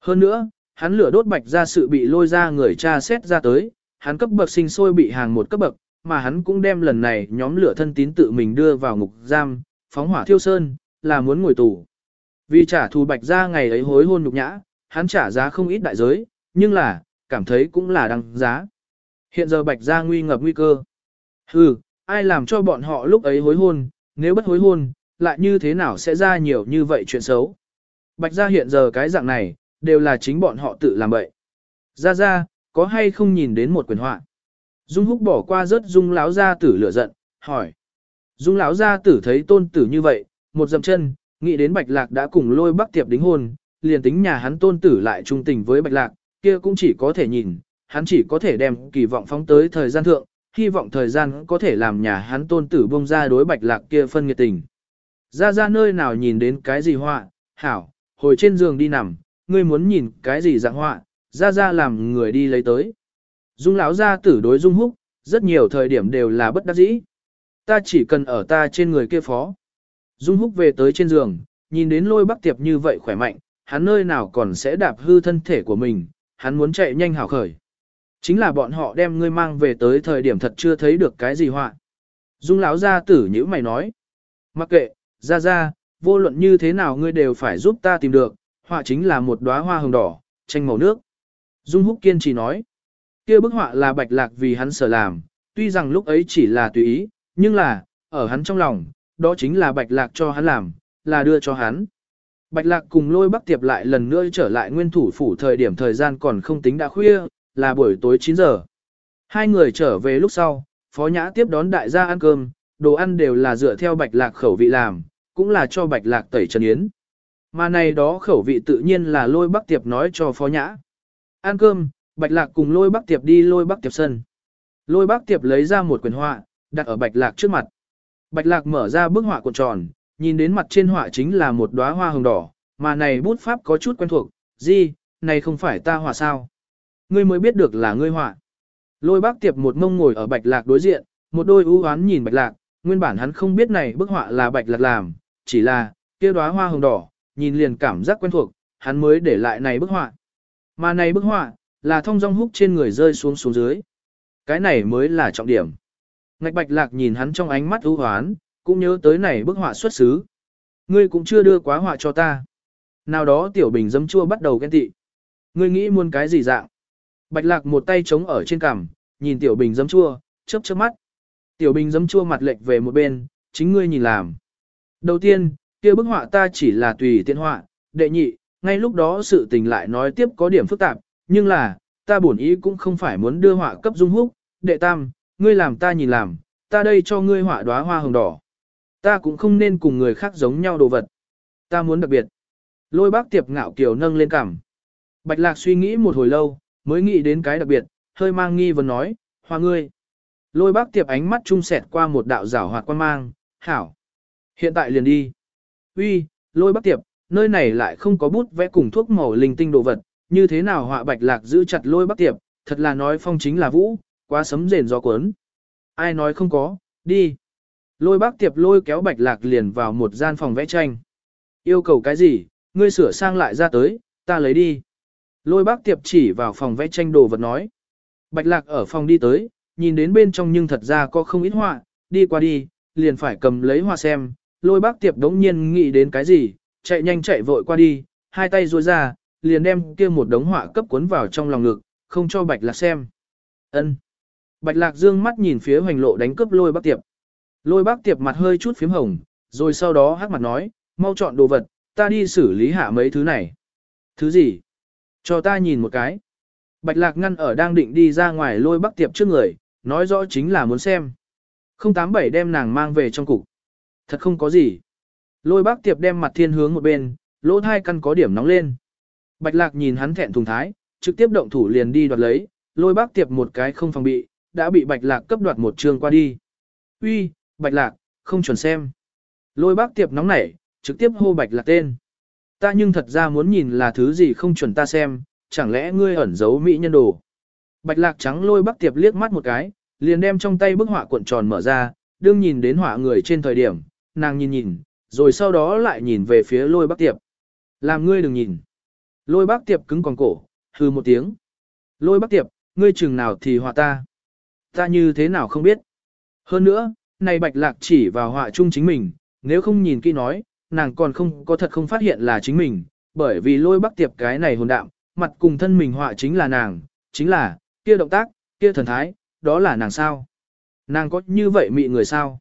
Hơn nữa, hắn lửa đốt Bạch ra sự bị lôi ra người cha xét ra tới, hắn cấp bậc sinh sôi bị hàng một cấp bậc, mà hắn cũng đem lần này nhóm lửa thân tín tự mình đưa vào ngục giam, phóng hỏa thiêu sơn, là muốn ngồi tù. Vì trả thù bạch ra ngày ấy hối hôn nhục nhã, hắn trả giá không ít đại giới, nhưng là, cảm thấy cũng là đăng giá. Hiện giờ bạch Gia nguy ngập nguy cơ. Hừ, ai làm cho bọn họ lúc ấy hối hôn, nếu bất hối hôn, lại như thế nào sẽ ra nhiều như vậy chuyện xấu. Bạch Gia hiện giờ cái dạng này, đều là chính bọn họ tự làm bậy. Gia Gia, có hay không nhìn đến một quyền họa? Dung húc bỏ qua rớt dung lão gia tử lửa giận, hỏi. Dung lão gia tử thấy tôn tử như vậy, một dậm chân, nghĩ đến bạch lạc đã cùng lôi bắc tiệp đính hôn, liền tính nhà hắn tôn tử lại trung tình với bạch lạc, kia cũng chỉ có thể nhìn, hắn chỉ có thể đem kỳ vọng phóng tới thời gian thượng, hy vọng thời gian có thể làm nhà hắn tôn tử bông ra đối bạch lạc kia phân nghiệt tình. Ra ra nơi nào nhìn đến cái gì họa, hảo, hồi trên giường đi nằm, ngươi muốn nhìn cái gì dạng họa, ra ra làm người đi lấy tới. Dung lão gia tử đối Dung Húc, rất nhiều thời điểm đều là bất đắc dĩ. Ta chỉ cần ở ta trên người kia phó. Dung Húc về tới trên giường, nhìn đến lôi bắc tiệp như vậy khỏe mạnh, hắn nơi nào còn sẽ đạp hư thân thể của mình, hắn muốn chạy nhanh hảo khởi. Chính là bọn họ đem ngươi mang về tới thời điểm thật chưa thấy được cái gì họa. Dung lão gia tử như mày nói. Mặc kệ, ra ra, vô luận như thế nào ngươi đều phải giúp ta tìm được, họa chính là một đóa hoa hồng đỏ, tranh màu nước. Dung Húc kiên trì nói. Kia bức họa là bạch lạc vì hắn sở làm, tuy rằng lúc ấy chỉ là tùy ý, nhưng là, ở hắn trong lòng, đó chính là bạch lạc cho hắn làm, là đưa cho hắn. Bạch lạc cùng lôi bắc tiệp lại lần nữa trở lại nguyên thủ phủ thời điểm thời gian còn không tính đã khuya, là buổi tối 9 giờ. Hai người trở về lúc sau, phó nhã tiếp đón đại gia ăn cơm, đồ ăn đều là dựa theo bạch lạc khẩu vị làm, cũng là cho bạch lạc tẩy trần yến. Mà này đó khẩu vị tự nhiên là lôi bắc tiệp nói cho phó nhã. Ăn cơm, Bạch Lạc cùng lôi Bắc Tiệp đi lôi Bắc Tiệp sân. Lôi Bắc Tiệp lấy ra một quyển họa, đặt ở Bạch Lạc trước mặt. Bạch Lạc mở ra bức họa cuộn tròn, nhìn đến mặt trên họa chính là một đóa hoa hồng đỏ, mà này bút pháp có chút quen thuộc, gì, này không phải ta họa sao? Ngươi mới biết được là ngươi họa. Lôi bác Tiệp một mông ngồi ở Bạch Lạc đối diện, một đôi ưu oán nhìn Bạch Lạc, nguyên bản hắn không biết này bức họa là Bạch Lạc làm, chỉ là, kia đóa hoa hồng đỏ, nhìn liền cảm giác quen thuộc, hắn mới để lại này bức họa. Mà này bức họa, là thông dong húc trên người rơi xuống xuống dưới. Cái này mới là trọng điểm. Ngạch bạch lạc nhìn hắn trong ánh mắt ưu hoán, cũng nhớ tới này bức họa xuất xứ. Ngươi cũng chưa đưa quá họa cho ta. Nào đó tiểu bình dấm chua bắt đầu ghen tị. Ngươi nghĩ muốn cái gì dạng? Bạch lạc một tay chống ở trên cằm, nhìn tiểu bình dấm chua, chớp chớp mắt. Tiểu bình dấm chua mặt lệch về một bên, chính ngươi nhìn làm. Đầu tiên, kia bức họa ta chỉ là tùy tiện họa, đệ nhị, ngay lúc đó sự tình lại nói tiếp có điểm phức tạp, nhưng là, ta bổn ý cũng không phải muốn đưa họa cấp dung húc, đệ tam, ngươi làm ta nhìn làm, ta đây cho ngươi họa đóa hoa hồng đỏ. Ta cũng không nên cùng người khác giống nhau đồ vật. Ta muốn đặc biệt. Lôi bác tiệp ngạo kiều nâng lên cằm. Bạch lạc suy nghĩ một hồi lâu, mới nghĩ đến cái đặc biệt, hơi mang nghi vấn nói, hoa ngươi. Lôi bác tiệp ánh mắt trung sẹt qua một đạo rảo hoạt quan mang, hảo. Hiện tại liền đi. Uy, lôi bác tiệp, nơi này lại không có bút vẽ cùng thuốc màu linh tinh đồ vật, như thế nào họa bạch lạc giữ chặt lôi bác tiệp, thật là nói phong chính là vũ, quá sấm rền gió cuốn. Ai nói không có, đi. Lôi bác tiệp lôi kéo bạch lạc liền vào một gian phòng vẽ tranh. Yêu cầu cái gì, ngươi sửa sang lại ra tới, ta lấy đi. Lôi bác tiệp chỉ vào phòng vẽ tranh đồ vật nói. Bạch lạc ở phòng đi tới, nhìn đến bên trong nhưng thật ra có không ít họa, đi qua đi, liền phải cầm lấy họa xem. Lôi bác tiệp đống nhiên nghĩ đến cái gì, chạy nhanh chạy vội qua đi, hai tay duỗi ra, liền đem kia một đống họa cấp cuốn vào trong lòng ngực, không cho Bạch Lạc xem. Ân. Bạch Lạc dương mắt nhìn phía hoành lộ đánh cướp lôi bác tiệp. Lôi bác tiệp mặt hơi chút phím hồng, rồi sau đó hắc mặt nói, mau chọn đồ vật, ta đi xử lý hạ mấy thứ này. Thứ gì? Cho ta nhìn một cái. Bạch Lạc ngăn ở đang định đi ra ngoài lôi Bắc tiệp trước người, nói rõ chính là muốn xem. 087 đem nàng mang về trong cục. Thật không có gì. Lôi bác tiệp đem mặt thiên hướng một bên, lỗ thai căn có điểm nóng lên. Bạch lạc nhìn hắn thẹn thùng thái, trực tiếp động thủ liền đi đoạt lấy, lôi bác tiệp một cái không phòng bị, đã bị bạch lạc cấp đoạt một trường qua đi. Uy, bạch lạc, không chuẩn xem. Lôi bác tiệp nóng nảy, trực tiếp hô bạch lạc tên. Ta nhưng thật ra muốn nhìn là thứ gì không chuẩn ta xem, chẳng lẽ ngươi ẩn giấu mỹ nhân đồ. Bạch lạc trắng lôi Bắc tiệp liếc mắt một cái, liền đem trong tay bức họa cuộn tròn mở ra, đương nhìn đến họa người trên thời điểm, nàng nhìn nhìn, rồi sau đó lại nhìn về phía lôi Bắc tiệp. Làm ngươi đừng nhìn. Lôi Bắc tiệp cứng còn cổ, hư một tiếng. Lôi Bắc tiệp, ngươi chừng nào thì họa ta. Ta như thế nào không biết. Hơn nữa, này bạch lạc chỉ vào họa chung chính mình, nếu không nhìn kỹ nói, nàng còn không có thật không phát hiện là chính mình, bởi vì lôi bắc tiệp cái này hồn đạm, mặt cùng thân mình họa chính là nàng, chính là, kia động tác, kia thần thái, đó là nàng sao. Nàng có như vậy mị người sao?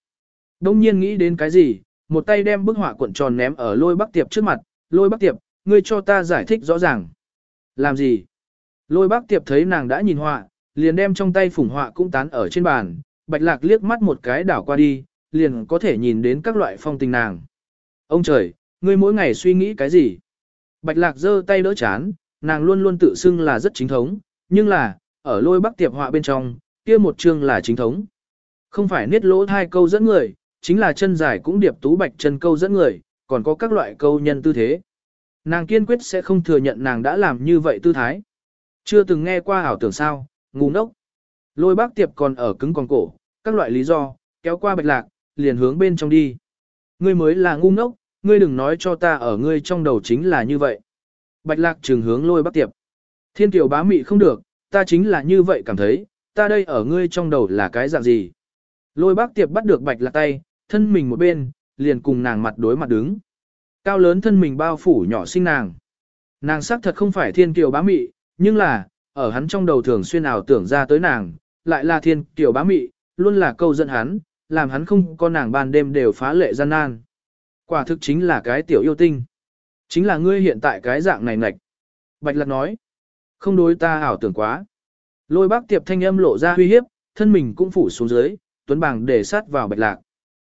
Đông nhiên nghĩ đến cái gì, một tay đem bức họa cuộn tròn ném ở lôi bắc tiệp trước mặt, lôi bắc tiệp, ngươi cho ta giải thích rõ ràng. Làm gì? Lôi bắc tiệp thấy nàng đã nhìn họa, liền đem trong tay phủng họa cũng tán ở trên bàn, bạch lạc liếc mắt một cái đảo qua đi, liền có thể nhìn đến các loại phong tình nàng. Ông trời, ngươi mỗi ngày suy nghĩ cái gì? Bạch lạc giơ tay đỡ chán, nàng luôn luôn tự xưng là rất chính thống, nhưng là, ở lôi bắc tiệp họa bên trong, kia một chương là chính thống. Không phải niết lỗ thai câu dẫn người, chính là chân dài cũng điệp tú bạch chân câu dẫn người, còn có các loại câu nhân tư thế. Nàng kiên quyết sẽ không thừa nhận nàng đã làm như vậy tư thái. Chưa từng nghe qua ảo tưởng sao, ngu ngốc. Lôi bác tiệp còn ở cứng còn cổ, các loại lý do, kéo qua bạch lạc, liền hướng bên trong đi. Ngươi mới là ngu ngốc, ngươi đừng nói cho ta ở ngươi trong đầu chính là như vậy. Bạch lạc trường hướng lôi bác tiệp. Thiên tiểu bá mị không được, ta chính là như vậy cảm thấy, ta đây ở ngươi trong đầu là cái dạng gì. Lôi bác tiệp bắt được bạch lạc tay, thân mình một bên, liền cùng nàng mặt đối mặt đứng. Cao lớn thân mình bao phủ nhỏ sinh nàng. Nàng sắc thật không phải thiên kiều bá mị, nhưng là, ở hắn trong đầu thường xuyên ảo tưởng ra tới nàng, lại là thiên kiều bá mị, luôn là câu dẫn hắn, làm hắn không có nàng ban đêm đều phá lệ gian nan. Quả thực chính là cái tiểu yêu tinh. Chính là ngươi hiện tại cái dạng này ngạch. Bạch lạc nói, không đối ta ảo tưởng quá. Lôi bác tiệp thanh âm lộ ra uy hiếp, thân mình cũng phủ xuống dưới, tuấn bảng để sát vào bạch lạc.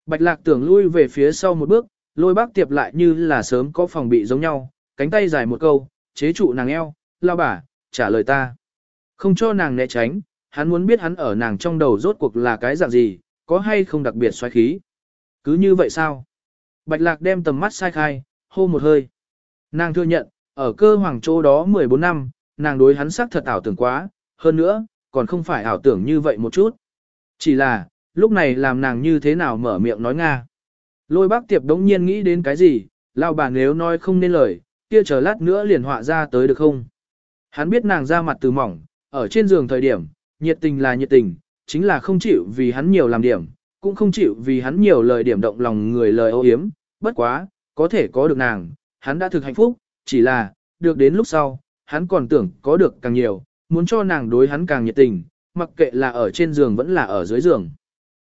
Bạch lạc tưởng lui về phía sau một bước, lôi bác tiệp lại như là sớm có phòng bị giống nhau, cánh tay dài một câu, chế trụ nàng eo, lao bả, trả lời ta. Không cho nàng né tránh, hắn muốn biết hắn ở nàng trong đầu rốt cuộc là cái dạng gì, có hay không đặc biệt xoáy khí. Cứ như vậy sao? Bạch lạc đem tầm mắt sai khai, hô một hơi. Nàng thừa nhận, ở cơ hoàng châu đó 14 năm, nàng đối hắn sắc thật ảo tưởng quá, hơn nữa, còn không phải ảo tưởng như vậy một chút. Chỉ là, lúc này làm nàng như thế nào mở miệng nói Nga. Lôi bác tiệp đống nhiên nghĩ đến cái gì, lao bà nếu nói không nên lời, kia chờ lát nữa liền họa ra tới được không. Hắn biết nàng ra mặt từ mỏng, ở trên giường thời điểm, nhiệt tình là nhiệt tình, chính là không chịu vì hắn nhiều làm điểm, cũng không chịu vì hắn nhiều lời điểm động lòng người lời ô hiếm, bất quá, có thể có được nàng, hắn đã thực hạnh phúc, chỉ là, được đến lúc sau, hắn còn tưởng có được càng nhiều, muốn cho nàng đối hắn càng nhiệt tình, mặc kệ là ở trên giường vẫn là ở dưới giường.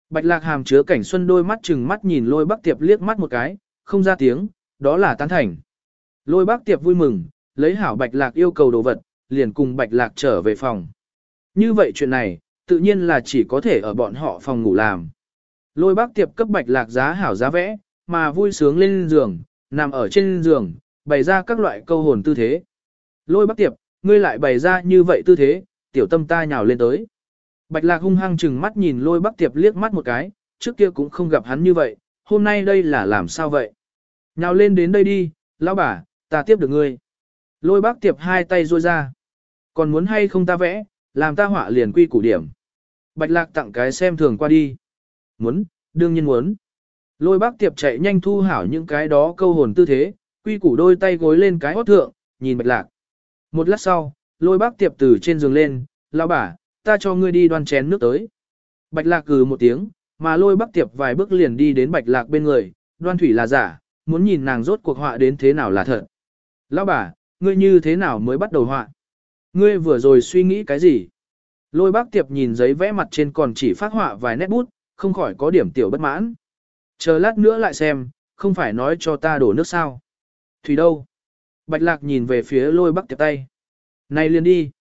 Bạch lạc hàm chứa cảnh xuân đôi mắt chừng mắt nhìn lôi bác tiệp liếc mắt một cái, không ra tiếng, đó là tán thành. Lôi bác tiệp vui mừng, lấy hảo bạch lạc yêu cầu đồ vật, liền cùng bạch lạc trở về phòng. Như vậy chuyện này, tự nhiên là chỉ có thể ở bọn họ phòng ngủ làm. Lôi bác tiệp cấp bạch lạc giá hảo giá vẽ, mà vui sướng lên giường, nằm ở trên giường, bày ra các loại câu hồn tư thế. Lôi bác tiệp, ngươi lại bày ra như vậy tư thế, tiểu tâm ta nhào lên tới. Bạch lạc hung hăng chừng mắt nhìn lôi bắc tiệp liếc mắt một cái, trước kia cũng không gặp hắn như vậy, hôm nay đây là làm sao vậy? Nhào lên đến đây đi, lão bà, ta tiếp được ngươi. Lôi bác tiệp hai tay ruôi ra. Còn muốn hay không ta vẽ, làm ta họa liền quy củ điểm. Bạch lạc tặng cái xem thường qua đi. Muốn, đương nhiên muốn. Lôi bác tiệp chạy nhanh thu hảo những cái đó câu hồn tư thế, quy củ đôi tay gối lên cái hót thượng, nhìn bạch lạc. Một lát sau, lôi bác tiệp từ trên giường lên, lão bà, ta cho ngươi đi đoan chén nước tới. Bạch lạc cừ một tiếng, mà lôi bác tiệp vài bước liền đi đến bạch lạc bên người, đoan thủy là giả, muốn nhìn nàng rốt cuộc họa đến thế nào là thật. Lão bà, ngươi như thế nào mới bắt đầu họa? Ngươi vừa rồi suy nghĩ cái gì? Lôi bác tiệp nhìn giấy vẽ mặt trên còn chỉ phát họa vài nét bút, không khỏi có điểm tiểu bất mãn. Chờ lát nữa lại xem, không phải nói cho ta đổ nước sao. Thủy đâu? Bạch lạc nhìn về phía lôi bác tiệp tay. Này liền đi.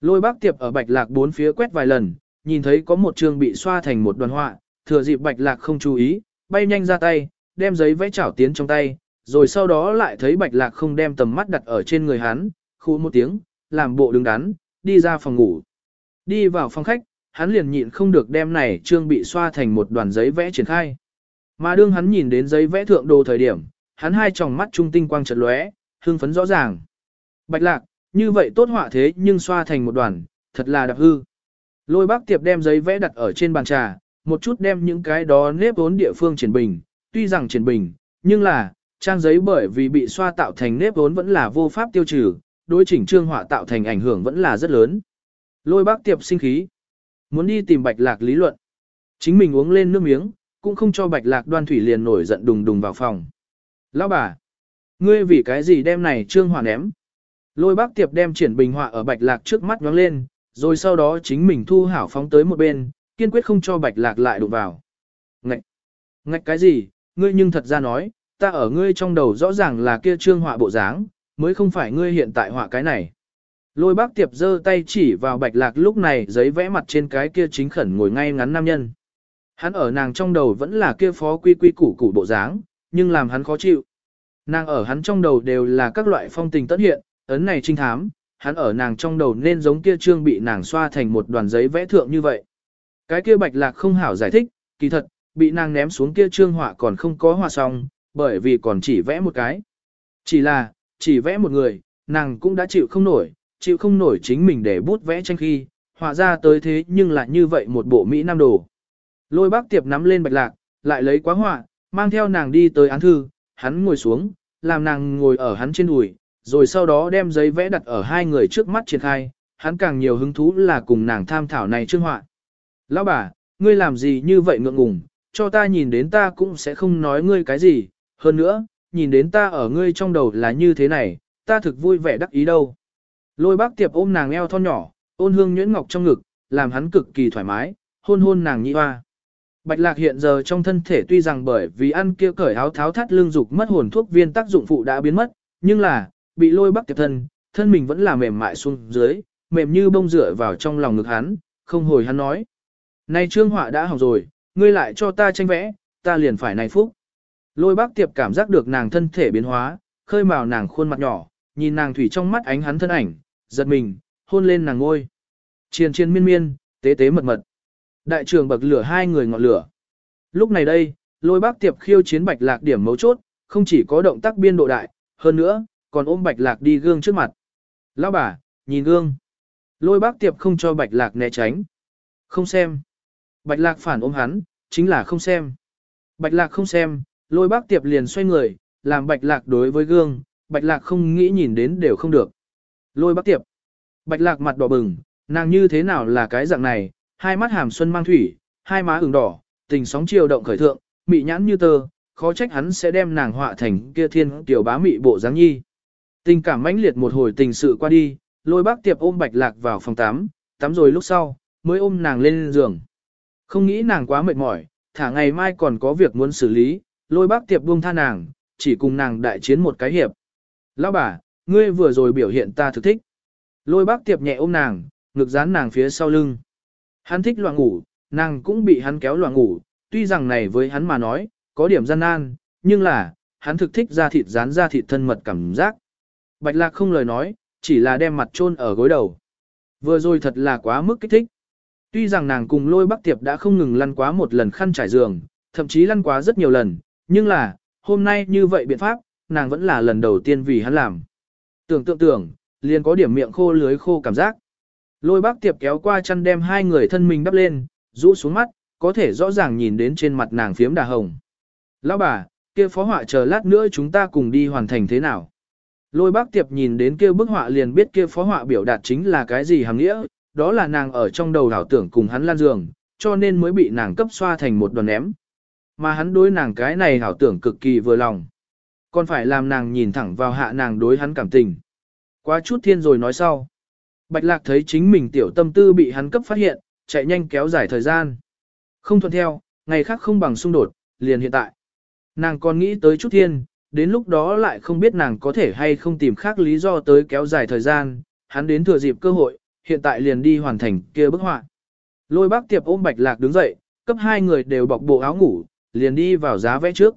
Lôi bác tiệp ở bạch lạc bốn phía quét vài lần, nhìn thấy có một trường bị xoa thành một đoàn họa, thừa dịp bạch lạc không chú ý, bay nhanh ra tay, đem giấy vẽ chảo tiến trong tay, rồi sau đó lại thấy bạch lạc không đem tầm mắt đặt ở trên người hắn, khu một tiếng, làm bộ đứng đắn, đi ra phòng ngủ. Đi vào phòng khách, hắn liền nhịn không được đem này trương bị xoa thành một đoàn giấy vẽ triển khai. Mà đương hắn nhìn đến giấy vẽ thượng đồ thời điểm, hắn hai tròng mắt trung tinh quang chợt lóe, hương phấn rõ ràng. Bạch lạc, như vậy tốt họa thế nhưng xoa thành một đoàn, thật là đặc hư. Lôi bác tiệp đem giấy vẽ đặt ở trên bàn trà, một chút đem những cái đó nếp vốn địa phương triển bình, tuy rằng triển bình, nhưng là, trang giấy bởi vì bị xoa tạo thành nếp vốn vẫn là vô pháp tiêu trừ, đối chỉnh trương họa tạo thành ảnh hưởng vẫn là rất lớn. Lôi bác tiệp sinh khí, muốn đi tìm bạch lạc lý luận. Chính mình uống lên nước miếng, cũng không cho bạch lạc đoan thủy liền nổi giận đùng đùng vào phòng. Lão bà, ngươi vì cái gì đem này trương họa ném? Lôi bác tiệp đem triển bình họa ở bạch lạc trước mắt nhoáng lên, rồi sau đó chính mình thu hảo phóng tới một bên, kiên quyết không cho bạch lạc lại đụng vào. Ngạch! Ngạch cái gì? Ngươi nhưng thật ra nói, ta ở ngươi trong đầu rõ ràng là kia trương họa bộ dáng, mới không phải ngươi hiện tại họa cái này. Lôi bác tiệp giơ tay chỉ vào bạch lạc lúc này giấy vẽ mặt trên cái kia chính khẩn ngồi ngay ngắn nam nhân. Hắn ở nàng trong đầu vẫn là kia phó quy quy củ củ bộ dáng, nhưng làm hắn khó chịu. Nàng ở hắn trong đầu đều là các loại phong tình tất hiện, ấn này trinh thám, hắn ở nàng trong đầu nên giống kia trương bị nàng xoa thành một đoàn giấy vẽ thượng như vậy. Cái kia bạch lạc không hảo giải thích, kỳ thật, bị nàng ném xuống kia trương họa còn không có họa xong, bởi vì còn chỉ vẽ một cái. Chỉ là, chỉ vẽ một người, nàng cũng đã chịu không nổi, chịu không nổi chính mình để bút vẽ tranh khi, họa ra tới thế nhưng lại như vậy một bộ Mỹ Nam đồ. Lôi bác tiệp nắm lên bạch lạc, lại lấy quá họa, mang theo nàng đi tới án thư, hắn ngồi xuống, làm nàng ngồi ở hắn trên đùi, rồi sau đó đem giấy vẽ đặt ở hai người trước mắt triển khai, hắn càng nhiều hứng thú là cùng nàng tham thảo này chương họa. Lão bà, ngươi làm gì như vậy ngượng ngùng, cho ta nhìn đến ta cũng sẽ không nói ngươi cái gì, hơn nữa, nhìn đến ta ở ngươi trong đầu là như thế này, ta thực vui vẻ đắc ý đâu. Lôi bác tiệp ôm nàng eo thon nhỏ, ôn hương nhuyễn ngọc trong ngực, làm hắn cực kỳ thoải mái, hôn hôn nàng nhị hoa. Bạch lạc hiện giờ trong thân thể tuy rằng bởi vì ăn kia cởi áo tháo thắt lương dục mất hồn thuốc viên tác dụng phụ đã biến mất, nhưng là, bị lôi bắc tiệp thân, thân mình vẫn là mềm mại xuống dưới, mềm như bông rửa vào trong lòng ngực hắn, không hồi hắn nói. Này trương họa đã hỏng rồi, ngươi lại cho ta tranh vẽ, ta liền phải này phúc. Lôi bác tiệp cảm giác được nàng thân thể biến hóa, khơi màu nàng khuôn mặt nhỏ, nhìn nàng thủy trong mắt ánh hắn thân ảnh, giật mình, hôn lên nàng ngôi. Chiền chiền miên miên, tế tế mật mật. Đại trường bậc lửa hai người ngọn lửa. Lúc này đây, lôi bác tiệp khiêu chiến bạch lạc điểm mấu chốt, không chỉ có động tác biên độ đại, hơn nữa, còn ôm bạch lạc đi gương trước mặt. Lão bà, nhìn gương. Lôi bác tiệp không cho bạch lạc né tránh. Không xem. Bạch lạc phản ôm hắn, chính là không xem. Bạch lạc không xem, lôi bác tiệp liền xoay người, làm bạch lạc đối với gương, bạch lạc không nghĩ nhìn đến đều không được. Lôi bác tiệp. Bạch lạc mặt đỏ bừng, nàng như thế nào là cái dạng này, hai mắt hàm xuân mang thủy, hai má ửng đỏ, tình sóng chiều động khởi thượng, mị nhãn như tơ, khó trách hắn sẽ đem nàng họa thành kia thiên tiểu bá mị bộ dáng nhi. Tình cảm mãnh liệt một hồi tình sự qua đi, lôi bác tiệp ôm bạch lạc vào phòng tắm, tắm rồi lúc sau, mới ôm nàng lên giường. Không nghĩ nàng quá mệt mỏi, thả ngày mai còn có việc muốn xử lý, lôi bác tiệp buông tha nàng, chỉ cùng nàng đại chiến một cái hiệp. Lão bà, ngươi vừa rồi biểu hiện ta thực thích. Lôi bác tiệp nhẹ ôm nàng, ngực dán nàng phía sau lưng. Hắn thích loạn ngủ, nàng cũng bị hắn kéo loạn ngủ, tuy rằng này với hắn mà nói, có điểm gian nan, nhưng là, hắn thực thích da thịt dán da thịt thân mật cảm giác. Bạch lạc không lời nói, chỉ là đem mặt chôn ở gối đầu. Vừa rồi thật là quá mức kích thích. Tuy rằng nàng cùng lôi bắc tiệp đã không ngừng lăn quá một lần khăn trải giường, thậm chí lăn quá rất nhiều lần, nhưng là, hôm nay như vậy biện pháp, nàng vẫn là lần đầu tiên vì hắn làm. Tưởng tượng tưởng, liền có điểm miệng khô lưới khô cảm giác. Lôi bác tiệp kéo qua chăn đem hai người thân mình đắp lên, rũ xuống mắt, có thể rõ ràng nhìn đến trên mặt nàng phiếm đà hồng. Lão bà, kia phó họa chờ lát nữa chúng ta cùng đi hoàn thành thế nào? Lôi bác tiệp nhìn đến kia bức họa liền biết kia phó họa biểu đạt chính là cái gì hàng nghĩa, đó là nàng ở trong đầu đảo tưởng cùng hắn lan giường, cho nên mới bị nàng cấp xoa thành một đoàn ném. Mà hắn đối nàng cái này hảo tưởng cực kỳ vừa lòng. Còn phải làm nàng nhìn thẳng vào hạ nàng đối hắn cảm tình. Quá chút thiên rồi nói sau. Bạch lạc thấy chính mình tiểu tâm tư bị hắn cấp phát hiện, chạy nhanh kéo dài thời gian. Không thuận theo, ngày khác không bằng xung đột, liền hiện tại. Nàng còn nghĩ tới chút thiên, đến lúc đó lại không biết nàng có thể hay không tìm khác lý do tới kéo dài thời gian, hắn đến thừa dịp cơ hội, hiện tại liền đi hoàn thành kia bức họa. Lôi bác tiệp ôm bạch lạc đứng dậy, cấp hai người đều bọc bộ áo ngủ, liền đi vào giá vẽ trước.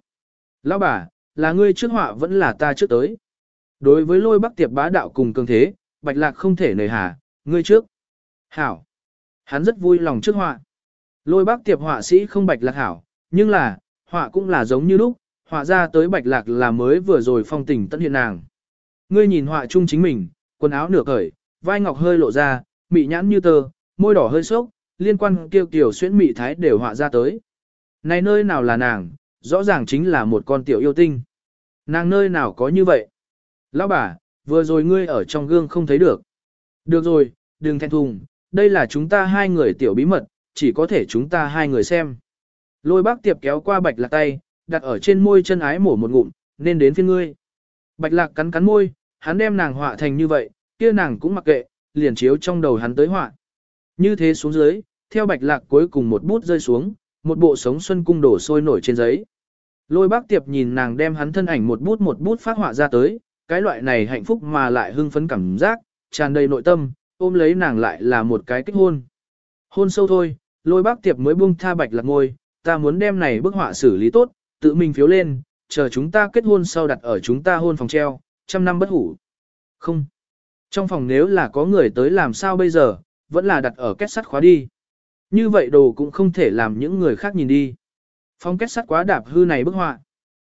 Lão bà, là ngươi trước họa vẫn là ta trước tới. Đối với lôi bắc tiệp bá đạo cùng cường thế, bạch lạc không thể nề hà, ngươi trước. Hảo. Hắn rất vui lòng trước họa. Lôi bắc tiệp họa sĩ không bạch lạc hảo, nhưng là, họa cũng là giống như lúc, họa ra tới bạch lạc là mới vừa rồi phong tình tận hiện nàng. Ngươi nhìn họa chung chính mình, quần áo nửa cởi, vai ngọc hơi lộ ra, mị nhãn như tơ, môi đỏ hơi sốc, liên quan kiêu kiểu xuyễn mị thái đều họa ra tới. Này nơi nào là nàng, rõ ràng chính là một con tiểu yêu tinh. Nàng nơi nào có như vậy? Lão bà, vừa rồi ngươi ở trong gương không thấy được. Được rồi, đừng thẹn thùng, đây là chúng ta hai người tiểu bí mật, chỉ có thể chúng ta hai người xem. Lôi bác tiệp kéo qua bạch lạc tay, đặt ở trên môi chân ái mổ một ngụm, nên đến phiên ngươi. Bạch lạc cắn cắn môi, hắn đem nàng họa thành như vậy, kia nàng cũng mặc kệ, liền chiếu trong đầu hắn tới họa. Như thế xuống dưới, theo bạch lạc cuối cùng một bút rơi xuống, một bộ sống xuân cung đổ sôi nổi trên giấy. Lôi bác tiệp nhìn nàng đem hắn thân ảnh một bút một bút phát họa ra tới, cái loại này hạnh phúc mà lại hưng phấn cảm giác, tràn đầy nội tâm, ôm lấy nàng lại là một cái kết hôn. Hôn sâu thôi, lôi bác tiệp mới buông tha bạch lạc ngôi, ta muốn đem này bức họa xử lý tốt, tự mình phiếu lên, chờ chúng ta kết hôn sau đặt ở chúng ta hôn phòng treo, trăm năm bất hủ. Không. Trong phòng nếu là có người tới làm sao bây giờ, vẫn là đặt ở kết sắt khóa đi. Như vậy đồ cũng không thể làm những người khác nhìn đi. Phong kết sắt quá đạp hư này bức họa.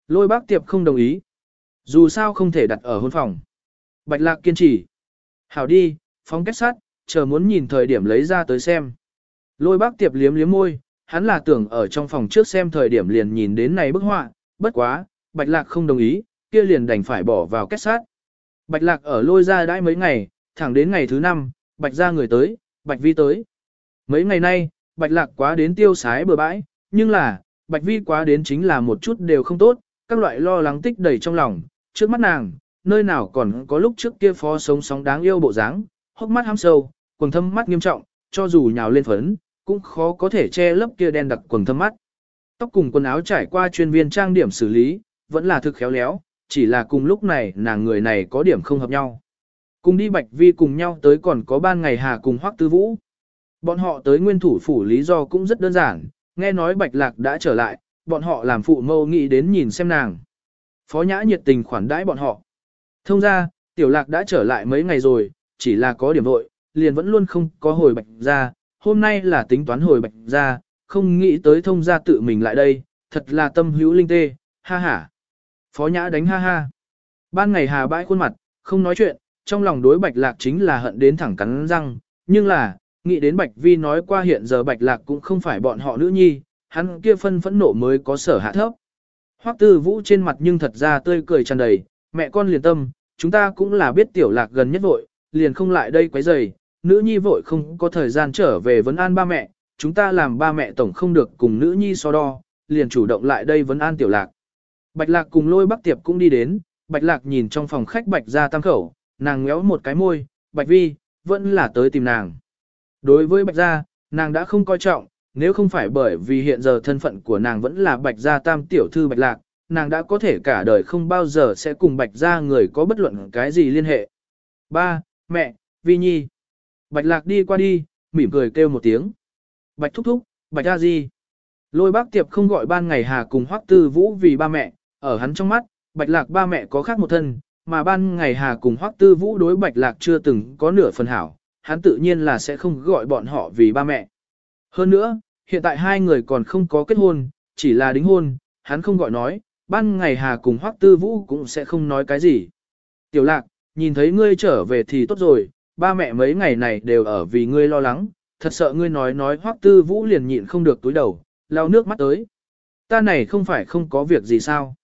Lôi bác tiệp không đồng ý. Dù sao không thể đặt ở hôn phòng. Bạch lạc kiên trì. Hảo đi, phong kết sắt, chờ muốn nhìn thời điểm lấy ra tới xem. Lôi bác tiệp liếm liếm môi, hắn là tưởng ở trong phòng trước xem thời điểm liền nhìn đến này bức họa, bất quá, bạch lạc không đồng ý, kia liền đành phải bỏ vào kết sát. Bạch lạc ở lôi ra đãi mấy ngày, thẳng đến ngày thứ năm, bạch ra người tới, bạch vi tới. Mấy ngày nay, bạch lạc quá đến tiêu sái bừa bãi, nhưng là, bạch vi quá đến chính là một chút đều không tốt, các loại lo lắng tích đầy trong lòng, trước mắt nàng, nơi nào còn có lúc trước kia phó sống sóng đáng yêu bộ dáng, hốc mắt hăm sâu, quần thâm mắt nghiêm trọng, cho dù nhào lên phấn, cũng khó có thể che lấp kia đen đặc quần thâm mắt. Tóc cùng quần áo trải qua chuyên viên trang điểm xử lý, vẫn là thực khéo léo, chỉ là cùng lúc này nàng người này có điểm không hợp nhau. Cùng đi Bạch Vi cùng nhau tới còn có ban ngày Hà cùng Hoắc Tư Vũ. Bọn họ tới nguyên thủ phủ lý do cũng rất đơn giản, nghe nói Bạch Lạc đã trở lại, bọn họ làm phụ mâu nghĩ đến nhìn xem nàng. Phó Nhã nhiệt tình khoản đãi bọn họ. Thông ra, Tiểu Lạc đã trở lại mấy ngày rồi, chỉ là có điểm vội, liền vẫn luôn không có hồi Bạch ra, hôm nay là tính toán hồi Bạch ra, không nghĩ tới thông ra tự mình lại đây, thật là tâm hữu linh tê, ha ha. Phó Nhã đánh ha ha. Ban ngày Hà bãi khuôn mặt, không nói chuyện, trong lòng đối Bạch Lạc chính là hận đến thẳng cắn răng, nhưng là, nghĩ đến Bạch Vi nói qua hiện giờ Bạch Lạc cũng không phải bọn họ nữ nhi, hắn kia phân phẫn nộ mới có sở hạ thấp. Hoắc Tư Vũ trên mặt nhưng thật ra tươi cười tràn đầy, mẹ con liền tâm, chúng ta cũng là biết tiểu lạc gần nhất vội, liền không lại đây quấy rầy, nữ nhi vội không có thời gian trở về vấn an ba mẹ, chúng ta làm ba mẹ tổng không được cùng nữ nhi so đo, liền chủ động lại đây vấn an tiểu lạc. Bạch lạc cùng lôi bắc tiệp cũng đi đến, bạch lạc nhìn trong phòng khách bạch ra tam khẩu, nàng ngéo một cái môi, bạch vi, vẫn là tới tìm nàng. Đối với bạch gia, nàng đã không coi trọng, nếu không phải bởi vì hiện giờ thân phận của nàng vẫn là bạch gia tam tiểu thư bạch lạc, nàng đã có thể cả đời không bao giờ sẽ cùng bạch gia người có bất luận cái gì liên hệ. Ba, mẹ, vi nhi. Bạch lạc đi qua đi, mỉm cười kêu một tiếng. Bạch thúc thúc, bạch gia gì. Lôi bác tiệp không gọi ban ngày hà cùng hoắc tư vũ vì ba mẹ, ở hắn trong mắt, bạch lạc ba mẹ có khác một thân, mà ban ngày hà cùng hoắc tư vũ đối bạch lạc chưa từng có nửa phần hảo, hắn tự nhiên là sẽ không gọi bọn họ vì ba mẹ. Hơn nữa, hiện tại hai người còn không có kết hôn, chỉ là đính hôn, hắn không gọi nói, ban ngày Hà cùng Hoắc Tư Vũ cũng sẽ không nói cái gì. Tiểu lạc, nhìn thấy ngươi trở về thì tốt rồi, ba mẹ mấy ngày này đều ở vì ngươi lo lắng, thật sợ ngươi nói nói Hoắc Tư Vũ liền nhịn không được túi đầu, lau nước mắt tới. Ta này không phải không có việc gì sao.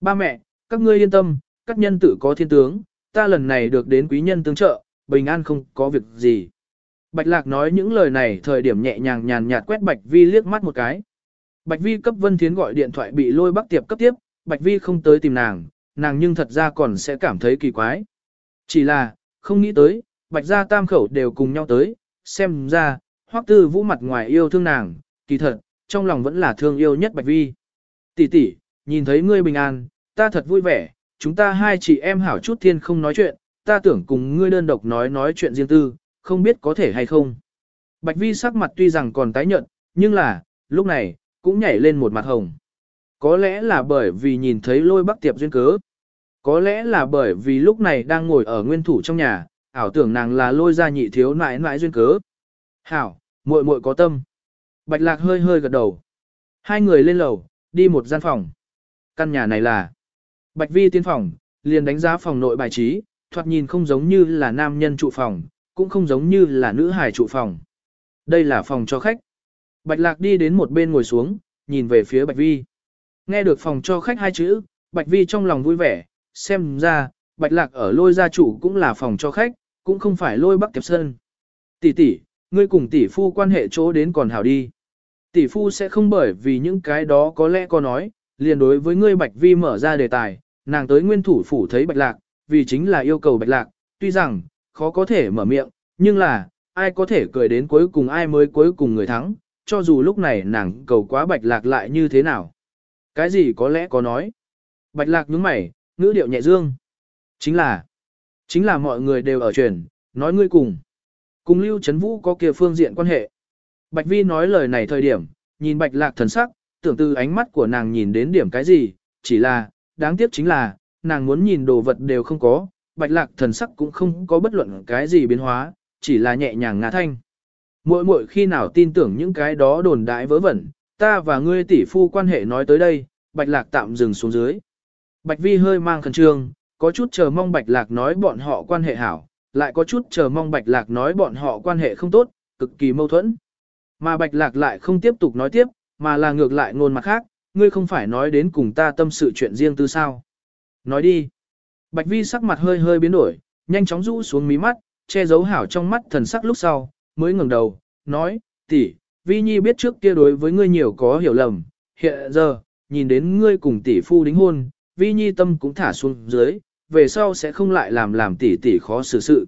Ba mẹ, các ngươi yên tâm, các nhân tử có thiên tướng, ta lần này được đến quý nhân tương trợ, bình an không có việc gì. Bạch Lạc nói những lời này thời điểm nhẹ nhàng nhàn nhạt quét Bạch Vi liếc mắt một cái. Bạch Vi cấp Vân Thiến gọi điện thoại bị lôi bắc tiệp cấp tiếp, Bạch Vi không tới tìm nàng, nàng nhưng thật ra còn sẽ cảm thấy kỳ quái. Chỉ là, không nghĩ tới, Bạch gia tam khẩu đều cùng nhau tới, xem ra, hoắc tư vũ mặt ngoài yêu thương nàng, kỳ thật, trong lòng vẫn là thương yêu nhất Bạch Vi. Tỷ tỷ, nhìn thấy ngươi bình an, ta thật vui vẻ, chúng ta hai chị em hảo chút thiên không nói chuyện, ta tưởng cùng ngươi đơn độc nói nói chuyện riêng tư, không biết có thể hay không. Bạch Vi sắc mặt tuy rằng còn tái nhợt, nhưng là, lúc này, cũng nhảy lên một mặt hồng. Có lẽ là bởi vì nhìn thấy lôi bắc tiệp duyên cớ. Có lẽ là bởi vì lúc này đang ngồi ở nguyên thủ trong nhà, ảo tưởng nàng là lôi ra nhị thiếu nãi nãi duyên cớ. Hảo, muội muội có tâm. Bạch lạc hơi hơi gật đầu. Hai người lên lầu, đi một gian phòng. Căn nhà này là Bạch vi tiến phòng, liền đánh giá phòng nội bài trí, thoạt nhìn không giống như là nam nhân trụ phòng, cũng không giống như là nữ hài trụ phòng. Đây là phòng cho khách. Bạch lạc đi đến một bên ngồi xuống, nhìn về phía Bạch vi. Nghe được phòng cho khách hai chữ, Bạch vi trong lòng vui vẻ, xem ra, Bạch lạc ở lôi gia chủ cũng là phòng cho khách, cũng không phải lôi bắc tiệp sơn. Tỷ tỷ, ngươi cùng tỷ phu quan hệ chỗ đến còn hảo đi. Tỷ phu sẽ không bởi vì những cái đó có lẽ có nói, liền đối với ngươi Bạch Vi mở ra đề tài, nàng tới nguyên thủ phủ thấy Bạch Lạc, vì chính là yêu cầu Bạch Lạc, tuy rằng, khó có thể mở miệng, nhưng là, ai có thể cười đến cuối cùng ai mới cuối cùng người thắng, cho dù lúc này nàng cầu quá Bạch Lạc lại như thế nào. Cái gì có lẽ có nói. Bạch Lạc nhướng mày, ngữ điệu nhẹ dương. Chính là, chính là mọi người đều ở truyền, nói ngươi cùng. Cùng Lưu Trấn Vũ có kia phương diện quan hệ. Bạch Vi nói lời này thời điểm, nhìn Bạch Lạc thần sắc, tưởng từ ánh mắt của nàng nhìn đến điểm cái gì, chỉ là, đáng tiếc chính là, nàng muốn nhìn đồ vật đều không có, Bạch Lạc thần sắc cũng không có bất luận cái gì biến hóa, chỉ là nhẹ nhàng ngã thanh. mỗi mỗi khi nào tin tưởng những cái đó đồn đại vớ vẩn, ta và ngươi tỷ phu quan hệ nói tới đây, Bạch Lạc tạm dừng xuống dưới. Bạch Vi hơi mang khẩn trương, có chút chờ mong Bạch Lạc nói bọn họ quan hệ hảo, lại có chút chờ mong Bạch Lạc nói bọn họ quan hệ không tốt, cực kỳ mâu thuẫn. Mà Bạch Lạc lại không tiếp tục nói tiếp, mà là ngược lại ngôn mặt khác, ngươi không phải nói đến cùng ta tâm sự chuyện riêng tư sao. Nói đi. Bạch Vi sắc mặt hơi hơi biến đổi, nhanh chóng rũ xuống mí mắt, che giấu hảo trong mắt thần sắc lúc sau, mới ngẩng đầu, nói, tỷ, Vi Nhi biết trước kia đối với ngươi nhiều có hiểu lầm, hiện giờ, nhìn đến ngươi cùng tỷ phu đính hôn, Vi Nhi tâm cũng thả xuống dưới, về sau sẽ không lại làm làm tỷ tỷ khó xử sự.